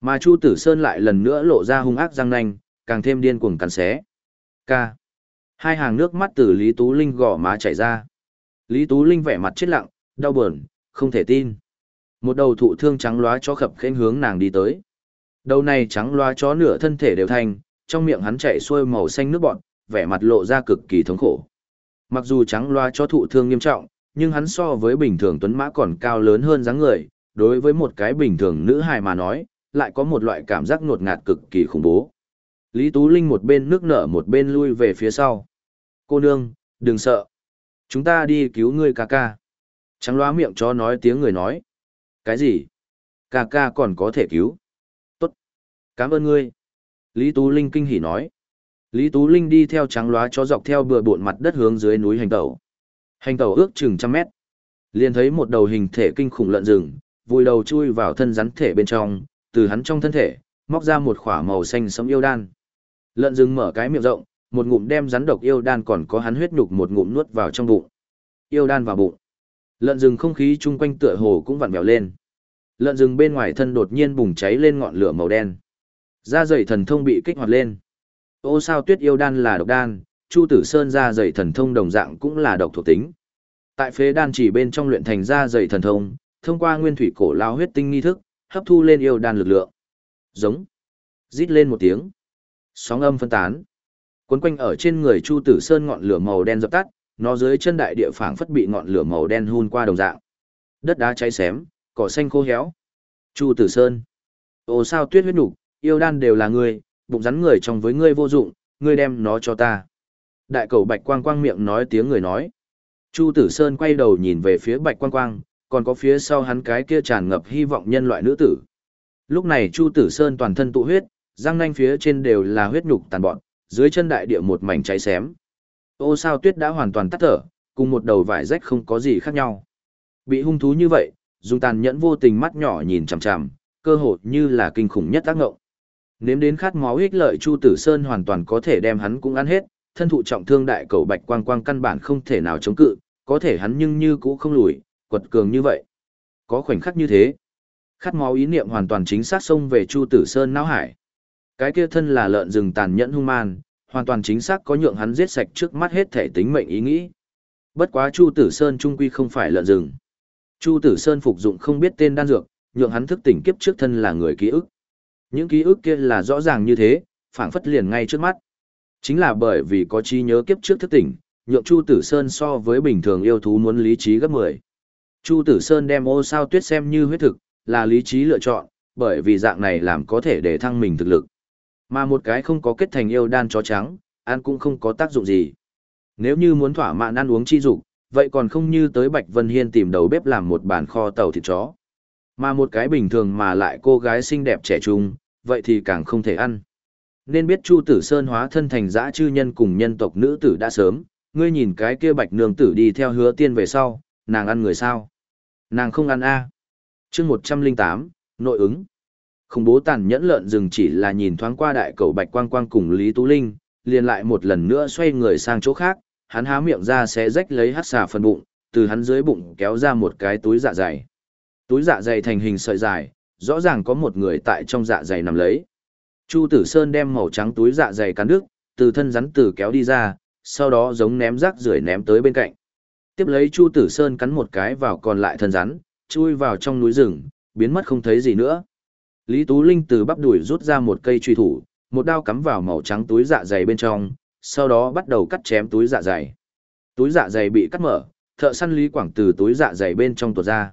Mà Chu Tử Sơn lại lần nữa lộ ra hung ác răng nanh, càng thêm điên cuồng cắn xé. K. Hai hàng nước mắt từ Lý Tú Linh gò má chảy ra. Lý Tú Linh vẻ mặt chết lặng, đau buồn, không thể tin. Một đầu thụ thương trắng loá chó khập khênh hướng nàng đi tới. Đầu này trắng loá chó nửa thân thể đều thành, trong miệng hắn chạy xuôi màu xanh nước bọt, vẻ mặt lộ ra cực kỳ thống khổ. Mặc dù trắng loá chó thụ thương nghiêm trọng, nhưng hắn so với bình thường tuấn mã còn cao lớn hơn dáng người, đối với một cái bình thường nữ hài mà nói, lại có một loại cảm giác ngột ngạt cực kỳ khủng bố. Lý Tú Linh một bên nước nở một bên lui về phía sau. Cô nương, đừng sợ. Chúng ta đi cứu ngươi ca ca. Trắng loá miệng cho nói tiếng người nói. Cái gì? Ca ca còn có thể cứu. Tốt. Cảm ơn ngươi. Lý Tú Linh kinh hỉ nói. Lý Tú Linh đi theo trắng loá cho dọc theo bừa bộn mặt đất hướng dưới núi hành tẩu. Hành tẩu ước chừng trăm mét. Liền thấy một đầu hình thể kinh khủng lợn rừng, vùi đầu chui vào thân rắn thể bên trong, từ hắn trong thân thể, móc ra một khỏa màu xanh sẫm yêu đan. Lợn rừng mở cái miệng rộng, một ngụm đem rắn độc yêu đan còn có hắn huyết nhục một ngụm nuốt vào trong bụng. Yêu đan vào bụng. Lợn rừng không khí chung quanh tựa hồ cũng vặn vẹo lên. Lợn rừng bên ngoài thân đột nhiên bùng cháy lên ngọn lửa màu đen. Da dày thần thông bị kích hoạt lên. Ô sao tuyết yêu đan là độc đan, Chu Tử Sơn da dày thần thông đồng dạng cũng là độc thuộc tính. Tại phế đan chỉ bên trong luyện thành da dày thần thông, thông qua nguyên thủy cổ lao huyết tinh nghi thức, hấp thu lên yêu đan lực lượng. Giống. Rít lên một tiếng. Sóng âm phân tán. Quấn quanh ở trên người Chu Tử Sơn ngọn lửa màu đen dập tắt, nó dưới chân đại địa phảng phất bị ngọn lửa màu đen hun qua đồng dạng. Đất đá cháy xém, cỏ xanh khô héo. Chu Tử Sơn. Ồ sao tuyết huyết nục, yêu đan đều là ngươi, bụng rắn người trong với ngươi vô dụng, ngươi đem nó cho ta. Đại cầu bạch quang quang miệng nói tiếng người nói. Chu Tử Sơn quay đầu nhìn về phía bạch quang quang, còn có phía sau hắn cái kia tràn ngập hy vọng nhân loại nữ tử. Lúc này Chu Tử Sơn toàn thân tụ huyết, răng nanh phía trên đều là huyết nhục tàn bọn, dưới chân đại địa một mảnh cháy xém. Ô sao tuyết đã hoàn toàn tắt thở, cùng một đầu vải rách không có gì khác nhau. Bị hung thú như vậy, dùng tàn nhẫn vô tình mắt nhỏ nhìn chằm chằm, cơ hội như là kinh khủng nhất tác ngộng. Nếm đến khát máu ích lợi Chu Tử Sơn hoàn toàn có thể đem hắn cũng ăn hết, thân thụ trọng thương đại cầu bạch quang quang căn bản không thể nào chống cự, có thể hắn nhưng như cũ không lùi, quật cường như vậy. Có khoảnh khắc như thế. Khát máu ý niệm hoàn toàn chính xác xông về Chu Tử Sơn não hải. Cái kia thân là lợn rừng tàn nhẫn hung man, hoàn toàn chính xác có nhượng hắn giết sạch trước mắt hết thể tính mệnh ý nghĩ. Bất quá Chu Tử Sơn trung quy không phải lợn rừng. Chu Tử Sơn phục dụng không biết tên đan dược, nhượng hắn thức tỉnh kiếp trước thân là người ký ức. Những ký ức kia là rõ ràng như thế, phảng phất liền ngay trước mắt. Chính là bởi vì có trí nhớ kiếp trước thức tỉnh, nhượng Chu Tử Sơn so với bình thường yêu thú muốn lý trí gấp 10. Chu Tử Sơn đem ô sao tuyết xem như huyết thực, là lý trí lựa chọn, bởi vì dạng này làm có thể để thăng mình thực lực. Mà một cái không có kết thành yêu đan chó trắng, ăn cũng không có tác dụng gì. Nếu như muốn thỏa mãn ăn uống chi dục, vậy còn không như tới Bạch Vân Hiên tìm đầu bếp làm một bàn kho tàu thịt chó. Mà một cái bình thường mà lại cô gái xinh đẹp trẻ trung, vậy thì càng không thể ăn. Nên biết Chu Tử Sơn hóa thân thành dã chư nhân cùng nhân tộc nữ tử đã sớm, ngươi nhìn cái kia bạch nương tử đi theo hứa tiên về sau, nàng ăn người sao? Nàng không ăn a. À. Chương 108, nội ứng. Khủng bố tàn nhẫn lợn rừng chỉ là nhìn thoáng qua đại cầu bạch quang quang cùng Lý Tú Linh, liền lại một lần nữa xoay người sang chỗ khác, hắn há miệng ra sẽ rách lấy hát xà phần bụng, từ hắn dưới bụng kéo ra một cái túi dạ dày. Túi dạ dày thành hình sợi dài, rõ ràng có một người tại trong dạ dày nằm lấy. Chu Tử Sơn đem màu trắng túi dạ dày cắn đứt, từ thân rắn từ kéo đi ra, sau đó giống ném rác rưởi ném tới bên cạnh. Tiếp lấy Chu Tử Sơn cắn một cái vào còn lại thân rắn, chui vào trong núi rừng, biến mất không thấy gì nữa. Lý Tú Linh từ bắp đuổi rút ra một cây truy thủ, một đao cắm vào màu trắng túi dạ dày bên trong, sau đó bắt đầu cắt chém túi dạ dày. Túi dạ dày bị cắt mở, thợ săn Lý Quảng từ túi dạ dày bên trong tuột ra.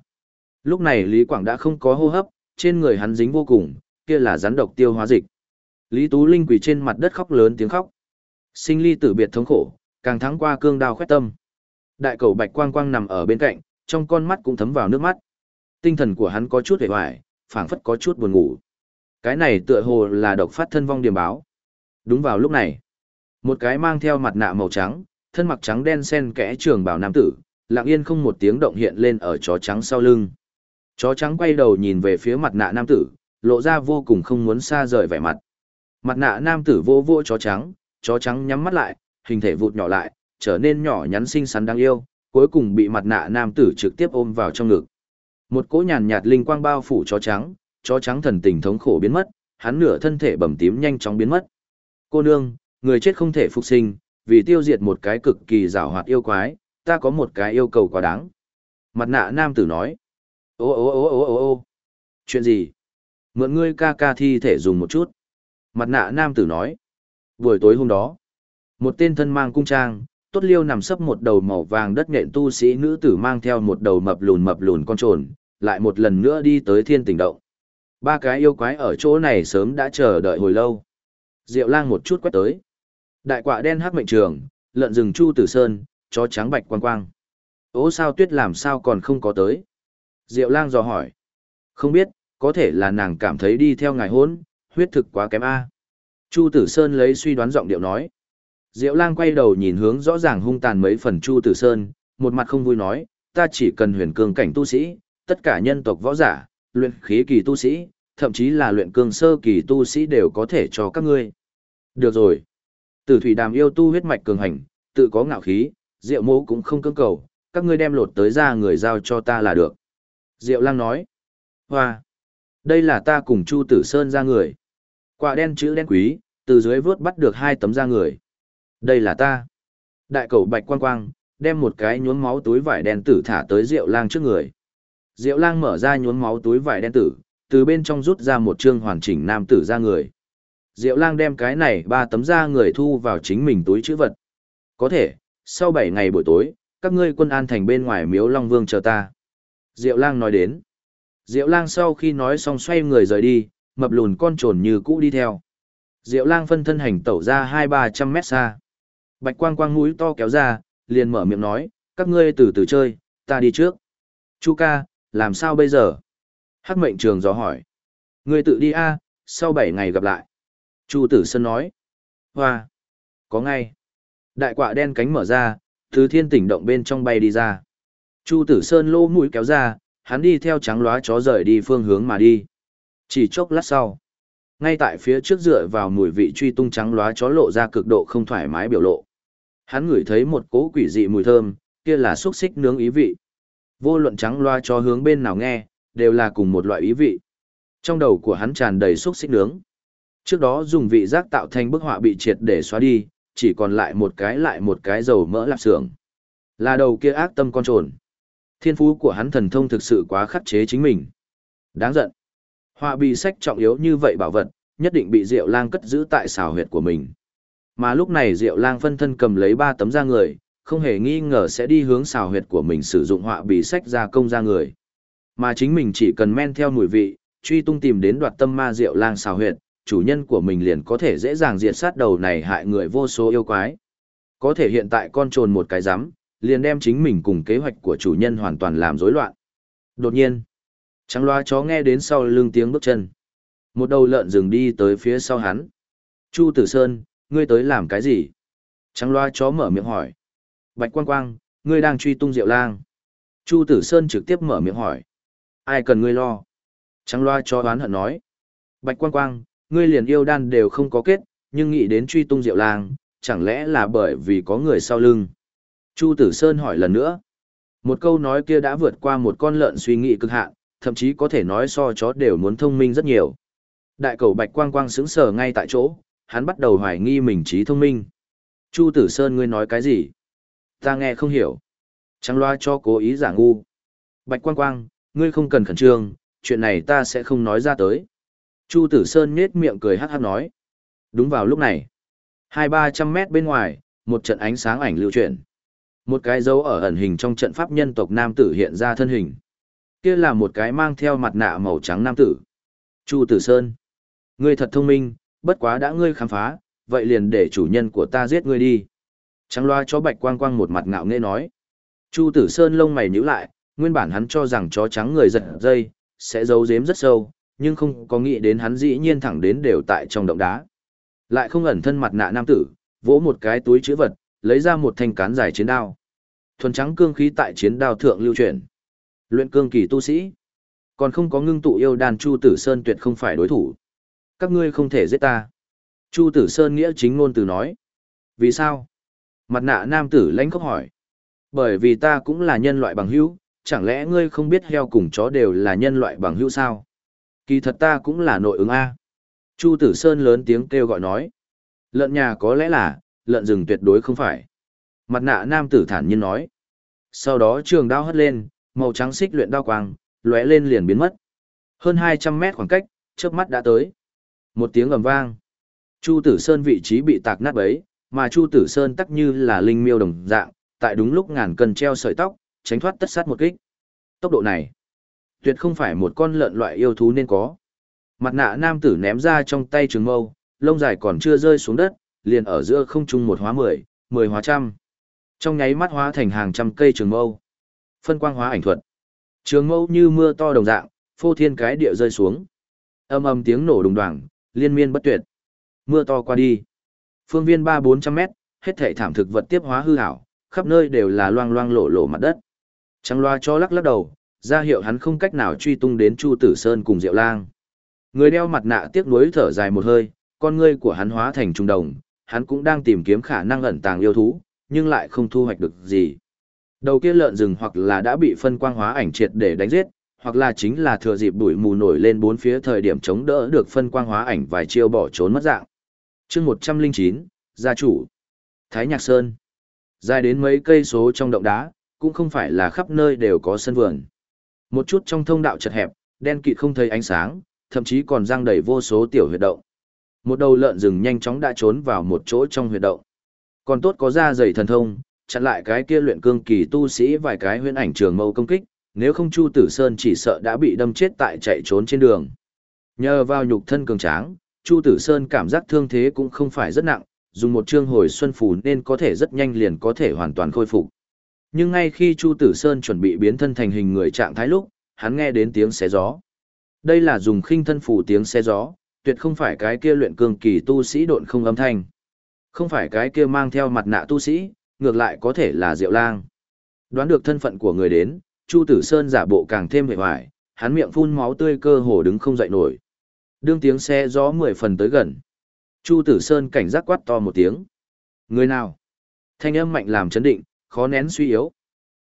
Lúc này Lý Quảng đã không có hô hấp, trên người hắn dính vô cùng, kia là rắn độc tiêu hóa dịch. Lý Tú Linh quỳ trên mặt đất khóc lớn tiếng khóc. Sinh ly tử biệt thống khổ, càng thắng qua cương đao khoét tâm. Đại cầu bạch quang quang nằm ở bên cạnh, trong con mắt cũng thấm vào nước mắt. Tinh thần của hắn có chút hề hoài, phảng phất có chút buồn ngủ. Cái này tựa hồ là độc phát thân vong điểm báo. Đúng vào lúc này, một cái mang theo mặt nạ màu trắng, thân mặc trắng đen xen kẽ trường bảo nam tử, lặng yên không một tiếng động hiện lên ở chó trắng sau lưng. Chó trắng quay đầu nhìn về phía mặt nạ nam tử, lộ ra vô cùng không muốn xa rời vẻ mặt. Mặt nạ nam tử vô vô chó trắng, chó trắng nhắm mắt lại, hình thể vụt nhỏ lại, trở nên nhỏ nhắn xinh xắn đáng yêu, cuối cùng bị mặt nạ nam tử trực tiếp ôm vào trong ngực. Một cỗ nhàn nhạt linh quang bao phủ chó trắng, chó trắng thần tình thống khổ biến mất, hắn nửa thân thể bầm tím nhanh chóng biến mất. Cô nương, người chết không thể phục sinh, vì tiêu diệt một cái cực kỳ rào hoạt yêu quái, ta có một cái yêu cầu quá đáng. Mặt nạ nam tử nói. Ô ô ô ô ô ô Chuyện gì? Mượn ngươi ca ca thi thể dùng một chút. Mặt nạ nam tử nói. Buổi tối hôm đó, một tên thân mang cung trang, tốt liêu nằm sấp một đầu màu vàng đất nhện tu sĩ nữ tử mang theo một đầu mập lùn mập lùn con trồn, lại một lần nữa đi tới thiên tỉnh động. Ba cái yêu quái ở chỗ này sớm đã chờ đợi hồi lâu. Diệu lang một chút quét tới. Đại quạ đen hắc mệnh trường, lợn rừng chu tử sơn, chó trắng bạch quang quang. Ố sao tuyết làm sao còn không có tới? Diệu lang dò hỏi. Không biết, có thể là nàng cảm thấy đi theo ngài hốn, huyết thực quá kém a. Chu tử sơn lấy suy đoán giọng điệu nói. Diệu lang quay đầu nhìn hướng rõ ràng hung tàn mấy phần Chu tử sơn, một mặt không vui nói, ta chỉ cần huyền cương cảnh tu sĩ, tất cả nhân tộc võ giả, luyện khí kỳ tu sĩ, thậm chí là luyện cương sơ kỳ tu sĩ đều có thể cho các ngươi. Được rồi. Tử thủy đàm yêu tu huyết mạch cường hành, tự có ngạo khí, Diệu mô cũng không cưỡng cầu, các ngươi đem lột tới ra người giao cho ta là được. Diệu lang nói. Hoa. Đây là ta cùng Chu Tử Sơn ra người. Quả đen chữ đen quý, từ dưới vớt bắt được hai tấm ra người. Đây là ta. Đại cầu bạch quang quang, đem một cái nhuốm máu túi vải đen tử thả tới Diệu lang trước người. Diệu lang mở ra nhuốm máu túi vải đen tử, từ bên trong rút ra một chương hoàn chỉnh nam tử ra người. Diệu lang đem cái này ba tấm da người thu vào chính mình túi chữ vật. Có thể, sau 7 ngày buổi tối, các ngươi quân an thành bên ngoài miếu Long Vương chờ ta. Diệu lang nói đến. Diệu lang sau khi nói xong xoay người rời đi, mập lùn con trồn như cũ đi theo. Diệu lang phân thân hành tẩu ra hai ba trăm mét xa. Bạch quang quang mũi to kéo ra, liền mở miệng nói, các ngươi từ từ chơi, ta đi trước. Chu ca, làm sao bây giờ? Hắc mệnh trường gió hỏi. Ngươi tự đi a, sau bảy ngày gặp lại. Chu tử sơn nói. Hoa. Có ngay. Đại quạ đen cánh mở ra, thứ thiên tỉnh động bên trong bay đi ra. Chu tử sơn lô mũi kéo ra, hắn đi theo trắng lóa chó rời đi phương hướng mà đi. Chỉ chốc lát sau. Ngay tại phía trước dựa vào mùi vị truy tung trắng lóa chó lộ ra cực độ không thoải mái biểu lộ. Hắn ngửi thấy một cỗ quỷ dị mùi thơm, kia là xúc xích nướng ý vị. Vô luận trắng loa chó hướng bên nào nghe, đều là cùng một loại ý vị. Trong đầu của hắn tràn đầy xúc xích nướng. Trước đó dùng vị giác tạo thành bức họa bị triệt để xóa đi, chỉ còn lại một cái lại một cái dầu mỡ lạp xưởng. Là đầu kia ác tâm con trồn. Thiên phú của hắn thần thông thực sự quá khắc chế chính mình. Đáng giận. Họa bị sách trọng yếu như vậy bảo vật, nhất định bị Diệu Lang cất giữ tại xào huyệt của mình. Mà lúc này Diệu Lang phân thân cầm lấy ba tấm da người, không hề nghi ngờ sẽ đi hướng xào huyệt của mình sử dụng họa bị sách ra công ra người. Mà chính mình chỉ cần men theo mùi vị, truy tung tìm đến đoạt tâm ma Diệu Lang xào huyệt, chủ nhân của mình liền có thể dễ dàng diệt sát đầu này hại người vô số yêu quái. Có thể hiện tại con trồn một cái rắm liền đem chính mình cùng kế hoạch của chủ nhân hoàn toàn làm rối loạn. Đột nhiên, trắng loa chó nghe đến sau lưng tiếng bước chân. Một đầu lợn rừng đi tới phía sau hắn. Chu Tử Sơn, ngươi tới làm cái gì? Trắng loa chó mở miệng hỏi. Bạch Quang Quang, ngươi đang truy tung Diệu Lang. Chu Tử Sơn trực tiếp mở miệng hỏi. Ai cần ngươi lo? Trắng loa chó đoán hận nói. Bạch Quang Quang, ngươi liền yêu đan đều không có kết, nhưng nghĩ đến truy tung Diệu Lang, chẳng lẽ là bởi vì có người sau lưng? Chu Tử Sơn hỏi lần nữa. Một câu nói kia đã vượt qua một con lợn suy nghĩ cực hạn, thậm chí có thể nói so chó đều muốn thông minh rất nhiều. Đại cầu Bạch Quang Quang sững sờ ngay tại chỗ, hắn bắt đầu hoài nghi mình trí thông minh. Chu Tử Sơn ngươi nói cái gì? Ta nghe không hiểu. Trắng loa cho cố ý giả ngu. Bạch Quang Quang, ngươi không cần khẩn trương, chuyện này ta sẽ không nói ra tới. Chu Tử Sơn nhết miệng cười hát hát nói. Đúng vào lúc này, hai ba trăm mét bên ngoài, một trận ánh sáng ảnh lưu chuyển. Một cái dấu ở ẩn hình trong trận pháp nhân tộc nam tử hiện ra thân hình. Kia là một cái mang theo mặt nạ màu trắng nam tử. Chu Tử Sơn. Ngươi thật thông minh, bất quá đã ngươi khám phá, vậy liền để chủ nhân của ta giết ngươi đi. Trắng loa chó bạch quang quang một mặt ngạo nghễ nói. Chu Tử Sơn lông mày nhíu lại, nguyên bản hắn cho rằng chó trắng người giật dây, sẽ giấu giếm rất sâu, nhưng không có nghĩ đến hắn dĩ nhiên thẳng đến đều tại trong động đá. Lại không ẩn thân mặt nạ nam tử, vỗ một cái túi chữ vật, lấy ra một thanh cán dài chiến đao. Thuần trắng cương khí tại chiến đao thượng lưu chuyển. Luyện cương kỳ tu sĩ. Còn không có ngưng tụ yêu đàn Chu Tử Sơn tuyệt không phải đối thủ. Các ngươi không thể giết ta. Chu Tử Sơn nghĩa chính ngôn từ nói. Vì sao? Mặt nạ nam tử lãnh khóc hỏi. Bởi vì ta cũng là nhân loại bằng hữu, chẳng lẽ ngươi không biết heo cùng chó đều là nhân loại bằng hữu sao? Kỳ thật ta cũng là nội ứng A. Chu Tử Sơn lớn tiếng kêu gọi nói. Lợn nhà có lẽ là, lợn rừng tuyệt đối không phải. Mặt nạ nam tử thản nhiên nói. Sau đó trường đao hất lên, màu trắng xích luyện đao quang, lóe lên liền biến mất. Hơn 200 mét khoảng cách, trước mắt đã tới. Một tiếng ầm vang. Chu Tử Sơn vị trí bị tạc nát bấy, mà Chu Tử Sơn tắc như là linh miêu đồng dạng, tại đúng lúc ngàn cân treo sợi tóc, tránh thoát tất sát một kích. Tốc độ này, tuyệt không phải một con lợn loại yêu thú nên có. Mặt nạ nam tử ném ra trong tay trường mâu, lông dài còn chưa rơi xuống đất, liền ở giữa không trung một hóa mười, mười hóa trăm. Trong nháy mắt hóa thành hàng trăm cây trường mâu. Phân quang hóa ảnh thuật. Trường mâu như mưa to đồng dạng, phô thiên cái địa rơi xuống. Âm âm tiếng nổ đùng đoàng, liên miên bất tuyệt. Mưa to qua đi. Phương viên ba bốn trăm mét, hết thảy thảm thực vật tiếp hóa hư hảo, khắp nơi đều là loang loang lộ lộ mặt đất. Trăng loa cho lắc lắc đầu, ra hiệu hắn không cách nào truy tung đến Chu Tử Sơn cùng Diệu Lang. Người đeo mặt nạ tiếc nuối thở dài một hơi, con ngươi của hắn hóa thành trung đồng, hắn cũng đang tìm kiếm khả năng ẩn tàng yêu thú, nhưng lại không thu hoạch được gì. Đầu kia lợn rừng hoặc là đã bị phân quang hóa ảnh triệt để đánh giết, hoặc là chính là thừa dịp bụi mù nổi lên bốn phía thời điểm chống đỡ được phân quang hóa ảnh vài chiêu bỏ trốn mất dạng. chương 109, gia chủ. Thái Nhạc Sơn. Dài đến mấy cây số trong động đá, cũng không phải là khắp nơi đều có sân vườn. Một chút trong thông đạo chật hẹp, đen kịt không thấy ánh sáng, thậm chí còn răng đầy vô số tiểu huyệt động. Một đầu lợn rừng nhanh chóng đã trốn vào một chỗ trong huyệt động. Còn tốt có da dày thần thông, chặn lại cái kia luyện cương kỳ tu sĩ vài cái huyễn ảnh trường mâu công kích, nếu không Chu Tử Sơn chỉ sợ đã bị đâm chết tại chạy trốn trên đường. Nhờ vào nhục thân cường tráng, Chu Tử Sơn cảm giác thương thế cũng không phải rất nặng, dùng một chương hồi xuân phù nên có thể rất nhanh liền có thể hoàn toàn khôi phục. Nhưng ngay khi Chu Tử Sơn chuẩn bị biến thân thành hình người trạng thái lúc, hắn nghe đến tiếng xé gió. Đây là dùng khinh thân phù tiếng xé gió, tuyệt không phải cái kia luyện cường kỳ tu sĩ độn không âm thanh. Không phải cái kia mang theo mặt nạ tu sĩ, ngược lại có thể là Diệu Lang. Đoán được thân phận của người đến, Chu Tử Sơn giả bộ càng thêm vẻ hoài, hắn miệng phun máu tươi cơ hồ đứng không dậy nổi. Đương tiếng xe gió mười phần tới gần. Chu Tử Sơn cảnh giác quát to một tiếng. Người nào? Thanh âm mạnh làm chấn định, khó nén suy yếu.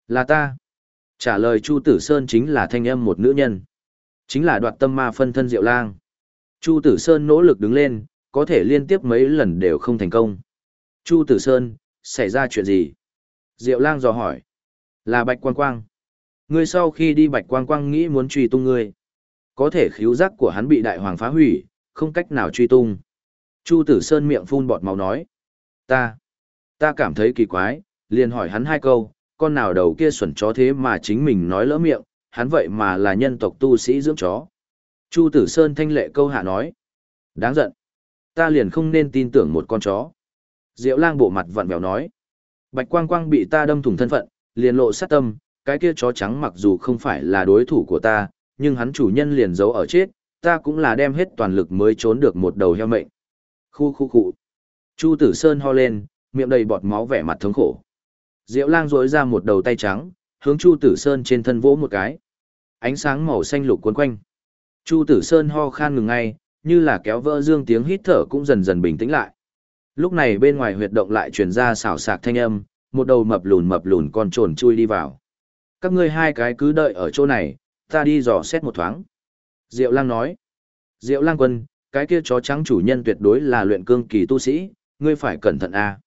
Là ta. Trả lời Chu Tử Sơn chính là thanh âm một nữ nhân. Chính là đoạt tâm ma phân thân Diệu Lang. Chu Tử Sơn nỗ lực đứng lên, có thể liên tiếp mấy lần đều không thành công. Chu Tử Sơn, xảy ra chuyện gì? Diệu Lang dò hỏi. Là Bạch Quang Quang. Ngươi sau khi đi Bạch Quang Quang nghĩ muốn truy tung ngươi. Có thể khíu giác của hắn bị đại hoàng phá hủy, không cách nào truy tung. Chu Tử Sơn miệng phun bọt máu nói. Ta, ta cảm thấy kỳ quái, liền hỏi hắn hai câu, con nào đầu kia xuẩn chó thế mà chính mình nói lỡ miệng, hắn vậy mà là nhân tộc tu sĩ dưỡng chó. Chu Tử Sơn thanh lệ câu hạ nói. Đáng giận. Ta liền không nên tin tưởng một con chó. Diệu lang bộ mặt vặn vẹo nói. Bạch quang quang bị ta đâm thủng thân phận, liền lộ sát tâm, cái kia chó trắng mặc dù không phải là đối thủ của ta, nhưng hắn chủ nhân liền giấu ở chết, ta cũng là đem hết toàn lực mới trốn được một đầu heo mệnh. Khu khu khu. Chu Tử Sơn ho lên, miệng đầy bọt máu vẻ mặt thống khổ. Diệu lang rối ra một đầu tay trắng, hướng Chu Tử Sơn trên thân vỗ một cái. Ánh sáng màu xanh lục cuốn quanh. Chu Tử Sơn ho khan ngừng ngay, như là kéo vỡ dương tiếng hít thở cũng dần dần bình tĩnh lại. Lúc này bên ngoài huyệt động lại truyền ra xào sạc thanh âm, một đầu mập lùn mập lùn con trồn chui đi vào. Các ngươi hai cái cứ đợi ở chỗ này, ta đi dò xét một thoáng. Diệu Lang nói. Diệu Lang quân, cái kia chó trắng chủ nhân tuyệt đối là luyện cương kỳ tu sĩ, ngươi phải cẩn thận a.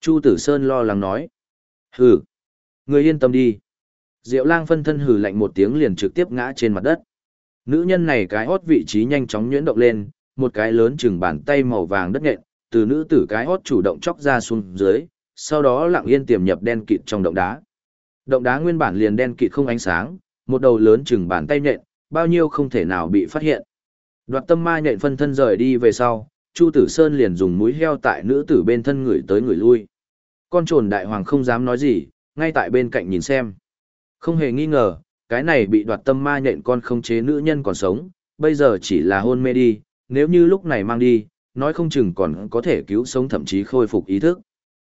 Chu Tử Sơn lo lắng nói. Hừ, ngươi yên tâm đi. Diệu Lang phân thân hừ lạnh một tiếng liền trực tiếp ngã trên mặt đất. Nữ nhân này cái hót vị trí nhanh chóng nhuyễn động lên, một cái lớn chừng bàn tay màu vàng đất nghện, từ nữ tử cái hót chủ động chóc ra xuống dưới, sau đó lặng yên tiềm nhập đen kịt trong động đá. Động đá nguyên bản liền đen kịt không ánh sáng, một đầu lớn chừng bàn tay nhện, bao nhiêu không thể nào bị phát hiện. Đoạt tâm ma nhện phân thân rời đi về sau, Chu Tử Sơn liền dùng mũi heo tại nữ tử bên thân người tới người lui. Con trồn đại hoàng không dám nói gì, ngay tại bên cạnh nhìn xem. Không hề nghi ngờ, cái này bị đoạt tâm ma nhện con không chế nữ nhân còn sống, bây giờ chỉ là hôn mê đi, nếu như lúc này mang đi, nói không chừng còn có thể cứu sống thậm chí khôi phục ý thức.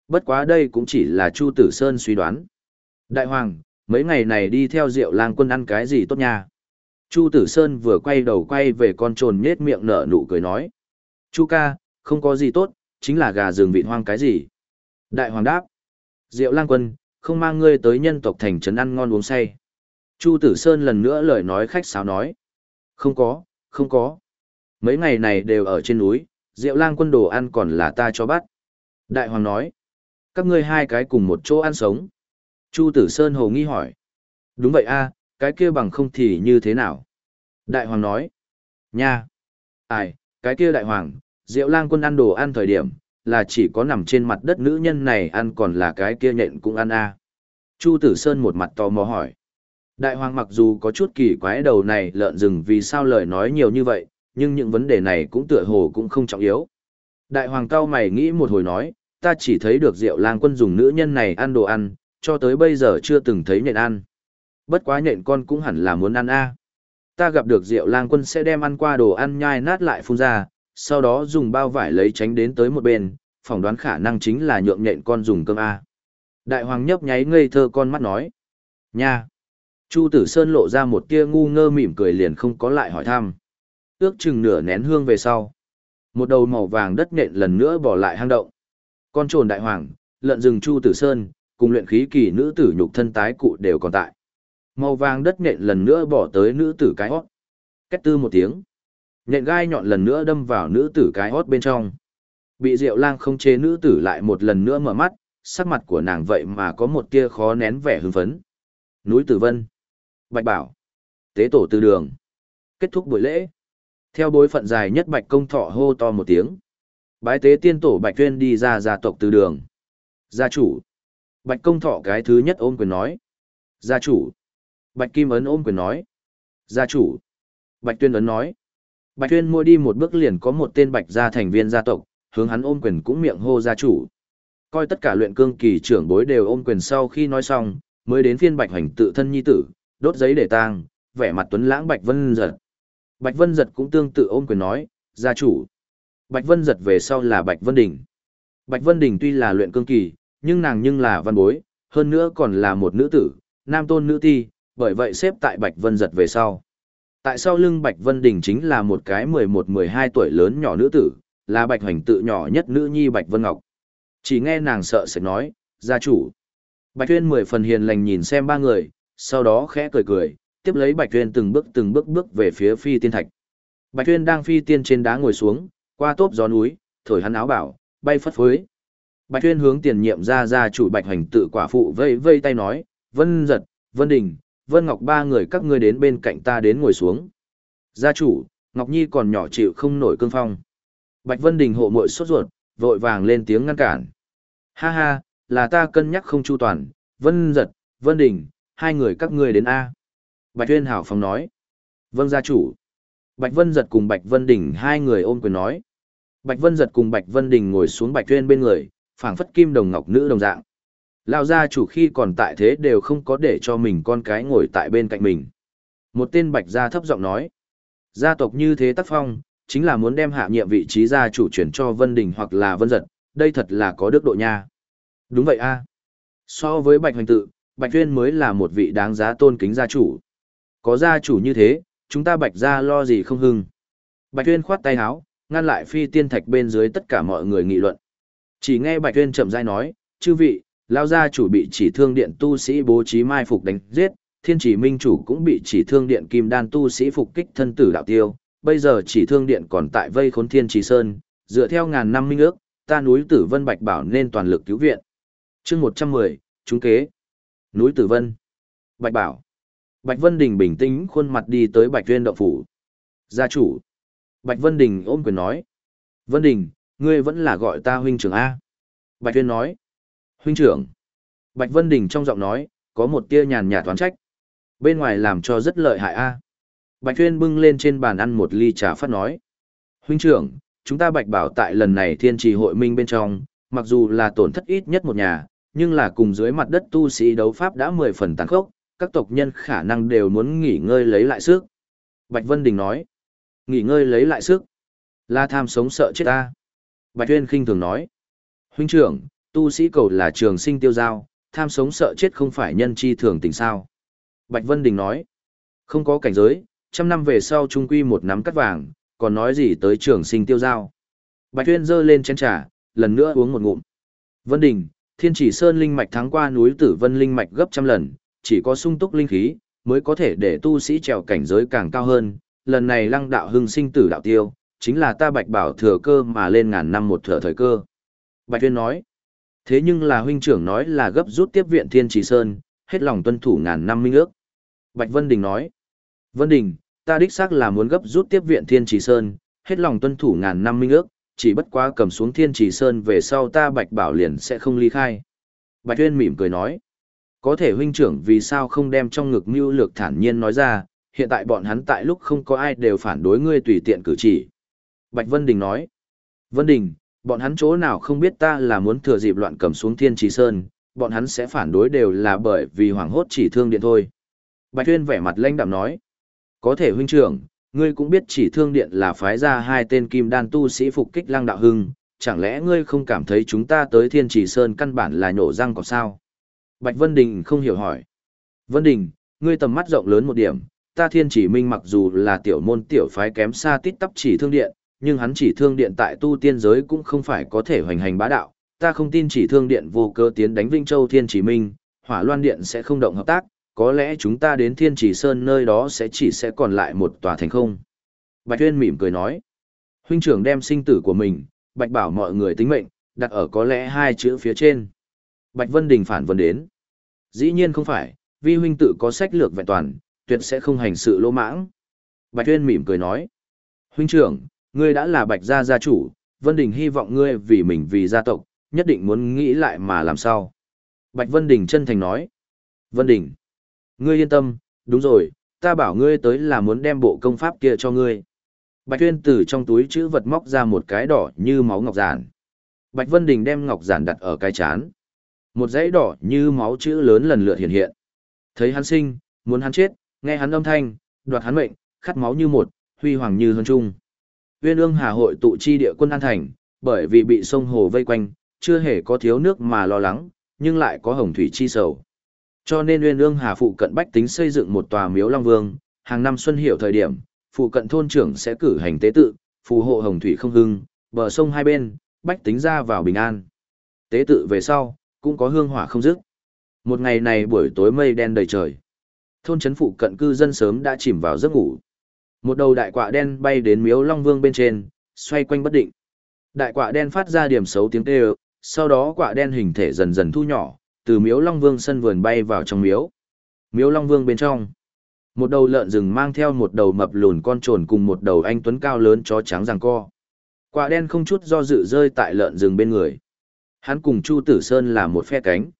Bất quá đây cũng chỉ là Chu Tử Sơn suy đoán. Đại Hoàng, mấy ngày này đi theo Diệu Lang quân ăn cái gì tốt nha? Chu Tử Sơn vừa quay đầu quay về con trồn nhết miệng nở nụ cười nói. Chu ca, không có gì tốt, chính là gà rừng vịt hoang cái gì. Đại Hoàng đáp. Diệu Lang quân, không mang ngươi tới nhân tộc thành trấn ăn ngon uống say. Chu Tử Sơn lần nữa lời nói khách sáo nói. Không có, không có. Mấy ngày này đều ở trên núi, Diệu Lang quân đồ ăn còn là ta cho bắt. Đại Hoàng nói. Các ngươi hai cái cùng một chỗ ăn sống. Chu Tử Sơn hồ nghi hỏi. Đúng vậy a, cái kia bằng không thì như thế nào? Đại Hoàng nói. Nha. Ai, cái kia Đại Hoàng, Diệu lang quân ăn đồ ăn thời điểm, là chỉ có nằm trên mặt đất nữ nhân này ăn còn là cái kia nhện cũng ăn a. Chu Tử Sơn một mặt tò mò hỏi. Đại Hoàng mặc dù có chút kỳ quái đầu này lợn rừng vì sao lời nói nhiều như vậy, nhưng những vấn đề này cũng tựa hồ cũng không trọng yếu. Đại Hoàng cao mày nghĩ một hồi nói, ta chỉ thấy được Diệu lang quân dùng nữ nhân này ăn đồ ăn, cho tới bây giờ chưa từng thấy nhện ăn. Bất quá nhện con cũng hẳn là muốn ăn a. Ta gặp được Diệu lang quân sẽ đem ăn qua đồ ăn nhai nát lại phun ra, sau đó dùng bao vải lấy tránh đến tới một bên, phỏng đoán khả năng chính là nhượng nhện con dùng cơm A. Đại hoàng nhấp nháy ngây thơ con mắt nói. Nha! Chu tử sơn lộ ra một tia ngu ngơ mỉm cười liền không có lại hỏi thăm. Ước chừng nửa nén hương về sau. Một đầu màu vàng đất nện lần nữa bỏ lại hang động. Con trồn đại hoàng, lợn rừng chu tử sơn, cùng luyện khí kỳ nữ tử nhục thân tái cụ đều còn tại. Màu vàng đất nện lần nữa bỏ tới nữ tử cái hót. Cách tư một tiếng. nện gai nhọn lần nữa đâm vào nữ tử cái hót bên trong. Bị Diệu Lang không chế nữ tử lại một lần nữa mở mắt, sắc mặt của nàng vậy mà có một tia khó nén vẻ hưng phấn. Núi Tử Vân, Bạch Bảo, Tế tổ tư đường. Kết thúc buổi lễ. Theo bối phận dài nhất Bạch Công Thọ hô to một tiếng. Bái tế tiên tổ Bạch Tuyên đi ra gia tộc từ đường. Gia chủ. Bạch Công Thọ cái thứ nhất ôm quyền nói. Gia chủ. Bạch Kim Ấn ôm quyền nói. Gia chủ. Bạch Tuyên Ấn nói. Bạch Tuyên mua đi một bước liền có một tên Bạch gia thành viên gia tộc, hướng hắn ôm quyền cũng miệng hô gia chủ. Coi tất cả luyện cương kỳ trưởng bối đều ôm quyền sau khi nói xong, mới đến phiên Bạch Hoành tự thân nhi tử, đốt giấy để tang, vẻ mặt tuấn lãng Bạch Vân giật. Bạch Vân giật cũng tương tự ôm quyền nói, gia chủ. Bạch Vân giật về sau là Bạch Vân Đình. Bạch Vân Đình tuy là luyện cương kỳ, nhưng nàng nhưng là văn bối, hơn nữa còn là một nữ tử, nam tôn nữ ti, bởi vậy xếp tại Bạch Vân giật về sau. Tại sau lưng Bạch Vân Đình chính là một cái 11-12 tuổi lớn nhỏ nữ tử, là Bạch Hoành tự nhỏ nhất nữ nhi Bạch Vân Ngọc. Chỉ nghe nàng sợ sẽ nói, gia chủ. Bạch Tuyên mười phần hiền lành nhìn xem ba người, sau đó khẽ cười cười, tiếp lấy Bạch Tuyên từng bước từng bước bước về phía phi tiên thạch. Bạch Tuyên đang phi tiên trên đá ngồi xuống, qua tốp gió núi, thổi hắn áo bảo, bay phất phới. Bạch Tuyên hướng tiền nhiệm ra gia chủ Bạch Hoành tự quả phụ vây vây tay nói, Vân Giật, Vân Đình, Vân Ngọc ba người các ngươi đến bên cạnh ta đến ngồi xuống. Gia chủ, Ngọc Nhi còn nhỏ chịu không nổi cương phong. Bạch Vân Đình hộ muội sốt ruột, vội vàng lên tiếng ngăn cản. Ha ha, là ta cân nhắc không chu toàn, Vân Giật, Vân Đình, hai người các ngươi đến A. Bạch Tuyên hảo phong nói. Vâng gia chủ. Bạch Vân Giật cùng Bạch Vân Đình hai người ôm quyền nói. Bạch Vân Giật cùng Bạch Vân Đình ngồi xuống Bạch Tuyên bên người, phảng phất kim đồng ngọc nữ đồng dạng. Lao gia chủ khi còn tại thế đều không có để cho mình con cái ngồi tại bên cạnh mình. Một tên bạch gia thấp giọng nói. Gia tộc như thế tác phong, chính là muốn đem hạ nhiệm vị trí gia chủ chuyển cho Vân Đình hoặc là Vân Giật, đây thật là có đức độ nha. Đúng vậy a. So với Bạch Hoành Tự, Bạch Tuyên mới là một vị đáng giá tôn kính gia chủ. Có gia chủ như thế, chúng ta Bạch gia lo gì không hưng. Bạch Tuyên khoát tay áo, ngăn lại phi tiên thạch bên dưới tất cả mọi người nghị luận. Chỉ nghe Bạch Tuyên chậm rãi nói, chư vị, lao gia chủ bị chỉ thương điện tu sĩ bố trí mai phục đánh giết, thiên chỉ minh chủ cũng bị chỉ thương điện kim đan tu sĩ phục kích thân tử đạo tiêu, bây giờ chỉ thương điện còn tại vây khốn thiên trì sơn, dựa theo ngàn năm minh ước, ta núi tử vân bạch bảo nên toàn lực cứu viện. chương một trăm mười trúng kế. Núi tử vân. Bạch bảo. Bạch Vân Đình bình tĩnh khuôn mặt đi tới Bạch Tuyên động phủ. Gia chủ. Bạch Vân Đình ôm quyền nói. Vân Đình, ngươi vẫn là gọi ta huynh trưởng A. Bạch Tuyên nói. Huynh trưởng. Bạch Vân Đình trong giọng nói, có một tia nhàn nhạt toán trách. Bên ngoài làm cho rất lợi hại a. Bạch Tuyên bưng lên trên bàn ăn một ly trà phát nói. Huynh trưởng, chúng ta bạch bảo tại lần này thiên trì hội minh bên trong, mặc dù là tổn thất ít nhất một nhà, nhưng là cùng dưới mặt đất tu sĩ đấu pháp đã mười phần tàn khốc, các tộc nhân khả năng đều muốn nghỉ ngơi lấy lại sức. Bạch Vân Đình nói, nghỉ ngơi lấy lại sức, là tham sống sợ chết ta. Bạch Tuyên khinh thường nói, huynh trưởng, tu sĩ cầu là trường sinh tiêu giao, tham sống sợ chết không phải nhân chi thường tình sao. Bạch Vân Đình nói, không có cảnh giới, trăm năm về sau trung quy một nắm cắt vàng, còn nói gì tới trường sinh tiêu giao. Bạch Tuyên giơ lên chén trà, lần nữa uống một ngụm. Vân Đình, Thiên Chỉ Sơn linh mạch thắng qua núi Tử Vân linh mạch gấp trăm lần, chỉ có sung túc linh khí mới có thể để tu sĩ trèo cảnh giới càng cao hơn. Lần này Lăng đạo hưng sinh tử đạo tiêu, chính là ta Bạch Bảo thừa cơ mà lên ngàn năm một thừa thời cơ. Bạch Tuyên nói. Thế nhưng là huynh trưởng nói là gấp rút tiếp viện Thiên trì Sơn, hết lòng tuân thủ ngàn năm minh ước. Bạch Vân Đình nói. Vân Đình, ta đích xác là muốn gấp rút tiếp viện Thiên trì Sơn, hết lòng tuân thủ ngàn năm minh ước, chỉ bất quá cầm xuống thiên trì sơn về sau ta bạch bảo liền sẽ không ly khai. Bạch Tuyên mỉm cười nói, có thể huynh trưởng vì sao không đem trong ngực mưu lược thản nhiên nói ra, hiện tại bọn hắn tại lúc không có ai đều phản đối ngươi tùy tiện cử chỉ. Bạch Vân Đình nói, Vân Đình, bọn hắn chỗ nào không biết ta là muốn thừa dịp loạn cầm xuống thiên trì sơn, bọn hắn sẽ phản đối đều là bởi vì hoảng hốt chỉ thương điện thôi. Bạch Tuyên vẻ mặt lãnh đạm nói, có thể huynh trưởng, ngươi cũng biết chỉ thương điện là phái ra hai tên kim đan tu sĩ phục kích lăng đạo hưng, chẳng lẽ ngươi không cảm thấy chúng ta tới thiên trì sơn căn bản là nhổ răng có sao? Bạch Vân Đình không hiểu hỏi. Vân Đình, ngươi tầm mắt rộng lớn một điểm, ta thiên chỉ minh mặc dù là tiểu môn tiểu phái kém xa tít tắp chỉ thương điện, nhưng hắn chỉ thương điện tại tu tiên giới cũng không phải có thể hoành hành bá đạo, ta không tin chỉ thương điện vô cơ tiến đánh Vinh Châu thiên chỉ minh, hỏa loan điện sẽ không động hợp tác, có lẽ chúng ta đến Thiên Chỉ Sơn nơi đó sẽ chỉ sẽ còn lại một tòa thành không. Bạch Tuyên mỉm cười nói, huynh trưởng đem sinh tử của mình, Bạch bảo mọi người tính mệnh, đặt ở có lẽ hai chữ phía trên. Bạch Vân Đình phản vấn đến. Dĩ nhiên không phải, vi huynh tự có sách lược vẹn toàn, tuyệt sẽ không hành sự lỗ mãng. Bạch Tuyên mỉm cười nói, huynh trưởng, ngươi đã là Bạch gia gia chủ, Vân Đình hy vọng ngươi vì mình vì gia tộc, nhất định muốn nghĩ lại mà làm sao. Bạch Vân Đình chân thành nói, Vân Đình, Ngươi yên tâm, đúng rồi, ta bảo ngươi tới là muốn đem bộ công pháp kia cho ngươi. Bạch Tuyên từ trong túi chữ vật móc ra một cái đỏ như máu ngọc giản. Bạch Vân Đình đem ngọc giản đặt ở cái chán. Một dãy đỏ như máu chữ lớn lần lượt hiện hiện. Thấy hắn sinh, muốn hắn chết, nghe hắn âm thanh, đoạt hắn mệnh, khát máu như một, huy hoàng như hơn trung. Uyên ương hà hội tụ chi địa quân an thành, bởi vì bị sông hồ vây quanh, chưa hề có thiếu nước mà lo lắng, nhưng lại có hồng thủy chi sầu. Cho nên Nguyên Ương Hà phụ cận bách tính xây dựng một tòa miếu Long Vương, hàng năm xuân hiểu thời điểm, phụ cận thôn trưởng sẽ cử hành tế tự, phù hộ hồng thủy không hưng, bờ sông hai bên, bách tính ra vào bình an. Tế tự về sau, cũng có hương hỏa không dứt. Một ngày này buổi tối mây đen đầy trời. Thôn trấn phụ cận cư dân sớm đã chìm vào giấc ngủ. Một đầu đại quạ đen bay đến miếu Long Vương bên trên, xoay quanh bất định. Đại quạ đen phát ra điểm xấu tiếng kêu, sau đó quạ đen hình thể dần dần thu nhỏ, từ miếu Long Vương sân vườn bay vào trong miếu. Miếu Long Vương bên trong, một đầu lợn rừng mang theo một đầu mập lùn con trồn cùng một đầu anh tuấn cao lớn chó trắng giằng co. Quạ đen không chút do dự rơi tại lợn rừng bên người. Hắn cùng Chu Tử Sơn là một phe cánh.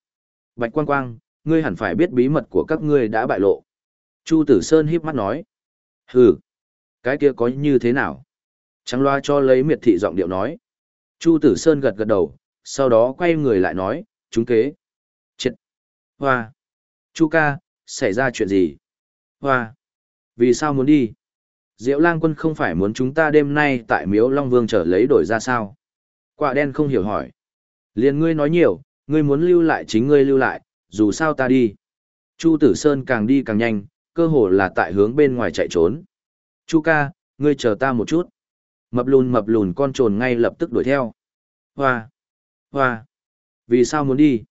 Bạch Quang Quang, ngươi hẳn phải biết bí mật của các ngươi đã bại lộ. Chu Tử Sơn híp mắt nói. Hừ, cái kia có như thế nào? Trắng loa cho lấy miệt thị giọng điệu nói. Chu Tử Sơn gật gật đầu, sau đó quay người lại nói, chúng kế. Hoa! Chu ca, xảy ra chuyện gì? Hoa! Vì sao muốn đi? Diệu lang quân không phải muốn chúng ta đêm nay tại miếu Long Vương trở lấy đổi ra sao? Quả đen không hiểu hỏi. Liền ngươi nói nhiều, ngươi muốn lưu lại chính ngươi lưu lại, dù sao ta đi. Chu Tử Sơn càng đi càng nhanh, cơ hồ là tại hướng bên ngoài chạy trốn. Chu ca, ngươi chờ ta một chút. Mập lùn mập lùn con trồn ngay lập tức đuổi theo. Hoa! Hoa! Vì sao muốn đi?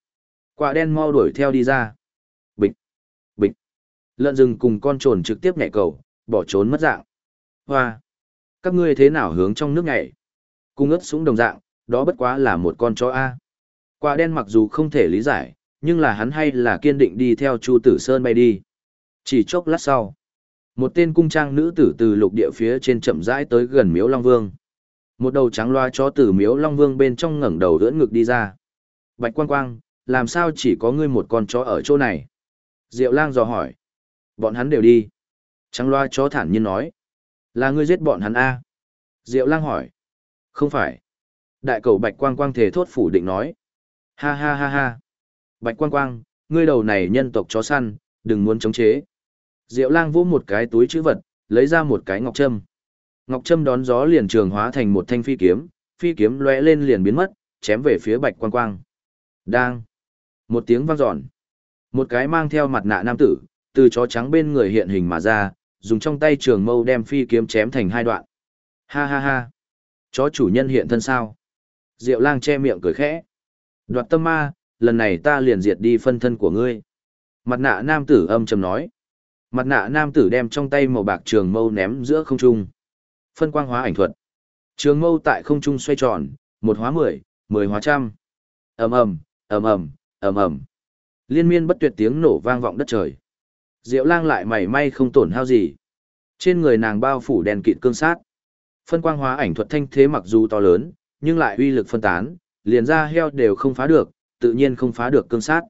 Quả đen mau đuổi theo đi ra. Bịch, bịch. Lợn rừng cùng con trồn trực tiếp nhảy cầu, bỏ trốn mất dạng. Hoa. Các ngươi thế nào hướng trong nước nhảy? Cung ướt súng đồng dạng, đó bất quá là một con chó A. Quả đen mặc dù không thể lý giải, nhưng là hắn hay là kiên định đi theo Chu Tử Sơn bay đi. Chỉ chốc lát sau, một tên cung trang nữ tử từ lục địa phía trên chậm rãi tới gần miếu Long Vương. Một đầu trắng loa chó từ miếu Long Vương bên trong ngẩng đầu ưỡn ngực đi ra. Bạch quang quang, làm sao chỉ có ngươi một con chó ở chỗ này? Diệu lang dò hỏi. Bọn hắn đều đi. Trắng loa chó thản nhiên nói. Là ngươi giết bọn hắn A. Diệu lang hỏi. Không phải. Đại cầu bạch quang quang thể thốt phủ định nói. Ha ha ha ha. Bạch quang quang, ngươi đầu này nhân tộc chó săn, đừng muốn chống chế. Diệu lang vỗ một cái túi chữ vật, lấy ra một cái ngọc trâm. Ngọc trâm đón gió liền trường hóa thành một thanh phi kiếm, phi kiếm lóe lên liền biến mất, chém về phía bạch quang quang. Đang. Một tiếng vang dọn. Một cái mang theo mặt nạ nam tử, từ chó trắng bên người hiện hình mà ra, dùng trong tay trường mâu đem phi kiếm chém thành hai đoạn. Ha ha ha. Chó chủ nhân hiện thân sao? Diệu lang che miệng cười khẽ. Đoạt tâm ma, lần này ta liền diệt đi phân thân của ngươi. Mặt nạ nam tử âm trầm nói. Mặt nạ nam tử đem trong tay màu bạc trường mâu ném giữa không trung. Phân quang hóa ảnh thuật. Trường mâu tại không trung xoay tròn, một hóa mười, mười hóa trăm. ầm ầm, ầm ầm, ầm ầm. Liên miên bất tuyệt tiếng nổ vang vọng đất trời. Diệu lang lại mảy may không tổn hao gì. Trên người nàng bao phủ đèn kịt cương sát. Phân quang hóa ảnh thuật thanh thế mặc dù to lớn, nhưng lại uy lực phân tán, liền ra heo đều không phá được, tự nhiên không phá được cương sát.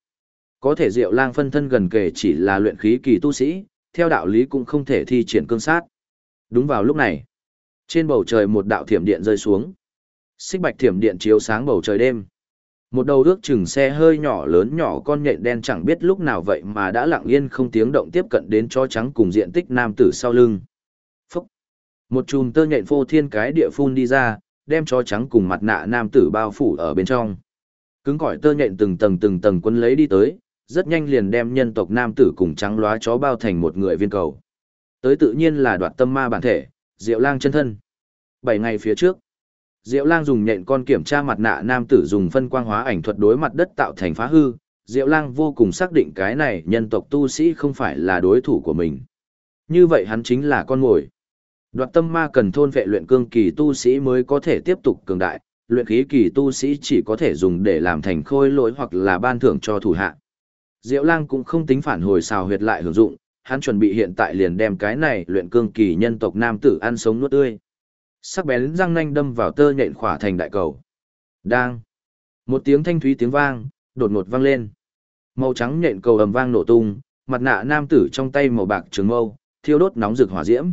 Có thể Diệu Lang phân thân gần kề chỉ là luyện khí kỳ tu sĩ, theo đạo lý cũng không thể thi triển cương sát. Đúng vào lúc này, trên bầu trời một đạo thiểm điện rơi xuống. Xích bạch thiểm điện chiếu sáng bầu trời đêm. Một đầu ước chừng xe hơi nhỏ lớn nhỏ con nhện đen chẳng biết lúc nào vậy mà đã lặng yên không tiếng động tiếp cận đến cho trắng cùng diện tích nam tử sau lưng. Phúc! Một chùm tơ nhện phô thiên cái địa phun đi ra, đem chó trắng cùng mặt nạ nam tử bao phủ ở bên trong. Cứng cỏi tơ nhện từng tầng từng tầng quân lấy đi tới, rất nhanh liền đem nhân tộc nam tử cùng trắng lóa chó bao thành một người viên cầu. Tới tự nhiên là đoạt tâm ma bản thể, Diệu Lang chân thân. Bảy ngày phía trước, Diệu Lang dùng nhện con kiểm tra mặt nạ nam tử dùng phân quang hóa ảnh thuật đối mặt đất tạo thành phá hư, Diệu Lang vô cùng xác định cái này nhân tộc tu sĩ không phải là đối thủ của mình. Như vậy hắn chính là con ngồi. Đoạt tâm ma cần thôn vệ luyện cương kỳ tu sĩ mới có thể tiếp tục cường đại, luyện khí kỳ tu sĩ chỉ có thể dùng để làm thành khôi lỗi hoặc là ban thưởng cho thủ hạ. Diệu Lang cũng không tính phản hồi xào huyệt lại hưởng dụng, hắn chuẩn bị hiện tại liền đem cái này luyện cương kỳ nhân tộc nam tử ăn sống nuốt tươi. Sắc bén răng nanh đâm vào tơ nhện khỏa thành đại cầu. Đang. Một tiếng thanh thúy tiếng vang, đột ngột vang lên. Màu trắng nhện cầu ầm vang nổ tung, mặt nạ nam tử trong tay màu bạc trường mâu, thiêu đốt nóng rực hỏa diễm.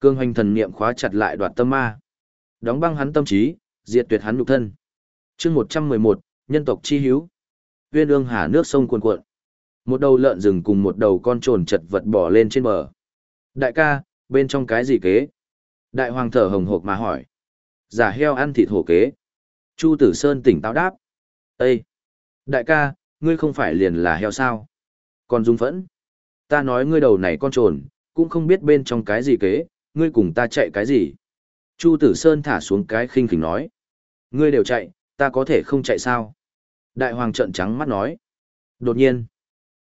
Cương hoành thần niệm khóa chặt lại đoạt tâm ma. Đóng băng hắn tâm trí, diệt tuyệt hắn nhục thân. Chương 111, nhân tộc chi hiếu. Viên ương hà nước sông cuồn cuộn. Một đầu lợn rừng cùng một đầu con trồn chật vật bỏ lên trên bờ. Đại ca, bên trong cái gì kế? Đại hoàng thở hồng hộc mà hỏi. Giả heo ăn thịt hổ kế. Chu Tử Sơn tỉnh táo đáp. Ê! Đại ca, ngươi không phải liền là heo sao? Còn dung phẫn. Ta nói ngươi đầu này con trồn, cũng không biết bên trong cái gì kế, ngươi cùng ta chạy cái gì? Chu Tử Sơn thả xuống cái khinh khỉnh nói. Ngươi đều chạy, ta có thể không chạy sao? Đại hoàng trợn trắng mắt nói. Đột nhiên,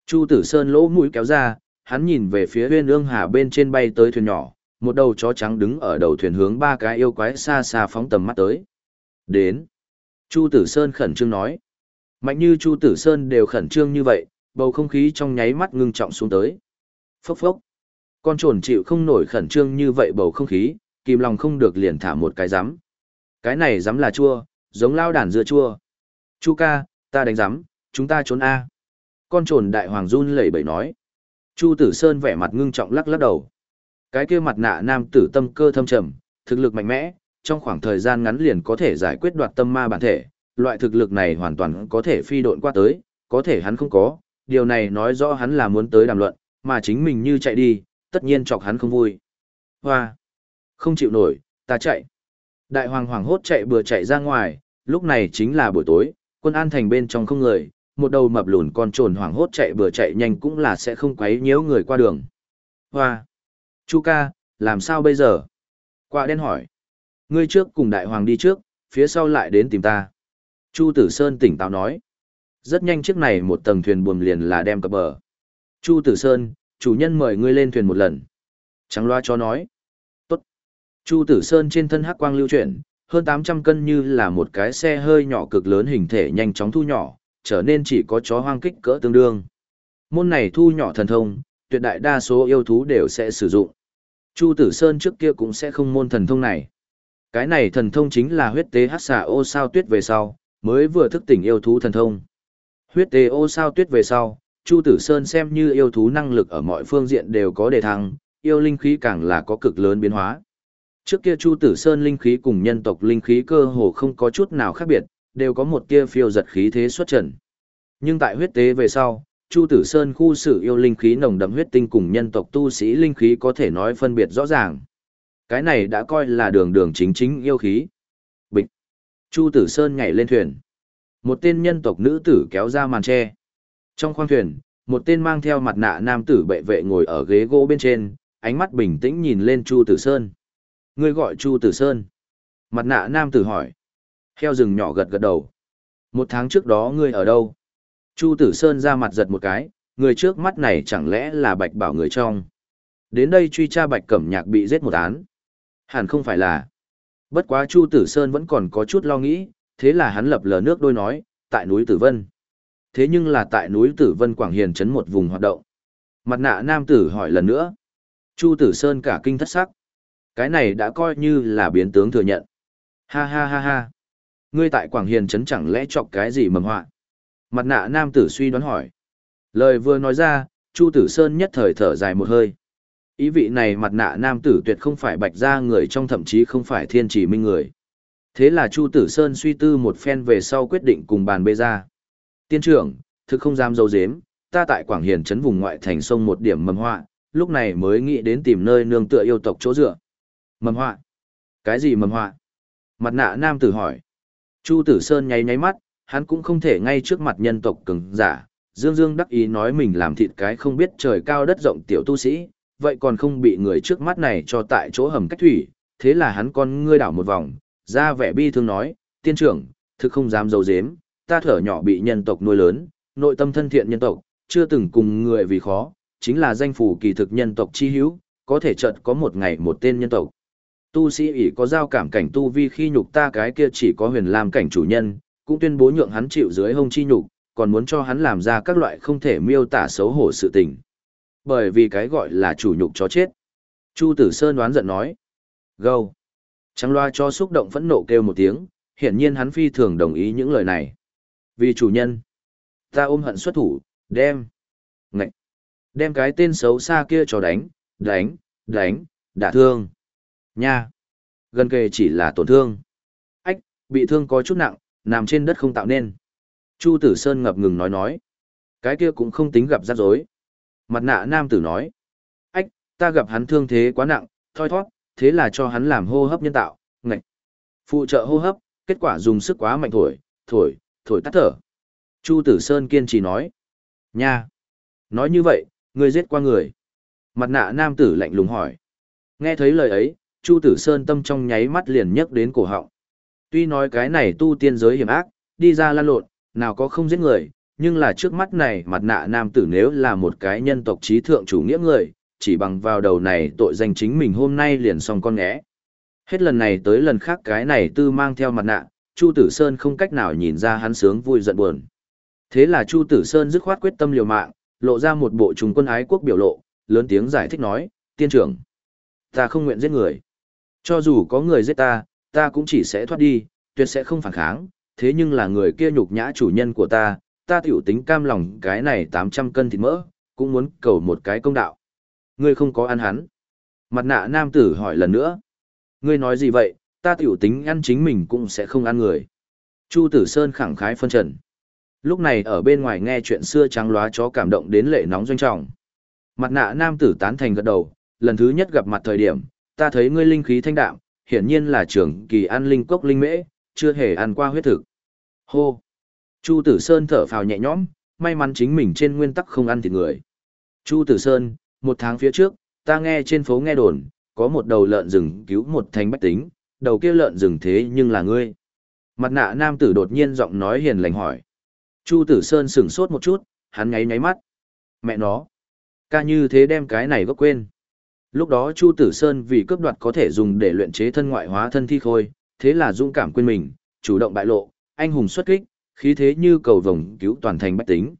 Chu Tử Sơn lỗ mũi kéo ra, hắn nhìn về phía huyên ương hà bên trên bay tới thuyền nhỏ, một đầu chó trắng đứng ở đầu thuyền hướng ba cái yêu quái xa xa phóng tầm mắt tới. Đến. Chu Tử Sơn khẩn trương nói. Mạnh như Chu Tử Sơn đều khẩn trương như vậy, bầu không khí trong nháy mắt ngưng trọng xuống tới. Phốc phốc. Con trồn chịu không nổi khẩn trương như vậy bầu không khí, kìm lòng không được liền thả một cái rắm. Cái này rắm là chua, giống lao đàn dưa chua. Chu ca, ta đánh rắm, chúng ta trốn A. Con trồn đại hoàng run lẩy bẩy nói. Chu tử sơn vẻ mặt ngưng trọng lắc lắc đầu. Cái kia mặt nạ nam tử tâm cơ thâm trầm, thực lực mạnh mẽ, trong khoảng thời gian ngắn liền có thể giải quyết đoạt tâm ma bản thể. Loại thực lực này hoàn toàn có thể phi độn qua tới, có thể hắn không có. Điều này nói rõ hắn là muốn tới đàm luận, mà chính mình như chạy đi, tất nhiên chọc hắn không vui. Hoa! Không chịu nổi, ta chạy. Đại hoàng hoàng hốt chạy bừa chạy ra ngoài, lúc này chính là buổi tối, quân an thành bên trong không người, một đầu mập lùn con trồn hoàng hốt chạy bừa chạy nhanh cũng là sẽ không quấy nhiễu người qua đường. Hoa! Chu ca, làm sao bây giờ? Quạ đen hỏi. Ngươi trước cùng đại hoàng đi trước, phía sau lại đến tìm ta. Chu Tử Sơn tỉnh táo nói. Rất nhanh chiếc này một tầng thuyền buồm liền là đem cập bờ. Chu Tử Sơn, chủ nhân mời ngươi lên thuyền một lần. Trắng loa cho nói. Tốt. Chu Tử Sơn trên thân hắc quang lưu chuyển, hơn 800 cân như là một cái xe hơi nhỏ cực lớn hình thể nhanh chóng thu nhỏ, trở nên chỉ có chó hoang kích cỡ tương đương. Môn này thu nhỏ thần thông, tuyệt đại đa số yêu thú đều sẽ sử dụng. Chu Tử Sơn trước kia cũng sẽ không môn thần thông này. Cái này thần thông chính là huyết tế hắc xà ô sao tuyết về sau, mới vừa thức tỉnh yêu thú thần thông. Huyết tế ô sao tuyết về sau, Chu Tử Sơn xem như yêu thú năng lực ở mọi phương diện đều có đề thăng, yêu linh khí càng là có cực lớn biến hóa. Trước kia Chu Tử Sơn linh khí cùng nhân tộc linh khí cơ hồ không có chút nào khác biệt, đều có một tia phiêu giật khí thế xuất trần. Nhưng tại huyết tế về sau, Chu Tử Sơn khu sử yêu linh khí nồng đậm huyết tinh cùng nhân tộc tu sĩ linh khí có thể nói phân biệt rõ ràng. Cái này đã coi là đường đường chính chính yêu khí. Bịch. Chu Tử Sơn nhảy lên thuyền. Một tên nhân tộc nữ tử kéo ra màn tre. Trong khoang thuyền, một tên mang theo mặt nạ nam tử bệ vệ ngồi ở ghế gỗ bên trên, ánh mắt bình tĩnh nhìn lên Chu Tử Sơn. Ngươi gọi Chu Tử Sơn. Mặt nạ nam tử hỏi. Heo rừng nhỏ gật gật đầu. Một tháng trước đó ngươi ở đâu? Chu Tử Sơn ra mặt giật một cái, người trước mắt này chẳng lẽ là bạch bảo người trong. Đến đây truy tra bạch cẩm nhạc bị giết một án. Hẳn không phải là. Bất quá Chu Tử Sơn vẫn còn có chút lo nghĩ, thế là hắn lập lờ nước đôi nói, tại núi Tử Vân. Thế nhưng là tại núi Tử Vân Quảng Hiền trấn một vùng hoạt động. Mặt nạ nam tử hỏi lần nữa. Chu Tử Sơn cả kinh thất sắc. Cái này đã coi như là biến tướng thừa nhận. Ha ha ha ha. Ngươi tại Quảng Hiền trấn chẳng lẽ chọc cái gì mầm họa? Mặt nạ nam tử suy đoán hỏi. Lời vừa nói ra, Chu Tử Sơn nhất thời thở dài một hơi. Ý vị này mặt nạ nam tử tuyệt không phải bạch gia người trong thậm chí không phải thiên chỉ minh người. Thế là Chu Tử Sơn suy tư một phen về sau quyết định cùng bàn bê ra. Tiên trưởng, thực không dám dâu dếm, ta tại Quảng Hiền trấn vùng ngoại thành sông một điểm mầm họa, lúc này mới nghĩ đến tìm nơi nương tựa yêu tộc chỗ dựa. Mầm họa? Cái gì mầm họa? Mặt nạ nam tử hỏi. Chu Tử Sơn nháy nháy mắt, hắn cũng không thể ngay trước mặt nhân tộc cứng giả. Dương Dương đắc ý nói mình làm thịt cái không biết trời cao đất rộng tiểu tu sĩ, vậy còn không bị người trước mắt này cho tại chỗ hầm cách thủy, thế là hắn con ngươi đảo một vòng, ra vẻ bi thương nói, tiên trưởng, thực không dám dấu dếm, ta thở nhỏ bị nhân tộc nuôi lớn, nội tâm thân thiện nhân tộc, chưa từng cùng người vì khó, chính là danh phủ kỳ thực nhân tộc chi hữu, có thể chợt có một ngày một tên nhân tộc. Tu sĩ ỷ có giao cảm cảnh tu vi khi nhục ta cái kia chỉ có huyền làm cảnh chủ nhân, cũng tuyên bố nhượng hắn chịu dưới hông chi nhục, còn muốn cho hắn làm ra các loại không thể miêu tả xấu hổ sự tình. Bởi vì cái gọi là chủ nhục chó chết. Chu Tử Sơn đoán giận nói. Gâu. Trắng loa cho xúc động phẫn nộ kêu một tiếng, hiển nhiên hắn phi thường đồng ý những lời này. Vì chủ nhân. Ta ôm hận xuất thủ, đem. Ngậy. Đem cái tên xấu xa kia cho đánh, đánh, đánh, đả thương. Nha. Gần kề chỉ là tổn thương. Ách, bị thương có chút nặng, nằm trên đất không tạo nên. Chu Tử Sơn ngập ngừng nói nói. Cái kia cũng không tính gặp rắc rối. Mặt nạ nam tử nói. Ách, ta gặp hắn thương thế quá nặng, thoi thoát, thế là cho hắn làm hô hấp nhân tạo, ngạch. Phụ trợ hô hấp, kết quả dùng sức quá mạnh thổi, thổi, thổi tắt thở. Chu Tử Sơn kiên trì nói. Nha! Nói như vậy, ngươi giết qua người. Mặt nạ nam tử lạnh lùng hỏi. Nghe thấy lời ấy, Chu Tử Sơn tâm trong nháy mắt liền nhấc đến cổ họng. Tuy nói cái này tu tiên giới hiểm ác, đi ra lan lộn, nào có không giết người, nhưng là trước mắt này mặt nạ nam tử nếu là một cái nhân tộc trí thượng chủ nghĩa người, chỉ bằng vào đầu này tội danh chính mình hôm nay liền xong con ngẽ. Hết lần này tới lần khác cái này tư mang theo mặt nạ, Chu Tử Sơn không cách nào nhìn ra hắn sướng vui giận buồn. Thế là Chu Tử Sơn dứt khoát quyết tâm liều mạng, lộ ra một bộ trùng quân ái quốc biểu lộ, lớn tiếng giải thích nói, tiên trưởng, ta không nguyện giết người. Cho dù có người giết ta, ta cũng chỉ sẽ thoát đi, tuyệt sẽ không phản kháng, thế nhưng là người kia nhục nhã chủ nhân của ta, ta tiểu tính cam lòng cái này 800 cân thịt mỡ, cũng muốn cầu một cái công đạo. Ngươi không có ăn hắn. Mặt nạ nam tử hỏi lần nữa. Ngươi nói gì vậy, ta tiểu tính ăn chính mình cũng sẽ không ăn người. Chu tử sơn khẳng khái phân trần. Lúc này ở bên ngoài nghe chuyện xưa trắng lóa chó cảm động đến lệ nóng doanh trọng. Mặt nạ nam tử tán thành gật đầu, lần thứ nhất gặp mặt thời điểm, ta thấy ngươi linh khí thanh đạm, hiển nhiên là trưởng kỳ ăn linh cốc linh mễ, chưa hề ăn qua huyết thực. Hô! Chu Tử Sơn thở phào nhẹ nhõm, may mắn chính mình trên nguyên tắc không ăn thịt người. Chu Tử Sơn, một tháng phía trước, ta nghe trên phố nghe đồn, có một đầu lợn rừng cứu một thành bách tính, đầu kia lợn rừng thế nhưng là ngươi. Mặt nạ nam tử đột nhiên giọng nói hiền lành hỏi. Chu Tử Sơn sửng sốt một chút, hắn nháy nháy mắt. Mẹ nó! Ca như thế đem cái này gốc quên. Lúc đó Chu Tử Sơn vì cướp đoạt có thể dùng để luyện chế thân ngoại hóa thân thi khôi, thế là dũng cảm quên mình, chủ động bại lộ, anh hùng xuất kích, khí thế như cầu vồng cứu toàn thành bách tính.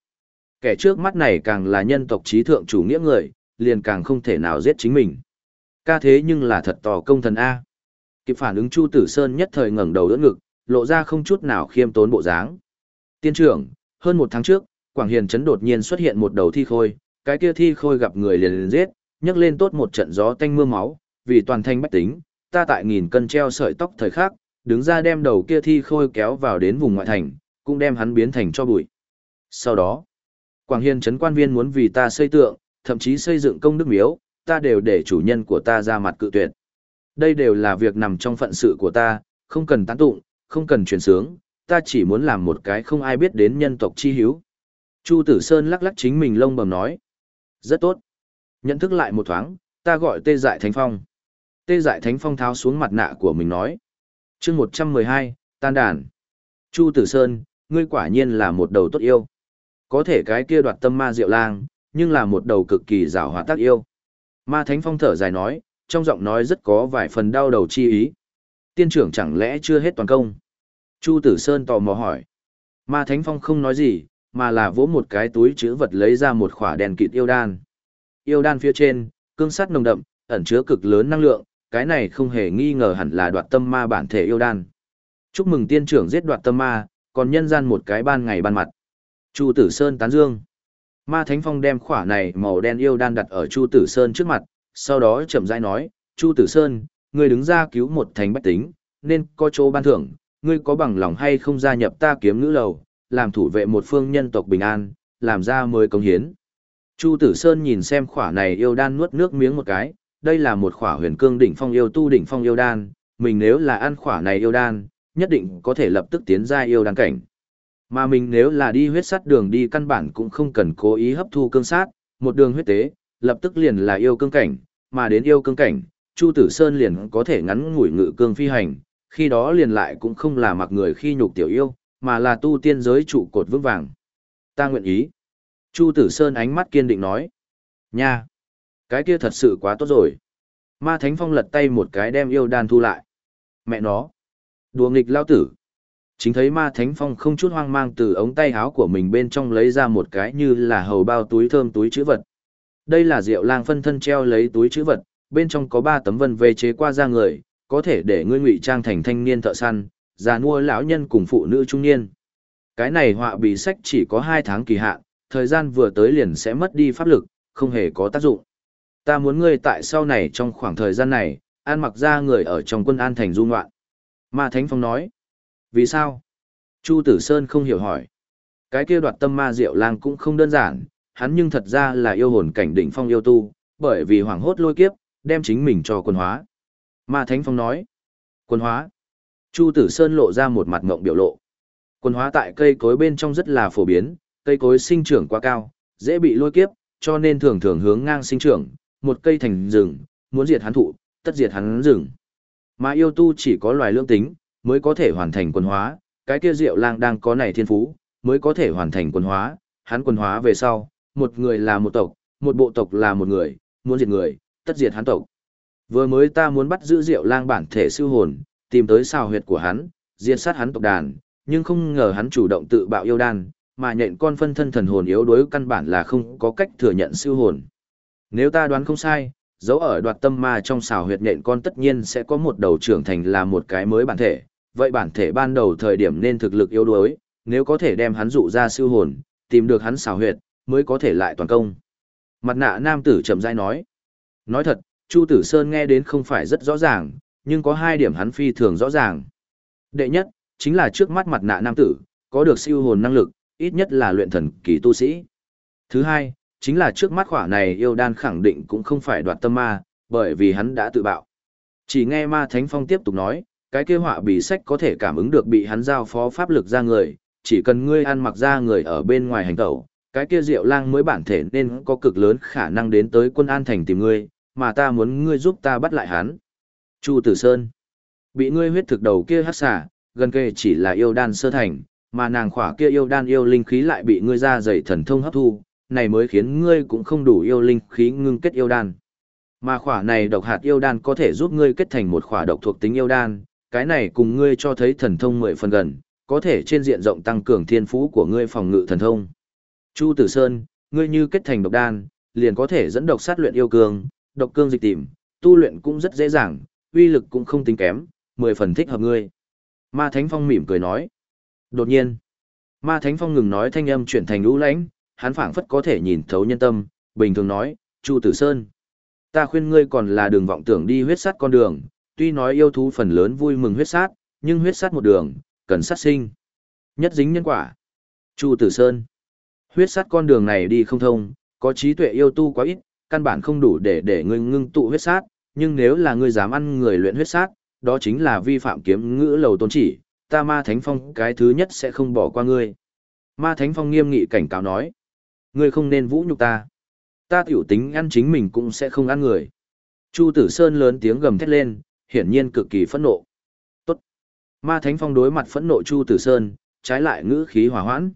Kẻ trước mắt này càng là nhân tộc trí thượng chủ nghĩa người, liền càng không thể nào giết chính mình. Ca thế nhưng là thật tò công thần A. Kịp phản ứng Chu Tử Sơn nhất thời ngẩng đầu đỡ ngực, lộ ra không chút nào khiêm tốn bộ dáng. Tiên trưởng, hơn một tháng trước, Quảng Hiền Trấn đột nhiên xuất hiện một đầu thi khôi, cái kia thi khôi gặp người liền liền giết, nhấc lên tốt một trận gió tanh mưa máu, vì toàn thanh bách tính, ta tại nghìn cân treo sợi tóc thời khắc, đứng ra đem đầu kia thi khôi kéo vào đến vùng ngoại thành, cũng đem hắn biến thành cho bụi. Sau đó, Quảng hiền trấn quan viên muốn vì ta xây tượng, thậm chí xây dựng công đức miếu, ta đều để chủ nhân của ta ra mặt cự tuyệt. Đây đều là việc nằm trong phận sự của ta, không cần tán tụng, không cần truyền sướng, ta chỉ muốn làm một cái không ai biết đến nhân tộc chi hiếu. Chu Tử Sơn lắc lắc chính mình lông bầm nói. Rất tốt. Nhận thức lại một thoáng, ta gọi tê dại thánh phong. Tê dại thánh phong tháo xuống mặt nạ của mình nói. chương 112, tan đàn. Chu Tử Sơn, ngươi quả nhiên là một đầu tốt yêu. Có thể cái kia đoạt tâm ma diệu lang, nhưng là một đầu cực kỳ rào hòa tác yêu. Ma Thánh Phong thở dài nói, trong giọng nói rất có vài phần đau đầu chi ý. Tiên trưởng chẳng lẽ chưa hết toàn công? Chu Tử Sơn tò mò hỏi. Ma Thánh Phong không nói gì, mà là vỗ một cái túi chữ vật lấy ra một khỏa đèn kịt yêu đan. Yêu đan phía trên, cương sắt nồng đậm, ẩn chứa cực lớn năng lượng, cái này không hề nghi ngờ hẳn là đoạt tâm ma bản thể yêu đan. Chúc mừng tiên trưởng giết đoạt tâm ma, còn nhân gian một cái ban ngày ban mặt. Chu Tử Sơn tán dương. Ma Thánh Phong đem khỏa này màu đen yêu đan đặt ở Chu Tử Sơn trước mặt, sau đó chậm rãi nói, Chu Tử Sơn, ngươi đứng ra cứu một thành bách tính, nên có chỗ ban thưởng, ngươi có bằng lòng hay không gia nhập ta kiếm ngữ lầu, làm thủ vệ một phương nhân tộc bình an, làm ra mới công hiến. Chu Tử Sơn nhìn xem khỏa này yêu đan nuốt nước miếng một cái, đây là một khỏa huyền cương đỉnh phong yêu tu đỉnh phong yêu đan, mình nếu là ăn khỏa này yêu đan, nhất định có thể lập tức tiến ra yêu đan cảnh. Mà mình nếu là đi huyết sắt đường đi căn bản cũng không cần cố ý hấp thu cương sát, một đường huyết tế, lập tức liền là yêu cương cảnh, mà đến yêu cương cảnh, Chu Tử Sơn liền có thể ngắn ngủi ngự cương phi hành, khi đó liền lại cũng không là mặc người khi nhục tiểu yêu, mà là tu tiên giới trụ cột vững vàng. Ta nguyện ý. Chu Tử Sơn ánh mắt kiên định nói. Nha! Cái kia thật sự quá tốt rồi. Ma Thánh Phong lật tay một cái đem yêu đan thu lại. Mẹ nó! Đùa nghịch lao tử! Chính thấy ma thánh phong không chút hoang mang từ ống tay áo của mình bên trong lấy ra một cái như là hầu bao túi thơm túi chữ vật. Đây là rượu lang phân thân treo lấy túi chữ vật, bên trong có ba tấm vân về chế qua ra người, có thể để ngươi ngụy trang thành thanh niên thợ săn, già nua lão nhân cùng phụ nữ trung niên. Cái này họa bị sách chỉ có hai tháng kỳ hạn, thời gian vừa tới liền sẽ mất đi pháp lực, không hề có tác dụng. Ta muốn ngươi tại sau này trong khoảng thời gian này, an mặc ra người ở trong quân an thành du ngoạn. Ma Thánh Phong nói, vì sao? Chu Tử Sơn không hiểu hỏi. Cái kia đoạt tâm ma diệu lang cũng không đơn giản, hắn nhưng thật ra là yêu hồn cảnh đỉnh phong yêu tu, bởi vì hoảng hốt lôi kiếp, đem chính mình cho quân hóa. Ma Thánh Phong nói. Quân hóa. Chu Tử Sơn lộ ra một mặt ngộng biểu lộ. Quân hóa tại cây cối bên trong rất là phổ biến, cây cối sinh trưởng quá cao, dễ bị lôi kiếp, cho nên thường thường hướng ngang sinh trưởng, một cây thành rừng, muốn diệt hắn thụ, tất diệt hắn rừng. Mà yêu tu chỉ có loài lương tính, mới có thể hoàn thành quân hóa, cái kia Diệu Lang đang có này thiên phú, mới có thể hoàn thành quân hóa, hắn quân hóa về sau, một người là một tộc, một bộ tộc là một người, muốn diệt người, tất diệt hắn tộc. Vừa mới ta muốn bắt giữ Diệu Lang bản thể siêu hồn, tìm tới xào huyệt của hắn, diệt sát hắn tộc đàn, nhưng không ngờ hắn chủ động tự bạo yêu đan, mà nhện con phân thân thần hồn yếu đuối căn bản là không có cách thừa nhận siêu hồn. Nếu ta đoán không sai, dấu ở đoạt tâm ma trong xào huyệt nhện con tất nhiên sẽ có một đầu trưởng thành là một cái mới bản thể, vậy bản thể ban đầu thời điểm nên thực lực yếu đuối, nếu có thể đem hắn dụ ra siêu hồn, tìm được hắn xào huyệt, mới có thể lại toàn công. Mặt nạ nam tử chậm rãi nói. Nói thật, Chu Tử Sơn nghe đến không phải rất rõ ràng, nhưng có hai điểm hắn phi thường rõ ràng. Đệ nhất, chính là trước mắt mặt nạ nam tử, có được siêu hồn năng lực, ít nhất là luyện thần kỳ tu sĩ. Thứ hai, chính là trước mắt khỏa này yêu đan khẳng định cũng không phải đoạt tâm ma, bởi vì hắn đã tự bạo. Chỉ nghe ma thánh phong tiếp tục nói, cái kia họa bì sách có thể cảm ứng được bị hắn giao phó pháp lực ra người, chỉ cần ngươi ăn mặc ra người ở bên ngoài hành tẩu, cái kia diệu lang mới bản thể nên có cực lớn khả năng đến tới quân an thành tìm ngươi, mà ta muốn ngươi giúp ta bắt lại hắn. Chu Tử Sơn, bị ngươi huyết thực đầu kia hắc xả, gần kề chỉ là yêu đan sơ thành, mà nàng khỏa kia yêu đan yêu linh khí lại bị ngươi ra dày thần thông hấp thu, này mới khiến ngươi cũng không đủ yêu linh khí ngưng kết yêu đan. Mà khỏa này độc hạt yêu đan có thể giúp ngươi kết thành một khỏa độc thuộc tính yêu đan, cái này cùng ngươi cho thấy thần thông mười phần gần, có thể trên diện rộng tăng cường thiên phú của ngươi phòng ngự thần thông. Chu Tử Sơn, ngươi như kết thành độc đan, liền có thể dẫn độc sát luyện yêu cương, độc cương dịch tìm, tu luyện cũng rất dễ dàng, uy lực cũng không tính kém, mười phần thích hợp ngươi. Ma Thánh Phong mỉm cười nói. Đột nhiên, Ma Thánh Phong ngừng nói thanh âm chuyển thành lũ lãnh, hắn phảng phất có thể nhìn thấu nhân tâm, bình thường nói, Chu Tử Sơn. Ta khuyên ngươi còn là đường vọng tưởng đi huyết sát con đường, tuy nói yêu thú phần lớn vui mừng huyết sát, nhưng huyết sát một đường, cần sát sinh. Nhất dính nhân quả. Chu Tử Sơn. Huyết sát con đường này đi không thông, có trí tuệ yêu tu quá ít, căn bản không đủ để để ngươi ngưng tụ huyết sát, nhưng nếu là ngươi dám ăn người luyện huyết sát, đó chính là vi phạm kiếm ngữ lầu tôn chỉ, ta ma thánh phong cái thứ nhất sẽ không bỏ qua ngươi. Ma thánh phong nghiêm nghị cảnh cáo nói, ngươi không nên vũ nhục ta. Ta tiểu tính ăn chính mình cũng sẽ không ăn người. Chu Tử Sơn lớn tiếng gầm thét lên, hiển nhiên cực kỳ phẫn nộ. Tốt. Ma Thánh Phong đối mặt phẫn nộ Chu Tử Sơn, trái lại ngữ khí hòa hoãn.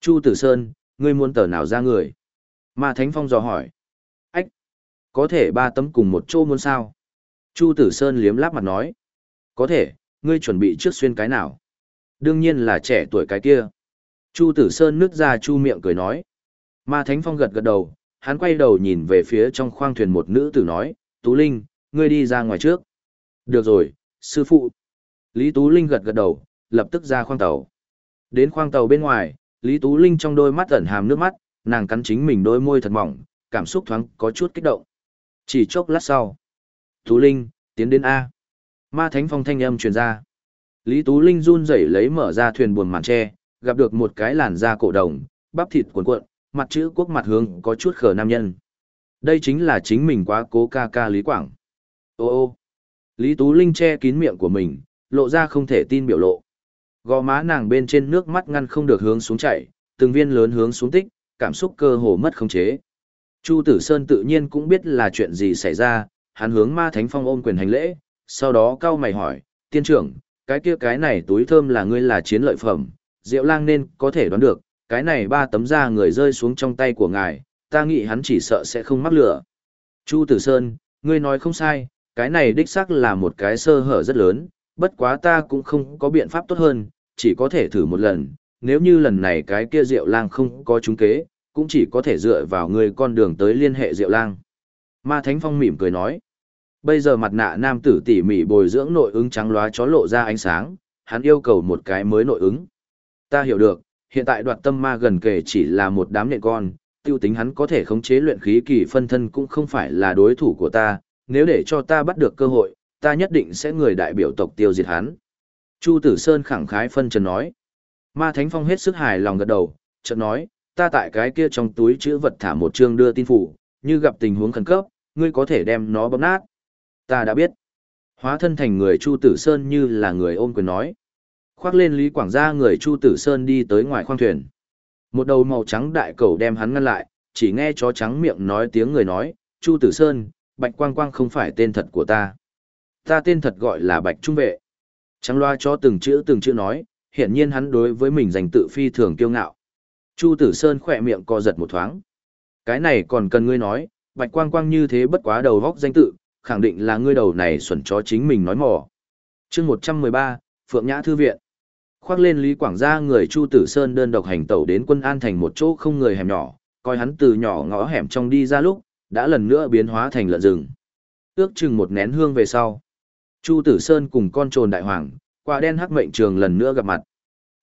Chu Tử Sơn, ngươi muốn tờ nào ra người? Ma Thánh Phong dò hỏi. Ách! Có thể ba tấm cùng một chỗ muốn sao? Chu Tử Sơn liếm láp mặt nói. Có thể, ngươi chuẩn bị trước xuyên cái nào? Đương nhiên là trẻ tuổi cái kia. Chu Tử Sơn nứt ra chu miệng cười nói. Ma Thánh Phong gật gật đầu, hắn quay đầu nhìn về phía trong khoang thuyền một nữ tử nói, Tú Linh, ngươi đi ra ngoài trước. Được rồi, sư phụ. Lý Tú Linh gật gật đầu, lập tức ra khoang tàu. Đến khoang tàu bên ngoài, Lý Tú Linh trong đôi mắt ẩn hàm nước mắt, nàng cắn chính mình đôi môi thật mỏng, cảm xúc thoáng có chút kích động. Chỉ chốc lát sau. Tú Linh, tiến đến A. Ma Thánh Phong thanh âm truyền ra. Lý Tú Linh run rẩy lấy mở ra thuyền buồn màn tre, gặp được một cái làn da cổ đồng, bắp thịt cuộn cuộn, mặt chữ quốc mặt hướng có chút khờ nam nhân. Đây chính là chính mình quá cố ca ca Lý Quảng. Ô ô. Lý Tú Linh che kín miệng của mình, lộ ra không thể tin biểu lộ. Gò má nàng bên trên nước mắt ngăn không được hướng xuống chảy, từng viên lớn hướng xuống tích, cảm xúc cơ hồ mất khống chế. Chu Tử Sơn tự nhiên cũng biết là chuyện gì xảy ra, hắn hướng Ma Thánh Phong ôm quyền hành lễ, sau đó cao mày hỏi, tiên trưởng, cái kia cái này túi thơm là ngươi là chiến lợi phẩm, Diệu Lang nên có thể đoán được, cái này ba tấm da người rơi xuống trong tay của ngài, ta nghĩ hắn chỉ sợ sẽ không mắc lửa. Chu Tử Sơn, ngươi nói không sai, cái này đích xác là một cái sơ hở rất lớn, bất quá ta cũng không có biện pháp tốt hơn, chỉ có thể thử một lần, nếu như lần này cái kia Diệu Lang không có trúng kế, cũng chỉ có thể dựa vào ngươi con đường tới liên hệ Diệu Lang. Ma Thánh Phong mỉm cười nói, bây giờ mặt nạ nam tử tỉ mỉ bồi dưỡng nội ứng trắng lóa chó lộ ra ánh sáng, hắn yêu cầu một cái mới nội ứng. Ta hiểu được, hiện tại đoạt tâm ma gần kề chỉ là một đám nhện con, tiêu tính hắn có thể khống chế luyện khí kỳ phân thân cũng không phải là đối thủ của ta, nếu để cho ta bắt được cơ hội, ta nhất định sẽ người đại biểu tộc tiêu diệt hắn. Chu Tử Sơn khẳng khái phân trần nói. Ma Thánh Phong hết sức hài lòng gật đầu, chợt nói, ta tại cái kia trong túi chữ vật thả một chương đưa tin phủ, như gặp tình huống khẩn cấp, ngươi có thể đem nó bóp nát. Ta đã biết. Hóa thân thành người Chu Tử Sơn như là người ôm quyền nói. Khoác lên Lý Quảng gia người Chu Tử Sơn đi tới ngoài khoang thuyền. Một đầu màu trắng đại cầu đem hắn ngăn lại, chỉ nghe chó trắng miệng nói tiếng người nói, Chu Tử Sơn, Bạch Quang Quang không phải tên thật của ta. Ta tên thật gọi là Bạch Trung Vệ. Trắng loa cho từng chữ từng chữ nói, hiển nhiên hắn đối với mình dành tự phi thường kiêu ngạo. Chu Tử Sơn khỏe miệng co giật một thoáng. Cái này còn cần ngươi nói, Bạch Quang Quang như thế bất quá đầu góc danh tự, khẳng định là ngươi đầu này xuẩn chó chính mình nói mỏ. chương 113, Phượng Nhã Thư Viện. Khoác lên Lý Quảng gia người Chu Tử Sơn đơn độc hành tẩu đến quân an thành một chỗ không người hẻm nhỏ, coi hắn từ nhỏ ngõ hẻm trong đi ra lúc, đã lần nữa biến hóa thành lợn rừng. Ước chừng một nén hương về sau. Chu Tử Sơn cùng con trồn đại hoàng, quả đen hắc mệnh trường lần nữa gặp mặt.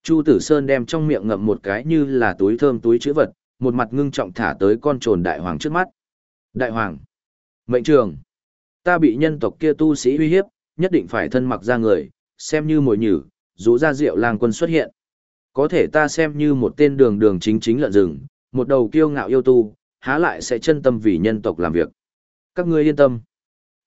Chu Tử Sơn đem trong miệng ngậm một cái như là túi thơm túi chữ vật, một mặt ngưng trọng thả tới con trồn đại hoàng trước mắt. Đại hoàng, mệnh trường, ta bị nhân tộc kia tu sĩ uy hiếp, nhất định phải thân mặc ra người, xem như mồi nhử, rũ ra rượu làng quân xuất hiện. Có thể ta xem như một tên đường đường chính chính lợn rừng, một đầu kiêu ngạo yêu tu, há lại sẽ chân tâm vì nhân tộc làm việc. Các ngươi yên tâm.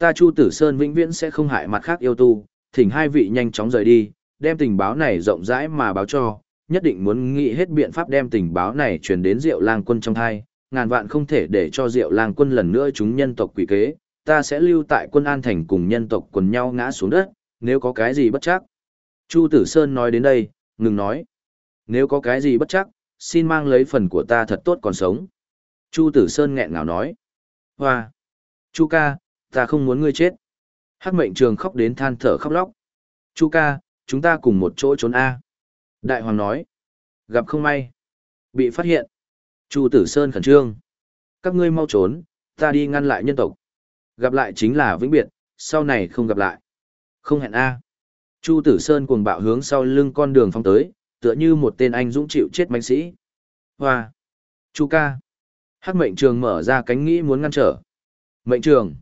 Ta Chu Tử Sơn vĩnh viễn sẽ không hại mặt khác yêu tu, thỉnh hai vị nhanh chóng rời đi, đem tình báo này rộng rãi mà báo cho, nhất định muốn nghĩ hết biện pháp đem tình báo này truyền đến Diệu Lang quân trong thai, ngàn vạn không thể để cho Diệu Lang quân lần nữa chúng nhân tộc quỷ kế, ta sẽ lưu tại quân an thành cùng nhân tộc quần nhau ngã xuống đất, nếu có cái gì bất chắc. Chu Tử Sơn nói đến đây, ngừng nói. Nếu có cái gì bất chắc, xin mang lấy phần của ta thật tốt còn sống. Chu Tử Sơn nghẹn ngào nói. Hoa! Chu ca, ta không muốn ngươi chết. Hắc mệnh trường khóc đến than thở khóc lóc. Chu ca, chúng ta cùng một chỗ trốn A. Đại Hoàng nói. Gặp không may. Bị phát hiện. Chu Tử Sơn khẩn trương. Các ngươi mau trốn, ta đi ngăn lại nhân tộc. Gặp lại chính là vĩnh biệt, sau này không gặp lại. Không hẹn A. Chu Tử Sơn cuồng bạo hướng sau lưng con đường phong tới, tựa như một tên anh dũng chịu chết manh sĩ. Hoa! Chu ca! Hắc mệnh trường mở ra cánh nghĩ muốn ngăn trở. Mệnh trường!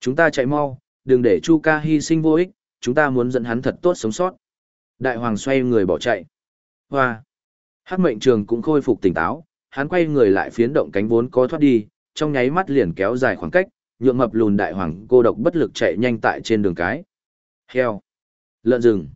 Chúng ta chạy mau, đừng để Chu ca hy sinh vô ích, chúng ta muốn dẫn hắn thật tốt sống sót. Đại hoàng xoay người bỏ chạy. Hoa! Hắc mệnh trường cũng khôi phục tỉnh táo, hắn quay người lại phiến động cánh vốn có thoát đi, trong nháy mắt liền kéo dài khoảng cách, nhượng mập lùn đại hoàng cô độc bất lực chạy nhanh tại trên đường cái. Heo. Lợn rừng.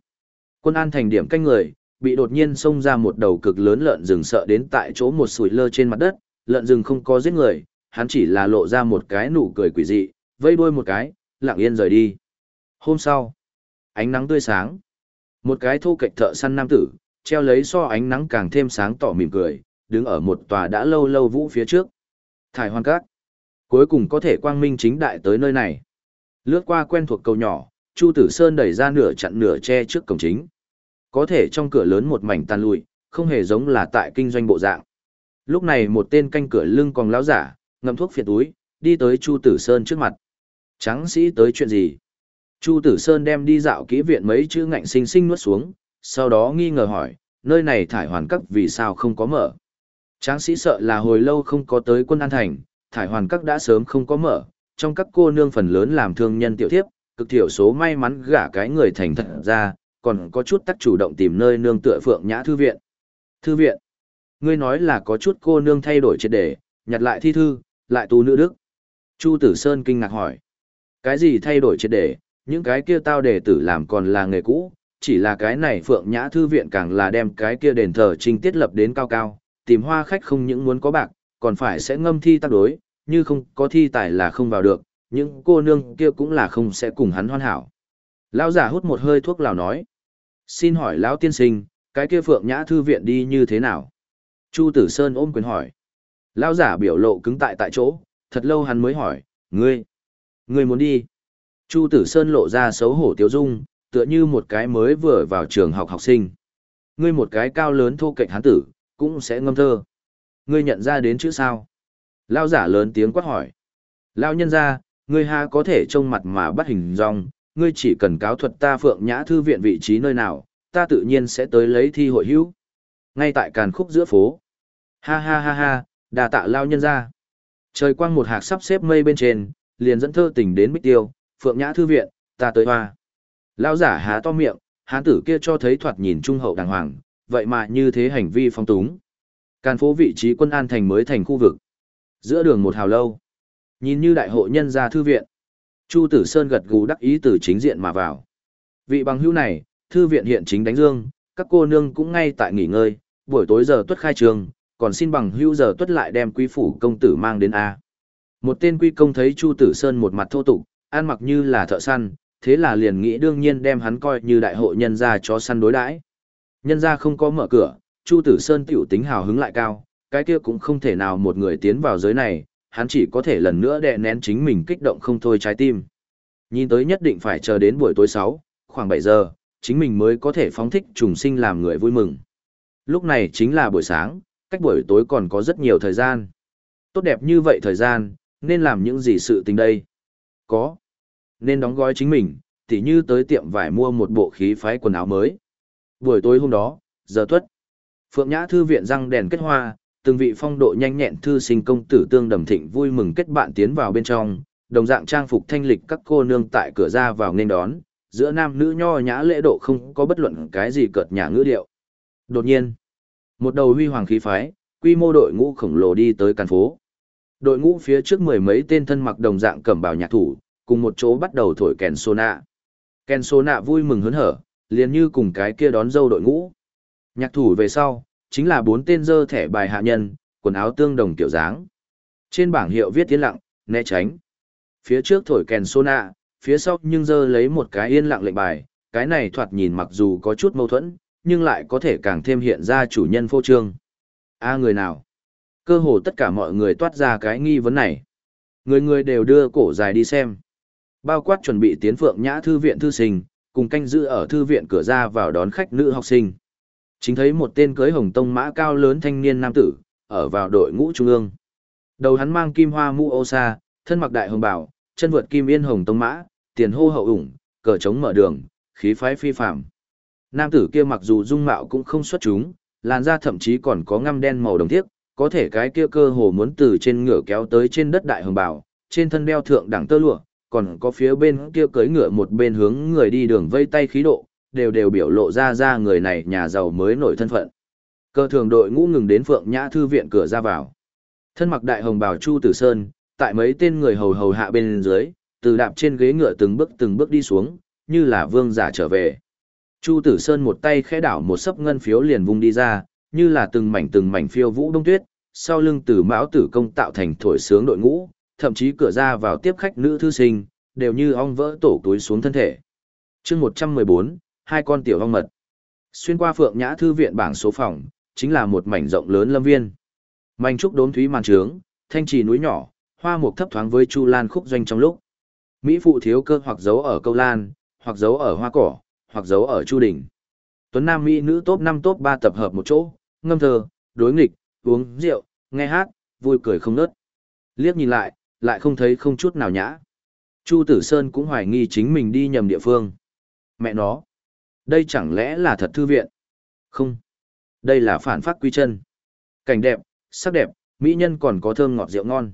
Quân an thành điểm canh người, bị đột nhiên xông ra một đầu cực lớn lợn rừng sợ đến tại chỗ một sủi lơ trên mặt đất, lợn rừng không có giết người, hắn chỉ là lộ ra một cái nụ cười quỷ dị, vây đuôi một cái, lặng yên rời đi. Hôm sau, ánh nắng tươi sáng. Một cái thô kệch thợ săn nam tử, treo lấy so ánh nắng càng thêm sáng tỏ mỉm cười, đứng ở một tòa đã lâu lâu vũ phía trước. Thải hoan cát. Cuối cùng có thể quang minh chính đại tới nơi này. Lướt qua quen thuộc cầu nhỏ, Chu Tử Sơn đẩy ra nửa chặn nửa che trước cổng chính. Có thể trong cửa lớn một mảnh tàn lụi, không hề giống là tại kinh doanh bộ dạng. Lúc này một tên canh cửa lưng còn láo giả, ngậm thuốc phiện túi, đi tới Chu Tử Sơn trước mặt. Tráng sĩ tới chuyện gì? Chu Tử Sơn đem đi dạo kỹ viện mấy chữ ngạnh sinh sinh nuốt xuống, sau đó nghi ngờ hỏi, nơi này thải hoàn các vì sao không có mở? Tráng sĩ sợ là hồi lâu không có tới quân an thành, thải hoàn các đã sớm không có mở, trong các cô nương phần lớn làm thương nhân tiểu thiếp, cực thiểu số may mắn gả cái người thành thật ra, còn có chút tắc chủ động tìm nơi nương tựa phượng nhã thư viện. Thư viện. Ngươi nói là có chút cô nương thay đổi triệt đề, nhặt lại thi thư, lại tu nữ đức. Chu Tử Sơn kinh ngạc hỏi. Cái gì thay đổi triệt để, những cái kia tao đề tử làm còn là nghề cũ, chỉ là cái này phượng nhã thư viện càng là đem cái kia đền thờ trinh tiết lập đến cao cao, tìm hoa khách không những muốn có bạc, còn phải sẽ ngâm thi tác đối, như không có thi tài là không vào được, những cô nương kia cũng là không sẽ cùng hắn hoàn hảo. Lão giả hút một hơi thuốc lào nói. Xin hỏi lão tiên sinh, cái kia phượng nhã thư viện đi như thế nào? Chu Tử Sơn ôm quyền hỏi. Lão giả biểu lộ cứng tại tại chỗ, thật lâu hắn mới hỏi, ngươi, ngươi muốn đi. Chu Tử Sơn lộ ra xấu hổ tiếu dung, tựa như một cái mới vừa vào trường học học sinh. Ngươi một cái cao lớn thô kệch hán tử, cũng sẽ ngâm thơ. Ngươi nhận ra đến chữ sao? Lao giả lớn tiếng quát hỏi. Lao nhân ra, ngươi ha có thể trông mặt mà bắt hình dong, ngươi chỉ cần cáo thuật ta phượng nhã thư viện vị trí nơi nào, ta tự nhiên sẽ tới lấy thi hội hữu. Ngay tại càn khúc giữa phố. Ha ha ha ha, đà tạ lao nhân ra. Trời quang một hạc sắp xếp mây bên trên, liền dẫn thơ tình đến bích tiêu, phượng nhã thư viện, ta tới hoa. Lao giả há to miệng, hán tử kia cho thấy thoạt nhìn trung hậu đàng hoàng, vậy mà như thế hành vi phong túng. Càn phố vị trí quân an thành mới thành khu vực. Giữa đường một hào lâu. Nhìn như đại hội nhân gia thư viện. Chu Tử Sơn gật gù đắc ý từ chính diện mà vào. Vị bằng hữu này, thư viện hiện chính đánh dương, các cô nương cũng ngay tại nghỉ ngơi, buổi tối giờ tuất khai trường, còn xin bằng hữu giờ tuất lại đem quý phủ công tử mang đến A. Một tên quy công thấy Chu Tử Sơn một mặt thô tục, ăn mặc như là thợ săn, thế là liền nghĩ đương nhiên đem hắn coi như đại hội nhân gia cho săn đối đãi. Nhân gia không có mở cửa, Chu Tử Sơn tiểu tính hào hứng lại cao, cái kia cũng không thể nào một người tiến vào giới này, hắn chỉ có thể lần nữa đè nén chính mình kích động không thôi trái tim. Nhìn tới nhất định phải chờ đến buổi tối 6, khoảng 7 giờ, chính mình mới có thể phóng thích trùng sinh làm người vui mừng. Lúc này chính là buổi sáng, cách buổi tối còn có rất nhiều thời gian. Tốt đẹp như vậy thời gian, nên làm những gì sự tình đây? Có. Nên đóng gói chính mình, tỉ như tới tiệm vải mua một bộ khí phái quần áo mới. Buổi tối hôm đó, giờ tuất. Phượng Nhã Thư viện răng đèn kết hoa, từng vị phong độ nhanh nhẹn thư sinh công tử tương đầm thịnh vui mừng kết bạn tiến vào bên trong, đồng dạng trang phục thanh lịch các cô nương tại cửa ra vào nên đón, giữa nam nữ nho nhã lễ độ không có bất luận cái gì cợt nhã ngữ điệu. Đột nhiên, một đầu huy hoàng khí phái, quy mô đội ngũ khổng lồ đi tới căn phố. Đội ngũ phía trước mười mấy tên thân mặc đồng dạng cẩm bào nhạc thủ, cùng một chỗ bắt đầu thổi kèn sô nạ. Kèn sô nạ vui mừng hớn hở, liền như cùng cái kia đón dâu đội ngũ. Nhạc thủ về sau, chính là bốn tên dơ thẻ bài hạ nhân, quần áo tương đồng kiểu dáng. Trên bảng hiệu viết tiến lặng, né tránh. Phía trước thổi kèn sô nạ, phía sau nhưng dơ lấy một cái yên lặng lệnh bài, cái này thoạt nhìn mặc dù có chút mâu thuẫn, nhưng lại có thể càng thêm hiện ra chủ nhân phô trương. A người nào? Cơ hồ tất cả mọi người toát ra cái nghi vấn này. Người người đều đưa cổ dài đi xem. Bao quát chuẩn bị tiến phượng nhã thư viện thư sinh, cùng canh giữ ở thư viện cửa ra vào đón khách nữ học sinh. Chính thấy một tên cưới hồng tông mã cao lớn thanh niên nam tử, ở vào đội ngũ trung ương. Đầu hắn mang kim hoa mũ ô sa, thân mặc đại hồng bảo, chân vượt kim yên hồng tông mã, tiền hô hậu ủng, cờ trống mở đường, khí phái phi phạm. Nam tử kia mặc dù dung mạo cũng không xuất chúng, làn da thậm chí còn có ngăm đen màu đồng thiếc, có thể cái kia cơ hồ muốn từ trên ngựa kéo tới trên đất đại hồng bảo, trên thân đeo thượng đẳng tơ lụa, còn có phía bên kia cưỡi ngựa một bên hướng người đi đường vây tay khí độ, đều đều biểu lộ ra ra người này nhà giàu mới nổi thân phận. Cơ thường đội ngũ ngừng đến Phượng Nhã Thư viện cửa ra vào. Thân mặc đại hồng bào Chu Tử Sơn, tại mấy tên người hầu hầu hạ bên dưới, từ đạp trên ghế ngựa từng bước từng bước đi xuống, như là vương giả trở về. Chu Tử Sơn một tay khẽ đảo một sấp ngân phiếu liền vung đi ra, như là từng mảnh từng mảnh phiêu vũ đông tuyết, sau lưng từ mão tử công tạo thành thổi sướng đội ngũ, thậm chí cửa ra vào tiếp khách nữ thư sinh, đều như ong vỡ tổ túi xuống thân thể. chương 114, hai con tiểu ong mật. Xuyên qua phượng nhã thư viện bảng số phòng, chính là một mảnh rộng lớn lâm viên. Mảnh trúc đốm thúy màn trướng, thanh trì núi nhỏ, hoa mục thấp thoáng với chu lan khúc doanh trong lúc. Mỹ phụ thiếu cơ hoặc giấu ở câu lan, hoặc giấu ở hoa cỏ, hoặc giấu ở chu đỉnh. Tuấn Nam Mỹ nữ top 5 top 3 tập hợp một chỗ, ngâm thơ, đối nghịch, uống rượu, nghe hát, vui cười không nớt. Liếc nhìn lại, lại không thấy không chút nào nhã. Chu Tử Sơn cũng hoài nghi chính mình đi nhầm địa phương. Mẹ nó, đây chẳng lẽ là thật thư viện? Không, đây là phản phát quy chân. Cảnh đẹp, sắc đẹp, mỹ nhân còn có thơm ngọt rượu ngon.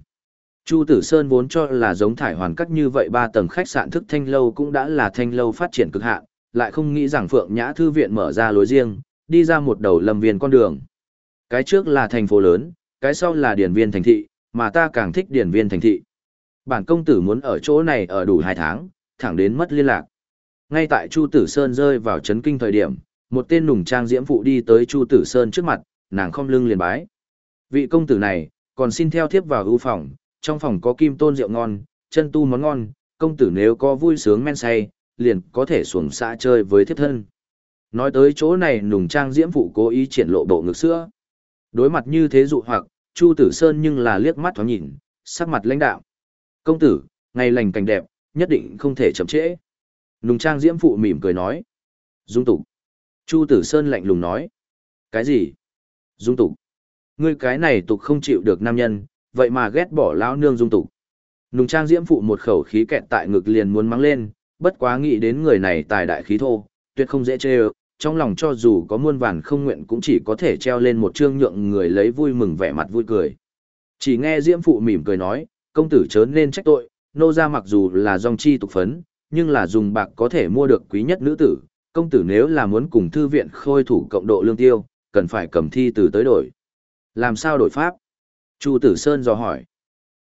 Chu Tử Sơn vốn cho là giống thải hoàn cách như vậy ba tầng khách sạn thức thanh lâu cũng đã là thanh lâu phát triển cực hạn, lại không nghĩ rằng Phượng Nhã Thư Viện mở ra lối riêng, đi ra một đầu lâm viên con đường. Cái trước là thành phố lớn, cái sau là điển viên thành thị, mà ta càng thích điển viên thành thị. Bản công tử muốn ở chỗ này ở đủ hai tháng, thẳng đến mất liên lạc. Ngay tại Chu Tử Sơn rơi vào chấn kinh thời điểm, một tên nùng trang diễm phụ đi tới Chu Tử Sơn trước mặt, nàng không lưng liền bái. Vị công tử này, còn xin theo thiếp vào ưu phòng, trong phòng có kim tôn rượu ngon, chân tu món ngon, công tử nếu có vui sướng men say, liền có thể xuống xã chơi với thiếp thân. Nói tới chỗ này nùng trang diễm phụ cố ý triển lộ bộ ngực sữa. Đối mặt như thế dụ hoặc, Chu Tử Sơn nhưng là liếc mắt thoáng nhìn, sắc mặt lãnh đạo. Công tử, ngày lành cảnh đẹp, nhất định không thể chậm trễ. Nùng trang diễm phụ mỉm cười nói. Dung tục. Chu Tử Sơn lạnh lùng nói. Cái gì? Dung tục. Ngươi cái này tục không chịu được nam nhân, vậy mà ghét bỏ lão nương dung tục. Nùng trang diễm phụ một khẩu khí kẹt tại ngực liền muốn mắng lên, bất quá nghĩ đến người này tài đại khí thô, tuyệt không dễ chê ơ, trong lòng cho dù có muôn vàn không nguyện cũng chỉ có thể treo lên một chương nhượng người lấy vui mừng vẻ mặt vui cười. Chỉ nghe diễm phụ mỉm cười nói, công tử chớ nên trách tội, nô ra mặc dù là dòng chi tục phấn, nhưng là dùng bạc có thể mua được quý nhất nữ tử, công tử nếu là muốn cùng thư viện khôi thủ cộng độ lương tiêu, cần phải cầm thi từ tới đổi. Làm sao đổi pháp? Chu Tử Sơn dò hỏi.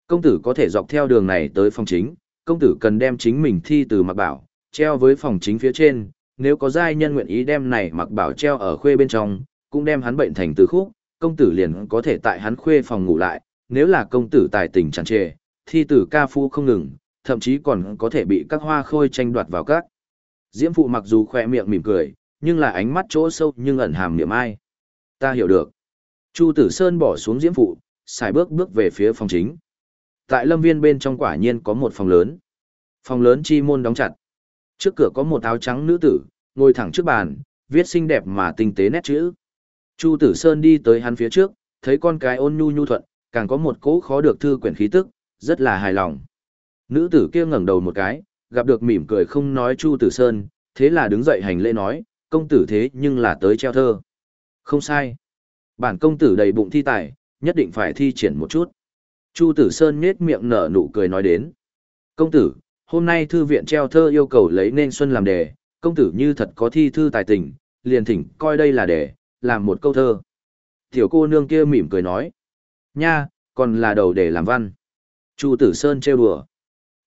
Công tử có thể dọc theo đường này tới phòng chính, công tử cần đem chính mình thi từ mặc bảo, treo với phòng chính phía trên, nếu có giai nhân nguyện ý đem này mặc bảo treo ở khuê bên trong, cũng đem hắn bệnh thành từ khúc, công tử liền có thể tại hắn khuê phòng ngủ lại, nếu là công tử tài tình tràn trề, thi tử ca phu không ngừng, thậm chí còn có thể bị các hoa khôi tranh đoạt vào các. Diễm phụ mặc dù khỏe miệng mỉm cười, nhưng là ánh mắt chỗ sâu nhưng ẩn hàm niệm ai. Ta hiểu được. Chu Tử Sơn bỏ xuống diễm phụ, xài bước bước về phía phòng chính. Tại lâm viên bên trong quả nhiên có một phòng lớn. Phòng lớn chi môn đóng chặt. Trước cửa có một áo trắng nữ tử, ngồi thẳng trước bàn, viết xinh đẹp mà tinh tế nét chữ. Chu Tử Sơn đi tới hắn phía trước, thấy con cái ôn nhu nhu thuận, càng có một cỗ khó được thư quyển khí tức, rất là hài lòng. Nữ tử kia ngẩng đầu một cái, gặp được mỉm cười không nói Chu Tử Sơn, thế là đứng dậy hành lễ nói, công tử thế nhưng là tới treo thơ. Không sai. Bản công tử đầy bụng thi tài, nhất định phải thi triển một chút. Chu Tử Sơn nết miệng nở nụ cười nói đến. Công tử, hôm nay thư viện treo thơ yêu cầu lấy nên xuân làm đề, công tử như thật có thi thư tài tình, liền thỉnh coi đây là đề, làm một câu thơ. Tiểu cô nương kia mỉm cười nói. Nha, còn là đầu để làm văn. Chu Tử Sơn trêu đùa.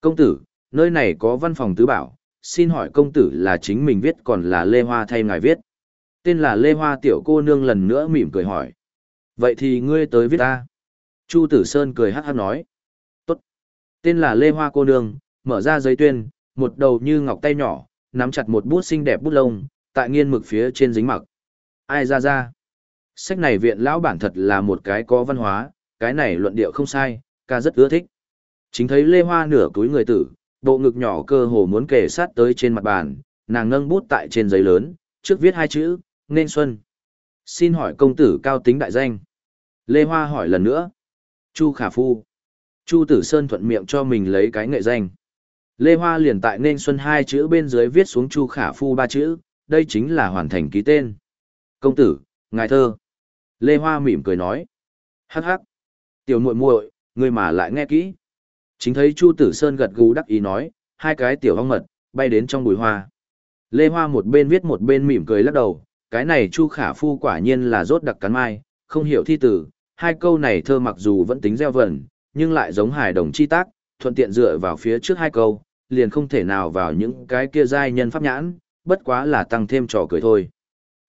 Công tử, nơi này có văn phòng tứ bảo, xin hỏi công tử là chính mình viết còn là Lê Hoa thay ngài viết. Tên là Lê Hoa tiểu cô nương lần nữa mỉm cười hỏi. Vậy thì ngươi tới viết ta. Chu Tử Sơn cười hát hát nói. Tốt. Tên là Lê Hoa cô nương, mở ra giấy tuyên, một đầu như ngọc tay nhỏ, nắm chặt một bút xinh đẹp bút lông, tại nghiên mực phía trên dính mặc. Ai ra ra? Sách này viện lão bản thật là một cái có văn hóa, cái này luận điệu không sai, ca rất ưa thích. Chính thấy Lê Hoa nửa túi người tử, bộ ngực nhỏ cơ hồ muốn kề sát tới trên mặt bàn, nàng nâng bút tại trên giấy lớn, trước viết hai chữ, nên xuân. Xin hỏi công tử cao tính đại danh. Lê Hoa hỏi lần nữa. Chu Khả Phu. Chu Tử Sơn thuận miệng cho mình lấy cái nghệ danh. Lê Hoa liền tại nên xuân hai chữ bên dưới viết xuống Chu Khả Phu ba chữ, đây chính là hoàn thành ký tên. Công tử, ngài thơ. Lê Hoa mỉm cười nói. Hắc hắc. Tiểu muội muội, người mà lại nghe kỹ. Chính thấy Chu Tử Sơn gật gù đắc ý nói, hai cái tiểu hong mật, bay đến trong bụi hoa. Lê Hoa một bên viết một bên mỉm cười lắc đầu, cái này Chu Khả Phu quả nhiên là rốt đặc cắn mai, không hiểu thi tử, hai câu này thơ mặc dù vẫn tính gieo vẩn, nhưng lại giống hài đồng chi tác, thuận tiện dựa vào phía trước hai câu, liền không thể nào vào những cái kia giai nhân pháp nhãn, bất quá là tăng thêm trò cười thôi.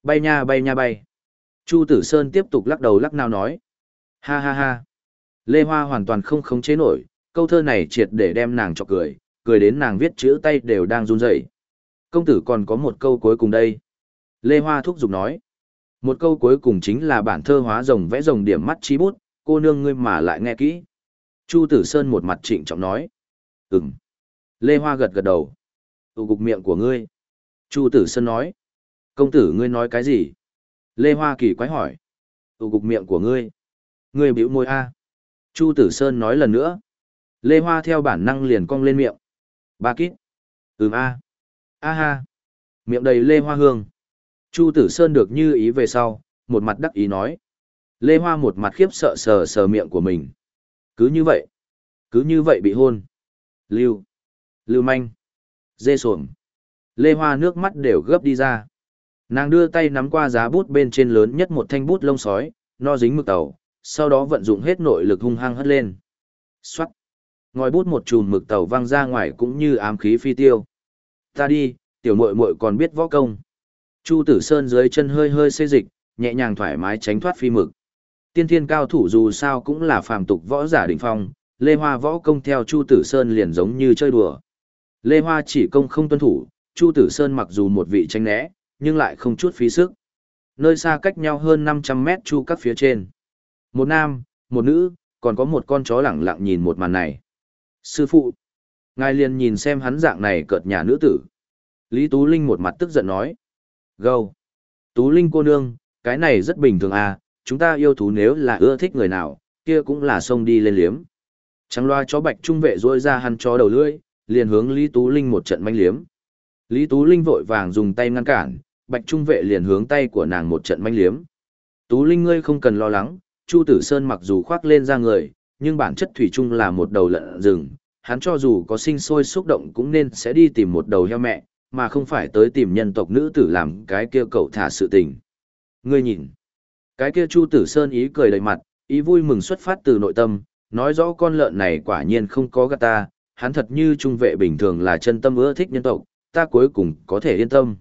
Bay nha bay nha bay. Chu Tử Sơn tiếp tục lắc đầu lắc nào nói. Ha ha ha. Lê Hoa hoàn toàn không khống chế nổi, câu thơ này triệt để đem nàng cho cười, cười đến nàng viết chữ tay đều đang run rẩy. Công tử còn có một câu cuối cùng đây. Lê Hoa thúc giục nói. Một câu cuối cùng chính là bản thơ hóa rồng vẽ rồng điểm mắt trí bút, cô nương ngươi mà lại nghe kỹ. Chu Tử Sơn một mặt trịnh trọng nói. Ừm. Lê Hoa gật gật đầu. Tụ cục miệng của ngươi. Chu Tử Sơn nói. Công tử ngươi nói cái gì? Lê Hoa kỳ quái hỏi. Tụ cục miệng của ngươi. Ngươi bĩu môi a. Chu Tử Sơn nói lần nữa. Lê Hoa theo bản năng liền cong lên miệng. Ba kít. Ừm a. A ha. Miệng đầy Lê Hoa hương. Chu Tử Sơn được như ý về sau, một mặt đắc ý nói. Lê Hoa một mặt khiếp sợ sờ sờ miệng của mình. Cứ như vậy. Cứ như vậy bị hôn. Lưu. Lưu manh. Dê xuồng. Lê Hoa nước mắt đều gấp đi ra. Nàng đưa tay nắm qua giá bút bên trên lớn nhất một thanh bút lông sói, no dính mực tàu, sau đó vận dụng hết nội lực hung hăng hất lên. Xoát. Ngòi bút một chùm mực tàu văng ra ngoài cũng như ám khí phi tiêu. Ta đi, tiểu muội muội còn biết võ công. Chu Tử Sơn dưới chân hơi hơi xê dịch, nhẹ nhàng thoải mái tránh thoát phi mực. Tiên thiên cao thủ dù sao cũng là phàm tục võ giả đỉnh phong, Lê Hoa võ công theo Chu Tử Sơn liền giống như chơi đùa. Lê Hoa chỉ công không tuân thủ, Chu Tử Sơn mặc dù một vị tranh né, nhưng lại không chút phí sức. Nơi xa cách nhau hơn 500 mét chu các phía trên. Một nam, một nữ, còn có một con chó lẳng lặng nhìn một màn này. Sư phụ, ngài liền nhìn xem hắn dạng này cợt nhà nữ tử. Lý Tú Linh một mặt tức giận nói. Gâu. Tú Linh cô nương, cái này rất bình thường à, chúng ta yêu thú nếu là ưa thích người nào, kia cũng là xông đi lên liếm. Trắng loa chó bạch trung vệ rôi ra hắn chó đầu lưỡi, liền hướng Lý Tú Linh một trận manh liếm. Lý Tú Linh vội vàng dùng tay ngăn cản, bạch trung vệ liền hướng tay của nàng một trận manh liếm. Tú Linh ngươi không cần lo lắng, Chu Tử Sơn mặc dù khoác lên ra người, nhưng bản chất thủy chung là một đầu lợn rừng, hắn cho dù có sinh sôi xúc động cũng nên sẽ đi tìm một đầu heo mẹ, mà không phải tới tìm nhân tộc nữ tử làm cái kia cậu thả sự tình. Ngươi nhìn, cái kia Chu Tử Sơn ý cười đầy mặt, ý vui mừng xuất phát từ nội tâm, nói rõ con lợn này quả nhiên không có gắt ta, hắn thật như trung vệ bình thường là chân tâm ưa thích nhân tộc, ta cuối cùng có thể yên tâm.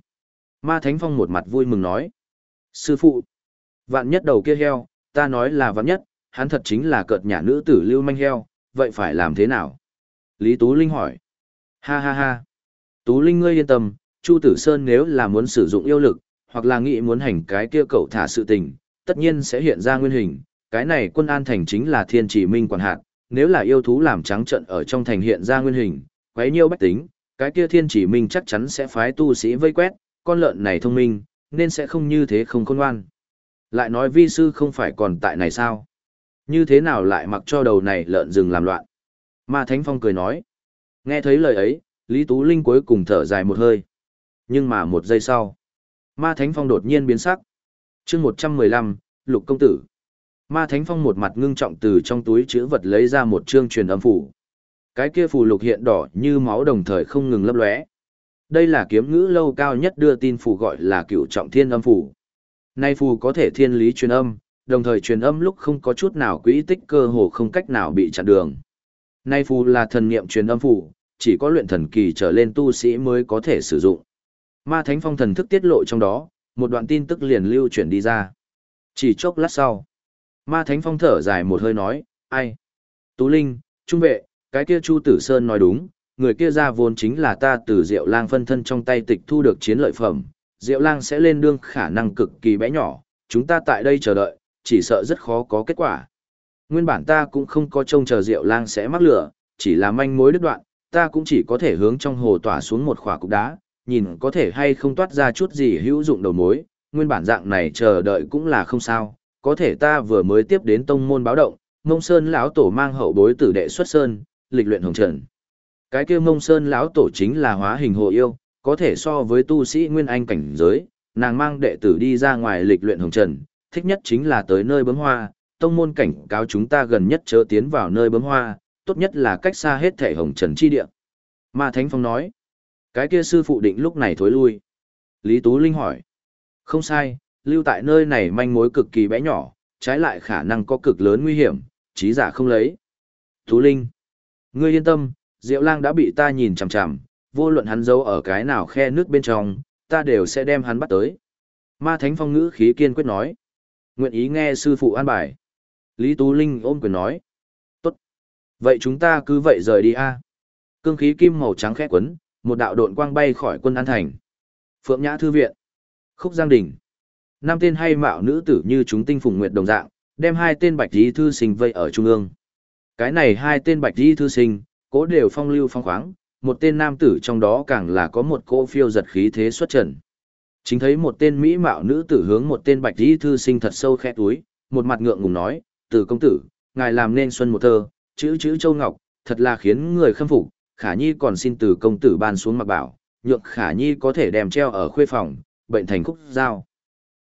Ma Thánh Phong một mặt vui mừng nói. Sư phụ, vạn nhất đầu kia heo, ta nói là vạn nhất, hắn thật chính là cợt nhà nữ tử lưu manh heo, vậy phải làm thế nào? Lý Tú Linh hỏi. Ha ha ha. Tú Linh ngươi yên tâm, Chu Tử Sơn nếu là muốn sử dụng yêu lực, hoặc là nghĩ muốn hành cái kia cậu thả sự tình, tất nhiên sẽ hiện ra nguyên hình. Cái này quân an thành chính là thiên chỉ minh quản hạt, nếu là yêu thú làm trắng trận ở trong thành hiện ra nguyên hình, quấy nhiêu bách tính, cái kia thiên chỉ minh chắc chắn sẽ phái tu sĩ vây quét, con lợn này thông minh, nên sẽ không như thế không khôn ngoan. Lại nói vi sư không phải còn tại này sao? Như thế nào lại mặc cho đầu này lợn rừng làm loạn? Ma Thánh Phong cười nói. Nghe thấy lời ấy, Lý Tú Linh cuối cùng thở dài một hơi. Nhưng mà một giây sau, Ma Thánh Phong đột nhiên biến sắc. chương 115, Lục Công Tử. Ma Thánh Phong một mặt ngưng trọng từ trong túi chữ vật lấy ra một chương truyền âm phủ. Cái kia phù lục hiện đỏ như máu đồng thời không ngừng lấp lóe. Đây là kiếm ngữ lâu cao nhất đưa tin phù gọi là cựu trọng thiên âm phù. Nay phù có thể thiên lý truyền âm, đồng thời truyền âm lúc không có chút nào quỹ tích cơ hồ không cách nào bị chặn đường. Nay phù là thần niệm truyền âm phù, chỉ có luyện thần kỳ trở lên tu sĩ mới có thể sử dụng. Ma Thánh Phong thần thức tiết lộ trong đó, một đoạn tin tức liền lưu chuyển đi ra. Chỉ chốc lát sau, Ma Thánh Phong thở dài một hơi nói, ai? Tú Linh, Trung Vệ, cái kia Chu Tử Sơn nói đúng, người kia ra vốn chính là ta từ Diệu Lang phân thân trong tay tịch thu được chiến lợi phẩm. Diệu Lang sẽ lên đương khả năng cực kỳ bé nhỏ, chúng ta tại đây chờ đợi, chỉ sợ rất khó có kết quả. Nguyên bản ta cũng không có trông chờ Diệu Lang sẽ mắc lửa, chỉ là manh mối đứt đoạn, ta cũng chỉ có thể hướng trong hồ tỏa xuống một khỏa cục đá, nhìn có thể hay không toát ra chút gì hữu dụng đầu mối, nguyên bản dạng này chờ đợi cũng là không sao, có thể ta vừa mới tiếp đến tông môn báo động, Mông Sơn lão tổ mang hậu bối tử đệ xuất sơn, lịch luyện hồng trần. Cái kia Mông Sơn lão tổ chính là hóa hình hồ yêu, có thể so với tu sĩ nguyên anh cảnh giới, nàng mang đệ tử đi ra ngoài lịch luyện hồng trần, thích nhất chính là tới nơi bấm hoa, tông môn cảnh cáo chúng ta gần nhất chớ tiến vào nơi bấm hoa, tốt nhất là cách xa hết thể hồng trần chi địa. Ma Thánh Phong nói, cái kia sư phụ định lúc này thối lui. Lý Tú Linh hỏi, Không sai, lưu tại nơi này manh mối cực kỳ bé nhỏ, trái lại khả năng có cực lớn nguy hiểm, trí giả không lấy. Tú Linh, ngươi yên tâm, Diệu Lang đã bị ta nhìn chằm chằm, vô luận hắn giấu ở cái nào khe nước bên trong, ta đều sẽ đem hắn bắt tới. Ma Thánh Phong ngữ khí kiên quyết nói. Nguyện ý nghe sư phụ an bài. Lý Tú Linh ôm quyền nói. Tốt. Vậy chúng ta cứ vậy rời đi a. Cương khí kim màu trắng khẽ quấn, một đạo độn quang bay khỏi quân an thành. Phượng Nhã Thư Viện. Khúc Giang Đình. Năm tên hay mạo nữ tử như chúng tinh phùng nguyệt đồng dạng, đem hai tên bạch y thư sinh vây ở trung ương. Cái này hai tên bạch y thư sinh, cố đều phong lưu phong khoáng, một tên nam tử trong đó càng là có một cỗ phiêu giật khí thế xuất trần. Chính thấy một tên mỹ mạo nữ tử hướng một tên bạch y thư sinh thật sâu khẽ túi, một mặt ngượng ngùng nói, từ công tử, ngài làm nên xuân một thơ, chữ chữ châu ngọc, thật là khiến người khâm phục, khả nhi còn xin từ công tử ban xuống mặc bảo, nhượng khả nhi có thể đem treo ở khuê phòng, bệnh thành khúc giao.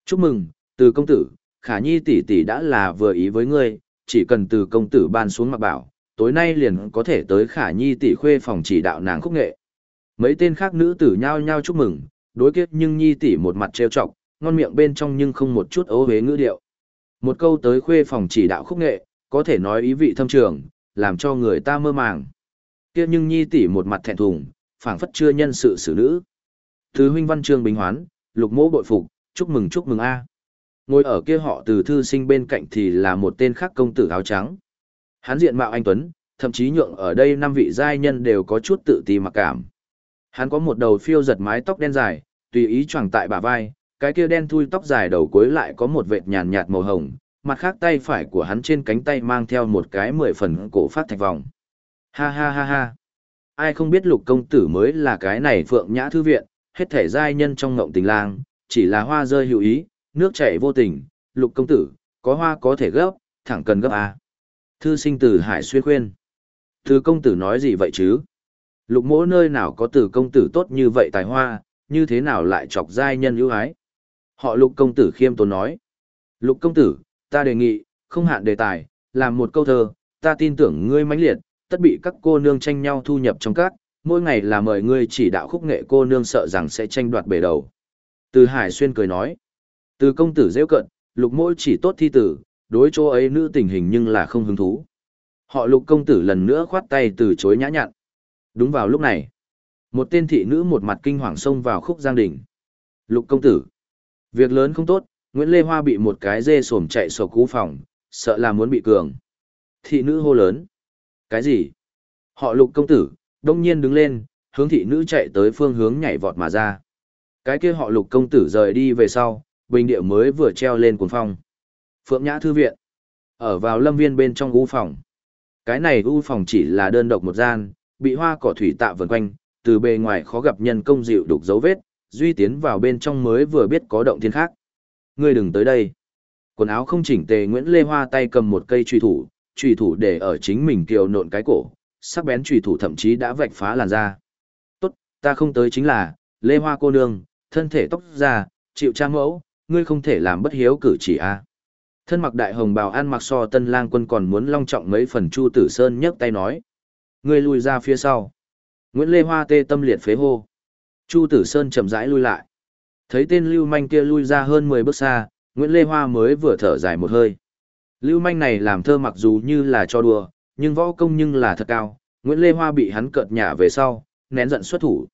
Chúc mừng, từ công tử, khả nhi tỷ tỷ đã là vừa ý với ngươi, chỉ cần từ công tử ban xuống mặc bảo, tối nay liền có thể tới khả nhi tỷ khuê phòng chỉ đạo nàng khúc nghệ. Mấy tên khác nữ tử nhao nhao chúc mừng, đối kiếp nhưng nhi tỷ một mặt trêu chọc, ngon miệng bên trong nhưng không một chút ấu hế ngữ điệu. Một câu tới khuê phòng chỉ đạo khúc nghệ, có thể nói ý vị thâm trường, làm cho người ta mơ màng. Kiếp nhưng nhi tỷ một mặt thẹn thùng, phảng phất chưa nhân sự xử nữ. Thứ huynh văn Trương bình hoán, lục mỗ bội phục, chúc mừng chúc mừng a. Ngồi ở kia họ từ thư sinh bên cạnh thì là một tên khác công tử áo trắng. Hắn diện mạo anh Tuấn, thậm chí nhượng ở đây năm vị giai nhân đều có chút tự ti mặc cảm. Hắn có một đầu phiêu giật mái tóc đen dài, tùy ý choàng tại bả vai, cái kia đen thui tóc dài đầu cuối lại có một vệt nhàn nhạt màu hồng, mặt khác tay phải của hắn trên cánh tay mang theo một cái mười phần cổ phát thạch vòng. Ha ha ha ha. Ai không biết lục công tử mới là cái này phượng nhã thư viện, hết thể giai nhân trong ngộng tình lang, chỉ là hoa rơi hữu ý, nước chảy vô tình, lục công tử, có hoa có thể gấp, thẳng cần gấp à. Thư sinh tử hải xuyên khuyên. Thư công tử nói gì vậy chứ? Lục mỗ nơi nào có tử công tử tốt như vậy tài hoa, như thế nào lại chọc giai nhân ưu ái? Họ lục công tử khiêm tốn nói. Lục công tử, ta đề nghị, không hạn đề tài, làm một câu thơ, ta tin tưởng ngươi mãnh liệt, tất bị các cô nương tranh nhau thu nhập trong các, mỗi ngày là mời ngươi chỉ đạo khúc nghệ cô nương sợ rằng sẽ tranh đoạt bể đầu. Từ Hải Xuyên cười nói, từ công tử dễ cận, lục mỗi chỉ tốt thi tử, đối chỗ ấy nữ tình hình nhưng là không hứng thú. Họ lục công tử lần nữa khoát tay từ chối nhã nhặn. Đúng vào lúc này, một tên thị nữ một mặt kinh hoàng xông vào khúc giang đỉnh. Lục công tử, việc lớn không tốt, Nguyễn Lê Hoa bị một cái dê sổm chạy sổ cú phòng, sợ là muốn bị cường. Thị nữ hô lớn. Cái gì? Họ lục công tử, đông nhiên đứng lên, hướng thị nữ chạy tới phương hướng nhảy vọt mà ra. Cái kia họ lục công tử rời đi về sau, bình địa mới vừa treo lên cuốn phong. Phượng Nhã Thư Viện. Ở vào lâm viên bên trong u phòng. Cái này u phòng chỉ là đơn độc một gian, bị hoa cỏ thủy tạ vần quanh, từ bề ngoài khó gặp nhân công dịu đục dấu vết, duy tiến vào bên trong mới vừa biết có động thiên khác. Ngươi đừng tới đây. Quần áo không chỉnh tề Nguyễn Lê Hoa tay cầm một cây truy thủ, truy thủ để ở chính mình kiều nộn cái cổ, sắc bén truy thủ thậm chí đã vạch phá làn da. Tốt, ta không tới chính là, Lê Hoa cô nương, thân thể tóc già, chịu trang mẫu, ngươi không thể làm bất hiếu cử chỉ a. Thân mặc đại hồng bào ăn mặc so tân lang quân còn muốn long trọng mấy phần Chu Tử Sơn nhấc tay nói. Ngươi lùi ra phía sau. Nguyễn Lê Hoa tê tâm liệt phế hô. Chu Tử Sơn chậm rãi lui lại. Thấy tên lưu manh kia lui ra hơn 10 bước xa, Nguyễn Lê Hoa mới vừa thở dài một hơi. Lưu manh này làm thơ mặc dù như là cho đùa, nhưng võ công nhưng là thật cao. Nguyễn Lê Hoa bị hắn cợt nhả về sau, nén giận xuất thủ.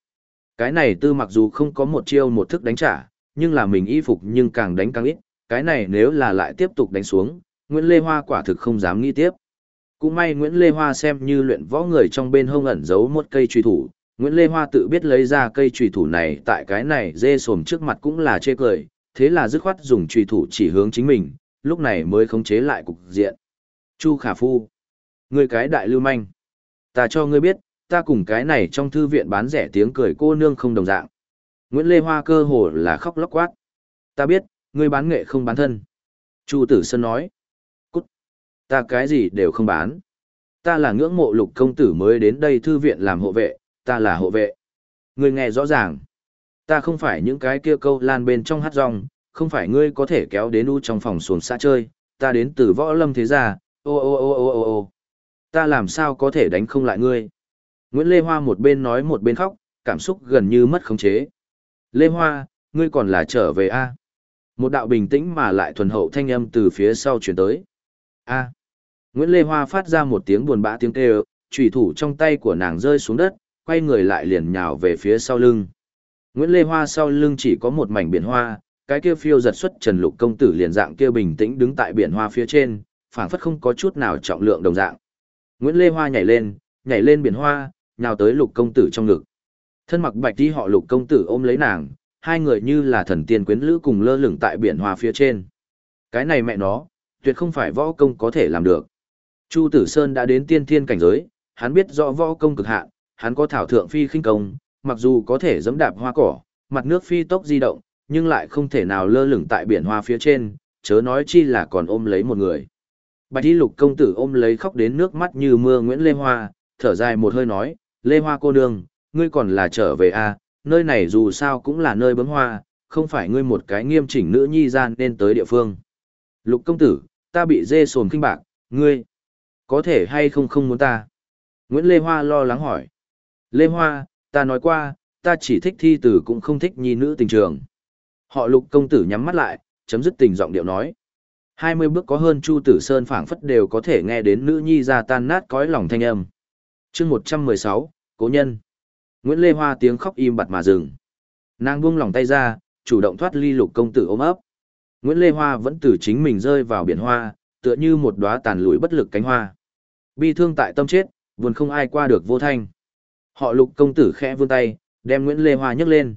Cái này tư mặc dù không có một chiêu một thức đánh trả, nhưng là mình y phục nhưng càng đánh càng ít. Cái này nếu là lại tiếp tục đánh xuống, Nguyễn Lê Hoa quả thực không dám nghĩ tiếp. Cũng may Nguyễn Lê Hoa xem như luyện võ người trong bên hông ẩn giấu một cây truy thủ. Nguyễn Lê Hoa tự biết lấy ra cây truy thủ này tại cái này dê sồm trước mặt cũng là chê cười, thế là dứt khoát dùng truy thủ chỉ hướng chính mình, lúc này mới khống chế lại cục diện. Chu Khả Phu, người cái đại lưu manh. Ta cho ngươi biết, ta cùng cái này trong thư viện bán rẻ tiếng cười cô nương không đồng dạng. Nguyễn Lê Hoa cơ hồ là khóc lóc quát. Ta biết, ngươi bán nghệ không bán thân. Chu Tử Sơn nói. Cút. Ta cái gì đều không bán. Ta là ngưỡng mộ lục công tử mới đến đây thư viện làm hộ vệ, ta là hộ vệ. Ngươi nghe rõ ràng. Ta không phải những cái kia câu lan bên trong hát rong, không phải ngươi có thể kéo đến u trong phòng xuồng xã chơi, ta đến từ võ lâm thế gia, ô ô ô ô ô ô. Ta làm sao có thể đánh không lại ngươi. Nguyễn Lê Hoa một bên nói một bên khóc, cảm xúc gần như mất khống chế. Lê Hoa, ngươi còn là trở về a? Một đạo bình tĩnh mà lại thuần hậu thanh âm từ phía sau chuyển tới. A. Nguyễn Lê Hoa phát ra một tiếng buồn bã tiếng kêu, chủy thủ trong tay của nàng rơi xuống đất, quay người lại liền nhào về phía sau lưng. Nguyễn Lê Hoa sau lưng chỉ có một mảnh biển hoa, cái kia phiêu giật xuất Trần Lục công tử liền dạng kia bình tĩnh đứng tại biển hoa phía trên, phảng phất không có chút nào trọng lượng đồng dạng. Nguyễn Lê Hoa nhảy lên, nhảy lên biển hoa, nhào tới Lục công tử trong ngực. Thân mặc bạch đi họ Lục công tử ôm lấy nàng, hai người như là thần tiên quyến lữ cùng lơ lửng tại biển hoa phía trên. Cái này mẹ nó, tuyệt không phải võ công có thể làm được. Chu Tử Sơn đã đến tiên thiên cảnh giới, hắn biết rõ võ công cực hạn, hắn có thảo thượng phi khinh công, mặc dù có thể giẫm đạp hoa cỏ, mặt nước phi tốc di động, nhưng lại không thể nào lơ lửng tại biển hoa phía trên, chớ nói chi là còn ôm lấy một người. Bạch Y Lục công tử ôm lấy khóc đến nước mắt như mưa Nguyễn Lê Hoa, thở dài một hơi nói, Lê Hoa cô nương, ngươi còn là trở về a à, nơi này dù sao cũng là nơi bấm hoa, không phải ngươi một cái nghiêm chỉnh nữ nhi gian nên tới địa phương. Lục công tử, ta bị dê sồn kinh bạc, ngươi, có thể hay không không muốn ta? Nguyễn Lê Hoa lo lắng hỏi. Lê Hoa, ta nói qua, ta chỉ thích thi tử cũng không thích nhi nữ tình trường. Họ lục công tử nhắm mắt lại, chấm dứt tình giọng điệu nói. Hai mươi bước có hơn Chu Tử Sơn phảng phất đều có thể nghe đến nữ nhi ra tan nát cõi lòng thanh âm chương một trăm mười sáu, Cố Nhân. Nguyễn Lê Hoa tiếng khóc im bặt mà dừng. Nàng buông lòng tay ra, chủ động thoát ly lục công tử ôm ấp. Nguyễn Lê Hoa vẫn từ chính mình rơi vào biển hoa, tựa như một đóa tàn lụi bất lực cánh hoa. Bi thương tại tâm chết, vườn không ai qua được vô thanh. Họ lục công tử khẽ vươn tay, đem Nguyễn Lê Hoa nhấc lên.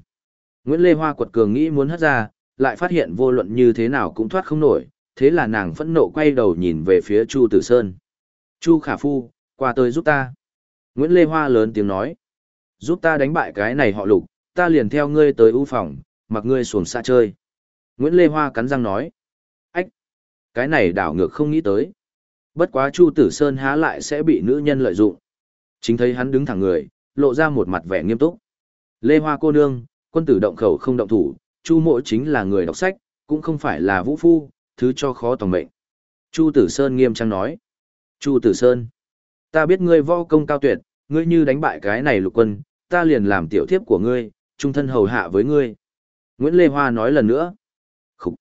Nguyễn Lê Hoa quật cường nghĩ muốn hất ra, lại phát hiện vô luận như thế nào cũng thoát không nổi, thế là nàng phẫn nộ quay đầu nhìn về phía Chu Tử Sơn. Chu Khả Phu, qua tới giúp ta. Nguyễn Lê Hoa lớn tiếng nói. Giúp ta đánh bại cái này họ lục, ta liền theo ngươi tới ưu phòng, mặc ngươi xuống xa chơi. Nguyễn Lê Hoa cắn răng nói. Ách! Cái này đảo ngược không nghĩ tới. Bất quá Chu Tử Sơn há lại sẽ bị nữ nhân lợi dụng. Chính thấy hắn đứng thẳng người, lộ ra một mặt vẻ nghiêm túc. Lê Hoa cô nương, quân tử động khẩu không động thủ, Chu mộ chính là người đọc sách, cũng không phải là vũ phu, thứ cho khó tòng mệnh. Chu Tử Sơn nghiêm trang nói. Chu Tử Sơn, ta biết ngươi võ công cao tuyệt, ngươi như đánh bại cái này lục quân, ta liền làm tiểu thiếp của ngươi, trung thân hầu hạ với ngươi. Nguyễn Lê Hoa nói lần nữa. Khúc.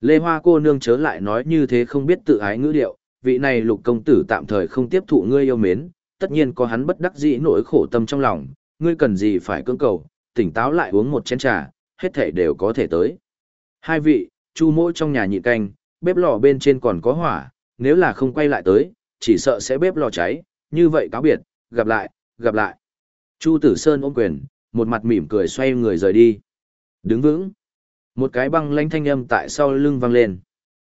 Lê Hoa cô nương chớ lại nói như thế không biết tự ái ngữ điệu, vị này lục công tử tạm thời không tiếp thụ ngươi yêu mến, tất nhiên có hắn bất đắc dĩ nỗi khổ tâm trong lòng, ngươi cần gì phải cưỡng cầu, tỉnh táo lại uống một chén trà, hết thể đều có thể tới. Hai vị, chu mỗi trong nhà nhị canh, bếp lò bên trên còn có hỏa, nếu là không quay lại tới, chỉ sợ sẽ bếp lò cháy, như vậy cáo biệt, gặp lại, gặp lại. Chu Tử Sơn ôm quyền, một mặt mỉm cười xoay người rời đi. Đứng vững. Một cái băng lanh thanh âm tại sau lưng vang lên.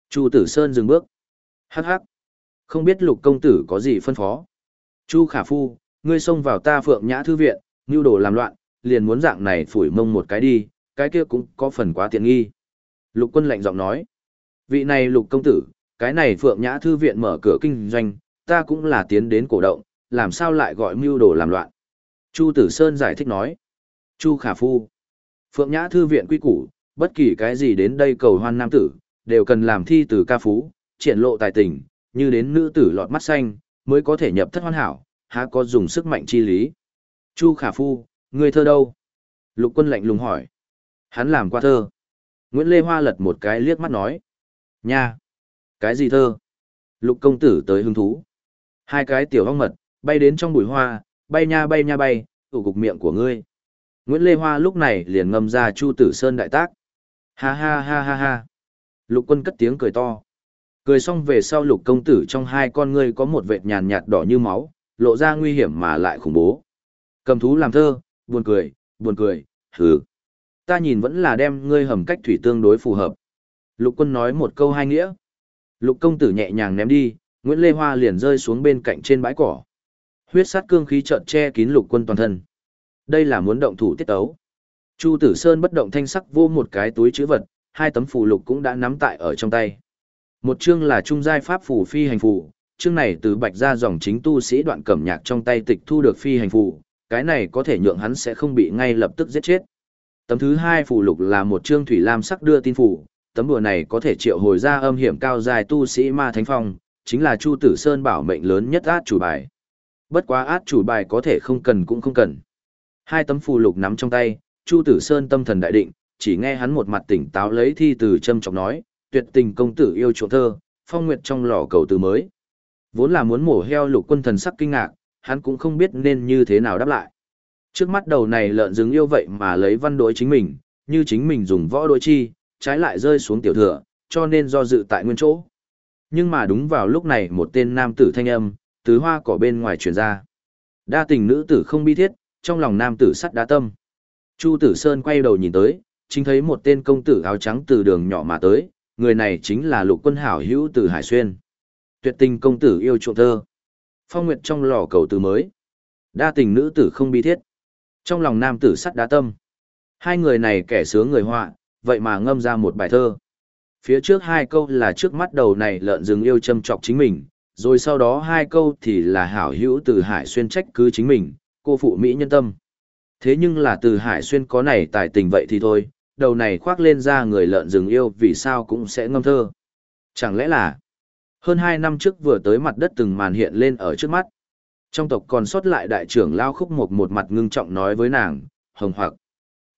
Chu Tử Sơn dừng bước. Hắc hắc. Không biết lục công tử có gì phân phó. Chu Khả Phu, ngươi xông vào ta phượng nhã thư viện, như đồ làm loạn, liền muốn dạng này phủi mông một cái đi, cái kia cũng có phần quá tiện nghi. Lục quân lạnh giọng nói. Vị này lục công tử, cái này phượng nhã thư viện mở cửa kinh doanh, ta cũng là tiến đến cổ động, làm sao lại gọi mưu đồ làm loạn. Chu Tử Sơn giải thích nói. Chu Khả Phu. Phượng Nhã Thư viện quy củ, bất kỳ cái gì đến đây cầu hoan nam tử, đều cần làm thi từ ca phú, triển lộ tài tình, như đến nữ tử lọt mắt xanh, mới có thể nhập thất hoàn hảo, há có dùng sức mạnh chi lý. Chu Khả Phu, người thơ đâu? Lục quân lạnh lùng hỏi. Hắn làm qua thơ. Nguyễn Lê Hoa lật một cái liếc mắt nói. Nha! Cái gì thơ? Lục công tử tới hứng thú. Hai cái tiểu hong mật, bay đến trong bụi hoa, bay nha bay nha bay, tủ cục miệng của ngươi. Nguyễn Lê Hoa lúc này liền ngâm ra Chu Tử Sơn đại tác. Ha ha ha ha ha. Lục quân cất tiếng cười to. Cười xong về sau lục công tử trong hai con ngươi có một vệt nhàn nhạt đỏ như máu, lộ ra nguy hiểm mà lại khủng bố. Cầm thú làm thơ, buồn cười, buồn cười, hừ. Ta nhìn vẫn là đem ngươi hầm cách thủy tương đối phù hợp. Lục quân nói một câu hai nghĩa. Lục công tử nhẹ nhàng ném đi, Nguyễn Lê Hoa liền rơi xuống bên cạnh trên bãi cỏ. Huyết sát cương khí trợn che kín lục quân toàn thân. Đây là muốn động thủ tiết ấu. Chu Tử Sơn bất động thanh sắc vô một cái túi chữ vật, hai tấm phù lục cũng đã nắm tại ở trong tay. Một chương là trung giai pháp phù phi hành phù, chương này từ bạch ra dòng chính tu sĩ đoạn cẩm nhạc trong tay tịch thu được phi hành phù, cái này có thể nhượng hắn sẽ không bị ngay lập tức giết chết. Tấm thứ hai phù lục là một chương thủy lam sắc đưa tin phù, tấm đùa này có thể triệu hồi ra âm hiểm cao dài tu sĩ ma thánh phong, chính là Chu Tử Sơn bảo mệnh lớn nhất át chủ bài. Bất quá át chủ bài có thể không cần cũng không cần. Hai tấm phù lục nắm trong tay, Chu Tử Sơn tâm thần đại định, chỉ nghe hắn một mặt tỉnh táo lấy thi từ châm trọng nói, tuyệt tình công tử yêu chuộng thơ, phong nguyệt trong lò cầu từ mới. Vốn là muốn mổ heo lục quân thần sắc kinh ngạc, hắn cũng không biết nên như thế nào đáp lại. Trước mắt đầu này lợn rừng yêu vậy mà lấy văn đối chính mình, như chính mình dùng võ đối chi, trái lại rơi xuống tiểu thừa, cho nên do dự tại nguyên chỗ. Nhưng mà đúng vào lúc này một tên nam tử thanh âm, từ hoa cỏ bên ngoài truyền ra. Đa tình nữ tử không bi thiết, trong lòng nam tử sắt đá tâm. Chu Tử Sơn quay đầu nhìn tới, chính thấy một tên công tử áo trắng từ đường nhỏ mà tới, người này chính là lục quân hảo hữu từ Hải Xuyên. Tuyệt tình công tử yêu trộm thơ. Phong Nguyệt trong lò cầu từ mới. Đa tình nữ tử không bi thiết. Trong lòng nam tử sắt đá tâm. Hai người này kẻ sướng người họa, vậy mà ngâm ra một bài thơ. Phía trước hai câu là trước mắt đầu này lợn rừng yêu châm chọc chính mình, rồi sau đó hai câu thì là hảo hữu từ Hải Xuyên trách cứ chính mình, cô phụ Mỹ nhân tâm. Thế nhưng là từ Hải Xuyên có này tài tình vậy thì thôi, đầu này khoác lên ra người lợn rừng yêu vì sao cũng sẽ ngâm thơ. Chẳng lẽ là hơn hai năm trước vừa tới mặt đất từng màn hiện lên ở trước mắt. Trong tộc còn sót lại đại trưởng Lao Khúc một một mặt ngưng trọng nói với nàng, hồng hoặc.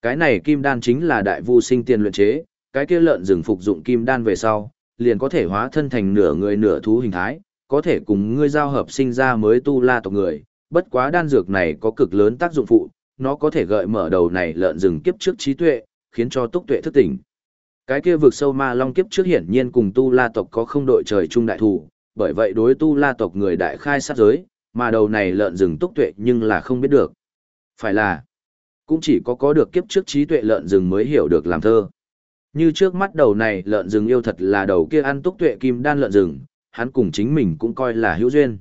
Cái này kim đan chính là đại vu sinh tiền luyện chế, cái kia lợn rừng phục dụng kim đan về sau, liền có thể hóa thân thành nửa người nửa thú hình thái, có thể cùng ngươi giao hợp sinh ra mới tu la tộc người, bất quá đan dược này có cực lớn tác dụng phụ, nó có thể gợi mở đầu này lợn rừng kiếp trước trí tuệ, khiến cho túc tuệ thức tỉnh. Cái kia vực sâu ma long kiếp trước hiển nhiên cùng tu la tộc có không đội trời chung đại thủ, bởi vậy đối tu la tộc người đại khai sát giới, mà đầu này lợn rừng túc tuệ nhưng là không biết được. Phải là, cũng chỉ có có được kiếp trước trí tuệ lợn rừng mới hiểu được làm thơ. Như trước mắt đầu này lợn rừng yêu thật là đầu kia ăn túc tuệ kim đan lợn rừng, hắn cùng chính mình cũng coi là hữu duyên.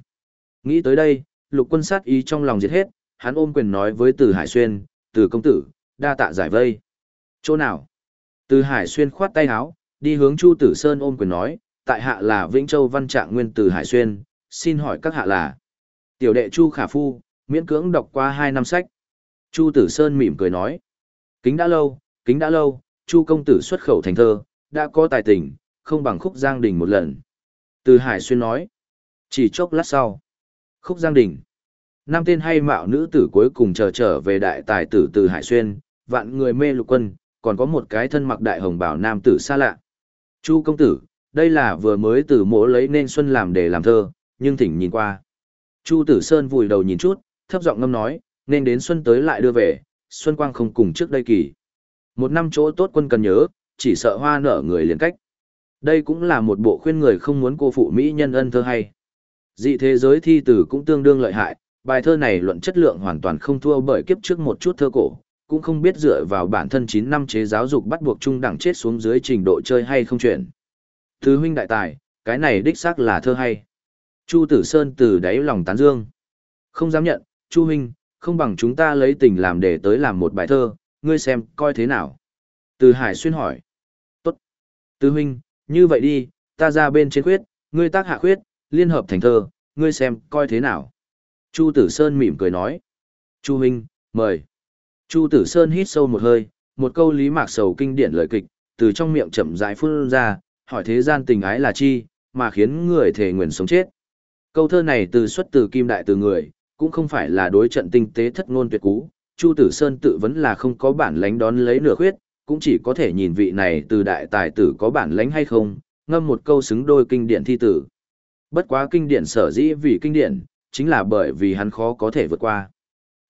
Nghĩ tới đây, lục quân sát ý trong lòng diệt hết, hắn ôm quyền nói với Từ Hải Xuyên, Từ công tử, đa tạ giải vây. Chỗ nào? Từ Hải Xuyên khoát tay áo, đi hướng Chu Tử Sơn ôm quyền nói, tại hạ là Vĩnh Châu Văn Trạng Nguyên Từ Hải Xuyên, xin hỏi các hạ là. Tiểu đệ Chu Khả Phu, miễn cưỡng đọc qua hai năm sách. Chu Tử Sơn mỉm cười nói, kính đã lâu, kính đã lâu, Chu công tử xuất khẩu thành thơ, đã có tài tình, không bằng khúc giang đình một lần. Từ Hải Xuyên nói, chỉ chốc lát sau, khúc giang đình. Năm tên hay mạo nữ tử cuối cùng chờ trở về đại tài tử từ Hải Xuyên, vạn người mê lục quân, còn có một cái thân mặc đại hồng bảo nam tử xa lạ. Chu công tử, đây là vừa mới từ mỗ lấy nên xuân làm để làm thơ, nhưng thỉnh nhìn qua. Chu tử sơn vùi đầu nhìn chút, thấp giọng ngâm nói, nên đến xuân tới lại đưa về, xuân quang không cùng trước đây kỳ. Một năm chỗ tốt quân cần nhớ, chỉ sợ hoa nở người liền cách. Đây cũng là một bộ khuyên người không muốn cô phụ Mỹ nhân ân thơ hay. Dị thế giới thi tử cũng tương đương lợi hại, bài thơ này luận chất lượng hoàn toàn không thua bởi kiếp trước một chút thơ cổ, cũng không biết dựa vào bản thân 9 năm chế giáo dục bắt buộc trung đẳng chết xuống dưới trình độ chơi hay không chuyển. Thứ huynh đại tài, cái này đích xác là thơ hay. Chu Tử Sơn từ đáy lòng tán dương. Không dám nhận, Chu huynh, không bằng chúng ta lấy tình làm để tới làm một bài thơ, ngươi xem, coi thế nào. Từ Hải xuyên hỏi. Tốt. Từ huynh, như vậy đi, ta ra bên trên khuyết, ngươi tác hạ khuyết, liên hợp thành thơ, ngươi xem, coi thế nào. Chu Tử Sơn mỉm cười nói. Chu huynh, mời. Chu Tử Sơn hít sâu một hơi, một câu lý mạc sầu kinh điển lời kịch, từ trong miệng chậm rãi phun ra, hỏi thế gian tình ái là chi, mà khiến người thể nguyện sống chết. Câu thơ này từ xuất từ kim đại từ người, cũng không phải là đối trận tinh tế thất ngôn tuyệt cú, Chu Tử Sơn tự vấn là không có bản lãnh đón lấy nửa khuyết, cũng chỉ có thể nhìn vị này từ đại tài tử có bản lãnh hay không, ngâm một câu xứng đôi kinh điển thi tử. Bất quá kinh điển sở dĩ vì kinh điển, chính là bởi vì hắn khó có thể vượt qua.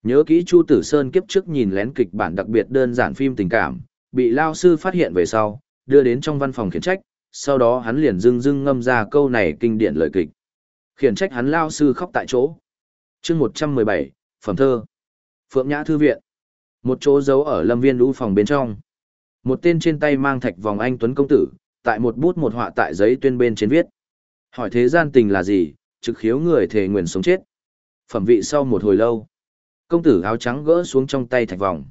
Nhớ kỹ Chu Tử Sơn kiếp trước nhìn lén kịch bản đặc biệt đơn giản phim tình cảm, bị lao sư phát hiện về sau, đưa đến trong văn phòng khiển trách, sau đó hắn liền dưng dưng ngâm ra câu này kinh điển lời kịch. Khiển trách hắn lao sư khóc tại chỗ chương 117, Phẩm thơ. Phượng Nhã Thư Viện. Một chỗ giấu ở lâm viên lũ phòng bên trong. Một tên trên tay mang thạch vòng anh Tuấn Công Tử, tại một bút một họa tại giấy tuyên bên trên viết. Hỏi thế gian tình là gì, trực khiếu người thề nguyền sống chết. Phẩm vị sau một hồi lâu. Công tử áo trắng gỡ xuống trong tay thạch vòng.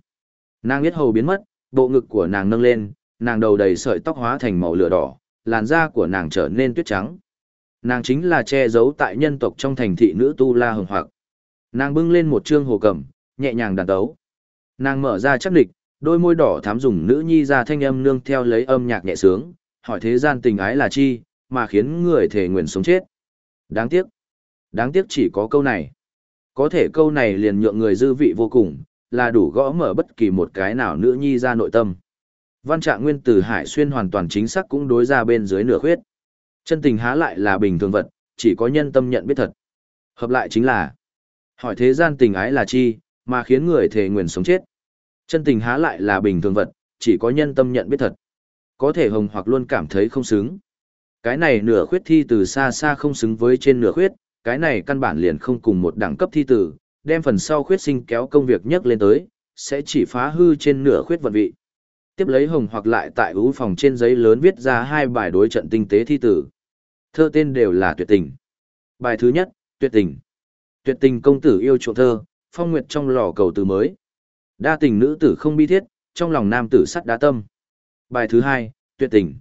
Nàng biết hầu biến mất, bộ ngực của nàng nâng lên, nàng đầu đầy sợi tóc hóa thành màu lửa đỏ, làn da của nàng trở nên tuyết trắng. Nàng chính là che giấu tại nhân tộc trong thành thị nữ tu la hường hoặc. Nàng bưng lên một trương hồ cầm, nhẹ nhàng đàn tấu. Nàng mở ra chắc địch, đôi môi đỏ thám dùng nữ nhi ra thanh âm nương theo lấy âm nhạc nhẹ sướng, hỏi thế gian tình ái là chi, mà khiến người thể nguyện sống chết. Đáng tiếc. Đáng tiếc chỉ có câu này. Có thể câu này liền nhượng người dư vị vô cùng, là đủ gõ mở bất kỳ một cái nào nữ nhi ra nội tâm. Văn trạng nguyên từ hải xuyên hoàn toàn chính xác cũng đối ra bên dưới nửa khuyết. Chân tình há lại là bình thường vật, chỉ có nhân tâm nhận biết thật. Hợp lại chính là, hỏi thế gian tình ái là chi, mà khiến người thề nguyện sống chết. Chân tình há lại là bình thường vật, chỉ có nhân tâm nhận biết thật. Có thể hồng hoặc luôn cảm thấy không xứng. Cái này nửa khuyết thi từ xa xa không xứng với trên nửa khuyết, cái này căn bản liền không cùng một đẳng cấp thi tử. đem phần sau khuyết sinh kéo công việc nhất lên tới, sẽ chỉ phá hư trên nửa khuyết vận vị. Tiếp lấy hồng hoặc lại tại ưu phòng trên giấy lớn viết ra hai bài đối trận tinh tế thi tử. Thơ tên đều là tuyệt tình. Bài thứ nhất, tuyệt tình. Tuyệt tình công tử yêu chuộng thơ, phong nguyệt trong lò cầu từ mới. Đa tình nữ tử không bi thiết, trong lòng nam tử sắt đá tâm. Bài thứ hai, tuyệt tình.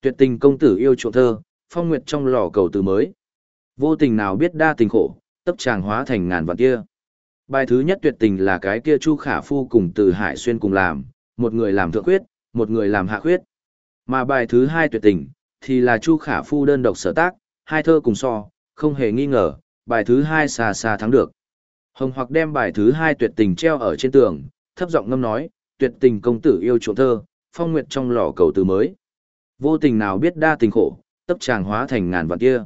Tuyệt tình công tử yêu chuộng thơ, phong nguyệt trong lò cầu từ mới. Vô tình nào biết đa tình khổ, tấp chàng hóa thành ngàn vạn kia. Bài thứ nhất tuyệt tình là cái kia Chu Khả Phu cùng từ Hải Xuyên cùng làm, một người làm thượng khuyết, một người làm hạ khuyết. Mà bài thứ hai tuyệt tình, thì là Chu Khả Phu đơn độc sở tác, hai thơ cùng so, không hề nghi ngờ, bài thứ hai xa xa thắng được. Hồng hoặc đem bài thứ hai tuyệt tình treo ở trên tường, thấp giọng ngâm nói, tuyệt tình công tử yêu chuộng thơ, phong nguyệt trong lò cầu từ mới. Vô tình nào biết đa tình khổ, tấp chàng hóa thành ngàn vạn kia.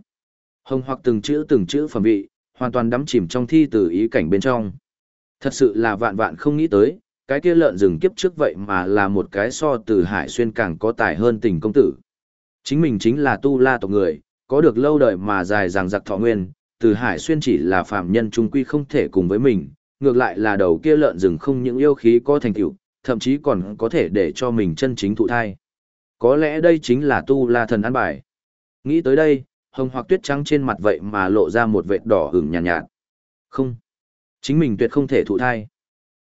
Hồng hoặc từng chữ từng chữ phẩm vị, hoàn toàn đắm chìm trong thi từ ý cảnh bên trong. Thật sự là vạn vạn không nghĩ tới, cái kia lợn rừng kiếp trước vậy mà là một cái so từ hải xuyên càng có tài hơn tình công tử. Chính mình chính là tu la tộc người, có được lâu đời mà dài dằng dặc thọ nguyên, từ hải xuyên chỉ là phạm nhân trung quy không thể cùng với mình, ngược lại là đầu kia lợn rừng không những yêu khí có thành tựu, thậm chí còn có thể để cho mình chân chính thụ thai. Có lẽ đây chính là tu la thần ăn bài. Nghĩ tới đây, hồng hoặc tuyết trắng trên mặt vậy mà lộ ra một vệt đỏ hửng nhàn nhạt, nhạt. Không. Chính mình tuyệt không thể thụ thai.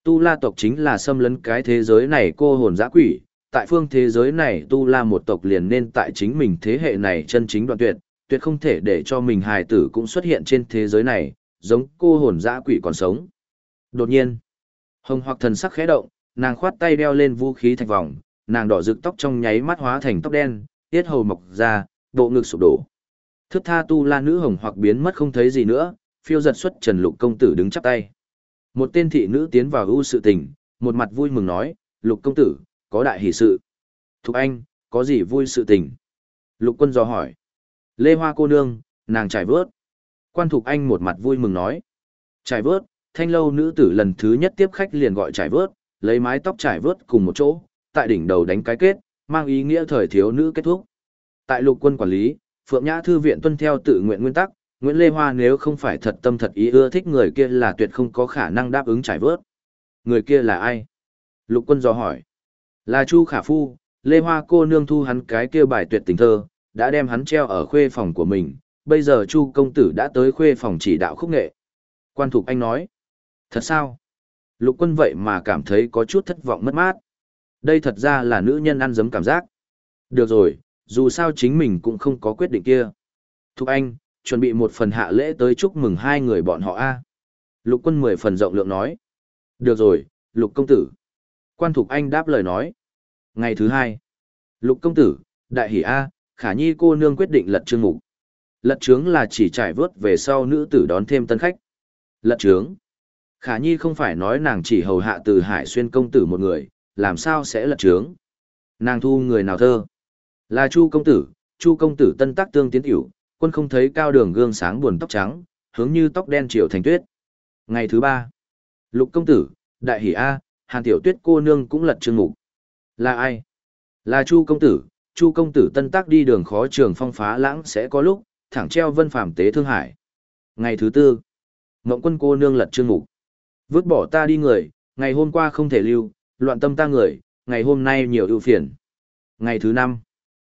Tu la tộc chính là xâm lấn cái thế giới này cô hồn dã quỷ, tại phương thế giới này tu la một tộc liền nên tại chính mình thế hệ này chân chính đoạn tuyệt, tuyệt không thể để cho mình hài tử cũng xuất hiện trên thế giới này, giống cô hồn dã quỷ còn sống. Đột nhiên, hồng hoặc thần sắc khẽ động, nàng khoát tay đeo lên vũ khí thạch vòng, nàng đỏ rực tóc trong nháy mắt hóa thành tóc đen, tiết hầu mọc ra, bộ ngực sụp đổ. Thức tha tu la nữ hồng hoặc biến mất không thấy gì nữa, phiêu giật xuất trần lục công tử đứng chắp tay. Một tên thị nữ tiến vào ưu sự tình, một mặt vui mừng nói, lục công tử, có đại hỷ sự. Thục anh, có gì vui sự tình? Lục quân dò hỏi. Lê Hoa cô nương, nàng trải vớt. Quan Thục Anh một mặt vui mừng nói. Trải vớt, thanh lâu nữ tử lần thứ nhất tiếp khách liền gọi trải vớt, lấy mái tóc trải vớt cùng một chỗ, tại đỉnh đầu đánh cái kết, mang ý nghĩa thời thiếu nữ kết thúc. Tại lục quân quản lý, Phượng Nhã Thư viện tuân theo tự nguyện nguyên tắc, Nguyễn Lê Hoa nếu không phải thật tâm thật ý ưa thích người kia là tuyệt không có khả năng đáp ứng trải vớt. Người kia là ai? Lục quân dò hỏi. Là Chu Khả Phu, Lê Hoa cô nương thu hắn cái kia bài tuyệt tình thơ, đã đem hắn treo ở khuê phòng của mình, bây giờ Chu công tử đã tới khuê phòng chỉ đạo khúc nghệ. Quan Thục Anh nói. Thật sao? Lục quân vậy mà cảm thấy có chút thất vọng mất mát. Đây thật ra là nữ nhân ăn dấm cảm giác. Được rồi, dù sao chính mình cũng không có quyết định kia. Thục Anh, chuẩn bị một phần hạ lễ tới chúc mừng hai người bọn họ a. Lục quân mười phần rộng lượng nói. Được rồi, lục công tử. Quan Thục Anh đáp lời nói. Ngày thứ hai. Lục công tử, đại hỷ a, khả nhi cô nương quyết định lật chương mục. Lật trướng là chỉ trải vớt về sau nữ tử đón thêm tân khách. Lật trướng. Khả nhi không phải nói nàng chỉ hầu hạ từ hải xuyên công tử một người, làm sao sẽ lật trướng. Nàng thu người nào thơ? Là Chu công tử, Chu công tử tân tác tương tiến tiểu, quân không thấy cao đường gương sáng buồn tóc trắng, hướng như tóc đen triều thành tuyết. Ngày thứ ba, lục công tử, đại hỷ A, hàn tiểu tuyết cô nương cũng lật chương mục. Là ai? Là Chu công tử, Chu công tử tân tác đi đường khó trường phong phá lãng sẽ có lúc, thẳng treo vân phàm tế thương hải. Ngày thứ tư, Ngộng quân cô nương lật chương mục. Vứt bỏ ta đi người, ngày hôm qua không thể lưu, loạn tâm ta người, ngày hôm nay nhiều ưu phiền. Ngày thứ năm,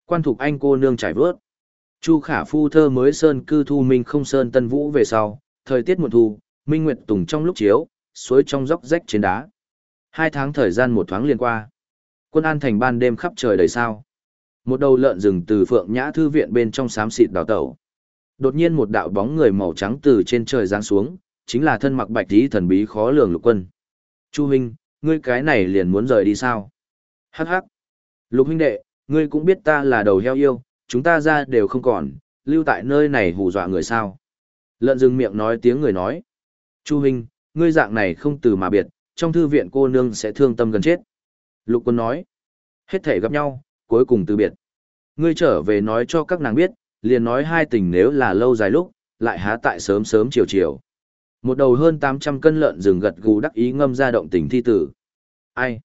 quan thục anh cô nương trải vớt. Chu khả phu thơ mới sơn cư thu minh không sơn tân vũ về sau, thời tiết mùa thu, minh nguyệt tùng trong lúc chiếu, suối trong dốc rách trên đá. Hai tháng thời gian một thoáng liền qua. Quân an thành ban đêm khắp trời đầy sao. Một đầu lợn rừng từ phượng nhã thư viện bên trong xám xịt đào tẩu. Đột nhiên một đạo bóng người màu trắng từ trên trời giáng xuống, chính là thân mặc bạch tí thần bí khó lường lục quân. Chu huynh, ngươi cái này liền muốn rời đi sao? Hắc hắc. Lục huynh đệ, ngươi cũng biết ta là đầu heo yêu, chúng ta ra đều không còn, lưu tại nơi này hù dọa người sao. Lợn rừng miệng nói tiếng người nói. Chu huynh, ngươi dạng này không từ mà biệt, trong thư viện cô nương sẽ thương tâm gần chết. Lục quân nói. Hết thể gặp nhau, cuối cùng từ biệt. Ngươi trở về nói cho các nàng biết, liền nói hai tình nếu là lâu dài lúc, lại há tại sớm sớm chiều chiều. Một đầu hơn 800 cân lợn rừng gật gù đắc ý ngâm ra động tình thi tử. Ai?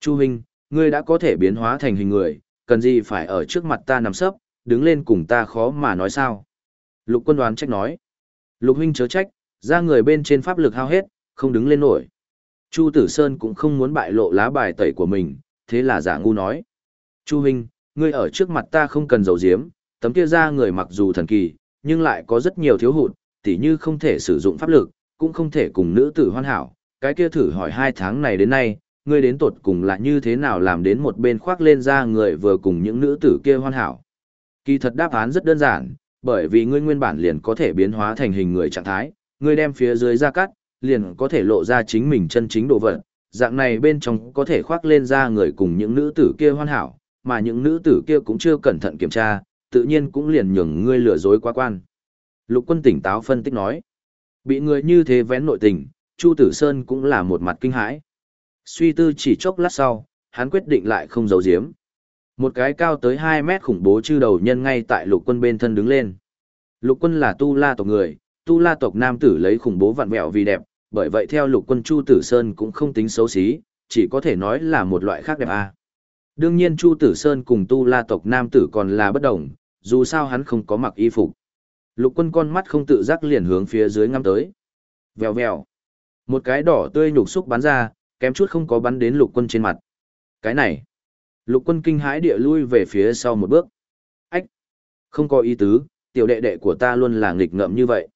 Chu Hinh, ngươi đã có thể biến hóa thành hình người, cần gì phải ở trước mặt ta nằm sấp, đứng lên cùng ta khó mà nói sao. Lục quân đoán trách nói. Lục Hinh chớ trách, ra người bên trên pháp lực hao hết, không đứng lên nổi. Chu Tử Sơn cũng không muốn bại lộ lá bài tẩy của mình, thế là giả ngu nói. Chu Minh, ngươi ở trước mặt ta không cần dầu diếm, tấm kia ra người mặc dù thần kỳ, nhưng lại có rất nhiều thiếu hụt, tỉ như không thể sử dụng pháp lực, cũng không thể cùng nữ tử hoàn hảo. Cái kia thử hỏi hai tháng này đến nay, ngươi đến tột cùng là như thế nào làm đến một bên khoác lên ra người vừa cùng những nữ tử kia hoàn hảo. Kỳ thật đáp án rất đơn giản, bởi vì ngươi nguyên bản liền có thể biến hóa thành hình người trạng thái, ngươi đem phía dưới ra cắt, liền có thể lộ ra chính mình chân chính độ vật, dạng này bên trong có thể khoác lên ra người cùng những nữ tử kia hoàn hảo, mà những nữ tử kia cũng chưa cẩn thận kiểm tra, tự nhiên cũng liền nhường ngươi lừa dối quá quan. Lục quân tỉnh táo phân tích nói, bị người như thế vén nội tình, Chu Tử Sơn cũng là một mặt kinh hãi. Suy tư chỉ chốc lát sau, hắn quyết định lại không giấu giếm. Một cái cao tới 2 mét khủng bố chư đầu nhân ngay tại lục quân bên thân đứng lên. Lục quân là tu la tộc người, tu la tộc nam tử lấy khủng bố vặn vẹo vì đẹp, bởi vậy theo lục quân Chu Tử Sơn cũng không tính xấu xí, chỉ có thể nói là một loại khác đẹp a. Đương nhiên Chu Tử Sơn cùng tu la tộc nam tử còn là bất đồng, dù sao hắn không có mặc y phục. Lục quân con mắt không tự giác liền hướng phía dưới ngắm tới. Vèo vèo. Một cái đỏ tươi nhục xúc bắn ra, kém chút không có bắn đến lục quân trên mặt. Cái này. Lục quân kinh hãi địa lui về phía sau một bước. Ách. Không có ý tứ, tiểu đệ đệ của ta luôn là nghịch ngợm như vậy.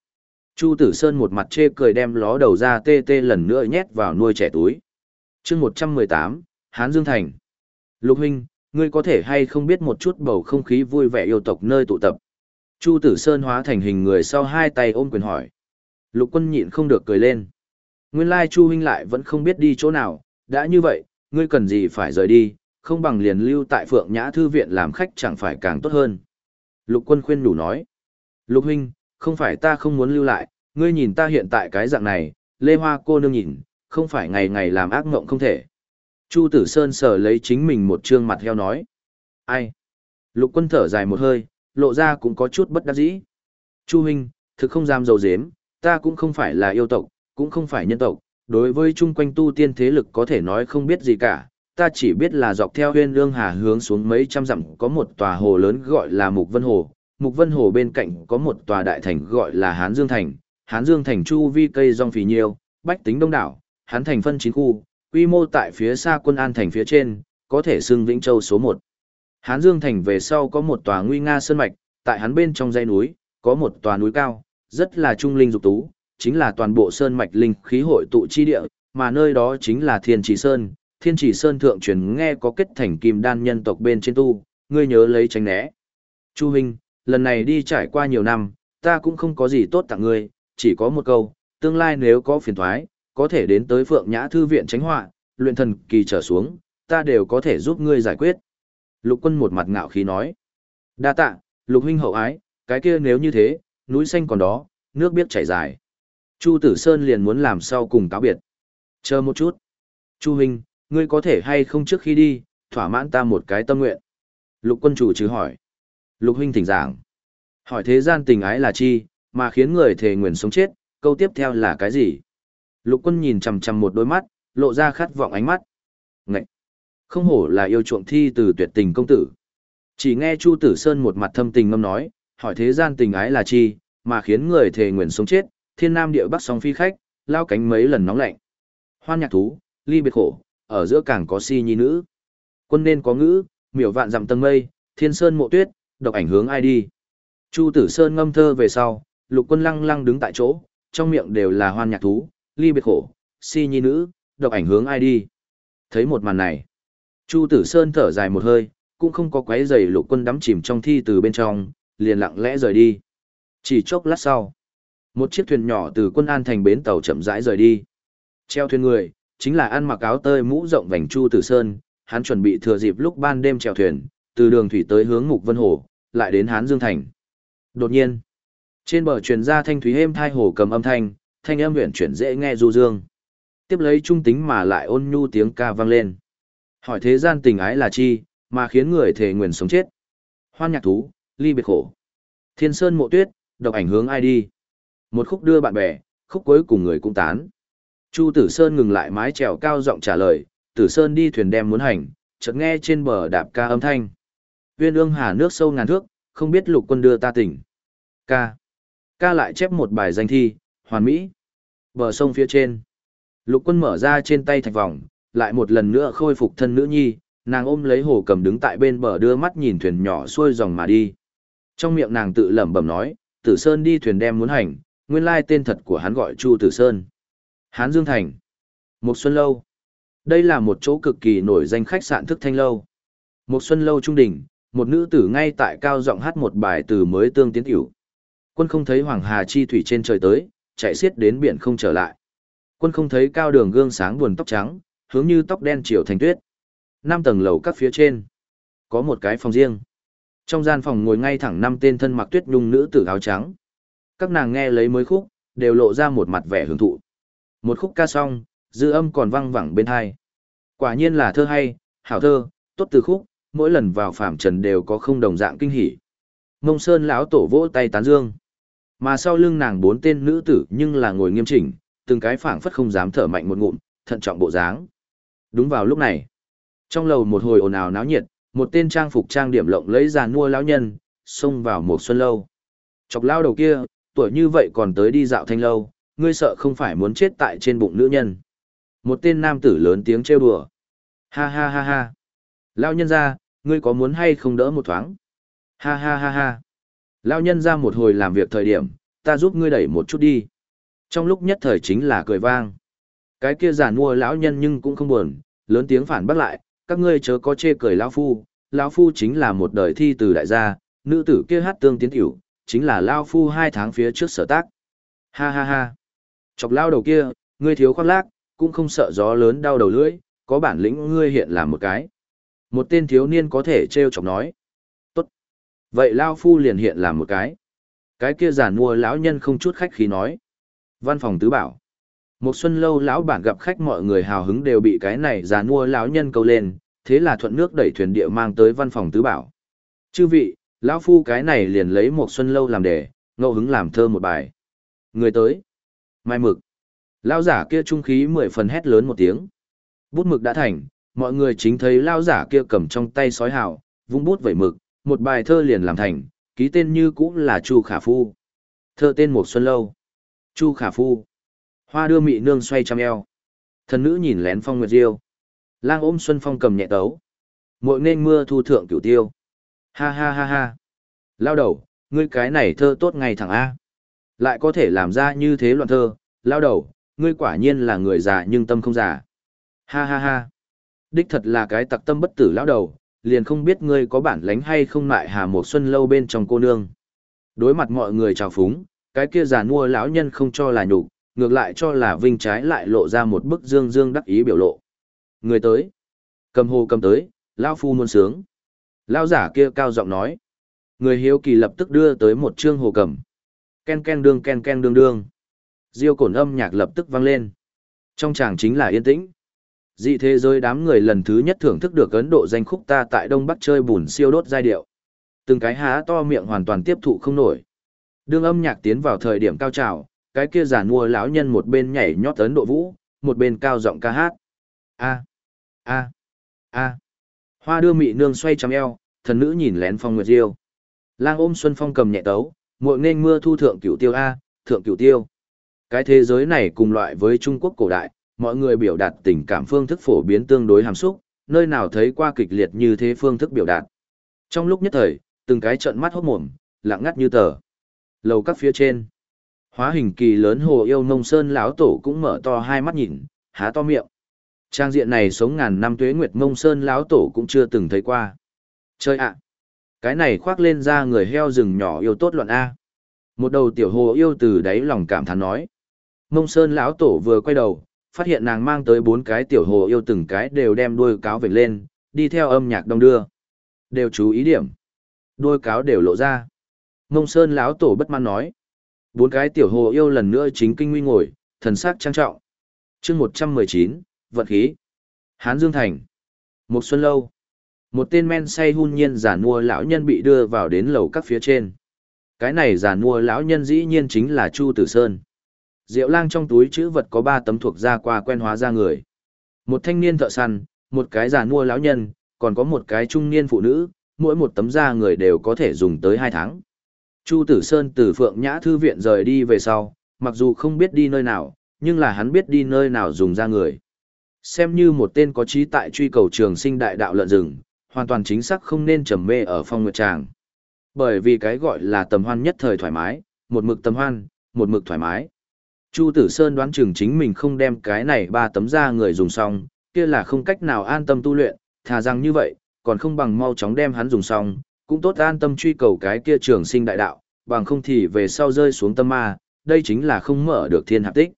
Chu Tử Sơn một mặt chê cười đem ló đầu ra tê tê lần nữa nhét vào nuôi trẻ túi. chương 118, Hán Dương Thành. Lục huynh, ngươi có thể hay không biết một chút bầu không khí vui vẻ yêu tộc nơi tụ tập. Chu Tử Sơn hóa thành hình người sau hai tay ôm quyền hỏi. Lục quân nhịn không được cười lên. Nguyên lai Chu huynh lại vẫn không biết đi chỗ nào, đã như vậy, ngươi cần gì phải rời đi, không bằng liền lưu tại Phượng Nhã Thư Viện làm khách chẳng phải càng tốt hơn. Lục quân khuyên đủ nói. Lục huynh, không phải ta không muốn lưu lại, ngươi nhìn ta hiện tại cái dạng này, Lê Hoa cô nương nhìn, không phải ngày ngày làm ác mộng không thể. Chu Tử Sơn sờ lấy chính mình một trương mặt heo nói. Ai? Lục quân thở dài một hơi, lộ ra cũng có chút bất đắc dĩ. Chu huynh, thực không dám dầu dếm, ta cũng không phải là yêu tộc, cũng không phải nhân tộc, đối với chung quanh tu tiên thế lực có thể nói không biết gì cả, ta chỉ biết là dọc theo huyên lương hà hướng xuống mấy trăm dặm có một tòa hồ lớn gọi là Mục Vân Hồ, Mục Vân Hồ bên cạnh có một tòa đại thành gọi là Hán Dương Thành, Hán Dương Thành chu vi cây rong phì nhiêu, bách tính đông đảo, Hán Thành phân chín khu, quy mô tại phía xa quân an thành phía trên, có thể xưng Vĩnh Châu số 1. Hán Dương Thành về sau có một tòa nguy nga sơn mạch, tại hắn bên trong dãy núi, có một tòa núi cao, rất là trung linh dục tú, chính là toàn bộ sơn mạch linh khí hội tụ chi địa, mà nơi đó chính là Thiên Trì Sơn. Thiên Trì Sơn thượng truyền nghe có kết thành kim đan nhân tộc bên trên tu, ngươi nhớ lấy tránh né. Chu huynh, lần này đi trải qua nhiều năm, ta cũng không có gì tốt tặng ngươi, chỉ có một câu, tương lai nếu có phiền thoái, có thể đến tới Phượng Nhã Thư viện tránh họa, luyện thần kỳ trở xuống, ta đều có thể giúp ngươi giải quyết. Lục quân một mặt ngạo khí nói. Đa tạ, lục huynh hậu ái, cái kia nếu như thế, núi xanh còn đó, nước biết chảy dài. Chu Tử Sơn liền muốn làm sau cùng cáo biệt. Chờ một chút. Chu huynh, ngươi có thể hay không trước khi đi, thỏa mãn ta một cái tâm nguyện. Lục quân chủ chứ hỏi. Lục huynh thỉnh giảng. Hỏi thế gian tình ái là chi, mà khiến người thề nguyện sống chết, câu tiếp theo là cái gì? Lục quân nhìn chằm chằm một đôi mắt, lộ ra khát vọng ánh mắt. Ngậy! Không hổ là yêu chuộng thi từ tuyệt tình công tử. Chỉ nghe Chu Tử Sơn một mặt thâm tình ngâm nói, hỏi thế gian tình ái là chi, mà khiến người thề nguyện sống chết, thiên nam địa bắc song phi khách, lao cánh mấy lần nóng lạnh. Hoan nhạc thú, ly biệt khổ, ở giữa càng có si nhi nữ. Quân nên có ngữ, miểu vạn dặm tầng mây, thiên sơn mộ tuyết, độc ảnh hướng ai đi. Chu Tử Sơn ngâm thơ về sau, lục quân lăng lăng đứng tại chỗ, trong miệng đều là hoan nhạc thú, ly biệt khổ, si nhi nữ, độc ảnh hướng ai đi. Thấy một màn này, Chu Tử Sơn thở dài một hơi, cũng không có quấy giày lục quân đắm chìm trong thi từ bên trong, liền lặng lẽ rời đi. Chỉ chốc lát sau, một chiếc thuyền nhỏ từ quân an thành bến tàu chậm rãi rời đi. Treo thuyền người, chính là ăn mặc áo tơi mũ rộng vành Chu Tử Sơn, hắn chuẩn bị thừa dịp lúc ban đêm chèo thuyền, từ đường thủy tới hướng Mục Vân Hồ, lại đến Hán Dương Thành. Đột nhiên, trên bờ truyền ra thanh thúy êm thai hồ cầm âm thanh, thanh âm huyền chuyển dễ nghe du dương. Tiếp lấy trung tính mà lại ôn nhu tiếng ca vang lên. Hỏi thế gian tình ái là chi, mà khiến người thề nguyện sống chết. Hoan nhạc thú, ly biệt khổ. Thiên sơn mộ tuyết, độc ảnh hướng ai đi. Một khúc đưa bạn bè, khúc cuối cùng người cũng tán. Chu Tử Sơn ngừng lại mái trèo cao giọng trả lời, Tử Sơn đi thuyền đem muốn hành, chợt nghe trên bờ đạp ca âm thanh. Viên ương hà nước sâu ngàn thước, không biết lục quân đưa ta tỉnh. Ca. Ca lại chép một bài danh thi, hoàn mỹ. Bờ sông phía trên. Lục quân mở ra trên tay thạch vòng, lại một lần nữa khôi phục thân nữ nhi, nàng ôm lấy hồ cầm đứng tại bên bờ đưa mắt nhìn thuyền nhỏ xuôi dòng mà đi. Trong miệng nàng tự lẩm bẩm nói, Tử Sơn đi thuyền đem muốn hành, nguyên lai tên thật của hắn gọi Chu Tử Sơn. Hán Dương Thành. Một Xuân Lâu. Đây là một chỗ cực kỳ nổi danh khách sạn thức thanh lâu. Một Xuân Lâu trung đỉnh, một nữ tử ngay tại cao giọng hát một bài từ mới tương tiến tiểu. Quân không thấy Hoàng Hà chi thủy trên trời tới, chạy xiết đến biển không trở lại. Quân không thấy cao đường gương sáng buồn tóc trắng, hướng như tóc đen chiều thành tuyết. Năm tầng lầu các phía trên, có một cái phòng riêng. Trong gian phòng ngồi ngay thẳng năm tên thân mặc tuyết nhung nữ tử áo trắng. Các nàng nghe lấy mới khúc, đều lộ ra một mặt vẻ hưởng thụ. Một khúc ca xong, dư âm còn vang vẳng bên hai. Quả nhiên là thơ hay, hảo thơ, tốt từ khúc, mỗi lần vào phạm trần đều có không đồng dạng kinh hỉ. Mông Sơn lão tổ vỗ tay tán dương. Mà sau lưng nàng bốn tên nữ tử nhưng là ngồi nghiêm chỉnh, từng cái phảng phất không dám thở mạnh một ngụm, thận trọng bộ dáng. Đúng vào lúc này, trong lầu một hồi ồn ào náo nhiệt, một tên trang phục trang điểm lộng lấy giàn mua lão nhân, xông vào một xuân lâu. Chọc lao đầu kia, tuổi như vậy còn tới đi dạo thanh lâu, ngươi sợ không phải muốn chết tại trên bụng nữ nhân. Một tên nam tử lớn tiếng trêu đùa. Ha ha ha ha. Lao nhân ra, ngươi có muốn hay không đỡ một thoáng? Ha ha ha ha. Lao nhân ra một hồi làm việc thời điểm, ta giúp ngươi đẩy một chút đi. Trong lúc nhất thời chính là cười vang. Cái kia giả mua lão nhân nhưng cũng không buồn, lớn tiếng phản bác lại, các ngươi chớ có chê cười lão phu, lão phu chính là một đời thi từ đại gia, nữ tử kia hát tương tiến tiểu, chính là lão phu hai tháng phía trước sở tác. Ha ha ha. Chọc lao đầu kia, ngươi thiếu khoác lác, cũng không sợ gió lớn đau đầu lưỡi, có bản lĩnh ngươi hiện làm một cái. Một tên thiếu niên có thể trêu chọc nói. Vậy lao phu liền hiện làm một cái. Cái kia giàn mua lão nhân không chút khách khí nói. Văn phòng tứ bảo. Một xuân lâu lão bản gặp khách mọi người hào hứng đều bị cái này giàn mua lão nhân câu lên, thế là thuận nước đẩy thuyền địa mang tới văn phòng tứ bảo. Chư vị, lão phu cái này liền lấy một xuân lâu làm đề, ngẫu hứng làm thơ một bài. Người tới. Mai mực. Lão giả kia trung khí mười phần hét lớn một tiếng. Bút mực đã thành, mọi người chính thấy lão giả kia cầm trong tay sói hào, vung bút vẩy mực, một bài thơ liền làm thành, ký tên như cũng là Chu Khả Phu. Thơ tên một xuân lâu. Chu Khả Phu. Hoa đưa mị nương xoay trăm eo. Thần nữ nhìn lén phong nguyệt diêu. Lang ôm xuân phong cầm nhẹ tấu. Mội nên mưa thu thượng cửu tiêu. Ha ha ha ha. Lao đầu, ngươi cái này thơ tốt ngay thẳng A. Lại có thể làm ra như thế loạn thơ. Lao đầu, ngươi quả nhiên là người già nhưng tâm không già. Ha ha ha. Đích thật là cái tặc tâm bất tử lão đầu, liền không biết ngươi có bản lánh hay không lại hà một xuân lâu bên trong cô nương. Đối mặt mọi người chào phúng, cái kia già nua lão nhân không cho là nhục, ngược lại cho là vinh trái lại lộ ra một bức dương dương đắc ý biểu lộ. Người tới. Cầm hồ cầm tới, lão phu muôn sướng. Lão giả kia cao giọng nói. Người hiếu kỳ lập tức đưa tới một trương hồ cầm. Ken ken đương ken ken đương đương. Diêu cổn âm nhạc lập tức vang lên. Trong tràng chính là yên tĩnh. Dị thế giới đám người lần thứ nhất thưởng thức được Ấn Độ danh khúc ta tại Đông Bắc chơi bùn siêu đốt giai điệu. Từng cái há to miệng hoàn toàn tiếp thụ không nổi. Đương âm nhạc tiến vào thời điểm cao trào, cái kia giả mua lão nhân một bên nhảy nhót Ấn Độ vũ, một bên cao giọng ca hát. A, a, a. Hoa đưa mị nương xoay trong eo, thần nữ nhìn lén phong nguyệt diêu. Lang ôm xuân phong cầm nhẹ tấu, muội nên mưa thu thượng cửu tiêu a, thượng cửu tiêu. Cái thế giới này cùng loại với Trung Quốc cổ đại, mọi người biểu đạt tình cảm phương thức phổ biến tương đối hàm xúc, nơi nào thấy qua kịch liệt như thế phương thức biểu đạt. Trong lúc nhất thời, từng cái trợn mắt hốt mồm, lặng ngắt như tờ. Lầu các phía trên, hóa hình kỳ lớn hồ yêu nông sơn lão tổ cũng mở to hai mắt nhìn, há to miệng. Trang diện này sống ngàn năm tuế nguyệt mông sơn lão tổ cũng chưa từng thấy qua. Chơi ạ! cái này khoác lên ra người heo rừng nhỏ yêu tốt loạn A. Một đầu tiểu hồ yêu từ đáy lòng cảm thán nói. Mông sơn lão tổ vừa quay đầu, phát hiện nàng mang tới bốn cái tiểu hồ yêu từng cái đều đem đuôi cáo vểnh lên, đi theo âm nhạc đông đưa. Đều chú ý điểm. Đuôi cáo đều lộ ra. Mông Sơn lão tổ bất mãn nói. Bốn cái tiểu hồ yêu lần nữa chính kinh nguy ngồi, thần sắc trang trọng. chương một trăm mười chín vận khí. Hán Dương Thành. Một xuân lâu. Một tên men say hun nhiên giả mua lão nhân bị đưa vào đến lầu các phía trên. Cái này giả mua lão nhân dĩ nhiên chính là Chu Tử Sơn. Diệu lang trong túi chữ vật có ba tấm thuộc da qua quen hóa ra người. Một thanh niên thợ săn, một cái già mua lão nhân, còn có một cái trung niên phụ nữ, mỗi một tấm da người đều có thể dùng tới hai tháng. Chu Tử Sơn từ Phượng Nhã Thư Viện rời đi về sau, mặc dù không biết đi nơi nào, nhưng là hắn biết đi nơi nào dùng da người. Xem như một tên có trí tại truy cầu trường sinh đại đạo lợn rừng, hoàn toàn chính xác không nên trầm mê ở phong nguyệt tràng. Bởi vì cái gọi là tầm hoan nhất thời thoải mái, một mực tầm hoan, một mực thoải mái. Chu Tử Sơn đoán chừng chính mình không đem cái này ba tấm da người dùng xong, kia là không cách nào an tâm tu luyện, thà rằng như vậy, còn không bằng mau chóng đem hắn dùng xong, cũng tốt an tâm truy cầu cái kia trường sinh đại đạo, bằng không thì về sau rơi xuống tâm ma, đây chính là không mở được thiên hạp tích.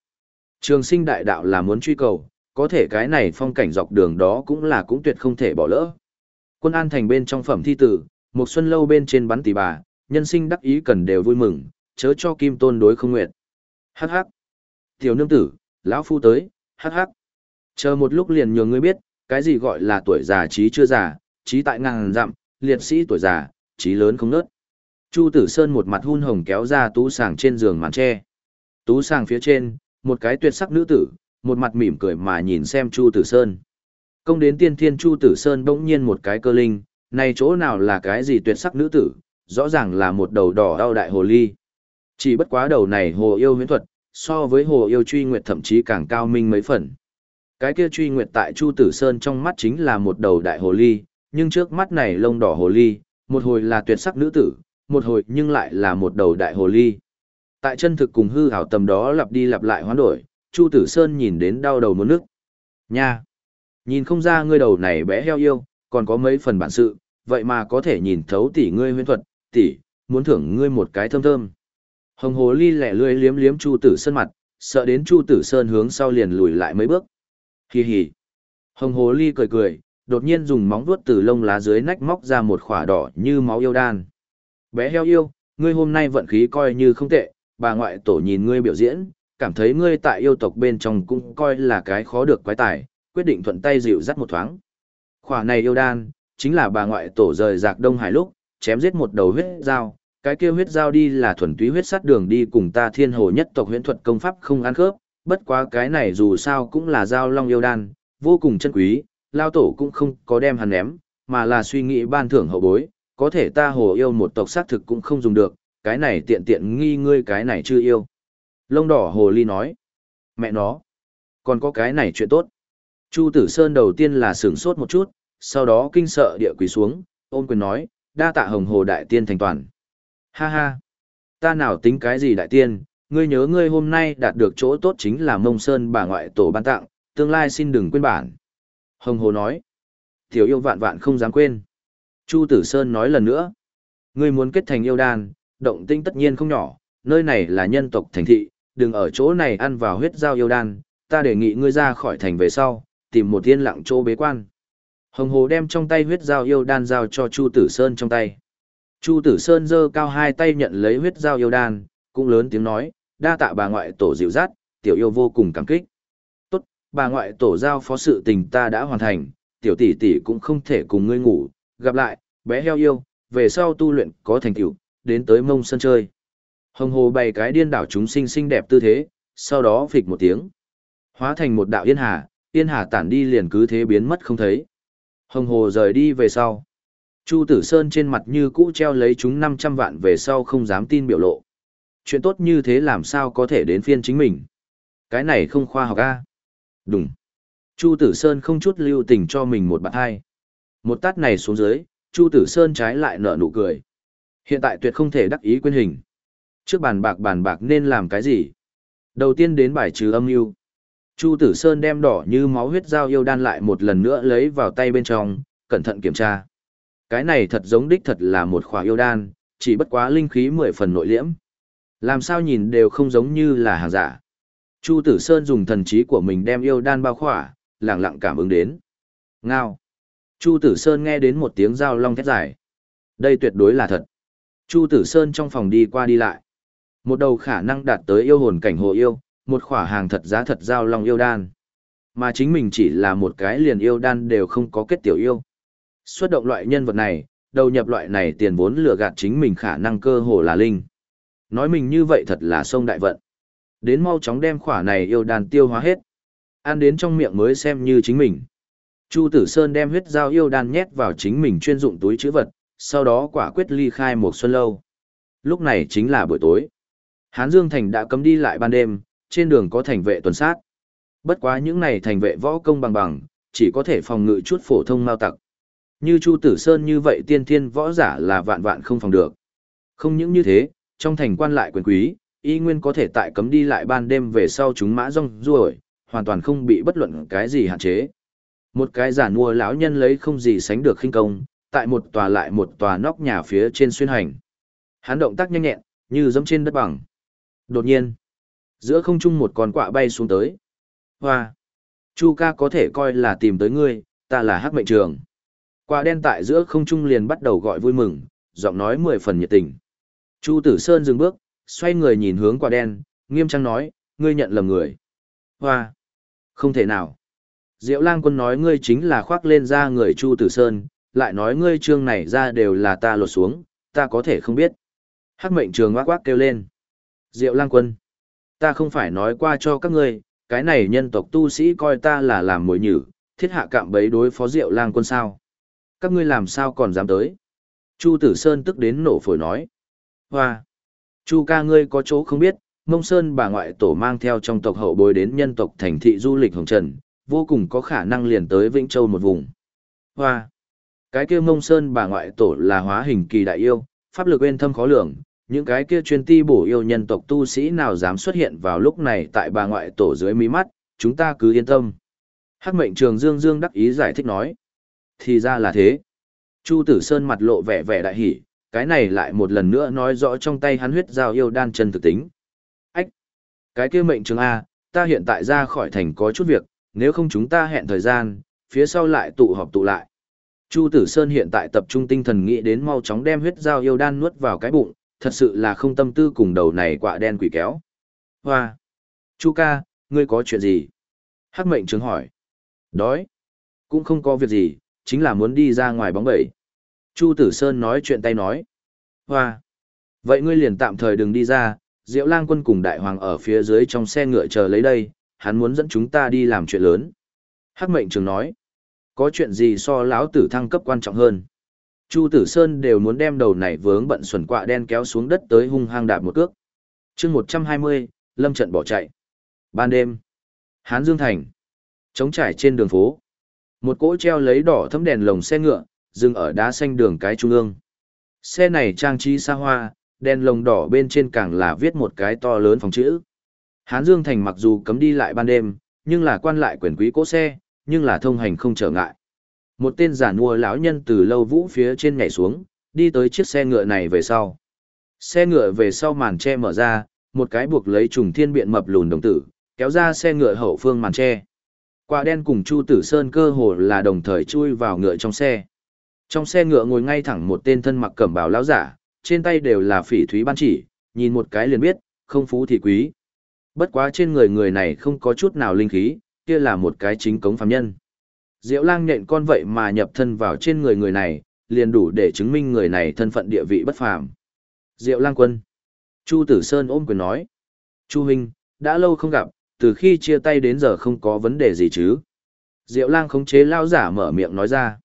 Trường sinh đại đạo là muốn truy cầu, có thể cái này phong cảnh dọc đường đó cũng là cũng tuyệt không thể bỏ lỡ. Quân an thành bên trong phẩm thi tử, một xuân lâu bên trên bắn tỷ bà, nhân sinh đắc ý cần đều vui mừng, chớ cho kim tôn đối không nguyện. Hắc hắc. Tiểu nương tử, lão phu tới, hắc hắc. Chờ một lúc liền nhường ngươi biết, cái gì gọi là tuổi già trí chưa già, trí tại ngàn dặm, liệt sĩ tuổi già, trí lớn không nớt. Chu Tử Sơn một mặt hun hồng kéo ra tú sàng trên giường màn tre. Tú sàng phía trên, một cái tuyệt sắc nữ tử, một mặt mỉm cười mà nhìn xem Chu Tử Sơn. Công đến tiên thiên Chu Tử Sơn bỗng nhiên một cái cơ linh, này chỗ nào là cái gì tuyệt sắc nữ tử, rõ ràng là một đầu đỏ đau đại hồ ly. Chỉ bất quá đầu này hồ yêu huyễn thuật, so với hồ yêu truy nguyệt thậm chí càng cao minh mấy phần. Cái kia truy nguyệt tại Chu Tử Sơn trong mắt chính là một đầu đại hồ ly, nhưng trước mắt này lông đỏ hồ ly, một hồi là tuyệt sắc nữ tử, một hồi nhưng lại là một đầu đại hồ ly. Tại chân thực cùng hư ảo tầm đó lặp đi lặp lại hoán đổi, Chu Tử Sơn nhìn đến đau đầu muốn nước. Nha! Nhìn không ra ngươi đầu này bé heo yêu, còn có mấy phần bản sự, vậy mà có thể nhìn thấu tỷ ngươi huyễn thuật, tỷ, muốn thưởng ngươi một cái thơm thơm. Hồng hồ ly lẻ lươi liếm liếm Chu Tử Sơn mặt, sợ đến Chu Tử Sơn hướng sau liền lùi lại mấy bước. Hì hì. Hồng hồ ly cười cười, đột nhiên dùng móng vuốt từ lông lá dưới nách móc ra một khỏa đỏ như máu yêu đan. Bé heo yêu, ngươi hôm nay vận khí coi như không tệ, bà ngoại tổ nhìn ngươi biểu diễn, cảm thấy ngươi tại yêu tộc bên trong cũng coi là cái khó được quái tài, quyết định thuận tay dịu dắt một thoáng. Khỏa này yêu đan, chính là bà ngoại tổ rời giặc Đông Hải lúc, chém giết một đầu huyết dao, cái kia huyết dao đi là thuần túy huyết sát đường đi cùng ta thiên hồ nhất tộc huyễn thuật công pháp không ăn khớp, bất quá cái này dù sao cũng là dao long yêu đan, vô cùng chân quý, lao tổ cũng không có đem hắn ném, mà là suy nghĩ ban thưởng hậu bối, có thể ta hồ yêu một tộc xác thực cũng không dùng được, cái này tiện tiện nghi ngươi cái này chưa yêu. Lông đỏ hồ ly nói, mẹ nó, còn có cái này chuyện tốt. Chu Tử Sơn đầu tiên là sửng sốt một chút, sau đó kinh sợ địa quỳ xuống, ôm quyền nói, đa tạ hồng hồ đại tiên thành toàn. Ha ha, ta nào tính cái gì đại tiên, ngươi nhớ ngươi hôm nay đạt được chỗ tốt chính là mông sơn bà ngoại tổ ban tặng, tương lai xin đừng quên bản. Hồng hồ nói, tiểu yêu vạn vạn không dám quên. Chu Tử Sơn nói lần nữa, ngươi muốn kết thành yêu đan, động tinh tất nhiên không nhỏ, nơi này là nhân tộc thành thị, đừng ở chỗ này ăn vào huyết giao yêu đan, ta đề nghị ngươi ra khỏi thành về sau, tìm một yên lặng chỗ bế quan. Hồng Hồ đem trong tay huyết giao yêu đan giao cho Chu Tử Sơn trong tay. Chu Tử Sơn giơ cao hai tay nhận lấy huyết giao yêu đan, cũng lớn tiếng nói, đa tạ bà ngoại tổ dịu dắt, tiểu yêu vô cùng cảm kích. Tốt, bà ngoại tổ giao phó sự tình ta đã hoàn thành, tiểu tỷ tỷ cũng không thể cùng ngươi ngủ, gặp lại, bé heo yêu, về sau tu luyện có thành tựu, đến tới mông sân chơi. Hồng hồ bày cái điên đảo chúng sinh xinh đẹp tư thế, sau đó phịch một tiếng. Hóa thành một đạo yên hà, yên hà tản đi liền cứ thế biến mất không thấy. Hồng hồ rời đi về sau. Chu Tử Sơn trên mặt như cũ treo lấy chúng 500 vạn về sau không dám tin biểu lộ. Chuyện tốt như thế làm sao có thể đến phiên chính mình. Cái này không khoa học a. Đúng. Chu Tử Sơn không chút lưu tình cho mình một bạn hai. Một tát này xuống dưới, Chu Tử Sơn trái lại nở nụ cười. Hiện tại tuyệt không thể đắc ý quên hình. Trước bàn bạc bàn bạc nên làm cái gì? Đầu tiên đến bài trừ âm mưu. Chu Tử Sơn đem đỏ như máu huyết dao yêu đan lại một lần nữa lấy vào tay bên trong, cẩn thận kiểm tra. Cái này thật giống đích thật là một khỏa yêu đan, chỉ bất quá linh khí mười phần nội liễm. Làm sao nhìn đều không giống như là hàng giả. Chu Tử Sơn dùng thần trí của mình đem yêu đan bao khỏa, lặng lặng cảm ứng đến. Ngao. Chu Tử Sơn nghe đến một tiếng dao long thét dài. Đây tuyệt đối là thật. Chu Tử Sơn trong phòng đi qua đi lại. Một đầu khả năng đạt tới yêu hồn cảnh hồ yêu, một khỏa hàng thật giá thật giao long yêu đan. Mà chính mình chỉ là một cái liền yêu đan đều không có kết tiểu yêu. Xuất động loại nhân vật này, đầu nhập loại này tiền vốn lừa gạt chính mình khả năng cơ hồ là linh. Nói mình như vậy thật là sông đại vận. Đến mau chóng đem khỏa này yêu đàn tiêu hóa hết. Ăn đến trong miệng mới xem như chính mình. Chu Tử Sơn đem huyết dao yêu đan nhét vào chính mình chuyên dụng túi chữ vật, sau đó quả quyết ly khai một xuân lâu. Lúc này chính là buổi tối. Hán Dương Thành đã cấm đi lại ban đêm, trên đường có thành vệ tuần sát. Bất quá những này thành vệ võ công bằng bằng, chỉ có thể phòng ngự chút phổ thông mao tặc. Như Chu Tử Sơn như vậy tiên thiên võ giả là vạn vạn không phòng được. Không những như thế, trong thành quan lại quyền quý, y nguyên có thể tại cấm đi lại ban đêm về sau chúng mã rong ruổi, hoàn toàn không bị bất luận cái gì hạn chế. Một cái giả mua lão nhân lấy không gì sánh được khinh công, tại một tòa lại một tòa nóc nhà phía trên xuyên hành. Hắn động tác nhanh nhẹn, như dẫm trên đất bằng. Đột nhiên, giữa không trung một con quạ bay xuống tới. Hoa! Chu ca có thể coi là tìm tới ngươi, ta là hắc mệnh trường. Quả đen tại giữa không trung liền bắt đầu gọi vui mừng, giọng nói mười phần nhiệt tình. Chu tử sơn dừng bước, xoay người nhìn hướng quả đen, nghiêm trang nói, ngươi nhận lầm người. Hoa! Không thể nào. Diệu lang quân nói ngươi chính là khoác lên ra người Chu Tử Sơn, lại nói ngươi trương này ra đều là ta lột xuống, ta có thể không biết. Hắc mệnh trường quát quát kêu lên. Diệu lang quân, ta không phải nói qua cho các ngươi, cái này nhân tộc tu sĩ coi ta là làm mồi nhử, thiết hạ cạm bấy đối phó Diệu lang quân sao. Các ngươi làm sao còn dám tới. Chu Tử Sơn tức đến nổ phổi nói. Hoa! Chu ca ngươi có chỗ không biết, Mông Sơn bà ngoại tổ mang theo trong tộc hậu bối đến nhân tộc thành thị du lịch Hồng Trần, vô cùng có khả năng liền tới Vĩnh Châu một vùng. Hoa! Cái kia Mông Sơn bà ngoại tổ là hóa hình kỳ đại yêu, pháp lực uyên thâm khó lường, những cái kia chuyên ti bổ yêu nhân tộc tu sĩ nào dám xuất hiện vào lúc này tại bà ngoại tổ dưới mí mắt, chúng ta cứ yên tâm. Hắc mệnh trường Dương Dương đắc ý giải thích nói. Thì ra là thế. Chu Tử Sơn mặt lộ vẻ vẻ đại hỉ, cái này lại một lần nữa nói rõ trong tay hắn huyết giao yêu đan chân thực tính. Ách! Cái kia mệnh trường A, ta hiện tại ra khỏi thành có chút việc, nếu không chúng ta hẹn thời gian, phía sau lại tụ họp tụ lại. Chu Tử Sơn hiện tại tập trung tinh thần nghĩ đến mau chóng đem huyết giao yêu đan nuốt vào cái bụng, thật sự là không tâm tư cùng đầu này quạ đen quỷ kéo. Hoa! Chu ca, ngươi có chuyện gì? Hắc mệnh trường hỏi. Đói! Cũng không có việc gì, chính là muốn đi ra ngoài bóng bẩy. Chu Tử Sơn nói chuyện tay nói. Hoa! Vậy ngươi liền tạm thời đừng đi ra, Diệu Lang quân cùng Đại Hoàng ở phía dưới trong xe ngựa chờ lấy đây, hắn muốn dẫn chúng ta đi làm chuyện lớn. Hắc mệnh trường nói. Có chuyện gì so lão tử thăng cấp quan trọng hơn? Chu Tử Sơn đều muốn đem đầu này vướng bận xuẩn quạ đen kéo xuống đất tới hung hăng đạp một cước. chương 120, lâm trận bỏ chạy. Ban đêm, Hán Dương Thành, trống trải trên đường phố. Một cỗ treo lấy đỏ thấm đèn lồng xe ngựa, dừng ở đá xanh đường cái trung ương. Xe này trang trí xa hoa, đèn lồng đỏ bên trên càng là viết một cái to lớn phòng chữ. Hán Dương Thành mặc dù cấm đi lại ban đêm, nhưng là quan lại quyền quý cỗ xe, nhưng là thông hành không trở ngại. Một tên giả nua lão nhân từ lâu vũ phía trên nhảy xuống, đi tới chiếc xe ngựa này về sau. Xe ngựa về sau màn che mở ra, một cái buộc lấy trùng thiên biện mập lùn đồng tử, kéo ra xe ngựa hậu phương màn che. Quả đen cùng Chu Tử Sơn cơ hồ là đồng thời chui vào ngựa trong xe. Trong xe ngựa ngồi ngay thẳng một tên thân mặc cẩm bào lão giả, trên tay đều là phỉ thúy ban chỉ, nhìn một cái liền biết, không phú thì quý. Bất quá trên người người này không có chút nào linh khí, kia là một cái chính cống phàm nhân. Diệu lang nhện con vậy mà nhập thân vào trên người người này, liền đủ để chứng minh người này thân phận địa vị bất phàm. Diệu lang quân. Chu Tử Sơn ôm quyền nói. Chu Huynh, đã lâu không gặp, từ khi chia tay đến giờ không có vấn đề gì chứ. Diệu lang khống chế lao giả mở miệng nói ra.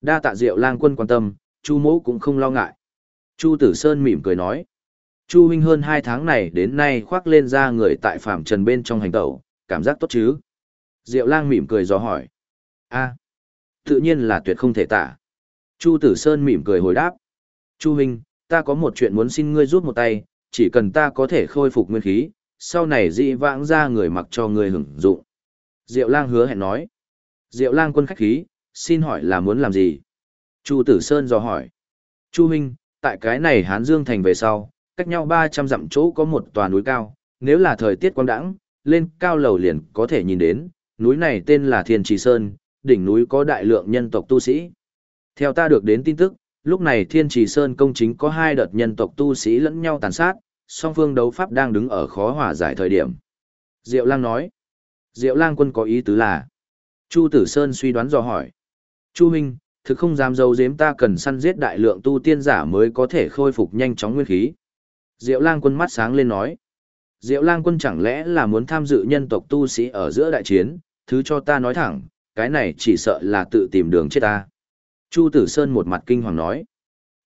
Đa tạ Diệu lang quân quan tâm, Chu mẫu cũng không lo ngại. Chu Tử Sơn mỉm cười nói. Chu Huynh hơn hai tháng này đến nay khoác lên ra người tại phạm trần bên trong hành tẩu, cảm giác tốt chứ? Diệu lang mỉm cười dò hỏi a tự nhiên là tuyệt không thể tả. Chu Tử Sơn mỉm cười hồi đáp. Chu Huynh, ta có một chuyện muốn xin ngươi giúp một tay, chỉ cần ta có thể khôi phục nguyên khí, sau này dị vãng ra người mặc cho người hưởng dụng. Diệu lang hứa hẹn nói. Diệu lang quân khách khí, xin hỏi là muốn làm gì? Chu Tử Sơn dò hỏi. Chu Minh, tại cái này Hán Dương Thành về sau, cách nhau 300 dặm chỗ có một tòa núi cao, nếu là thời tiết quang đãng, lên cao lầu liền có thể nhìn đến, núi này tên là Thiên Trì Sơn, đỉnh núi có đại lượng nhân tộc tu sĩ. Theo ta được đến tin tức, lúc này Thiên Trì Sơn công chính có hai đợt nhân tộc tu sĩ lẫn nhau tàn sát, song phương đấu pháp đang đứng ở khó hòa giải thời điểm. Diệu Lang nói, Diệu lang quân có ý tứ là. Chu Tử Sơn suy đoán dò hỏi. Chu Minh, thực không dám dấu giếm ta cần săn giết đại lượng tu tiên giả mới có thể khôi phục nhanh chóng nguyên khí. Diệu lang quân mắt sáng lên nói. Diệu lang quân chẳng lẽ là muốn tham dự nhân tộc tu sĩ ở giữa đại chiến, thứ cho ta nói thẳng, cái này chỉ sợ là tự tìm đường chết ta. Chu Tử Sơn một mặt kinh hoàng nói.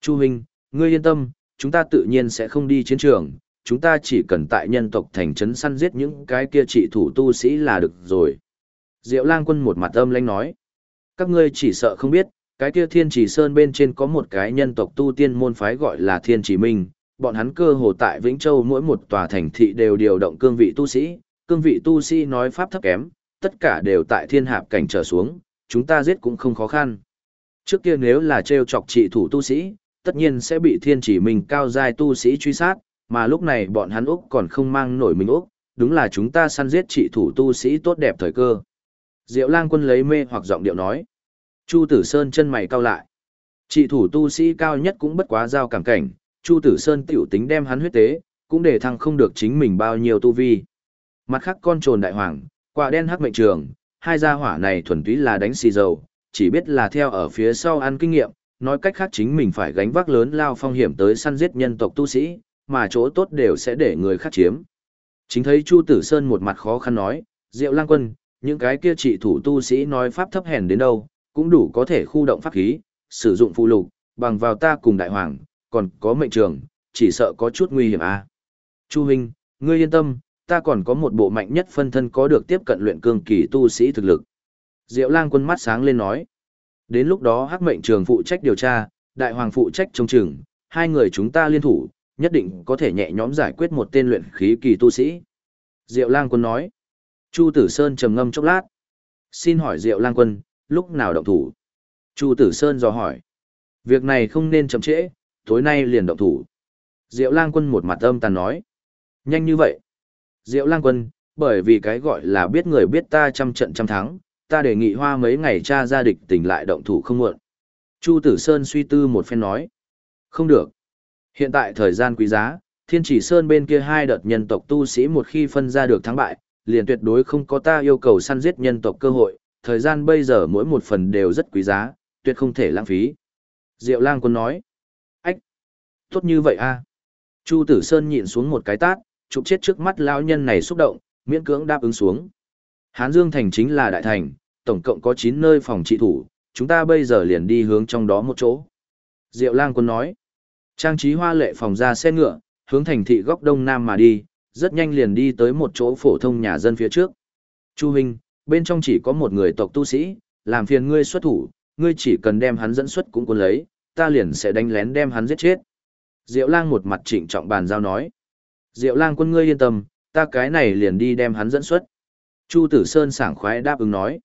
Chu Minh, ngươi yên tâm, chúng ta tự nhiên sẽ không đi chiến trường, chúng ta chỉ cần tại nhân tộc thành trấn săn giết những cái kia trị thủ tu sĩ là được rồi. Diệu lang quân một mặt âm lãnh nói. Các ngươi chỉ sợ không biết, cái kia thiên chỉ sơn bên trên có một cái nhân tộc tu tiên môn phái gọi là thiên chỉ minh, bọn hắn cơ hồ tại Vĩnh Châu mỗi một tòa thành thị đều điều động cương vị tu sĩ, cương vị tu sĩ nói pháp thấp kém, tất cả đều tại thiên hạp cảnh trở xuống, chúng ta giết cũng không khó khăn. Trước kia nếu là treo chọc trị thủ tu sĩ, tất nhiên sẽ bị thiên chỉ minh cao giai tu sĩ truy sát, mà lúc này bọn hắn Úc còn không mang nổi mình Úc, đúng là chúng ta săn giết trị thủ tu sĩ tốt đẹp thời cơ. Diệu lang quân lấy mê hoặc giọng điệu nói. Chu Tử Sơn chân mày cao lại. Trị thủ tu sĩ cao nhất cũng bất quá giao cảm cảnh, Chu Tử Sơn tiểu tính đem hắn huyết tế, cũng để thăng không được chính mình bao nhiêu tu vi. Mặt khác con trồn đại hoàng, quả đen hắc mệnh trường, hai gia hỏa này thuần túy là đánh xì dầu, chỉ biết là theo ở phía sau ăn kinh nghiệm, nói cách khác chính mình phải gánh vác lớn lao phong hiểm tới săn giết nhân tộc tu sĩ, mà chỗ tốt đều sẽ để người khác chiếm. Chính thấy Chu Tử Sơn một mặt khó khăn nói, Diệu Lang Quân, những cái kia trị thủ tu sĩ nói pháp thấp hèn đến đâu, cũng đủ có thể khu động pháp khí, sử dụng phụ lục, bằng vào ta cùng đại hoàng, còn có mệnh trường, chỉ sợ có chút nguy hiểm à. Chu Huynh, ngươi yên tâm, ta còn có một bộ mạnh nhất phân thân có được tiếp cận luyện cương kỳ tu sĩ thực lực. Diệu lang quân mắt sáng lên nói. Đến lúc đó hắc mệnh trường phụ trách điều tra, đại hoàng phụ trách trông chừng, hai người chúng ta liên thủ, nhất định có thể nhẹ nhõm giải quyết một tên luyện khí kỳ tu sĩ. Diệu lang quân nói. Chu Tử Sơn trầm ngâm chốc lát. Xin hỏi Diệu lang quân, lúc nào động thủ? Chu Tử Sơn dò hỏi. Việc này không nên chậm trễ, tối nay liền động thủ. Diệu lang quân một mặt âm tàn nói. Nhanh như vậy. Diệu lang quân, bởi vì cái gọi là biết người biết ta trăm trận trăm thắng, ta đề nghị hoa mấy ngày tra ra địch tình lại động thủ không muộn. Chu Tử Sơn suy tư một phen nói. Không được. Hiện tại thời gian quý giá, thiên chỉ Sơn bên kia hai đợt nhân tộc tu sĩ một khi phân ra được thắng bại, liền tuyệt đối không có ta yêu cầu săn giết nhân tộc cơ hội, thời gian bây giờ mỗi một phần đều rất quý giá, tuyệt không thể lãng phí. Diệu lang quân nói. Ách! Tốt như vậy a Chu Tử Sơn nhịn xuống một cái tát, chụp chết trước mắt lão nhân này xúc động, miễn cưỡng đáp ứng xuống. Hán Dương Thành chính là đại thành, tổng cộng có 9 nơi phòng trị thủ, chúng ta bây giờ liền đi hướng trong đó một chỗ. Diệu lang quân nói, trang trí hoa lệ phòng ra xe ngựa, hướng thành thị góc đông nam mà đi, rất nhanh liền đi tới một chỗ phổ thông nhà dân phía trước. Chu Huynh, bên trong chỉ có một người tộc tu sĩ, làm phiền ngươi xuất thủ, ngươi chỉ cần đem hắn dẫn xuất cũng quân lấy, ta liền sẽ đánh lén đem hắn giết chết. Diệu lang một mặt trịnh trọng bàn giao nói. Diệu lang quân ngươi yên tâm, ta cái này liền đi đem hắn dẫn xuất. Chu Tử Sơn sảng khoái đáp ứng nói.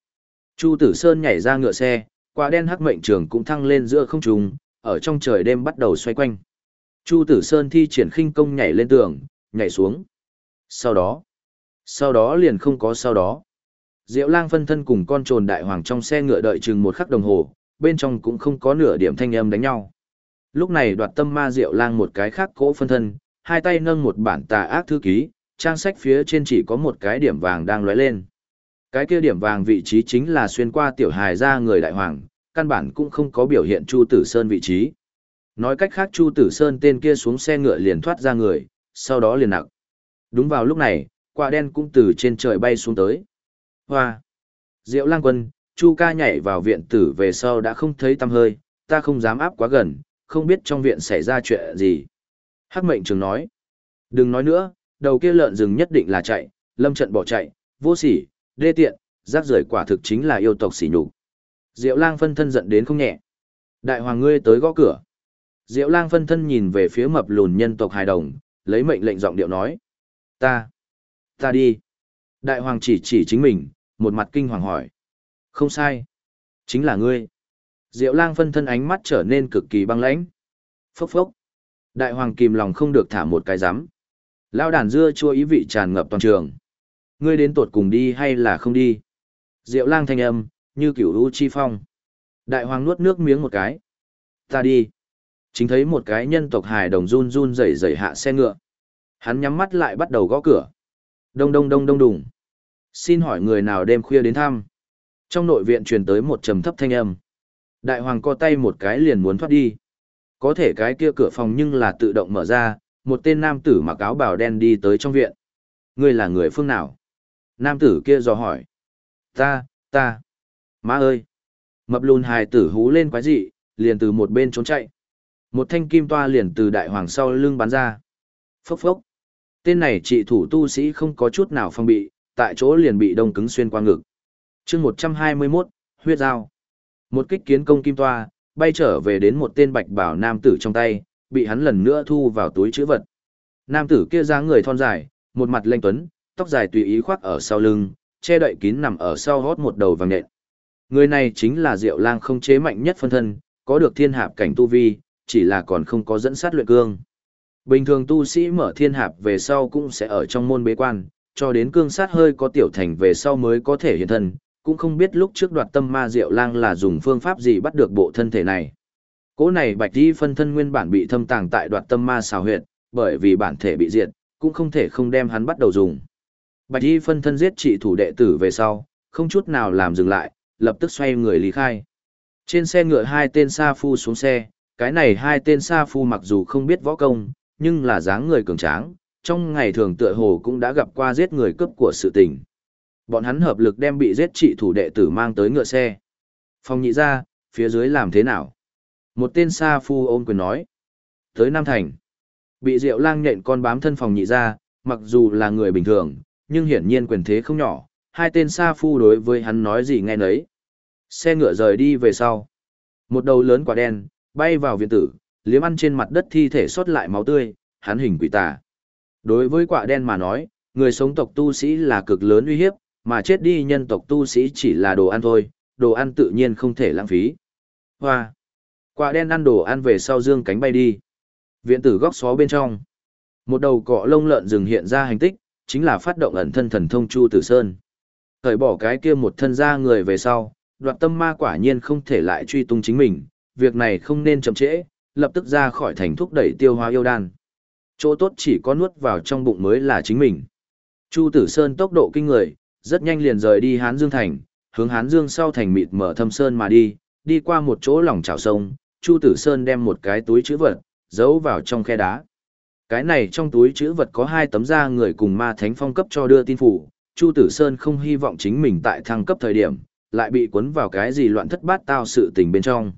Chu Tử Sơn nhảy ra ngựa xe, quả đen hắc mệnh trường cũng thăng lên giữa không trung, ở trong trời đêm bắt đầu xoay quanh. Chu Tử Sơn thi triển khinh công nhảy lên tường, nhảy xuống. Sau đó, sau đó liền không có sau đó. Diệu lang phân thân cùng con trồn đại hoàng trong xe ngựa đợi chừng một khắc đồng hồ, bên trong cũng không có nửa điểm thanh âm đánh nhau. Lúc này đoạt tâm ma Diệu lang một cái khác cỗ phân thân, hai tay nâng một bản tà ác thư ký, trang sách phía trên chỉ có một cái điểm vàng đang lóe lên. Cái kia điểm vàng vị trí chính là xuyên qua tiểu hài ra người đại hoàng, căn bản cũng không có biểu hiện Chu Tử Sơn vị trí. Nói cách khác Chu Tử Sơn tên kia xuống xe ngựa liền thoát ra người, sau đó liền nặng. Đúng vào lúc này, quả đen cũng từ trên trời bay xuống tới. Hoa! Diệu lang quân, Chu ca nhảy vào viện tử về sau đã không thấy tăm hơi, ta không dám áp quá gần, không biết trong viện xảy ra chuyện gì. Hắc mệnh trường nói. Đừng nói nữa, đầu kia lợn rừng nhất định là chạy, lâm trận bỏ chạy, vô sỉ, đê tiện, rác rưởi quả thực chính là yêu tộc sỉ nhục. Diệu lang phân thân giận đến không nhẹ. Đại hoàng ngươi tới gõ cửa. Diệu lang phân thân nhìn về phía mập lùn nhân tộc hài đồng, lấy mệnh lệnh giọng điệu nói. Ta, ta đi. Đại hoàng chỉ chỉ chính mình, một mặt kinh hoàng hỏi. Không sai. Chính là ngươi. Diệu lang phân thân ánh mắt trở nên cực kỳ băng lãnh. Phốc phốc. Đại hoàng kìm lòng không được thả một cái rắm Lao đàn dưa chua ý vị tràn ngập toàn trường. Ngươi đến tột cùng đi hay là không đi? Diệu lang thanh âm, như kiểu u chi phong. Đại hoàng nuốt nước miếng một cái. Ta đi. Chính thấy một cái nhân tộc hài đồng run run rẩy rẩy hạ xe ngựa. Hắn nhắm mắt lại bắt đầu gõ cửa. Đông đông đông đông đùng. Xin hỏi người nào đêm khuya đến thăm? Trong nội viện truyền tới một trầm thấp thanh âm. Đại hoàng co tay một cái liền muốn thoát đi. Có thể cái kia cửa phòng nhưng là tự động mở ra, một tên nam tử mặc áo bào đen đi tới trong viện. Ngươi là người phương nào? Nam tử kia dò hỏi. Ta, ta. Má ơi! Mập lùn hài tử hú lên quái dị, liền từ một bên trốn chạy. Một thanh kim toa liền từ đại hoàng sau lưng bắn ra. Phốc phốc. Tên này trị thủ tu sĩ không có chút nào phong bị, tại chỗ liền bị đông cứng xuyên qua ngực. chương 121, huyết dao. Một kích kiến công kim toa, bay trở về đến một tên bạch bảo nam tử trong tay, bị hắn lần nữa thu vào túi chữ vật. Nam tử kia dáng người thon dài, một mặt lênh tuấn, tóc dài tùy ý khoác ở sau lưng, che đậy kín nằm ở sau hót một đầu vàng nện. Người này chính là Diệu Lang không chế mạnh nhất phân thân, có được thiên hạp cảnh tu vi, chỉ là còn không có dẫn sát luyện cương. Bình thường tu sĩ mở thiên hạp về sau cũng sẽ ở trong môn bế quan, cho đến cương sát hơi có tiểu thành về sau mới có thể hiện thân, cũng không biết lúc trước đoạt tâm ma Diệu Lang là dùng phương pháp gì bắt được bộ thân thể này cỗ này bạch đi phân thân nguyên bản bị thâm tàng tại đoạt tâm ma xào huyệt, bởi vì bản thể bị diệt, cũng không thể không đem hắn bắt đầu dùng. Bạch y phân thân giết trị thủ đệ tử về sau, không chút nào làm dừng lại, lập tức xoay người lý khai. Trên xe ngựa hai tên sa phu xuống xe, cái này hai tên sa phu mặc dù không biết võ công, nhưng là dáng người cường tráng, trong ngày thường tựa hồ cũng đã gặp qua giết người cướp của sự tình. Bọn hắn hợp lực đem bị giết trị thủ đệ tử mang tới ngựa xe. Phong nhị ra, phía dưới làm thế nào? Một tên sa phu ôm quyền nói. Tới Nam Thành. Bị Diệu lang nhện con bám thân phòng nhị ra, mặc dù là người bình thường, nhưng hiển nhiên quyền thế không nhỏ, hai tên sa phu đối với hắn nói gì nghe nấy. Xe ngựa rời đi về sau. Một đầu lớn quả đen, bay vào viện tử, liếm ăn trên mặt đất thi thể sót lại máu tươi, hắn hình quỷ tà. Đối với quả đen mà nói, người sống tộc tu sĩ là cực lớn uy hiếp, mà chết đi nhân tộc tu sĩ chỉ là đồ ăn thôi, đồ ăn tự nhiên không thể lãng phí. Hoa! Quả đen ăn đồ ăn về sau dương cánh bay đi. Viện tử góc xó bên trong. Một đầu cọ lông lợn rừng hiện ra hành tích, chính là phát động ẩn thân thần thông Chu Tử Sơn. Thời bỏ cái kia một thân ra người về sau, đoạt tâm ma quả nhiên không thể lại truy tung chính mình, việc này không nên chậm trễ, lập tức ra khỏi thành thúc đẩy tiêu hóa yêu đan. Chỗ tốt chỉ có nuốt vào trong bụng mới là chính mình. Chu Tử Sơn tốc độ kinh người, rất nhanh liền rời đi Hán Dương Thành, hướng Hán Dương sau thành mịt mở thâm sơn mà đi, đi qua một chỗ lòng chảo sông, Chu Tử Sơn đem một cái túi chữ vật, giấu vào trong khe đá. Cái này trong túi chữ vật có hai tấm da người cùng ma thánh phong cấp cho đưa tin phủ, Chu Tử Sơn không hy vọng chính mình tại thăng cấp thời điểm, lại bị cuốn vào cái gì loạn thất bát tao sự tình bên trong.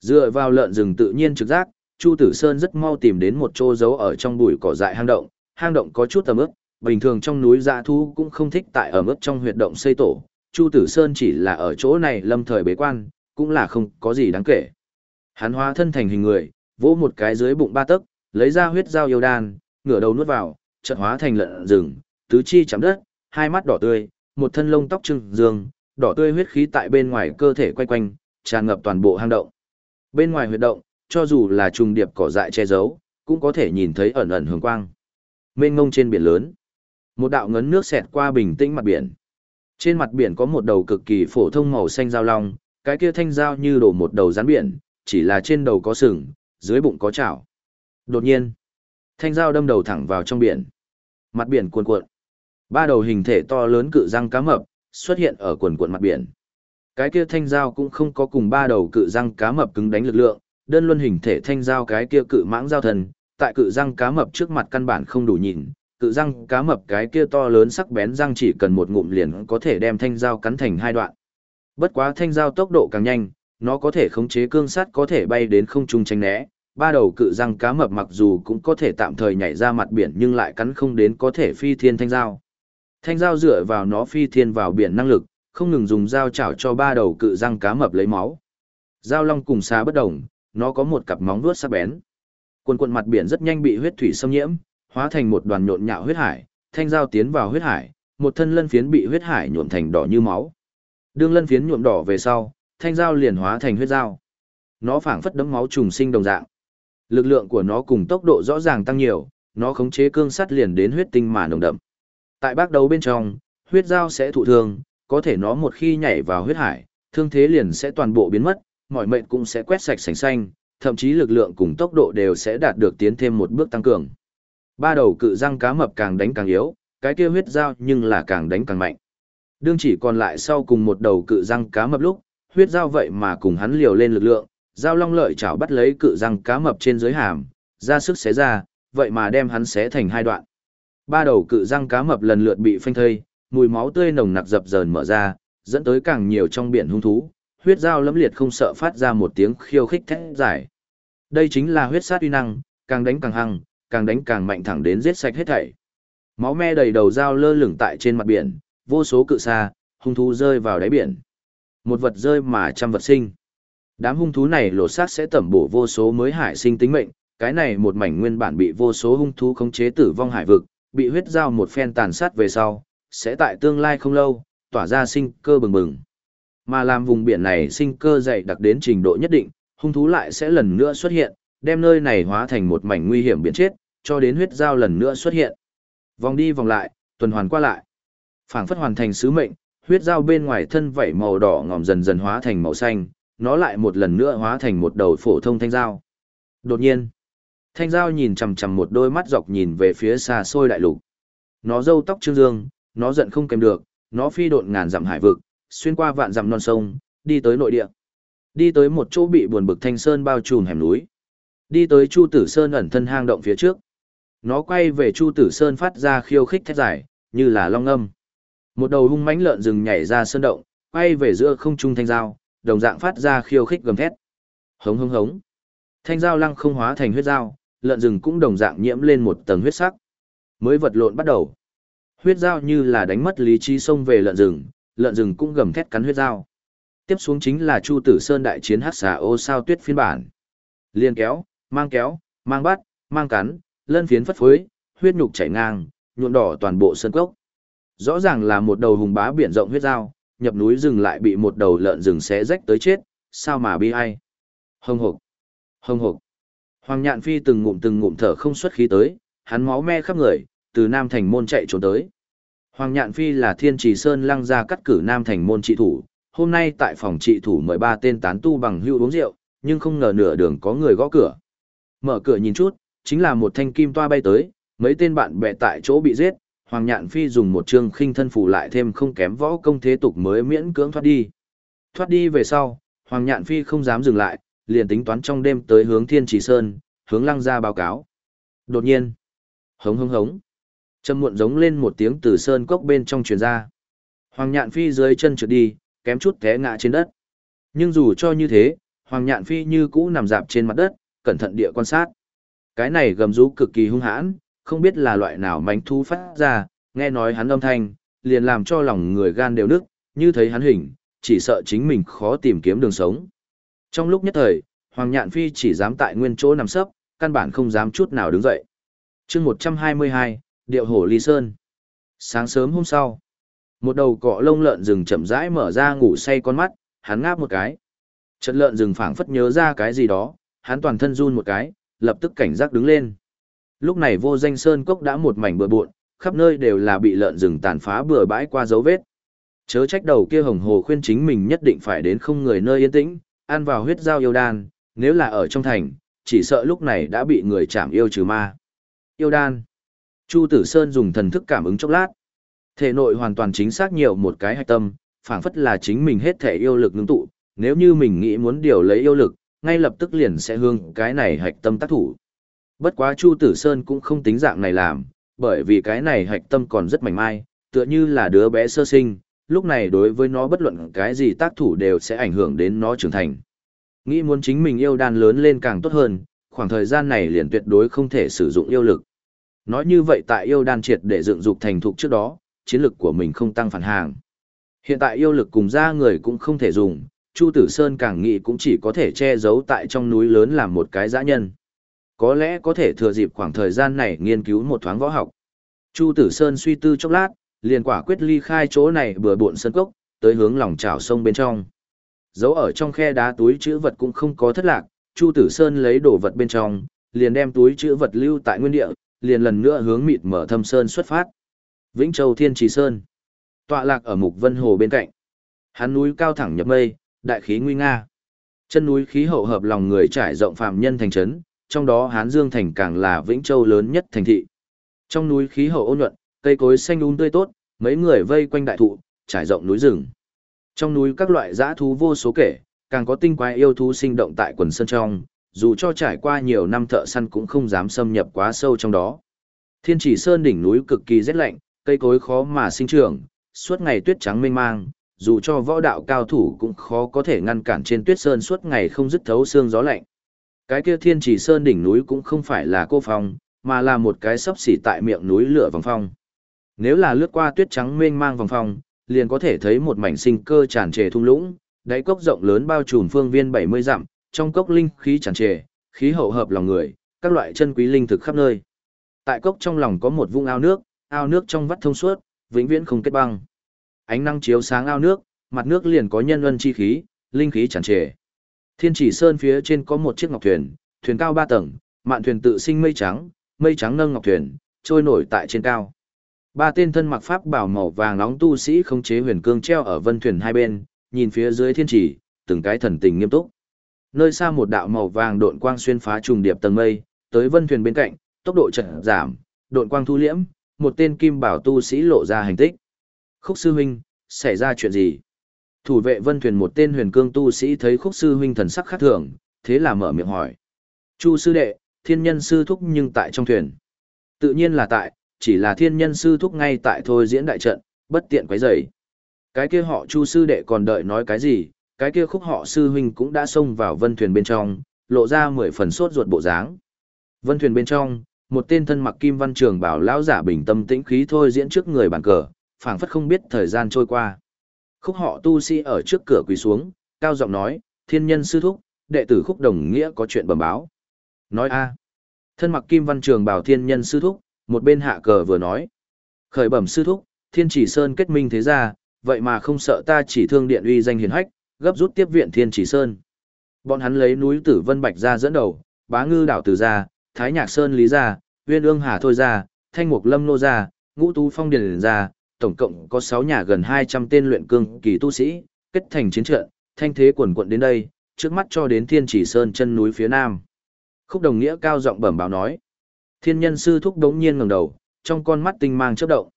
Dựa vào lợn rừng tự nhiên trực giác, Chu Tử Sơn rất mau tìm đến một chỗ giấu ở trong bụi cỏ dại hang động, hang động có chút ẩm ướt, bình thường trong núi dã thu cũng không thích tại ẩm ướt trong huyệt động xây tổ, Chu Tử Sơn chỉ là ở chỗ này lâm thời bế quan, cũng là không có gì đáng kể. Hắn hóa thân thành hình người, vỗ một cái dưới bụng ba tấc, lấy ra huyết dao yêu đan, ngửa đầu nuốt vào, chợt hóa thành lợn rừng, tứ chi chạm đất, hai mắt đỏ tươi, một thân lông tóc trưng dương, đỏ tươi huyết khí tại bên ngoài cơ thể quay quanh, tràn ngập toàn bộ hang động. Bên ngoài huyệt động, cho dù là trùng điệp cỏ dại che giấu, cũng có thể nhìn thấy ẩn ẩn hường quang. Mênh ngông trên biển lớn, một đạo ngấn nước xẹt qua bình tĩnh mặt biển. Trên mặt biển có một đầu cực kỳ phổ thông màu xanh dao long, cái kia thanh dao như đổ một đầu rắn biển, chỉ là trên đầu có sừng, dưới bụng có chảo. Đột nhiên, thanh dao đâm đầu thẳng vào trong biển. Mặt biển cuồn cuộn. Ba đầu hình thể to lớn cự răng cá mập xuất hiện ở quần cuộn mặt biển. Cái kia thanh dao cũng không có cùng ba đầu cự răng cá mập cứng đánh lực lượng, đơn luân hình thể thanh dao cái kia cự mãng giao thần, tại cự răng cá mập trước mặt căn bản không đủ nhìn, cự răng cá mập cái kia to lớn sắc bén răng chỉ cần một ngụm liền có thể đem thanh dao cắn thành hai đoạn. Bất quá thanh dao tốc độ càng nhanh, nó có thể khống chế cương sắt có thể bay đến không trung tránh né, ba đầu cự răng cá mập mặc dù cũng có thể tạm thời nhảy ra mặt biển nhưng lại cắn không đến có thể phi thiên thanh dao. Thanh dao dựa vào nó phi thiên vào biển năng lực, không ngừng dùng dao chảo cho ba đầu cự răng cá mập lấy máu. Dao long cùng xá bất đồng, nó có một cặp móng vuốt sắc bén. Quần quần mặt biển rất nhanh bị huyết thủy xâm nhiễm, hóa thành một đoàn nhộn nhạo huyết hải, thanh dao tiến vào huyết hải, một thân lân phiến bị huyết hải nhuộm thành đỏ như máu. Đương lân phiến nhuộm đỏ về sau, thanh dao liền hóa thành huyết dao. Nó phảng phất đấm máu trùng sinh đồng dạng. Lực lượng của nó cùng tốc độ rõ ràng tăng nhiều, nó khống chế cương sắt liền đến huyết tinh mà nồng đậm. Tại bác đấu bên trong, huyết dao sẽ thụ thương, có thể nó một khi nhảy vào huyết hải, thương thế liền sẽ toàn bộ biến mất, mọi mệnh cũng sẽ quét sạch sành xanh, thậm chí lực lượng cùng tốc độ đều sẽ đạt được tiến thêm một bước tăng cường. Ba đầu cự răng cá mập càng đánh càng yếu, cái kia huyết dao nhưng là càng đánh càng mạnh. Đương chỉ còn lại sau cùng một đầu cự răng cá mập lúc, huyết dao vậy mà cùng hắn liều lên lực lượng, dao long lợi chảo bắt lấy cự răng cá mập trên dưới hàm, ra sức xé ra, vậy mà đem hắn xé thành hai đoạn. Ba đầu cự răng cá mập lần lượt bị phanh thây, mùi máu tươi nồng nặc dập dờn mở ra, dẫn tới càng nhiều trong biển hung thú, huyết dao lẫm liệt không sợ phát ra một tiếng khiêu khích thét giải. Đây chính là huyết sát uy năng, càng đánh càng hăng, càng đánh càng mạnh thẳng đến giết sạch hết thảy. Máu me đầy đầu dao lơ lửng tại trên mặt biển, vô số cự xa, hung thú rơi vào đáy biển. Một vật rơi mà trăm vật sinh. Đám hung thú này lột xác sẽ tẩm bổ vô số mới hải sinh tính mệnh, cái này một mảnh nguyên bản bị vô số hung thú khống chế tử vong hải vực, bị huyết giao một phen tàn sát về sau, sẽ tại tương lai không lâu, tỏa ra sinh cơ bừng bừng. Mà làm vùng biển này sinh cơ dày đặc đến trình độ nhất định, hung thú lại sẽ lần nữa xuất hiện, đem nơi này hóa thành một mảnh nguy hiểm biển chết, cho đến huyết giao lần nữa xuất hiện. Vòng đi vòng lại, tuần hoàn qua lại. Phảng phất hoàn thành sứ mệnh, huyết dao bên ngoài thân vảy màu đỏ ngòm dần dần hóa thành màu xanh, nó lại một lần nữa hóa thành một đầu phổ thông thanh dao. Đột nhiên, thanh dao nhìn chằm chằm một đôi mắt dọc nhìn về phía xa xôi đại lục. Nó râu tóc trương dương, nó giận không kèm được, nó phi độn ngàn dặm hải vực, xuyên qua vạn dặm non sông, đi tới nội địa. Đi tới một chỗ bị buồn bực thanh sơn bao trùm hẻm núi. Đi tới Chu Tử Sơn ẩn thân hang động phía trước. Nó quay về Chu Tử Sơn phát ra khiêu khích thét dài, như là long âm. Một đầu hung mãnh lợn rừng nhảy ra sơn động, quay về giữa không trung thanh dao, đồng dạng phát ra khiêu khích gầm thét. Hống hống hống. Thanh dao lăng không hóa thành huyết dao, lợn rừng cũng đồng dạng nhiễm lên một tầng huyết sắc. Mới vật lộn bắt đầu. Huyết dao như là đánh mất lý trí xông về lợn rừng, lợn rừng cũng gầm thét cắn huyết dao. Tiếp xuống chính là Chu Tử Sơn đại chiến hắc xà ô sao tuyết phiên bản. Liên kéo, mang kéo, mang bắt, mang cắn, lân phiến phất phới, huyết nhục chảy ngang, nhuộm đỏ toàn bộ sân cốc. Rõ ràng là một đầu hùng bá biển rộng huyết dao, nhập núi rừng lại bị một đầu lợn rừng xé rách tới chết, sao mà bi ai. Hông hộc, hông hộc. Hoàng Nhạn Phi từng ngụm từng ngụm thở không xuất khí tới, hắn máu me khắp người, từ Nam Thành môn chạy trốn tới. Hoàng Nhạn Phi là Thiên Trì Sơn lăng ra cắt cử Nam Thành môn trị thủ, hôm nay tại phòng trị thủ mời ba tên tán tu bằng hưu uống rượu, nhưng không ngờ nửa đường có người gõ cửa. Mở cửa nhìn chút, chính là một thanh kim toa bay tới, mấy tên bạn bè tại chỗ bị giết, Hoàng Nhạn Phi dùng một chương khinh thân phủ lại thêm không kém võ công thế tục mới miễn cưỡng thoát đi. Thoát đi về sau, Hoàng Nhạn Phi không dám dừng lại, liền tính toán trong đêm tới hướng Thiên Trì Sơn, hướng lăng ra báo cáo. Đột nhiên, hống hống hống, châm muộn giống lên một tiếng từ sơn cốc bên trong truyền ra. Hoàng Nhạn Phi dưới chân trượt đi, kém chút té ngã trên đất. Nhưng dù cho như thế, Hoàng Nhạn Phi như cũ nằm dạp trên mặt đất, cẩn thận địa quan sát. Cái này gầm rú cực kỳ hung hãn, không biết là loại nào mánh thu phát ra, nghe nói hắn âm thanh, liền làm cho lòng người gan đều nức, như thấy hắn hình, chỉ sợ chính mình khó tìm kiếm đường sống. Trong lúc nhất thời, Hoàng Nhạn Phi chỉ dám tại nguyên chỗ nằm sấp, căn bản không dám chút nào đứng dậy. chương 122, Điệu Hổ Ly Sơn. Sáng sớm hôm sau, một đầu cọ lông lợn rừng chậm rãi mở ra ngủ say con mắt, hắn ngáp một cái. Chất lợn rừng phảng phất nhớ ra cái gì đó, hắn toàn thân run một cái, lập tức cảnh giác đứng lên. Lúc này vô danh sơn cốc đã một mảnh bừa bộn, khắp nơi đều là bị lợn rừng tàn phá bừa bãi qua dấu vết. Chớ trách đầu kia hồng hồ khuyên chính mình nhất định phải đến không người nơi yên tĩnh, ăn vào huyết giao yêu đan, nếu là ở trong thành, chỉ sợ lúc này đã bị người chạm yêu trừ ma. Yêu đan. Chu Tử Sơn dùng thần thức cảm ứng chốc lát. Thể nội hoàn toàn chính xác nhiều một cái hạch tâm, phảng phất là chính mình hết thể yêu lực ngưng tụ, nếu như mình nghĩ muốn điều lấy yêu lực, ngay lập tức liền sẽ hương cái này hạch tâm tác thủ. Bất quá Chu Tử Sơn cũng không tính dạng này làm, bởi vì cái này hạch tâm còn rất mảnh mai, tựa như là đứa bé sơ sinh, lúc này đối với nó bất luận cái gì tác thủ đều sẽ ảnh hưởng đến nó trưởng thành. Nghĩ muốn chính mình yêu đan lớn lên càng tốt hơn, khoảng thời gian này liền tuyệt đối không thể sử dụng yêu lực. Nói như vậy tại yêu đan triệt để dựng dục thành thục trước đó, chiến lực của mình không tăng phản hàng. Hiện tại yêu lực cùng ra người cũng không thể dùng, Chu Tử Sơn càng nghĩ cũng chỉ có thể che giấu tại trong núi lớn làm một cái dã nhân. Có lẽ có thể thừa dịp khoảng thời gian này nghiên cứu một thoáng võ học. Chu Tử Sơn suy tư chốc lát, liền quả quyết ly khai chỗ này bừa bộn sân cốc, tới hướng lòng trào sông bên trong. Giấu ở trong khe đá túi chữ vật cũng không có thất lạc, Chu Tử Sơn lấy đồ vật bên trong, liền đem túi chữ vật lưu tại nguyên địa, liền lần nữa hướng mịt mở thâm sơn xuất phát. Vĩnh Châu Thiên Trì Sơn, tọa lạc ở Mục Vân Hồ bên cạnh. Hắn núi cao thẳng nhập mây, đại khí nguy nga. Chân núi khí hậu hợp lòng người trải rộng phàm nhân thành trấn, trong đó Hán Dương thành càng là Vĩnh Châu lớn nhất thành thị. Trong núi khí hậu ôn nhuận, cây cối xanh um tươi tốt, mấy người vây quanh đại thụ, trải rộng núi rừng. Trong núi các loại dã thú vô số kể, càng có tinh quái yêu thú sinh động tại quần sơn trong, dù cho trải qua nhiều năm thợ săn cũng không dám xâm nhập quá sâu trong đó. Thiên chỉ sơn đỉnh núi cực kỳ rét lạnh, cây cối khó mà sinh trưởng, suốt ngày tuyết trắng mênh mang, dù cho võ đạo cao thủ cũng khó có thể ngăn cản trên tuyết sơn suốt ngày không dứt thấu xương gió lạnh. Cái kia thiên chỉ sơn đỉnh núi cũng không phải là cô phong, mà là một cái sấp xỉ tại miệng núi lửa vòng phong. Nếu là lướt qua tuyết trắng mênh mang vòng phong, liền có thể thấy một mảnh sinh cơ tràn trề thung lũng, đáy cốc rộng lớn bao trùm phương viên 70 dặm, trong cốc linh khí tràn trề, khí hậu hợp lòng người, các loại chân quý linh thực khắp nơi. Tại cốc trong lòng có một vũng ao nước, ao nước trong vắt thông suốt, vĩnh viễn không kết băng. Ánh nắng chiếu sáng ao nước, mặt nước liền có nhân luân chi khí, linh khí tràn trề. Thiên chỉ sơn phía trên có một chiếc ngọc thuyền, thuyền cao ba tầng, mạn thuyền tự sinh mây trắng, mây trắng nâng ngọc thuyền, trôi nổi tại trên cao. Ba tên thân mặc pháp bảo màu vàng nóng tu sĩ khống chế huyền cương treo ở vân thuyền hai bên, nhìn phía dưới thiên chỉ, từng cái thần tình nghiêm túc. Nơi xa một đạo màu vàng độn quang xuyên phá trùng điệp tầng mây, tới vân thuyền bên cạnh, tốc độ chợt giảm, độn quang thu liễm, một tên kim bảo tu sĩ lộ ra hành tích. Khúc sư huynh, xảy ra chuyện gì? Thủ vệ vân thuyền một tên huyền cương tu sĩ thấy khúc sư huynh thần sắc khác thường, thế là mở miệng hỏi. Chu sư đệ, thiên nhân sư thúc nhưng tại trong thuyền. Tự nhiên là tại, chỉ là thiên nhân sư thúc ngay tại thôi diễn đại trận, bất tiện quấy rầy. Cái kia họ chu sư đệ còn đợi nói cái gì, cái kia khúc họ sư huynh cũng đã xông vào vân thuyền bên trong, lộ ra mười phần sốt ruột bộ dáng. Vân thuyền bên trong, một tên thân mặc kim văn trường bảo lão giả bình tâm tĩnh khí thôi diễn trước người bàn cờ, phảng phất không biết thời gian trôi qua. Khúc họ tu sĩ ở trước cửa quỳ xuống, cao giọng nói, thiên nhân sư thúc, đệ tử khúc đồng nghĩa có chuyện bẩm báo. Nói a thân mặc kim văn trường bảo thiên nhân sư thúc, một bên hạ cờ vừa nói. Khởi bẩm sư thúc, thiên chỉ sơn kết minh thế ra, vậy mà không sợ ta chỉ thương điện uy danh hiền hách, gấp rút tiếp viện thiên chỉ sơn. Bọn hắn lấy núi tử vân bạch ra dẫn đầu, bá ngư đảo từ ra, thái nhạc sơn lý ra, uyên ương hà thôi ra, thanh mục lâm nô ra, ngũ tú phong điền ra, tổng cộng có 6 nhà gần 200 tên luyện cương kỳ tu sĩ, kết thành chiến trận, thanh thế quần quận đến đây, trước mắt cho đến thiên chỉ sơn chân núi phía nam. Khúc đồng nghĩa cao giọng bẩm báo nói. Thiên nhân sư thúc đống nhiên ngẩng đầu, trong con mắt tinh mang chớp động.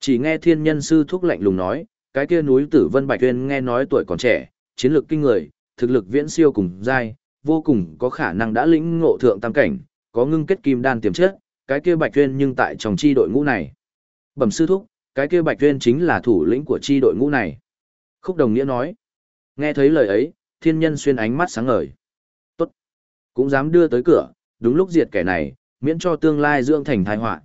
Chỉ nghe thiên nhân sư thúc lạnh lùng nói, cái kia núi tử vân bạch tuyên nghe nói tuổi còn trẻ, chiến lược kinh người, thực lực viễn siêu cùng giai, vô cùng có khả năng đã lĩnh ngộ thượng tam cảnh, có ngưng kết kim đan tiềm chất, cái kia bạch tuyên nhưng tại trong chi đội ngũ này. Bẩm sư thúc, cái kia bạch tuyên chính là thủ lĩnh của chi đội ngũ này. Khúc đồng nghĩa nói. Nghe thấy lời ấy, thiên nhân xuyên ánh mắt sáng ngời. Tốt. Cũng dám đưa tới cửa, đúng lúc diệt kẻ này, miễn cho tương lai dưỡng thành tai họa.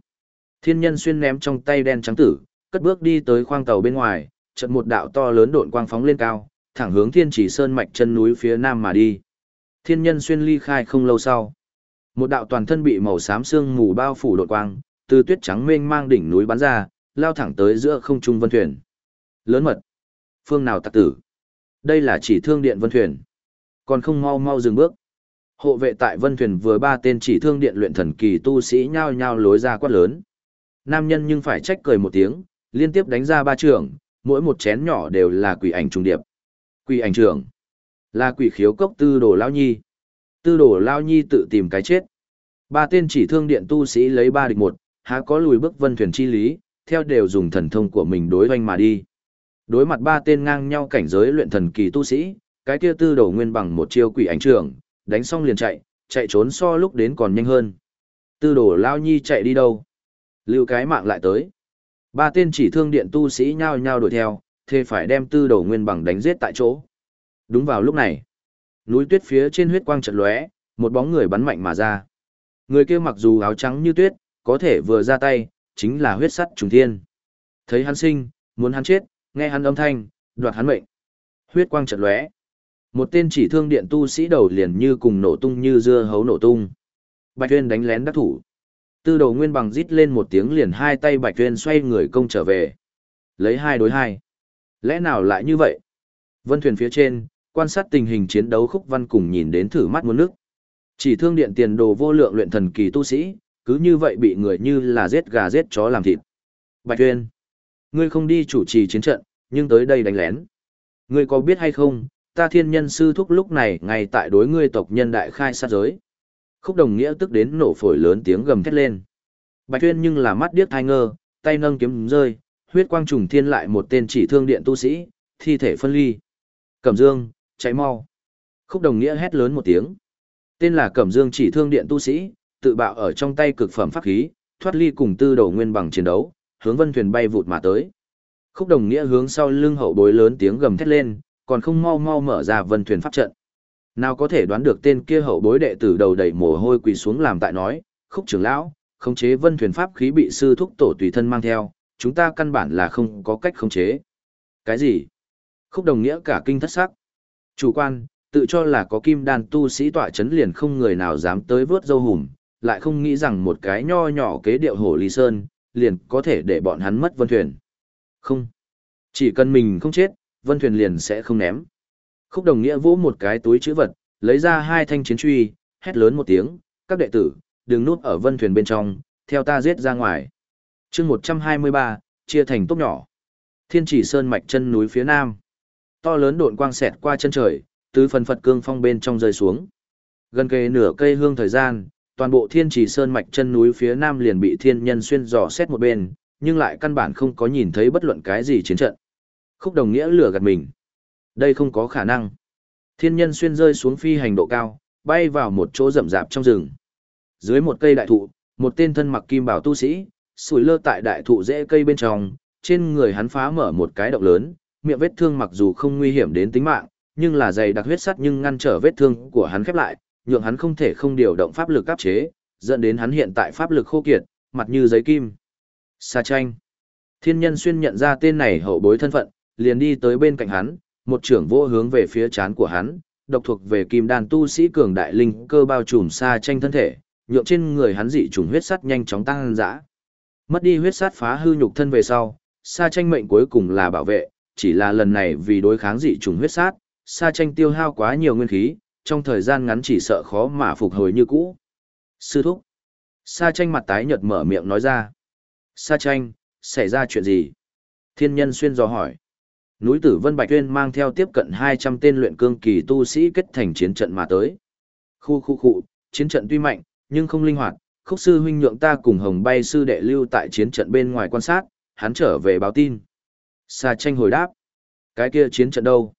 Thiên nhân xuyên ném trong tay đen trắng tử, cất bước đi tới khoang tàu bên ngoài, chợt một đạo to lớn độn quang phóng lên cao, thẳng hướng Thiên Chỉ Sơn mạch chân núi phía nam mà đi. Thiên nhân xuyên ly khai không lâu sau, một đạo toàn thân bị màu xám sương mù bao phủ đột quang, từ tuyết trắng mênh mang đỉnh núi bắn ra, lao thẳng tới giữa không trung vân thuyền. Lớn mật. Phương nào tặc tử? Đây là chỉ thương điện vân thuyền. Còn không mau mau dừng bước. Hộ vệ tại vân thuyền vừa ba tên chỉ thương điện luyện thần kỳ tu sĩ nhao nhao lối ra quát lớn. Nam nhân nhưng phải trách cười một tiếng, liên tiếp đánh ra ba trường, mỗi một chén nhỏ đều là quỷ ảnh trung điệp. Quỷ ảnh trưởng là quỷ khiếu cốc tư đồ lao nhi. Tư đồ lao nhi tự tìm cái chết. Ba tên chỉ thương điện tu sĩ lấy ba địch một, há có lùi bước vân thuyền chi lý, theo đều dùng thần thông của mình đối doanh mà đi. Đối mặt ba tên ngang nhau cảnh giới luyện thần kỳ tu sĩ, cái kia tư đồ nguyên bằng một chiêu quỷ ảnh trưởng, đánh xong liền chạy, chạy trốn so lúc đến còn nhanh hơn. Tư đồ lao nhi chạy đi đâu? Lưu cái mạng lại tới. Ba tên chỉ thương điện tu sĩ nhao nhao đuổi theo, thế phải đem tư đồ nguyên bằng đánh giết tại chỗ. Đúng vào lúc này, núi tuyết phía trên huyết quang trận lóe, một bóng người bắn mạnh mà ra. Người kia mặc dù áo trắng như tuyết, có thể vừa ra tay, chính là huyết sắt trùng thiên. Thấy hắn sinh, muốn hắn chết, nghe hắn âm thanh, đoạt hắn mệnh. Huyết quang trận lóe. Một tên chỉ thương điện tu sĩ đầu liền như cùng nổ tung như dưa hấu nổ tung. Bạch Tuyên đánh lén đắc thủ. Tư đầu nguyên bằng rít lên một tiếng liền hai tay Bạch Tuyên xoay người công trở về. Lấy hai đối hai. Lẽ nào lại như vậy? Vân thuyền phía trên, quan sát tình hình chiến đấu khúc văn cùng nhìn đến thử mắt muốn nước. Chỉ thương điện tiền đồ vô lượng luyện thần kỳ tu sĩ, cứ như vậy bị người như là giết gà giết chó làm thịt. Bạch Tuyên, ngươi không đi chủ trì chiến trận, nhưng tới đây đánh lén. Ngươi có biết hay không, ta thiên nhân sư thúc lúc này ngay tại đối ngươi tộc nhân đại khai sát giới. Khúc đồng nghĩa tức đến nổ phổi lớn tiếng gầm thét lên. Bạch Tuyên nhưng là mắt điếc thai ngơ, tay nâng kiếm rơi, huyết quang trùng thiên lại một tên chỉ thương điện tu sĩ, thi thể phân ly. Cẩm Dương, cháy mau. Khúc đồng nghĩa hét lớn một tiếng. Tên là Cẩm Dương chỉ thương điện tu sĩ, tự bạo ở trong tay cực phẩm pháp khí, thoát ly cùng tư đầu nguyên bằng chiến đấu, hướng vân thuyền bay vụt mà tới. Khúc đồng nghĩa hướng sau lưng hậu bối lớn tiếng gầm thét lên, còn không mau mau mở ra vân thuyền pháp trận. Nào có thể đoán được tên kia hậu bối đệ tử đầu đầy mồ hôi quỳ xuống làm tại nói, khúc trưởng lão, khống chế vân thuyền pháp khí bị sư thúc tổ tùy thân mang theo, chúng ta căn bản là không có cách khống chế. Cái gì? Khúc đồng nghĩa cả kinh thất sắc. Chủ quan, tự cho là có kim đan tu sĩ tọa chấn liền không người nào dám tới vớt dâu hùm, lại không nghĩ rằng một cái nho nhỏ kế điệu hổ ly sơn, liền có thể để bọn hắn mất vân thuyền. Không. Chỉ cần mình không chết, vân thuyền liền sẽ không ném. Khúc đồng nghĩa vỗ một cái túi chữ vật, lấy ra hai thanh chiến truy, hét lớn một tiếng, các đệ tử, đừng núp ở vân thuyền bên trong, theo ta giết ra ngoài. chương 123, chia thành tốt nhỏ. Thiên chỉ sơn mạch chân núi phía nam. To lớn độn quang xẹt qua chân trời, từ phần Phật cương phong bên trong rơi xuống. Gần kề nửa cây hương thời gian, toàn bộ thiên trì sơn mạch chân núi phía nam liền bị thiên nhân xuyên dò xét một bên, nhưng lại căn bản không có nhìn thấy bất luận cái gì chiến trận. Khúc đồng nghĩa lửa gạt mình. Đây không có khả năng. Thiên nhân xuyên rơi xuống phi hành độ cao, bay vào một chỗ rậm rạp trong rừng. Dưới một cây đại thụ, một tên thân mặc kim bảo tu sĩ, sủi lơ tại đại thụ rễ cây bên trong, trên người hắn phá mở một cái động lớn, miệng vết thương mặc dù không nguy hiểm đến tính mạng, nhưng là dày đặc huyết sắt nhưng ngăn trở vết thương của hắn khép lại, nhượng hắn không thể không điều động pháp lực áp chế, dẫn đến hắn hiện tại pháp lực khô kiệt, mặt như giấy kim. Sa tranh. Thiên nhân xuyên nhận ra tên này hậu bối thân phận, liền đi tới bên cạnh hắn, một trưởng vô hướng về phía chán của hắn, độc thuộc về kim đan tu sĩ cường đại linh cơ bao trùm sa tranh thân thể, nhượng trên người hắn dị trùng huyết sắt nhanh chóng tăng dã. Mất đi huyết sát phá hư nhục thân về sau, sa tranh mệnh cuối cùng là bảo vệ, chỉ là lần này vì đối kháng dị trùng huyết sát, sa tranh tiêu hao quá nhiều nguyên khí, trong thời gian ngắn chỉ sợ khó mà phục hồi như cũ. Sư thúc. Sa tranh mặt tái nhợt mở miệng nói ra. Sa tranh, xảy ra chuyện gì? Thiên nhân xuyên dò hỏi. Núi tử Vân Bạch Tuyên mang theo tiếp cận 200 tên luyện cương kỳ tu sĩ kết thành chiến trận mà tới. Khu khu khu, chiến trận tuy mạnh, nhưng không linh hoạt, khúc sư huynh nhượng ta cùng hồng bay sư đệ lưu tại chiến trận bên ngoài quan sát, hắn trở về báo tin. Sa tranh hồi đáp. Cái kia chiến trận đâu?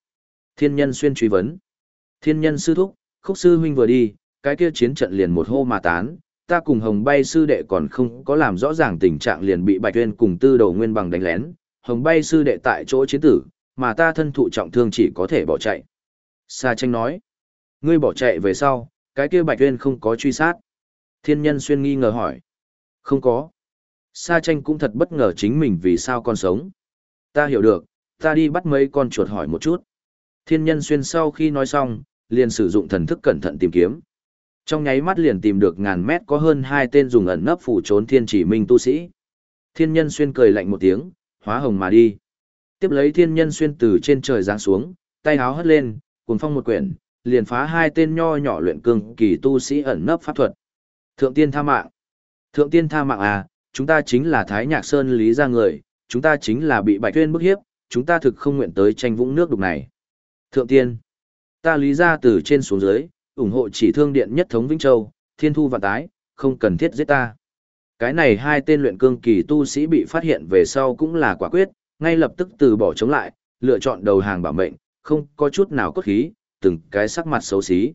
Thiên nhân xuyên truy vấn. Thiên nhân sư thúc, khúc sư huynh vừa đi, cái kia chiến trận liền một hô mà tán, ta cùng hồng bay sư đệ còn không có làm rõ ràng tình trạng liền bị bạch tuyên cùng tư đầu nguyên bằng đánh lén, hồng bay sư đệ tại chỗ chiến tử, mà ta thân thụ trọng thương chỉ có thể bỏ chạy. Sa tranh nói, ngươi bỏ chạy về sau, cái kia bạch tuyên không có truy sát. Thiên nhân xuyên nghi ngờ hỏi, không có. Sa tranh cũng thật bất ngờ chính mình vì sao còn sống. Ta hiểu được, ta đi bắt mấy con chuột hỏi một chút. Thiên nhân xuyên sau khi nói xong, liền sử dụng thần thức cẩn thận tìm kiếm. Trong nháy mắt liền tìm được ngàn mét có hơn hai tên dùng ẩn nấp phủ trốn thiên chỉ minh tu sĩ. Thiên nhân xuyên cười lạnh một tiếng, hóa hồng mà đi. Tiếp lấy thiên nhân xuyên từ trên trời giáng xuống, tay háo hất lên, cuốn phong một quyển, liền phá hai tên nho nhỏ luyện cương kỳ tu sĩ ẩn nấp pháp thuật. Thượng tiên tha mạng. Thượng tiên tha mạng à, chúng ta chính là Thái Nhạc Sơn lý ra người, chúng ta chính là bị Bạch Tuyên bức hiếp, chúng ta thực không nguyện tới tranh vũng nước đục này. Thượng tiên, ta lý ra từ trên xuống dưới, ủng hộ chỉ thương điện nhất thống Vĩnh Châu, thiên thu và tái, không cần thiết giết ta. Cái này hai tên luyện cương kỳ tu sĩ bị phát hiện về sau cũng là quả quyết, ngay lập tức từ bỏ chống lại, lựa chọn đầu hàng bảo mệnh, không có chút nào cốt khí, từng cái sắc mặt xấu xí.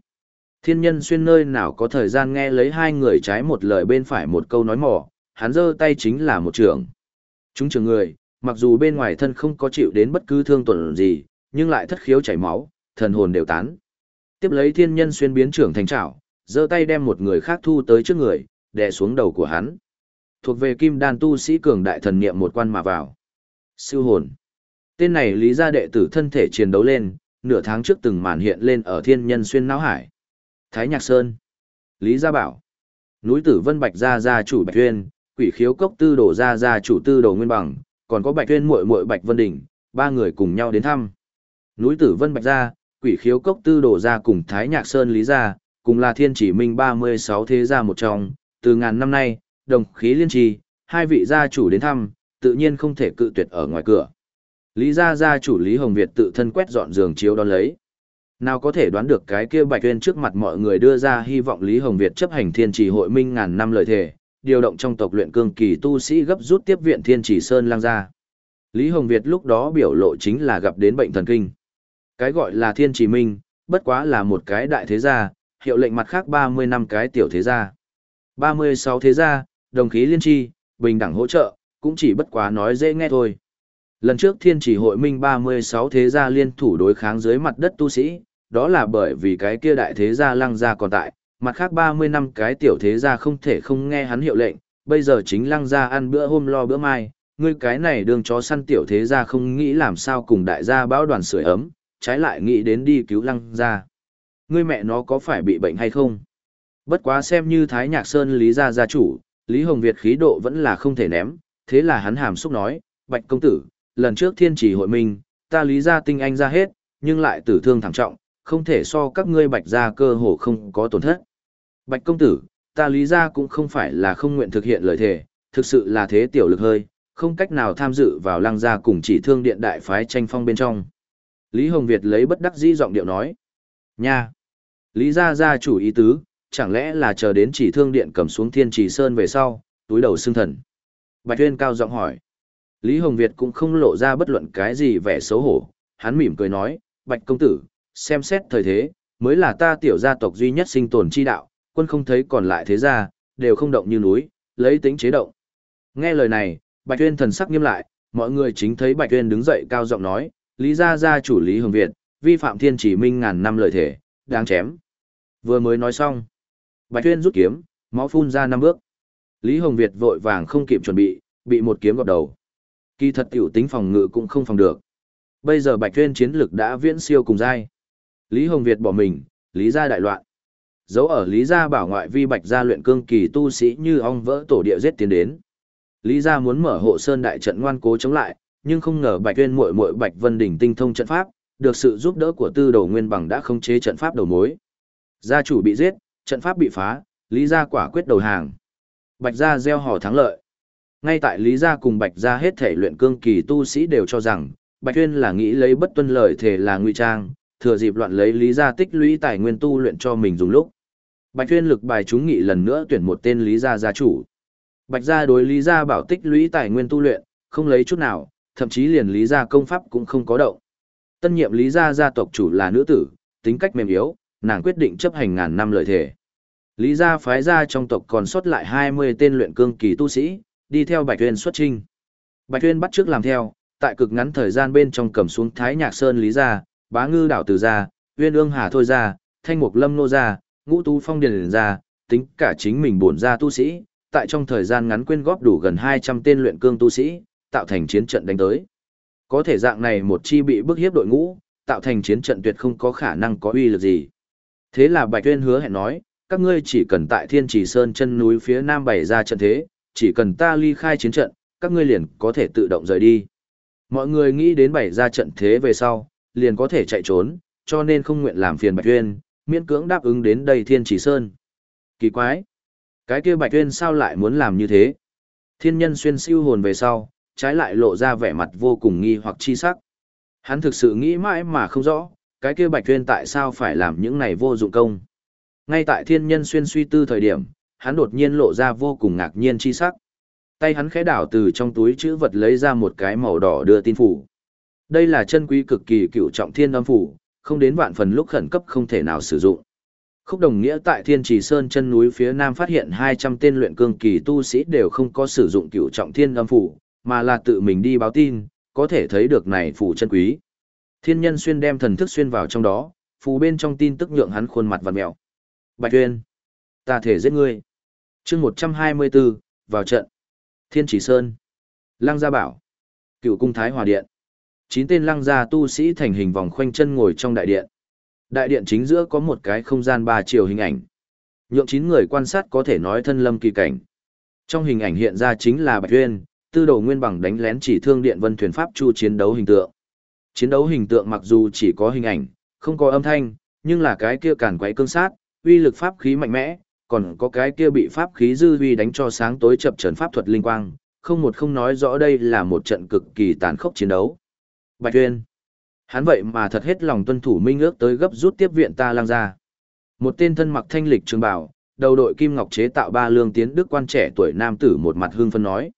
Thiên nhân xuyên nơi nào có thời gian nghe lấy hai người trái một lời bên phải một câu nói mỏ, hắn giơ tay chính là một trường. Chúng trường người, mặc dù bên ngoài thân không có chịu đến bất cứ thương tổn gì, nhưng lại thất khiếu chảy máu, thần hồn đều tán. Tiếp lấy thiên nhân xuyên biến trưởng thành trảo, giơ tay đem một người khác thu tới trước người, đè xuống đầu của hắn. Thuộc về kim đan tu sĩ cường đại thần niệm một quan mà vào. Siêu hồn. Tên này lý gia đệ tử thân thể chiến đấu lên, nửa tháng trước từng màn hiện lên ở thiên nhân xuyên não hải. Thái Nhạc Sơn. Lý Gia Bảo. Núi Tử Vân Bạch Gia Gia chủ Bạch Tuyên, quỷ khiếu cốc tư đổ Gia Gia chủ tư đồ nguyên bằng, còn có Bạch Tuyên muội muội Bạch Vân Đình, ba người cùng nhau đến thăm. Núi Tử Vân Bạch Gia, quỷ khiếu cốc tư đổ ra cùng Thái Nhạc Sơn Lý Gia, cùng là thiên chỉ minh 36 thế gia một trong, từ ngàn năm nay, đồng khí liên trì, hai vị gia chủ đến thăm, tự nhiên không thể cự tuyệt ở ngoài cửa. Lý gia gia chủ Lý Hồng Việt tự thân quét dọn giường chiếu đón lấy. Nào có thể đoán được cái kia Bạch Tuyên trước mặt mọi người đưa ra hy vọng Lý Hồng Việt chấp hành thiên trì hội minh ngàn năm lời thề, điều động trong tộc luyện cương kỳ tu sĩ gấp rút tiếp viện thiên trì sơn lang gia. Lý Hồng Việt lúc đó biểu lộ chính là gặp đến bệnh thần kinh. Cái gọi là thiên chỉ minh, bất quá là một cái đại thế gia, hiệu lệnh mặt khác 30 năm cái tiểu thế gia. 36 thế gia, đồng khí liên tri, bình đẳng hỗ trợ, cũng chỉ bất quá nói dễ nghe thôi. Lần trước thiên chỉ hội minh 36 thế gia liên thủ đối kháng dưới mặt đất tu sĩ, đó là bởi vì cái kia đại thế gia lăng gia còn tại, mặt khác 30 năm cái tiểu thế gia không thể không nghe hắn hiệu lệnh, bây giờ chính lăng gia ăn bữa hôm lo bữa mai, ngươi cái này đường chó săn tiểu thế gia không nghĩ làm sao cùng đại gia bão đoàn sưởi ấm, trái lại nghĩ đến đi cứu lăng gia. Ngươi mẹ nó có phải bị bệnh hay không? Bất quá xem như Thái Nhạc Sơn Lý gia gia chủ, Lý Hồng Việt khí độ vẫn là không thể ném, thế là hắn hàm xúc nói, Bạch công tử, lần trước thiên chỉ hội minh, ta Lý gia tinh anh ra hết, nhưng lại tử thương thảm trọng, không thể so các ngươi Bạch gia cơ hồ không có tổn thất. Bạch công tử, ta Lý gia cũng không phải là không nguyện thực hiện lời thề, thực sự là thế tiểu lực hơi, không cách nào tham dự vào lăng gia cùng chỉ thương điện đại phái tranh phong bên trong. Lý Hồng Việt lấy bất đắc dĩ giọng điệu nói. Nha! Lý gia gia chủ ý tứ, chẳng lẽ là chờ đến chỉ thương điện cầm xuống thiên trì sơn về sau, túi đầu xương thần. Bạch Tuyên cao giọng hỏi. Lý Hồng Việt cũng không lộ ra bất luận cái gì vẻ xấu hổ, hắn mỉm cười nói, Bạch công tử, xem xét thời thế, mới là ta tiểu gia tộc duy nhất sinh tồn chi đạo, quân không thấy còn lại thế gia, đều không động như núi, lấy tính chế động. Nghe lời này, Bạch Tuyên thần sắc nghiêm lại, mọi người chính thấy Bạch Tuyên đứng dậy cao giọng nói, Lý gia gia chủ Lý Hồng Việt, vi phạm thiên chỉ minh ngàn năm lời thể, đáng chém. Vừa mới nói xong, Bạch Tuyên rút kiếm, máu phun ra năm bước. Lý Hồng Việt vội vàng không kịp chuẩn bị, bị một kiếm gọt đầu. Kỳ thật tiểu tính phòng ngự cũng không phòng được. Bây giờ Bạch Tuyên chiến lực đã viễn siêu cùng giai. Lý Hồng Việt bỏ mình, Lý gia đại loạn. Dấu ở Lý gia bảo ngoại vi Bạch gia luyện cương kỳ tu sĩ như ong vỡ tổ địa giết tiến đến. Lý gia muốn mở hộ sơn đại trận ngoan cố chống lại, nhưng không ngờ Bạch Uyên muội muội Bạch Vân đỉnh tinh thông trận pháp, được sự giúp đỡ của Tư Đồ Nguyên Bằng đã khống chế trận pháp đầu mối. Gia chủ bị giết, trận pháp bị phá, Lý gia quả quyết đầu hàng. Bạch gia gieo hò thắng lợi. Ngay tại Lý gia cùng Bạch gia hết thể luyện cương kỳ tu sĩ đều cho rằng, Bạch Uyên là nghĩ lấy bất tuân lời thể là ngụy trang, thừa dịp loạn lấy Lý gia tích lũy tài nguyên tu luyện cho mình dùng lúc. Bạch Uyên lực bài chúng nghị lần nữa tuyển một tên Lý gia gia chủ. Bạch gia đối Lý gia bảo tích lũy tài nguyên tu luyện, không lấy chút nào, thậm chí liền Lý gia công pháp cũng không có động. Tân nhiệm Lý gia gia tộc chủ là nữ tử, tính cách mềm yếu, nàng quyết định chấp hành ngàn năm lợi thể. Lý gia phái ra trong tộc còn sót lại 20 tên luyện cương kỳ tu sĩ, đi theo Bạch Tuyên xuất trinh. Bạch Tuyên bắt trước làm theo, tại cực ngắn thời gian bên trong cầm xuống Thái Nhạc Sơn Lý gia, Bá Ngư đảo Từ gia, Uyên Ương Hà Thôi gia, Thanh Mục Lâm nô gia, Ngũ Tú Phong Điền gia, tính cả chính mình bổn gia tu sĩ, tại trong thời gian ngắn quyên góp đủ gần 200 tên luyện cương tu sĩ, tạo thành chiến trận đánh tới. Có thể dạng này một chi bị bức hiếp đội ngũ, tạo thành chiến trận tuyệt không có khả năng có uy lực gì. Thế là Bạch Tuyên hứa hẹn nói, các ngươi chỉ cần tại Thiên Trì Sơn chân núi phía nam bày ra trận thế, chỉ cần ta ly khai chiến trận, các ngươi liền có thể tự động rời đi. Mọi người nghĩ đến bày ra trận thế về sau, liền có thể chạy trốn, cho nên không nguyện làm phiền Bạch Tuyên, miễn cưỡng đáp ứng đến đây Thiên Trì Sơn. Kỳ quái! Cái kia Bạch Tuyên sao lại muốn làm như thế? Thiên nhân xuyên siêu hồn về sau, trái lại lộ ra vẻ mặt vô cùng nghi hoặc chi sắc. Hắn thực sự nghĩ mãi mà không rõ, cái kia Bạch Tuyên tại sao phải làm những này vô dụng công. Ngay tại thiên nhân xuyên suy tư thời điểm, hắn đột nhiên lộ ra vô cùng ngạc nhiên chi sắc. Tay hắn khẽ đảo từ trong túi chữ vật lấy ra một cái màu đỏ đưa tin phủ. Đây là chân quý cực kỳ cựu trọng thiên âm phủ, không đến vạn phần lúc khẩn cấp không thể nào sử dụng. Khúc đồng nghĩa tại Thiên Trì Sơn chân núi phía nam phát hiện 200 tên luyện cương kỳ tu sĩ đều không có sử dụng cựu trọng thiên âm phủ, mà là tự mình đi báo tin, có thể thấy được này phù chân quý. Thiên nhân xuyên đem thần thức xuyên vào trong đó, phù bên trong tin tức nhượng hắn khuôn mặt vặn mèo. Bạch uyên, ta thể giết ngươi. Chương 124, vào trận. Thiên Chỉ Sơn, Lăng Gia Bảo, Cựu cung Thái Hòa Điện. Chín tên lăng gia tu sĩ thành hình vòng khoanh chân ngồi trong đại điện. Đại điện chính giữa có một cái không gian ba chiều hình ảnh. Nhượng chín người quan sát có thể nói thân lâm kỳ cảnh. Trong hình ảnh hiện ra chính là Bạch uyên tư đồ nguyên bằng đánh lén chỉ thương điện vân thuyền pháp chu chiến đấu hình tượng. Chiến đấu hình tượng mặc dù chỉ có hình ảnh, không có âm thanh, nhưng là cái kia càn quấy cương sát, uy lực pháp khí mạnh mẽ, còn có cái kia bị pháp khí dư uy đánh cho sáng tối chập trần pháp thuật linh quang, không một không nói rõ đây là một trận cực kỳ tàn khốc chiến đấu. Bạch Tuyên, hắn vậy mà thật hết lòng tuân thủ minh ước tới gấp rút tiếp viện ta lang ra. Một tên thân mặc thanh lịch trường bảo, đầu đội kim ngọc chế tạo ba lương tiến đức quan trẻ tuổi nam tử một mặt hương phân nói.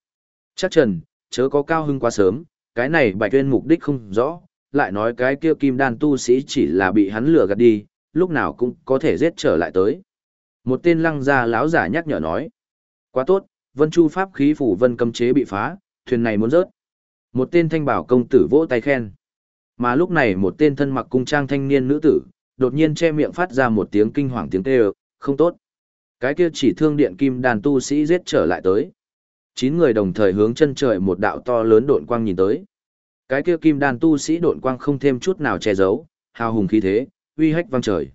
Chắc trần, chớ có cao hưng quá sớm, cái này Bạch Tuyên mục đích không rõ, lại nói cái kia kim đan tu sĩ chỉ là bị hắn lừa gạt đi, lúc nào cũng có thể giết trở lại tới. Một tên lăng gia lão giả nhắc nhở nói. Quá tốt, vân chu pháp khí phủ vân cấm chế bị phá, thuyền này muốn rớt. Một tên thanh bảo công tử vỗ tay khen. Mà lúc này một tên thân mặc cung trang thanh niên nữ tử, đột nhiên che miệng phát ra một tiếng kinh hoàng tiếng kêu, không tốt. Cái kia chỉ thương điện kim đàn tu sĩ giết trở lại tới. Chín người đồng thời hướng chân trời một đạo to lớn độn quang nhìn tới. Cái kia kim đan tu sĩ độn quang không thêm chút nào che giấu, hào hùng khí thế, uy hách vang trời.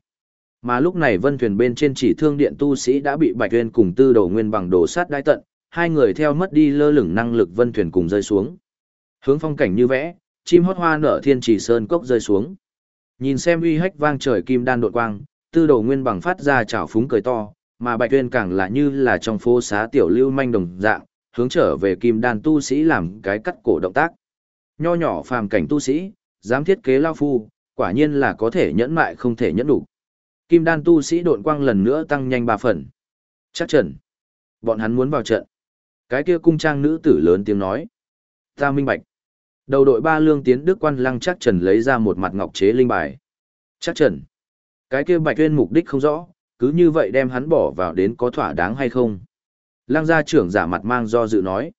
Mà lúc này vân thuyền bên trên chỉ thương điện tu sĩ đã bị Bạch Uyên cùng tư đồ nguyên bằng đồ sát đai tận, hai người theo mất đi lơ lửng năng lực vân thuyền cùng rơi xuống. Hướng phong cảnh như vẽ, chim hót hoa nở thiên trì sơn cốc rơi xuống. Nhìn xem uy hách vang trời kim đan đột quang, tư đồ nguyên bằng phát ra chảo phúng cười to, mà Bạch Uyên càng là như là trong phố xá tiểu lưu manh đồng dạng, hướng trở về kim đan tu sĩ làm cái cắt cổ động tác. Nho nhỏ phàm cảnh tu sĩ, dám thiết kế lao phu, quả nhiên là có thể nhẫn mại không thể nhẫn đủ. Kim đan tu sĩ độn quang lần nữa tăng nhanh ba phần. Chắc trần. Bọn hắn muốn vào trận. Cái kia cung trang nữ tử lớn tiếng nói. Ta minh bạch. Đầu đội ba lương tiến đức quan lăng chắc trần lấy ra một mặt ngọc chế linh bài. Chắc trần. Cái kia bạch tuyên mục đích không rõ, cứ như vậy đem hắn bỏ vào đến có thỏa đáng hay không. Lăng gia trưởng giả mặt mang do dự nói.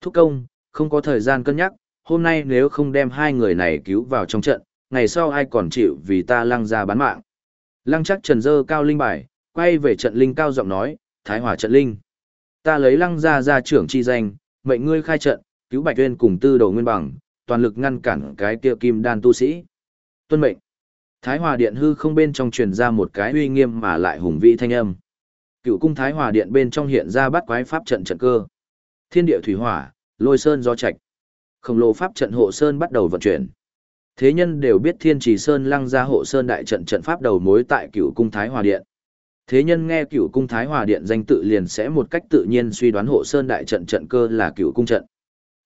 Thúc công, không có thời gian cân nhắc, hôm nay nếu không đem hai người này cứu vào trong trận, ngày sau ai còn chịu vì ta lăng gia bán mạng. Lăng chắc trần dơ cao linh bài, quay về trận linh cao giọng nói, thái hòa trận linh. Ta lấy lăng gia gia trưởng chi danh, mệnh ngươi khai trận, cứu bạch tuyên cùng tư đầu nguyên bằng, toàn lực ngăn cản cái kia kim đan tu sĩ. Tuân mệnh. Thái hòa điện hư không bên trong truyền ra một cái uy nghiêm mà lại hùng vĩ thanh âm. Cựu cung thái hòa điện bên trong hiện ra bắt quái pháp trận trận cơ. Thiên địa thủy hỏa, lôi sơn do trạch. Khổng lồ pháp trận hộ sơn bắt đầu vận chuyển. Thế nhân đều biết Thiên Trì Sơn lăng ra hộ sơn đại trận trận pháp đầu mối tại Cửu cung Thái Hòa điện. Thế nhân nghe Cửu cung Thái Hòa điện danh tự liền sẽ một cách tự nhiên suy đoán hộ sơn đại trận trận cơ là Cửu cung trận.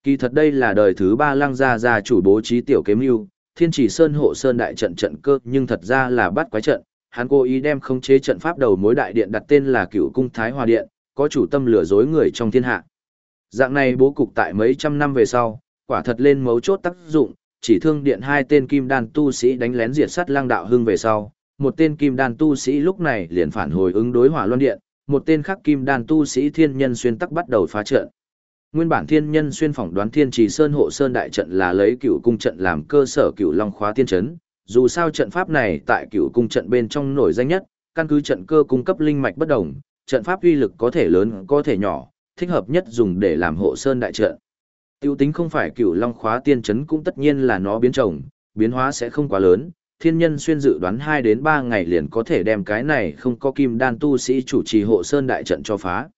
Kỳ thật đây là đời thứ ba lăng gia gia chủ bố trí tiểu kế mưu, Thiên Trì Sơn hộ sơn đại trận trận cơ, nhưng thật ra là bắt quái trận, hắn cố ý đem khống chế trận pháp đầu mối đại điện đặt tên là Cửu cung Thái Hòa điện, có chủ tâm lừa dối người trong thiên hạ. Dạng này bố cục tại mấy trăm năm về sau, quả thật lên mấu chốt tác dụng, chỉ thương điện hai tên kim đan tu sĩ đánh lén diệt sát lang đạo hưng về sau, một tên kim đan tu sĩ lúc này liền phản hồi ứng đối hỏa loan điện, một tên khác kim đan tu sĩ thiên nhân xuyên tắc bắt đầu phá trận. Nguyên bản thiên nhân xuyên phỏng đoán thiên trì sơn hộ sơn đại trận là lấy cựu cung trận làm cơ sở cựu long khóa tiên trấn, dù sao trận pháp này tại cựu cung trận bên trong nổi danh nhất, căn cứ trận cơ cung cấp linh mạch bất đồng, trận pháp uy lực có thể lớn có thể nhỏ, thích hợp nhất dùng để làm hộ sơn đại trận. Tiêu tính không phải cựu long khóa tiên chấn cũng tất nhiên là nó biến trồng, biến hóa sẽ không quá lớn. Thiên nhân xuyên dự đoán 2 đến 3 ngày liền có thể đem cái này không có kim đan tu sĩ chủ trì hộ sơn đại trận cho phá.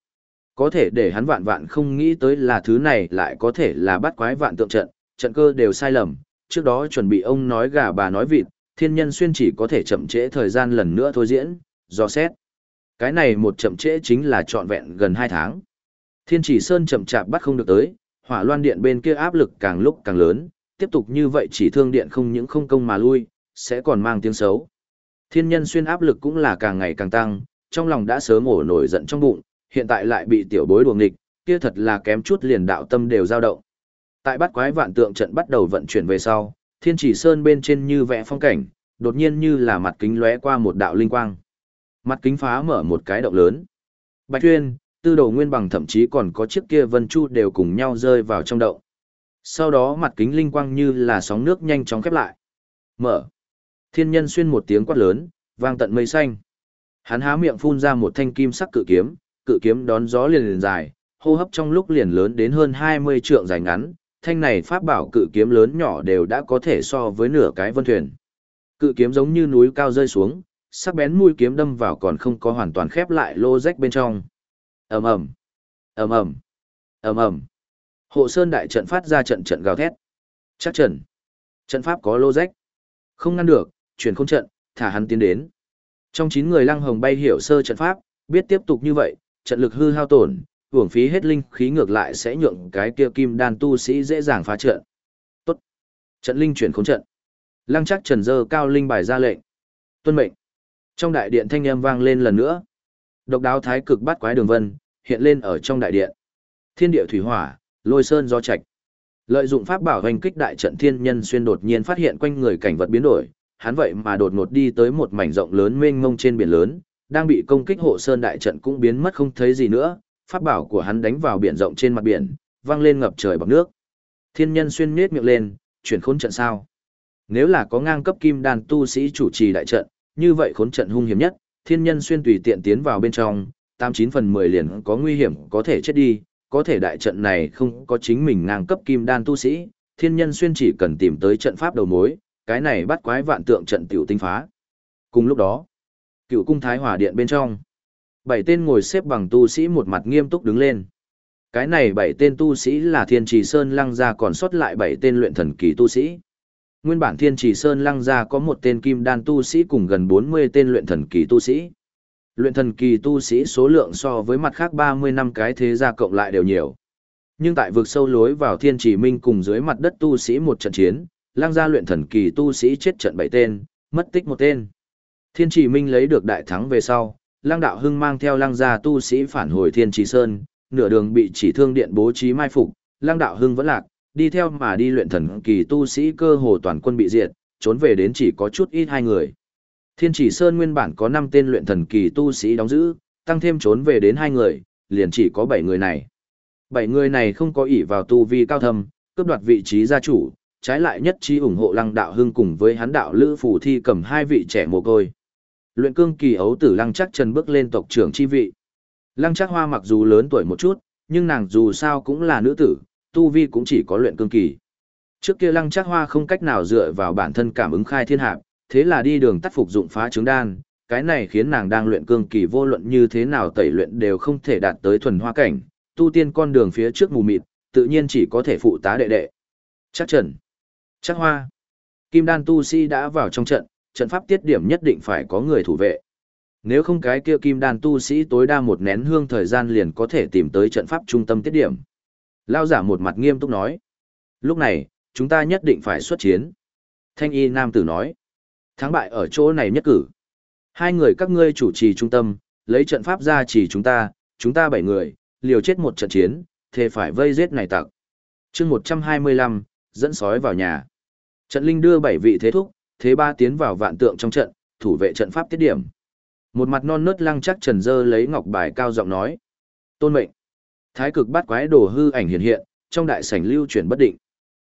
Có thể để hắn vạn vạn không nghĩ tới là thứ này lại có thể là bắt quái vạn tượng trận, trận cơ đều sai lầm. Trước đó chuẩn bị ông nói gà bà nói vịt, thiên nhân xuyên chỉ có thể chậm trễ thời gian lần nữa thôi diễn, do xét. Cái này một chậm trễ chính là trọn vẹn gần 2 tháng. Thiên chỉ sơn chậm chạp bắt không được tới, hỏa loan điện bên kia áp lực càng lúc càng lớn, tiếp tục như vậy chỉ thương điện không những không công mà lui, sẽ còn mang tiếng xấu. Thiên nhân xuyên áp lực cũng là càng ngày càng tăng, trong lòng đã sớm ổ nổi giận trong bụng, hiện tại lại bị tiểu bối đuồng nghịch, kia thật là kém chút liền đạo tâm đều dao động. Tại bắt quái vạn tượng trận bắt đầu vận chuyển về sau, thiên chỉ sơn bên trên như vẽ phong cảnh, đột nhiên như là mặt kính lóe qua một đạo linh quang. Mặt kính phá mở một cái động lớn. Bạch Tuyên, tư đồ nguyên bằng thậm chí còn có chiếc kia vân chu đều cùng nhau rơi vào trong động. Sau đó mặt kính linh quang như là sóng nước nhanh chóng khép lại. Mở. Thiên nhân xuyên một tiếng quát lớn, vang tận mây xanh. Hắn há miệng phun ra một thanh kim sắc cự kiếm, cự kiếm đón gió liền liền dài, hô hấp trong lúc liền lớn đến hơn 20 trượng dài ngắn, thanh này pháp bảo cự kiếm lớn nhỏ đều đã có thể so với nửa cái vân thuyền. Cự kiếm giống như núi cao rơi xuống, sắc bén mũi kiếm đâm vào còn không có hoàn toàn khép lại lô rách bên trong. Ầm ầm ầm ầm ầm ầm. Hộ sơn đại trận phát ra trận trận gào thét. Chắc trận. Trận pháp có lô rách. Không ngăn được chuyển không trận thả hắn tiến đến. Trong chín người lăng hồng bay hiểu sơ trận pháp biết tiếp tục như vậy trận lực hư hao tổn uổng phí hết linh khí ngược lại sẽ nhượng cái kia kim đan tu sĩ dễ dàng phá trận. Tốt. Trận linh chuyển không trận. Lăng chắc trần dơ cao linh bài ra lệnh. Tuân mệnh. Trong đại điện thanh âm vang lên lần nữa. Độc đáo thái cực bắt quái đường vân, hiện lên ở trong đại điện. Thiên địa thủy hỏa, lôi sơn do trạch. Lợi dụng pháp bảo hành kích đại trận thiên nhân xuyên đột nhiên phát hiện quanh người cảnh vật biến đổi, hắn vậy mà đột ngột đi tới một mảnh rộng lớn mênh mông trên biển lớn, đang bị công kích hộ sơn đại trận cũng biến mất không thấy gì nữa, pháp bảo của hắn đánh vào biển rộng trên mặt biển, vang lên ngập trời bằng nước. Thiên nhân xuyên nhếch miệng lên, chuyển khốn trận sao? Nếu là có ngang cấp kim đan tu sĩ chủ trì đại trận, như vậy khốn trận hung hiểm nhất, thiên nhân xuyên tùy tiện tiến vào bên trong, 89 phần 10 liền có nguy hiểm có thể chết đi, có thể đại trận này không có chính mình ngang cấp kim đan tu sĩ, thiên nhân xuyên chỉ cần tìm tới trận pháp đầu mối, cái này bắt quái vạn tượng trận tiểu tinh phá. Cùng lúc đó, cựu cung thái hòa điện bên trong, bảy tên ngồi xếp bằng tu sĩ một mặt nghiêm túc đứng lên. Cái này bảy tên tu sĩ là Thiên Trì Sơn Lăng Gia còn sót lại bảy tên luyện thần kỳ tu sĩ. Nguyên bản Thiên Trì Sơn Lăng Gia có một tên kim đan tu sĩ cùng gần 40 tên luyện thần kỳ tu sĩ. Luyện thần kỳ tu sĩ số lượng so với mặt khác 30 năm cái thế gia cộng lại đều nhiều. Nhưng tại vực sâu lối vào Thiên Trì Minh cùng dưới mặt đất tu sĩ một trận chiến, Lăng Gia luyện thần kỳ tu sĩ chết trận bảy tên, mất tích một tên. Thiên Trì Minh lấy được đại thắng về sau, Lăng Đạo Hưng mang theo Lăng Gia tu sĩ phản hồi Thiên Trì Sơn, nửa đường bị chỉ thương điện bố trí mai phục, Lăng Đạo Hưng vẫn lạc, đi theo mà đi luyện thần kỳ tu sĩ cơ hồ toàn quân bị diệt, trốn về đến chỉ có chút ít hai người. Thiên Chỉ Sơn nguyên bản có 5 tên luyện thần kỳ tu sĩ đóng giữ, tăng thêm trốn về đến hai người, liền chỉ có 7 người này. 7 người này không có ỷ vào tu vi cao thâm, cướp đoạt vị trí gia chủ, trái lại nhất trí ủng hộ Lăng Đạo Hưng cùng với hắn đạo Lữ phù Thi cầm hai vị trẻ mồ côi. Luyện cương kỳ ấu tử Lăng Chắc Trần bước lên tộc trưởng chi vị. Lăng chắc Hoa mặc dù lớn tuổi một chút, nhưng nàng dù sao cũng là nữ tử, tu vi cũng chỉ có luyện cương kỳ. Trước kia Lăng chắc Hoa không cách nào dựa vào bản thân cảm ứng khai thiên hạp, thế là đi đường tắt phục dụng phá trứng đan, cái này khiến nàng đang luyện cương kỳ vô luận như thế nào tẩy luyện đều không thể đạt tới thuần hoa cảnh, tu tiên con đường phía trước mù mịt, tự nhiên chỉ có thể phụ tá đệ đệ. Chắc Trần, Chắc Hoa, Kim Đan tu sĩ si đã vào trong trận, trận pháp tiết điểm nhất định phải có người thủ vệ. Nếu không cái kia kim đan tu sĩ tối đa một nén hương thời gian liền có thể tìm tới trận pháp trung tâm tiết điểm. Lao giả một mặt nghiêm túc nói. Lúc này, chúng ta nhất định phải xuất chiến. Thanh y nam tử nói. Thắng bại ở chỗ này nhất cử. Hai người các ngươi chủ trì trung tâm, lấy trận pháp ra chỉ chúng ta, chúng ta bảy người, liều chết một trận chiến, thề phải vây giết này tặc. chương 125, dẫn sói vào nhà. Trận linh đưa bảy vị thế thúc, thế ba tiến vào vạn tượng trong trận, thủ vệ trận pháp tiết điểm. Một mặt non nớt lăng chắc trần dơ lấy ngọc bài cao giọng nói. Tôn mệnh. Thái cực bát quái đồ hư ảnh hiện hiện, trong đại sảnh lưu chuyển bất định.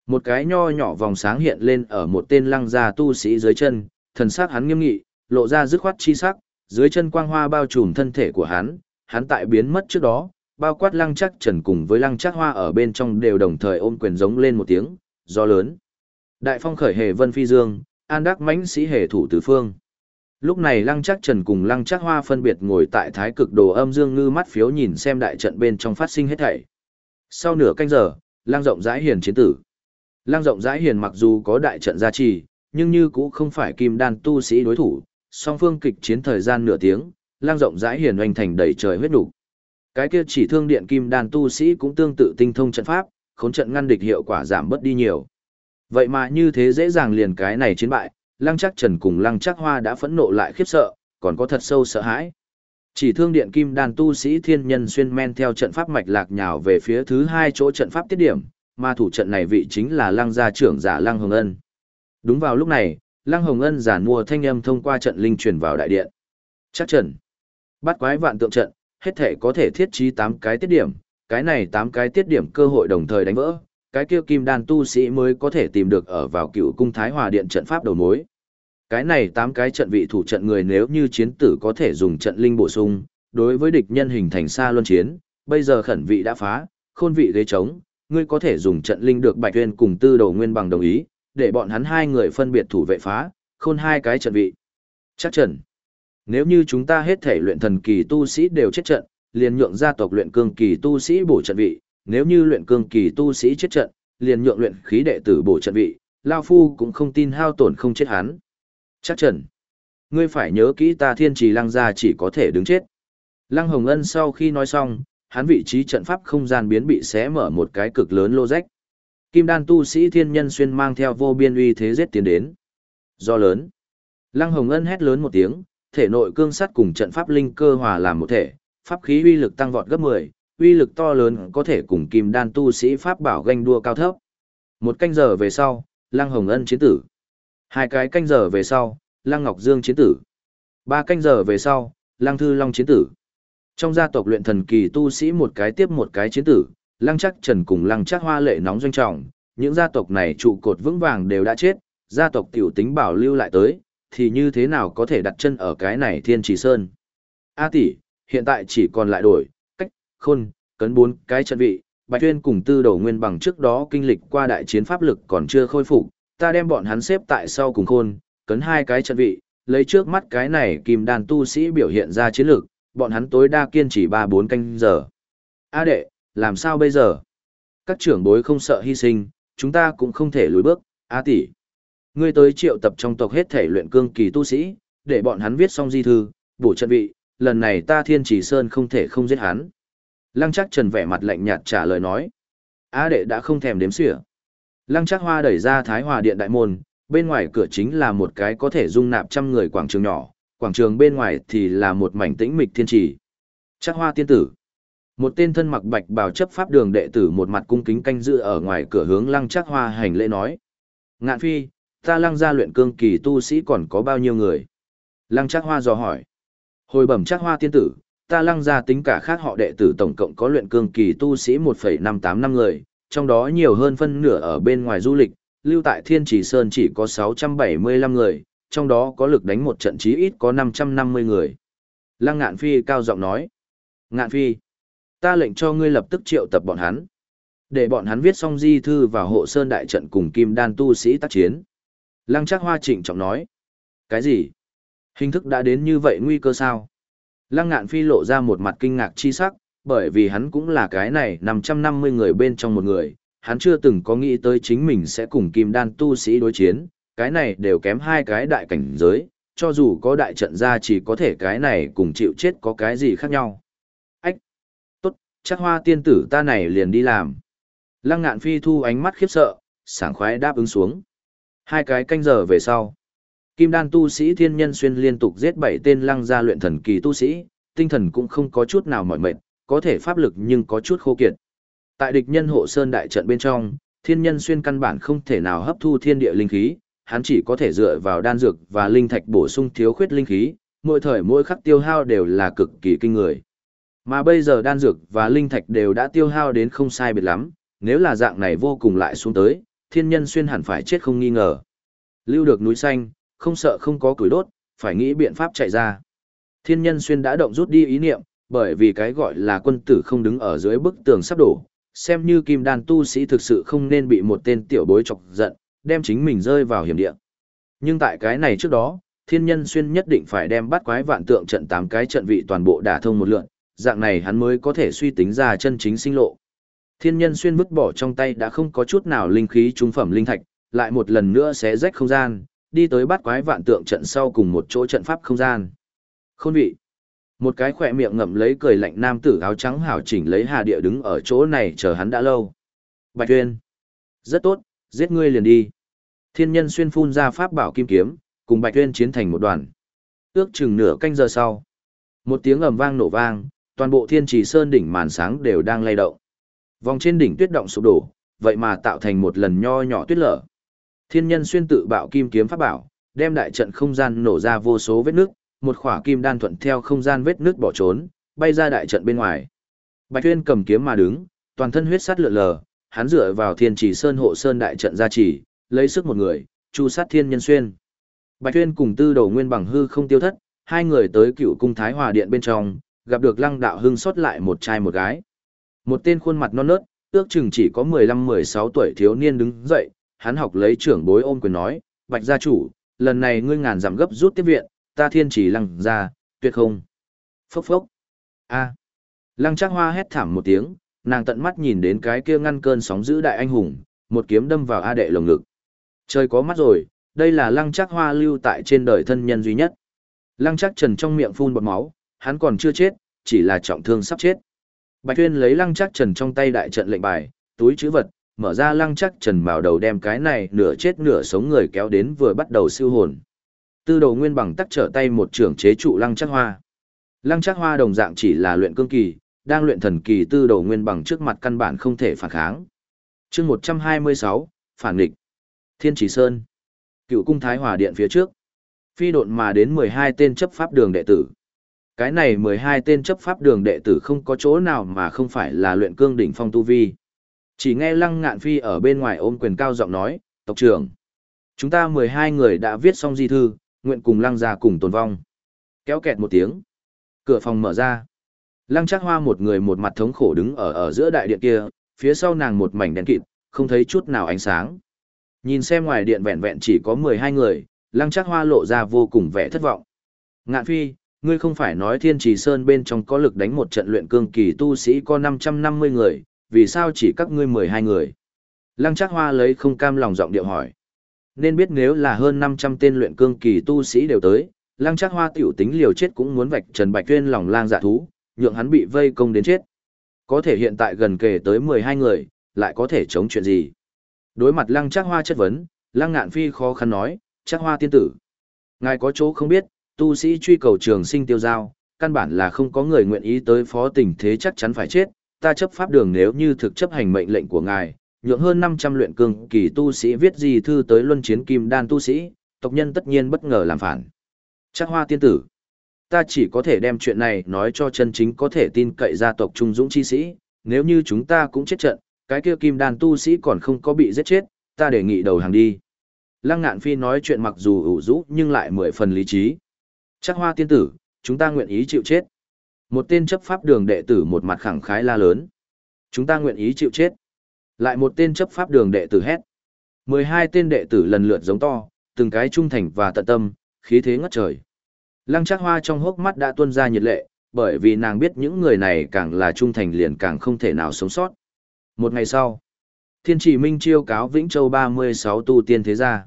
Một cái nho nhỏ vòng sáng hiện lên ở một tên lăng gia tu sĩ dưới chân, thần sắc hắn nghiêm nghị, lộ ra dứt khoát chi sắc, dưới chân quang hoa bao trùm thân thể của hắn, hắn tại biến mất trước đó, bao quát lăng chắc trần cùng với lăng chắc hoa ở bên trong đều đồng thời ôm quyền giống lên một tiếng, do lớn. Đại phong khởi hề vân phi dương, an đắc mãnh sĩ hề thủ tứ phương. Lúc này Lăng Trác Trần cùng Lăng Trác Hoa phân biệt ngồi tại thái cực đồ âm dương ngư mắt phiếu nhìn xem đại trận bên trong phát sinh hết thảy. Sau nửa canh giờ, Lăng Rộng Rãi Hiền chiến tử. Lăng Rộng Rãi Hiền mặc dù có đại trận gia trì, nhưng như cũng không phải kim đan tu sĩ đối thủ, song phương kịch chiến thời gian nửa tiếng, Lăng Rộng Rãi Hiền oanh thành đầy trời huyết đủ. Cái kia chỉ thương điện kim đan tu sĩ cũng tương tự tinh thông trận pháp, khốn trận ngăn địch hiệu quả giảm bớt đi nhiều. Vậy mà như thế dễ dàng liền cái này chiến bại, lăng chắc trần cùng lăng chắc hoa đã phẫn nộ lại khiếp sợ, còn có thật sâu sợ hãi. Chỉ thương điện kim đàn tu sĩ thiên nhân xuyên men theo trận pháp mạch lạc nhào về phía thứ hai chỗ trận pháp tiết điểm, mà thủ trận này vị chính là lăng gia trưởng giả lăng hồng ân. Đúng vào lúc này, lăng hồng ân giản mua thanh âm thông qua trận linh truyền vào đại điện. Chắc trần. Bắt quái vạn tượng trận, hết thể có thể thiết trí 8 cái tiết điểm, cái này 8 cái tiết điểm cơ hội đồng thời đánh vỡ, cái kia kim đan tu sĩ mới có thể tìm được ở vào cựu cung thái hòa điện trận pháp đầu mối. Cái này tám cái trận vị thủ trận người nếu như chiến tử có thể dùng trận linh bổ sung, đối với địch nhân hình thành xa luân chiến, bây giờ khẩn vị đã phá, khôn vị ghế trống, ngươi có thể dùng trận linh được Bạch Tuyên cùng Tư Đầu Nguyên bằng đồng ý, để bọn hắn hai người phân biệt thủ vệ phá, khôn hai cái trận vị. Chắc trận. Nếu như chúng ta hết thể luyện thần kỳ tu sĩ đều chết trận, liền nhượng gia tộc luyện cương kỳ tu sĩ bổ trận vị, nếu như luyện cương kỳ tu sĩ chết trận, liền nhượng luyện khí đệ tử bổ trận vị, Lao Phu cũng không tin hao tổn không chết hắn. Chắc trần. Ngươi phải nhớ kỹ ta thiên trì lăng gia chỉ có thể đứng chết. Lăng Hồng Ân sau khi nói xong, hắn vị trí trận pháp không gian biến bị xé mở một cái cực lớn lô rách. Kim đan tu sĩ thiên nhân xuyên mang theo vô biên uy thế giết tiến đến. Do lớn. Lăng Hồng Ân hét lớn một tiếng, thể nội cương sắt cùng trận pháp linh cơ hòa làm một thể, pháp khí uy lực tăng vọt gấp 10, uy lực to lớn có thể cùng kim đan tu sĩ pháp bảo ganh đua cao thấp. Một canh giờ về sau, Lăng Hồng Ân chiến tử. Hai cái canh giờ về sau, Lăng Ngọc Dương chiến tử. Ba canh giờ về sau, Lăng Thư Long chiến tử. Trong gia tộc luyện thần kỳ tu sĩ một cái tiếp một cái chiến tử, Lăng Chắc Trần cùng Lăng Chắc Hoa lệ nóng doanh trọng, những gia tộc này trụ cột vững vàng đều đã chết, gia tộc tiểu tính bảo lưu lại tới, thì như thế nào có thể đặt chân ở cái này Thiên Trì Sơn. A tỷ, hiện tại chỉ còn lại đổi, khôn, cấn bốn cái trận vị, Bạch Tuyên cùng tư đầu nguyên bằng trước đó kinh lịch qua đại chiến pháp lực còn chưa khôi phục, ta đem bọn hắn xếp tại sau cùng khôn, cấn hai cái trận vị, lấy trước mắt cái này kim đàn tu sĩ biểu hiện ra chiến lược, bọn hắn tối đa kiên trì 3-4 canh giờ. A đệ, làm sao bây giờ? Các trưởng bối không sợ hy sinh, chúng ta cũng không thể lùi bước, A tỷ. Ngươi tới triệu tập trong tộc hết thể luyện cương kỳ tu sĩ, để bọn hắn viết xong di thư, bổ trận vị, lần này ta thiên chỉ sơn không thể không giết hắn. Lăng chắc trần vẻ mặt lạnh nhạt trả lời nói. A đệ đã không thèm đếm xỉa. Lăng chắc hoa đẩy ra thái hòa điện đại môn, bên ngoài cửa chính là một cái có thể dung nạp trăm người quảng trường nhỏ, quảng trường bên ngoài thì là một mảnh tĩnh mịch thiên trì. Chắc hoa tiên tử. Một tên thân mặc bạch bào chấp pháp đường đệ tử một mặt cung kính canh giữ ở ngoài cửa hướng lăng chắc hoa hành lễ nói. Ngạn phi, ta lăng gia luyện cương kỳ tu sĩ còn có bao nhiêu người? Lăng chắc hoa dò hỏi. Hồi bẩm chắc hoa tiên tử, ta lăng gia tính cả khác họ đệ tử tổng cộng có luyện cương kỳ tu sĩ 1,585 năm người, trong đó nhiều hơn phân nửa ở bên ngoài du lịch, lưu tại Thiên Chỉ Sơn chỉ có 675 người, trong đó có lực đánh một trận chí ít có 550 người. Lăng Ngạn Phi cao giọng nói. Ngạn Phi, ta lệnh cho ngươi lập tức triệu tập bọn hắn. Để bọn hắn viết xong di thư và hộ sơn đại trận cùng kim đan tu sĩ tác chiến. Lăng Trác Hoa trịnh trọng nói. Cái gì? Hình thức đã đến như vậy nguy cơ sao? Lăng Ngạn Phi lộ ra một mặt kinh ngạc chi sắc, bởi vì hắn cũng là cái này 550 người bên trong một người, hắn chưa từng có nghĩ tới chính mình sẽ cùng kim đan tu sĩ đối chiến, cái này đều kém hai cái đại cảnh giới, cho dù có đại trận ra chỉ có thể cái này cùng chịu chết có cái gì khác nhau. Ách! Tốt, chắc hoa tiên tử ta này liền đi làm. Lăng ngạn phi thu ánh mắt khiếp sợ, sảng khoái đáp ứng xuống. Hai cái canh giờ về sau. Kim đan tu sĩ thiên nhân xuyên liên tục giết bảy tên lăng gia luyện thần kỳ tu sĩ, tinh thần cũng không có chút nào mỏi mệt, có thể pháp lực nhưng có chút khô kiệt. Tại địch nhân hộ sơn đại trận bên trong, thiên nhân xuyên căn bản không thể nào hấp thu thiên địa linh khí, hắn chỉ có thể dựa vào đan dược và linh thạch bổ sung thiếu khuyết linh khí, mỗi thời mỗi khắc tiêu hao đều là cực kỳ kinh người. Mà bây giờ đan dược và linh thạch đều đã tiêu hao đến không sai biệt lắm, nếu là dạng này vô cùng lại xuống tới, thiên nhân xuyên hẳn phải chết không nghi ngờ. Lưu được núi xanh, không sợ không có củi đốt, phải nghĩ biện pháp chạy ra. Thiên nhân xuyên đã động rút đi ý niệm, bởi vì cái gọi là quân tử không đứng ở dưới bức tường sắp đổ, xem như kim đan tu sĩ thực sự không nên bị một tên tiểu bối chọc giận, đem chính mình rơi vào hiểm địa. Nhưng tại cái này trước đó, thiên nhân xuyên nhất định phải đem bắt quái vạn tượng trận tám cái trận vị toàn bộ đả thông một lượn, dạng này hắn mới có thể suy tính ra chân chính sinh lộ. Thiên nhân xuyên vứt bỏ trong tay đã không có chút nào linh khí trung phẩm linh thạch, lại một lần nữa xé rách không gian, đi tới bắt quái vạn tượng trận sau cùng một chỗ trận pháp không gian. Khôn vị. Một cái khỏe miệng ngậm lấy cười lạnh nam tử áo trắng hảo chỉnh lấy hà địa đứng ở chỗ này chờ hắn đã lâu. Bạch Tuyên. Rất tốt, giết ngươi liền đi. Thiên nhân xuyên phun ra pháp bảo kim kiếm, cùng Bạch Tuyên chiến thành một đoàn. Ước chừng nửa canh giờ sau. Một tiếng ầm vang nổ vang, toàn bộ thiên trì sơn đỉnh màn sáng đều đang lay động. Vòng trên đỉnh tuyết động sụp đổ, vậy mà tạo thành một lần nho nhỏ tuyết lở. Thiên nhân xuyên tự bạo kim kiếm pháp bảo, đem đại trận không gian nổ ra vô số vết nước, một khỏa kim đan thuận theo không gian vết nước bỏ trốn, bay ra đại trận bên ngoài. Bạch Tuyên cầm kiếm mà đứng, toàn thân huyết sắt lượn lờ, hắn dựa vào Thiên Chỉ Sơn hộ sơn đại trận gia trì, lấy sức một người, chu sát thiên nhân xuyên. Bạch Tuyên cùng Tư Đầu Nguyên bằng hư không tiêu thất, hai người tới Cựu cung Thái Hòa điện bên trong, gặp được Lăng Đạo Hưng sót lại một trai một gái. Một tên khuôn mặt non nớt, ước chừng chỉ có 15-16 tuổi thiếu niên đứng dậy, hắn học lấy trưởng bối ôm quyền nói, Bạch gia chủ, lần này ngươi ngàn giảm gấp rút tiếp viện, ta thiên chỉ lăng ra, tuyệt không. Phốc phốc. A. Lăng Trác Hoa hét thảm một tiếng, nàng tận mắt nhìn đến cái kia ngăn cơn sóng giữ đại anh hùng, một kiếm đâm vào A đệ lồng ngực. Trời có mắt rồi, đây là Lăng Trác Hoa lưu tại trên đời thân nhân duy nhất. Lăng Trác Trần trong miệng phun bọt máu, hắn còn chưa chết, chỉ là trọng thương sắp chết. Bạch Tuyên lấy Lăng Trác Trần trong tay đại trận lệnh bài, túi chữ vật, mở ra Lăng chắc Trần bảo đầu đem cái này nửa chết nửa sống người kéo đến vừa bắt đầu siêu hồn. Tư đầu nguyên bằng tắc trở tay một trưởng chế trụ lăng chắc hoa. Lăng chắc hoa đồng dạng chỉ là luyện cương kỳ, đang luyện thần kỳ tư đầu nguyên bằng trước mặt căn bản không thể phản kháng. chương 126, phản nghịch. Thiên Chỉ Sơn. Cựu cung Thái Hòa Điện phía trước. Phi độn mà đến 12 tên chấp pháp đường đệ tử. Cái này 12 tên chấp pháp đường đệ tử không có chỗ nào mà không phải là luyện cương đỉnh phong tu vi. Chỉ nghe Lăng Ngạn Phi ở bên ngoài ôm quyền cao giọng nói, tộc trưởng. Chúng ta 12 người đã viết xong di thư, nguyện cùng Lăng gia cùng tồn vong. Kéo kẹt một tiếng. Cửa phòng mở ra. Lăng Trác Hoa một người một mặt thống khổ đứng ở ở giữa đại điện kia, phía sau nàng một mảnh đen kịt, không thấy chút nào ánh sáng. Nhìn xem ngoài điện vẹn vẹn chỉ có 12 người, Lăng Trác Hoa lộ ra vô cùng vẻ thất vọng. Ngạn Phi, ngươi không phải nói Thiên Trì Sơn bên trong có lực đánh một trận luyện cương kỳ tu sĩ có 550 người, vì sao chỉ các ngươi 12 người? Lăng Trác Hoa lấy không cam lòng giọng điệu hỏi. Nên biết nếu là hơn 500 tên luyện cương kỳ tu sĩ đều tới, Lăng Trác Hoa tiểu tính liều chết cũng muốn vạch Trần Bạch Tuyên lòng lang dạ thú, nhượng hắn bị vây công đến chết. Có thể hiện tại gần kề tới 12 người, lại có thể chống chuyện gì? Đối mặt Lăng Trác Hoa chất vấn, Lăng Ngạn Phi khó khăn nói, Trác Hoa tiên tử. Ngài có chỗ không biết, tu sĩ truy cầu trường sinh tiêu giao, căn bản là không có người nguyện ý tới phó tình thế chắc chắn phải chết, ta chấp pháp đường nếu như thực chấp hành mệnh lệnh của ngài, nhượng hơn 500 luyện cường kỳ tu sĩ viết gì thư tới luân chiến kim đan tu sĩ, tộc nhân tất nhiên bất ngờ làm phản. Chắc hoa tiên tử, ta chỉ có thể đem chuyện này nói cho chân chính có thể tin cậy gia tộc trung dũng chi sĩ, nếu như chúng ta cũng chết trận, cái kia kim đan tu sĩ còn không có bị giết chết, ta đề nghị đầu hàng đi. Lăng ngạn phi nói chuyện mặc dù ủ rũ nhưng lại mười phần lý trí. Chắc hoa tiên tử, chúng ta nguyện ý chịu chết. Một tên chấp pháp đường đệ tử một mặt khẳng khái la lớn. Chúng ta nguyện ý chịu chết. Lại một tên chấp pháp đường đệ tử hét. mười hai tên đệ tử lần lượt giống to, từng cái trung thành và tận tâm, khí thế ngất trời. Lăng trác hoa trong hốc mắt đã tuôn ra nhiệt lệ, bởi vì nàng biết những người này càng là trung thành liền càng không thể nào sống sót. Một ngày sau, Thiên Chỉ Minh chiêu cáo Vĩnh Châu ba mươi sáu tu tiên thế gia.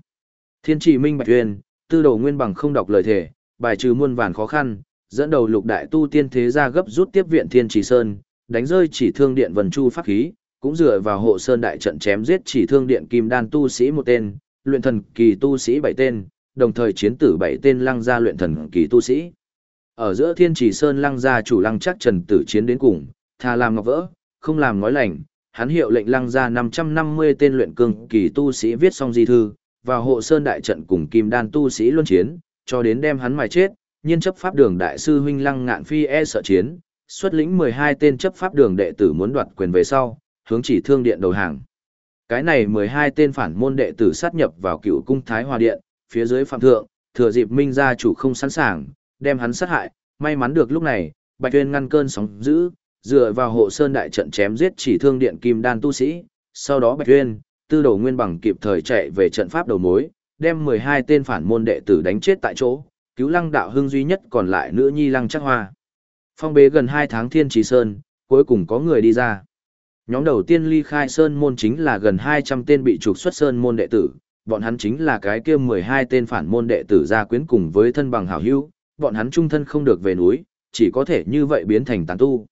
Thiên Chỉ Minh Bạch Uyên, tư đồ nguyên bằng không đọc lời thể, bài trừ muôn vàn khó khăn, dẫn đầu lục đại tu tiên thế gia gấp rút tiếp viện Thiên trì Sơn, đánh rơi chỉ thương điện vần chu pháp khí, cũng dựa vào hộ sơn đại trận chém giết chỉ thương điện kim đan tu sĩ một tên, luyện thần kỳ tu sĩ bảy tên, đồng thời chiến tử bảy tên lăng gia luyện thần kỳ tu sĩ. Ở giữa Thiên trì Sơn lăng gia chủ lăng chắc trần tử chiến đến cùng, thà làm ngọc vỡ, không làm nói lành, hắn hiệu lệnh lăng gia 550 tên luyện cương kỳ tu sĩ viết xong di thư, vào hộ sơn đại trận cùng kim đan tu sĩ luân chiến, cho đến đem hắn mài chết, nhiên chấp pháp đường đại sư huynh lăng ngạn phi e sợ chiến, xuất lĩnh 12 tên chấp pháp đường đệ tử muốn đoạt quyền về sau, hướng chỉ thương điện đầu hàng. Cái này 12 tên phản môn đệ tử sát nhập vào cựu cung Thái Hòa Điện, phía dưới phạm thượng, thừa dịp minh gia chủ không sẵn sàng, đem hắn sát hại, may mắn được lúc này, Bạch Tuyên ngăn cơn sóng dữ, dựa vào hộ sơn đại trận chém giết chỉ thương điện kim đan tu sĩ, sau đó Bạch Tuyên, tư đồ nguyên bằng kịp thời chạy về trận pháp đầu mối, đem 12 tên phản môn đệ tử đánh chết tại chỗ, cứu lăng đạo hưng duy nhất còn lại nữ nhi lăng chắc hoa. Phong bế gần hai tháng thiên trì sơn, cuối cùng có người đi ra. Nhóm đầu tiên ly khai sơn môn chính là gần 200 tên bị trục xuất sơn môn đệ tử, bọn hắn chính là cái kia 12 tên phản môn đệ tử gia quyến cùng với thân bằng hảo hữu, bọn hắn trung thân không được về núi, chỉ có thể như vậy biến thành tán tu.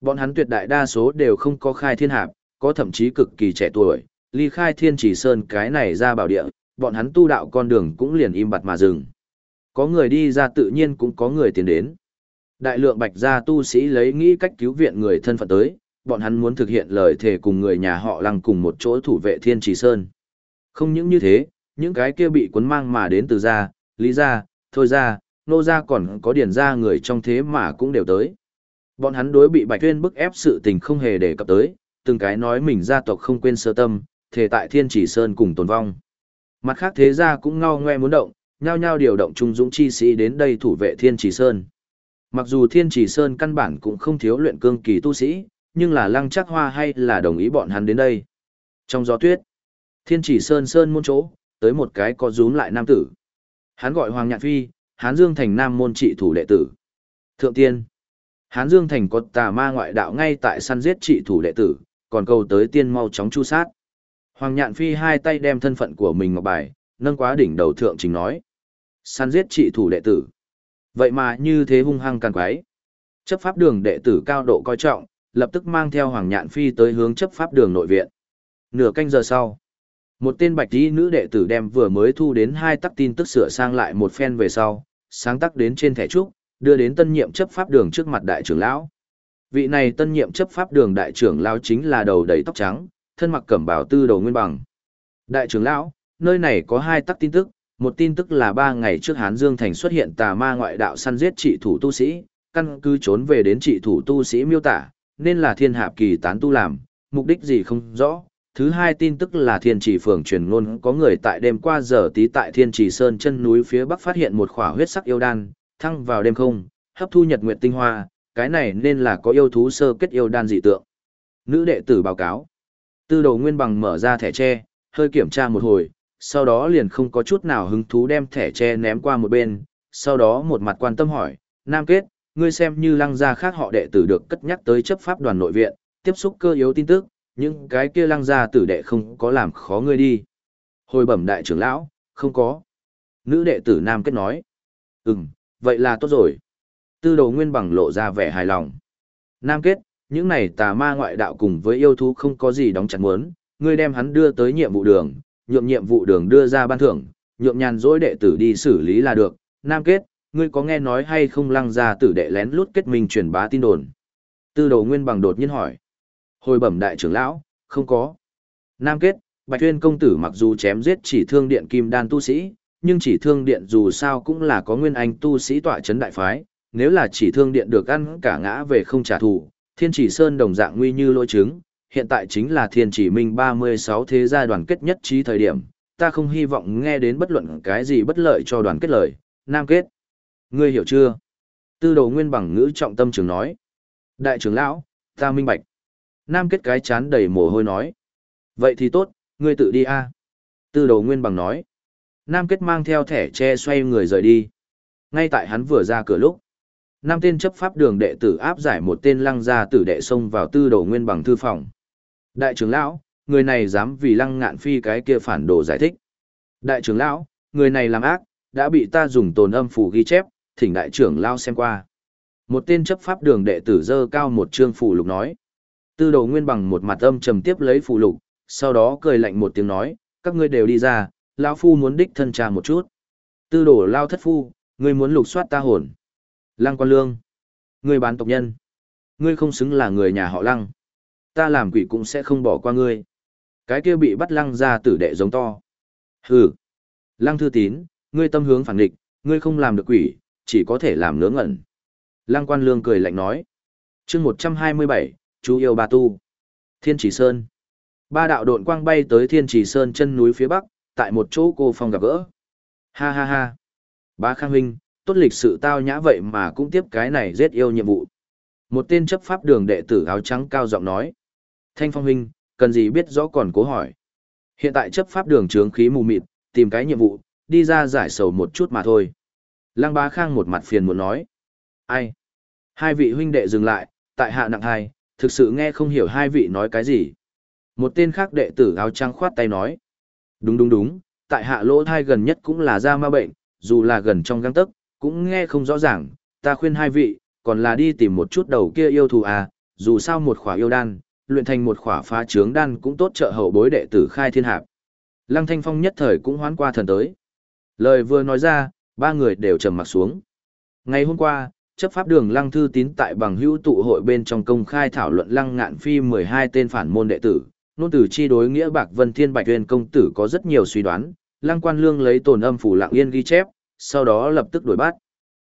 Bọn hắn tuyệt đại đa số đều không có khai thiên hạp, có thậm chí cực kỳ trẻ tuổi, ly khai thiên chỉ sơn cái này ra bảo địa, bọn hắn tu đạo con đường cũng liền im bặt mà dừng. Có người đi ra tự nhiên cũng có người tiến đến. Đại lượng bạch gia tu sĩ lấy nghĩ cách cứu viện người thân phận tới, bọn hắn muốn thực hiện lời thề cùng người nhà họ lăng cùng một chỗ thủ vệ thiên trì sơn. Không những như thế, những cái kia bị cuốn mang mà đến từ gia, lý gia, thôi gia, nô gia còn có điển gia người trong thế mà cũng đều tới. Bọn hắn đối bị bạch tuyên bức ép sự tình không hề để cập tới, từng cái nói mình gia tộc không quên sơ tâm, thề tại thiên trì sơn cùng tồn vong. Mặt khác thế gia cũng ngao ngoe muốn động, nhao nhao điều động trung dũng chi sĩ đến đây thủ vệ thiên trì sơn. Mặc dù Thiên Chỉ Sơn căn bản cũng không thiếu luyện cương kỳ tu sĩ, nhưng là Lăng Trác Hoa hay là đồng ý bọn hắn đến đây. Trong gió tuyết, Thiên Chỉ Sơn sơn môn chỗ, tới một cái có rúm lại nam tử. Hắn gọi Hoàng Nhạn Phi, Hán Dương thành nam môn trị thủ đệ tử. Thượng tiên, Hán Dương thành có tà ma ngoại đạo ngay tại săn giết trị thủ đệ tử, còn cầu tới tiên mau chóng chu sát. Hoàng Nhạn Phi hai tay đem thân phận của mình ngọc bài, nâng quá đỉnh đầu thượng trình nói. Săn giết trị thủ đệ tử. Vậy mà như thế hung hăng càng quái. Chấp pháp đường đệ tử cao độ coi trọng, lập tức mang theo Hoàng Nhạn Phi tới hướng chấp pháp đường nội viện. Nửa canh giờ sau, một tên bạch y nữ đệ tử đem vừa mới thu đến hai tắc tin tức sửa sang lại một phen về sau, sáng tắc đến trên thẻ trúc, đưa đến tân nhiệm chấp pháp đường trước mặt đại trưởng lão. Vị này tân nhiệm chấp pháp đường đại trưởng lão chính là đầu đầy tóc trắng, thân mặc cẩm bào tư đầu nguyên bằng. Đại trưởng lão, nơi này có hai tắc tin tức, một tin tức là ba ngày trước Hán Dương Thành xuất hiện tà ma ngoại đạo săn giết trị thủ tu sĩ, căn cứ trốn về đến trị thủ tu sĩ miêu tả, nên là thiên hạp kỳ tán tu làm, mục đích gì không rõ. Thứ hai tin tức là thiên trì phường truyền ngôn có người tại đêm qua giờ tí tại thiên trì sơn chân núi phía bắc phát hiện một khỏa huyết sắc yêu đan, thăng vào đêm không, hấp thu nhật nguyệt tinh hoa, cái này nên là có yêu thú sơ kết yêu đan dị tượng. Nữ đệ tử báo cáo. Tư đồ nguyên bằng mở ra thẻ tre, hơi kiểm tra một hồi, sau đó liền không có chút nào hứng thú đem thẻ tre ném qua một bên, sau đó một mặt quan tâm hỏi, Nam Kết, ngươi xem như lăng gia khác họ đệ tử được cất nhắc tới chấp pháp đoàn nội viện, tiếp xúc cơ yếu tin tức, nhưng cái kia lăng gia tử đệ không có làm khó ngươi đi. Hồi bẩm đại trưởng lão, không có. Nữ đệ tử Nam Kết nói, ừm, vậy là tốt rồi. Tư đồ nguyên bằng lộ ra vẻ hài lòng. Nam Kết, những này tà ma ngoại đạo cùng với yêu thú không có gì đóng chặt muốn, ngươi đem hắn đưa tới nhiệm vụ đường, nhượng nhiệm vụ đường đưa ra ban thưởng, nhượng nhàn dối đệ tử đi xử lý là được. Nam kết, ngươi có nghe nói hay không lăng ra tử đệ lén lút kết minh truyền bá tin đồn? Tư đồ nguyên bằng đột nhiên hỏi. Hồi bẩm đại trưởng lão, không có. Nam kết, Bạch Tuyên công tử mặc dù chém giết chỉ thương điện kim đan tu sĩ, nhưng chỉ thương điện dù sao cũng là có nguyên anh tu sĩ tọa chấn đại phái, nếu là chỉ thương điện được ăn cả ngã về không trả thù, thiên chỉ sơn đồng dạng nguy như lôi trứng hiện tại chính là thiên chỉ minh 36 thế gia đoàn kết nhất trí thời điểm, ta không hy vọng nghe đến bất luận cái gì bất lợi cho đoàn kết lời, nam kết. Ngươi hiểu chưa? Tư đồ nguyên bằng ngữ trọng tâm trường nói. Đại trưởng lão, ta minh bạch. Nam kết cái chán đầy mồ hôi nói. Vậy thì tốt, ngươi tự đi a. Tư đồ nguyên bằng nói. Nam kết mang theo thẻ che xoay người rời đi. Ngay tại hắn vừa ra cửa lúc. Nam tên chấp pháp đường đệ tử áp giải một tên lăng gia tử đệ xông vào tư đồ nguyên bằng thư phòng. Đại trưởng lão, người này dám vì lăng ngạn phi cái kia phản đồ giải thích. Đại trưởng lão, người này làm ác, đã bị ta dùng tồn âm phủ ghi chép, thỉnh đại trưởng lão xem qua. Một tên chấp pháp đường đệ tử dơ cao một trương phủ lục nói. Tư đồ nguyên bằng một mặt âm trầm tiếp lấy phủ lục, sau đó cười lạnh một tiếng nói, các ngươi đều đi ra, lão phu muốn đích thân trà một chút. Tư đồ lao thất phu, ngươi muốn lục soát ta hồn. Lăng quan lương. Ngươi bán tộc nhân. Ngươi không xứng là người nhà họ lăng ta làm quỷ cũng sẽ không bỏ qua ngươi. Cái kia bị bắt lăng ra tử đệ giống to. Hừ. Lăng thư tín, ngươi tâm hướng phản địch, ngươi không làm được quỷ, chỉ có thể làm ngớ ngẩn. Lăng quan lương cười lạnh nói. chương 127, chú yêu ba tu. Thiên Chỉ Sơn. Ba đạo độn quang bay tới Thiên Chỉ Sơn chân núi phía bắc, tại một chỗ cô phong gặp gỡ. Ha ha ha. Ba Khang Huynh, tốt lịch sự tao nhã vậy mà cũng tiếp cái này giết yêu nhiệm vụ. Một tên chấp pháp đường đệ tử áo trắng cao giọng nói. Thanh Phong huynh, cần gì biết rõ còn cố hỏi. Hiện tại chấp pháp đường trướng khí mù mịt, tìm cái nhiệm vụ, đi ra giải sầu một chút mà thôi. Lăng bá khang một mặt phiền muốn nói. Ai? Hai vị huynh đệ dừng lại, tại hạ nặng hai, thực sự nghe không hiểu hai vị nói cái gì. Một tên khác đệ tử áo trắng khoát tay nói. Đúng đúng đúng, tại hạ lỗ thai gần nhất cũng là da ma bệnh, dù là gần trong găng tấc, cũng nghe không rõ ràng, ta khuyên hai vị, còn là đi tìm một chút đầu kia yêu thù à, dù sao một khỏa yêu đan, luyện thành một khỏa phá trướng đan cũng tốt trợ hậu bối đệ tử khai thiên hạp. Lăng Thanh Phong nhất thời cũng hoán qua thần tới. Lời vừa nói ra, ba người đều trầm mặt xuống. Ngày hôm qua, chấp pháp đường Lăng Thư Tín tại bằng hữu tụ hội bên trong công khai thảo luận Lăng Ngạn Phi 12 tên phản môn đệ tử, nôn tử chi đối nghĩa Bạc Vân Thiên Bạch Uyên công tử có rất nhiều suy đoán, Lăng Quan Lương lấy tồn âm phủ lặng yên ghi chép, sau đó lập tức đuổi bắt.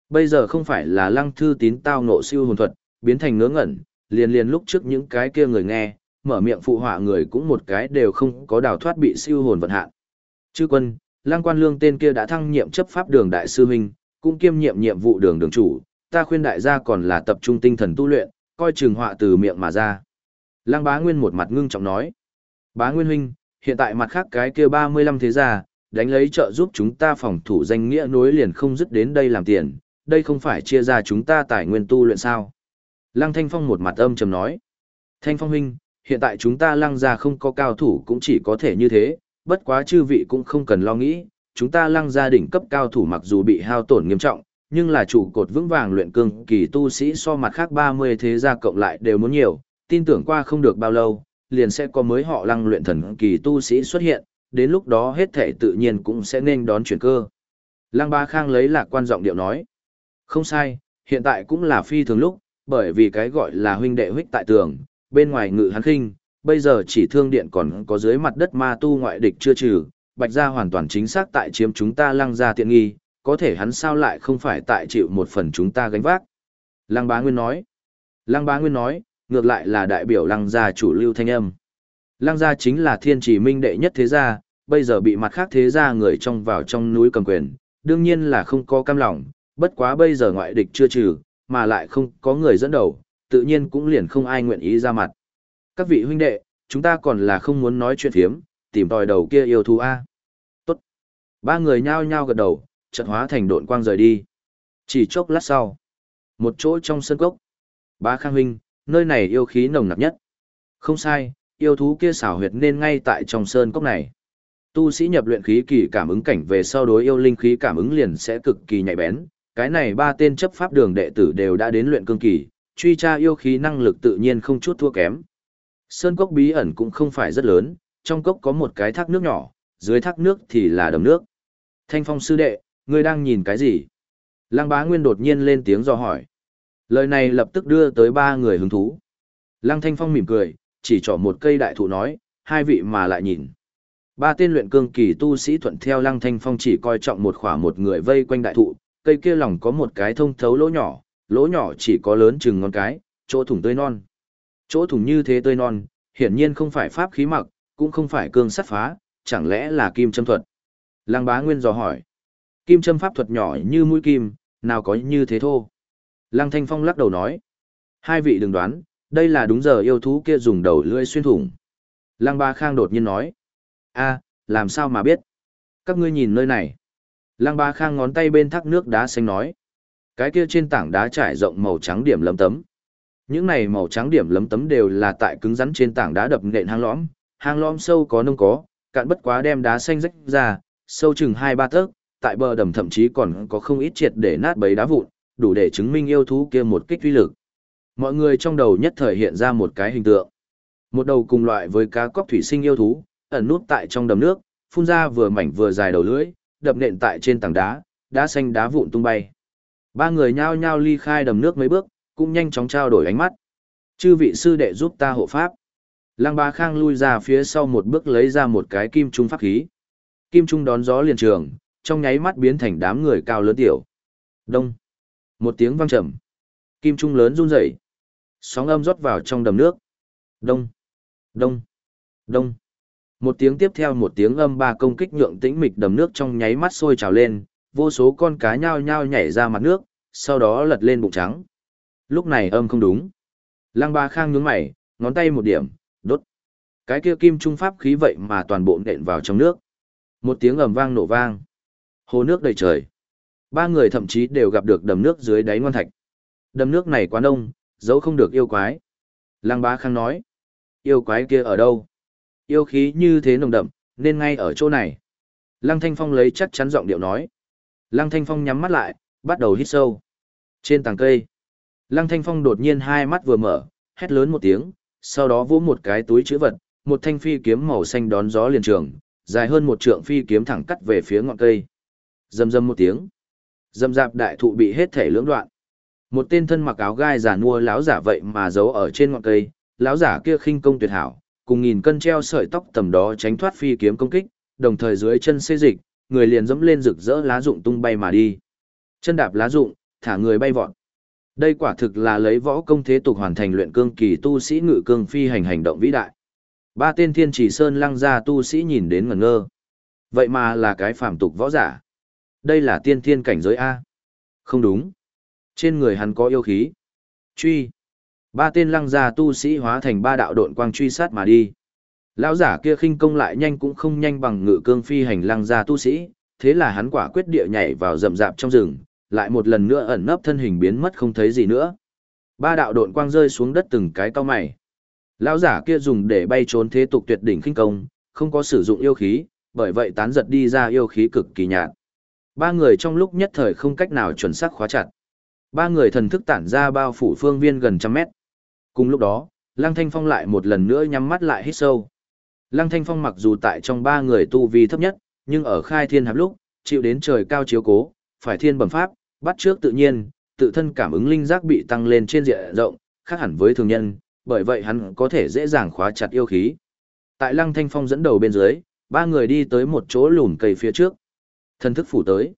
Bây giờ không phải là Lăng Thư Tín tao ngộ siêu hồn thuật, biến thành ngớ ngẩn, liền liền lúc trước những cái kia người nghe, mở miệng phụ họa người cũng một cái đều không có đào thoát bị siêu hồn vận hạn. Chư quân, lang quan lương tên kia đã thăng nhiệm chấp pháp đường đại sư huynh, cũng kiêm nhiệm nhiệm vụ đường đường chủ, ta khuyên đại gia còn là tập trung tinh thần tu luyện, coi trường họa từ miệng mà ra. Lang bá nguyên một mặt ngưng trọng nói. Bá nguyên huynh, hiện tại mặt khác cái kia 35 thế gia, đánh lấy trợ giúp chúng ta phòng thủ danh nghĩa nối liền không dứt đến đây làm tiền, đây không phải chia ra chúng ta tài nguyên tu luyện sao. Lăng Thanh Phong một mặt âm trầm nói. Thanh Phong huynh, hiện tại chúng ta lăng ra không có cao thủ cũng chỉ có thể như thế, bất quá chư vị cũng không cần lo nghĩ, chúng ta lăng gia đỉnh cấp cao thủ mặc dù bị hao tổn nghiêm trọng, nhưng là trụ cột vững vàng luyện cương kỳ tu sĩ so mặt khác 30 thế gia cộng lại đều muốn nhiều, tin tưởng qua không được bao lâu, liền sẽ có mới họ lăng luyện thần kỳ tu sĩ xuất hiện, đến lúc đó hết thể tự nhiên cũng sẽ nên đón chuyển cơ. Lăng Ba Khang lấy lạc quan giọng điệu nói. Không sai, hiện tại cũng là phi thường lúc, bởi vì cái gọi là huynh đệ huyết tại tường, bên ngoài ngự hắn khinh, bây giờ chỉ thương điện còn có dưới mặt đất ma tu ngoại địch chưa trừ, bạch gia hoàn toàn chính xác tại chiếm chúng ta lăng gia tiện nghi, có thể hắn sao lại không phải tại chịu một phần chúng ta gánh vác. Lăng bá nguyên nói. Lăng bá nguyên nói, ngược lại là đại biểu lăng gia chủ lưu thanh âm. Lăng gia chính là thiên chỉ minh đệ nhất thế gia, bây giờ bị mặt khác thế gia người trong vào trong núi cầm quyền, đương nhiên là không có cam lòng, bất quá bây giờ ngoại địch chưa trừ, mà lại không có người dẫn đầu, tự nhiên cũng liền không ai nguyện ý ra mặt. Các vị huynh đệ, chúng ta còn là không muốn nói chuyện thiếm, tìm tòi đầu kia yêu thú A. Tốt. Ba người nhao nhao gật đầu, chợt hóa thành độn quang rời đi. Chỉ chốc lát sau. Một chỗ trong sân cốc. Ba khang huynh, nơi này yêu khí nồng nặc nhất. Không sai, yêu thú kia xảo huyệt nên ngay tại trong sơn cốc này. Tu sĩ nhập luyện khí kỳ cảm ứng cảnh về sau đối yêu linh khí cảm ứng liền sẽ cực kỳ nhạy bén. Cái này ba tên chấp pháp đường đệ tử đều đã đến luyện cương kỳ, truy tra yêu khí năng lực tự nhiên không chút thua kém. Sơn cốc bí ẩn cũng không phải rất lớn, trong cốc có một cái thác nước nhỏ, dưới thác nước thì là đầm nước. Thanh phong sư đệ, ngươi đang nhìn cái gì? Lăng bá nguyên đột nhiên lên tiếng do hỏi. Lời này lập tức đưa tới ba người hứng thú. Lăng thanh phong mỉm cười, chỉ trỏ một cây đại thụ nói, hai vị mà lại nhìn. Ba tên luyện cương kỳ tu sĩ thuận theo lăng thanh phong chỉ coi trọng một khỏa một người vây quanh đại thụ, cây kia lòng có một cái thông thấu lỗ nhỏ, lỗ nhỏ chỉ có lớn chừng ngón cái, chỗ thủng tươi non. Chỗ thủng như thế tươi non, hiển nhiên không phải pháp khí mặc, cũng không phải cương sắt phá, chẳng lẽ là kim châm thuật. Lăng bá nguyên dò hỏi. Kim châm pháp thuật nhỏ như mũi kim, nào có như thế thô. Lăng thanh phong lắc đầu nói. Hai vị đừng đoán, đây là đúng giờ yêu thú kia dùng đầu lưỡi xuyên thủng. Lăng Ba khang đột nhiên nói. a làm sao mà biết? Các ngươi nhìn nơi này. Lăng Ba khang ngón tay bên thác nước đá xanh nói. Cái kia trên tảng đá trải rộng màu trắng điểm lấm tấm. Những này màu trắng điểm lấm tấm đều là tại cứng rắn trên tảng đá đập nện hang lõm, hang lõm sâu có nông có, cạn bất quá đem đá xanh rách ra, sâu chừng hai ba tấc, tại bờ đầm thậm chí còn có không ít triệt để nát bấy đá vụn, đủ để chứng minh yêu thú kia một kích uy lực. Mọi người trong đầu nhất thời hiện ra một cái hình tượng. Một đầu cùng loại với cá cóc thủy sinh yêu thú, ẩn nút tại trong đầm nước, phun ra vừa mảnh vừa dài đầu lưỡi, đập nện tại trên tảng đá, đá xanh đá vụn tung bay. Ba người nhao nhao ly khai đầm nước mấy bước, cũng nhanh chóng trao đổi ánh mắt. Chư vị sư đệ giúp ta hộ pháp. Lăng Ba Khang lui ra phía sau một bước lấy ra một cái kim trung pháp khí. Kim trung đón gió liền trường, trong nháy mắt biến thành đám người cao lớn tiểu. Đông. Một tiếng vang trầm. Kim trung lớn run rẩy. Sóng âm rót vào trong đầm nước. Đông. Đông. Đông. Một tiếng tiếp theo một tiếng âm ba công kích nhượng tĩnh mịch đầm nước trong nháy mắt sôi trào lên, vô số con cá nhao nhao nhảy ra mặt nước, sau đó lật lên bụng trắng. Lúc này âm không đúng. Lăng ba khang nhướng mày, ngón tay một điểm, đốt. Cái kia kim trung pháp khí vậy mà toàn bộ nện vào trong nước. Một tiếng ầm vang nổ vang. Hồ nước đầy trời. Ba người thậm chí đều gặp được đầm nước dưới đáy ngoan thạch. Đầm nước này quá đông, dấu không được yêu quái. Lăng bá khang nói. Yêu quái kia ở đâu? Yêu khí như thế nồng đậm, nên ngay ở chỗ này. Lăng Thanh Phong lấy chắc chắn giọng điệu nói. Lăng Thanh Phong nhắm mắt lại, bắt đầu hít sâu. Trên tàng cây, Lăng Thanh Phong đột nhiên hai mắt vừa mở, hét lớn một tiếng, sau đó vỗ một cái túi chữ vật, một thanh phi kiếm màu xanh đón gió liền trường, dài hơn một trượng phi kiếm thẳng cắt về phía ngọn cây. Rầm rầm một tiếng. Rầm rạp đại thụ bị hết thể lưỡng đoạn. Một tên thân mặc áo gai giả nua láo giả vậy mà giấu ở trên ngọn cây, láo giả kia khinh công tuyệt hảo, cùng nghìn cân treo sợi tóc tầm đó tránh thoát phi kiếm công kích, đồng thời dưới chân xê dịch, người liền dẫm lên rực rỡ lá rụng tung bay mà đi. Chân đạp lá rụng, thả người bay vọt. Đây quả thực là lấy võ công thế tục hoàn thành luyện cương kỳ tu sĩ ngự cương phi hành hành động vĩ đại. Ba tên thiên chỉ sơn lăng ra tu sĩ nhìn đến ngẩn ngơ. Vậy mà là cái phàm tục võ giả. Đây là tiên thiên cảnh giới A. Không đúng. Trên người hắn có yêu khí. Truy. Ba tên lăng gia tu sĩ hóa thành ba đạo độn quang truy sát mà đi. Lão giả kia khinh công lại nhanh cũng không nhanh bằng ngự cương phi hành lăng gia tu sĩ, thế là hắn quả quyết địa nhảy vào rậm rạp trong rừng, lại một lần nữa ẩn nấp thân hình biến mất không thấy gì nữa. Ba đạo độn quang rơi xuống đất từng cái cao mày. Lão giả kia dùng để bay trốn thế tục tuyệt đỉnh khinh công, không có sử dụng yêu khí, bởi vậy tán giật đi ra yêu khí cực kỳ nhạt. Ba người trong lúc nhất thời không cách nào chuẩn xác khóa chặt. Ba người thần thức tản ra bao phủ phương viên gần trăm mét. Cùng lúc đó, Lăng Thanh Phong lại một lần nữa nhắm mắt lại hít sâu. Lăng Thanh Phong mặc dù tại trong ba người tu vi thấp nhất, nhưng ở khai thiên hạp lúc, chịu đến trời cao chiếu cố, phải thiên bẩm pháp, bắt trước tự nhiên, tự thân cảm ứng linh giác bị tăng lên trên diện rộng, khác hẳn với thường nhân, bởi vậy hắn có thể dễ dàng khóa chặt yêu khí. Tại Lăng Thanh Phong dẫn đầu bên dưới, ba người đi tới một chỗ lùm cây phía trước. Thần thức phủ tới.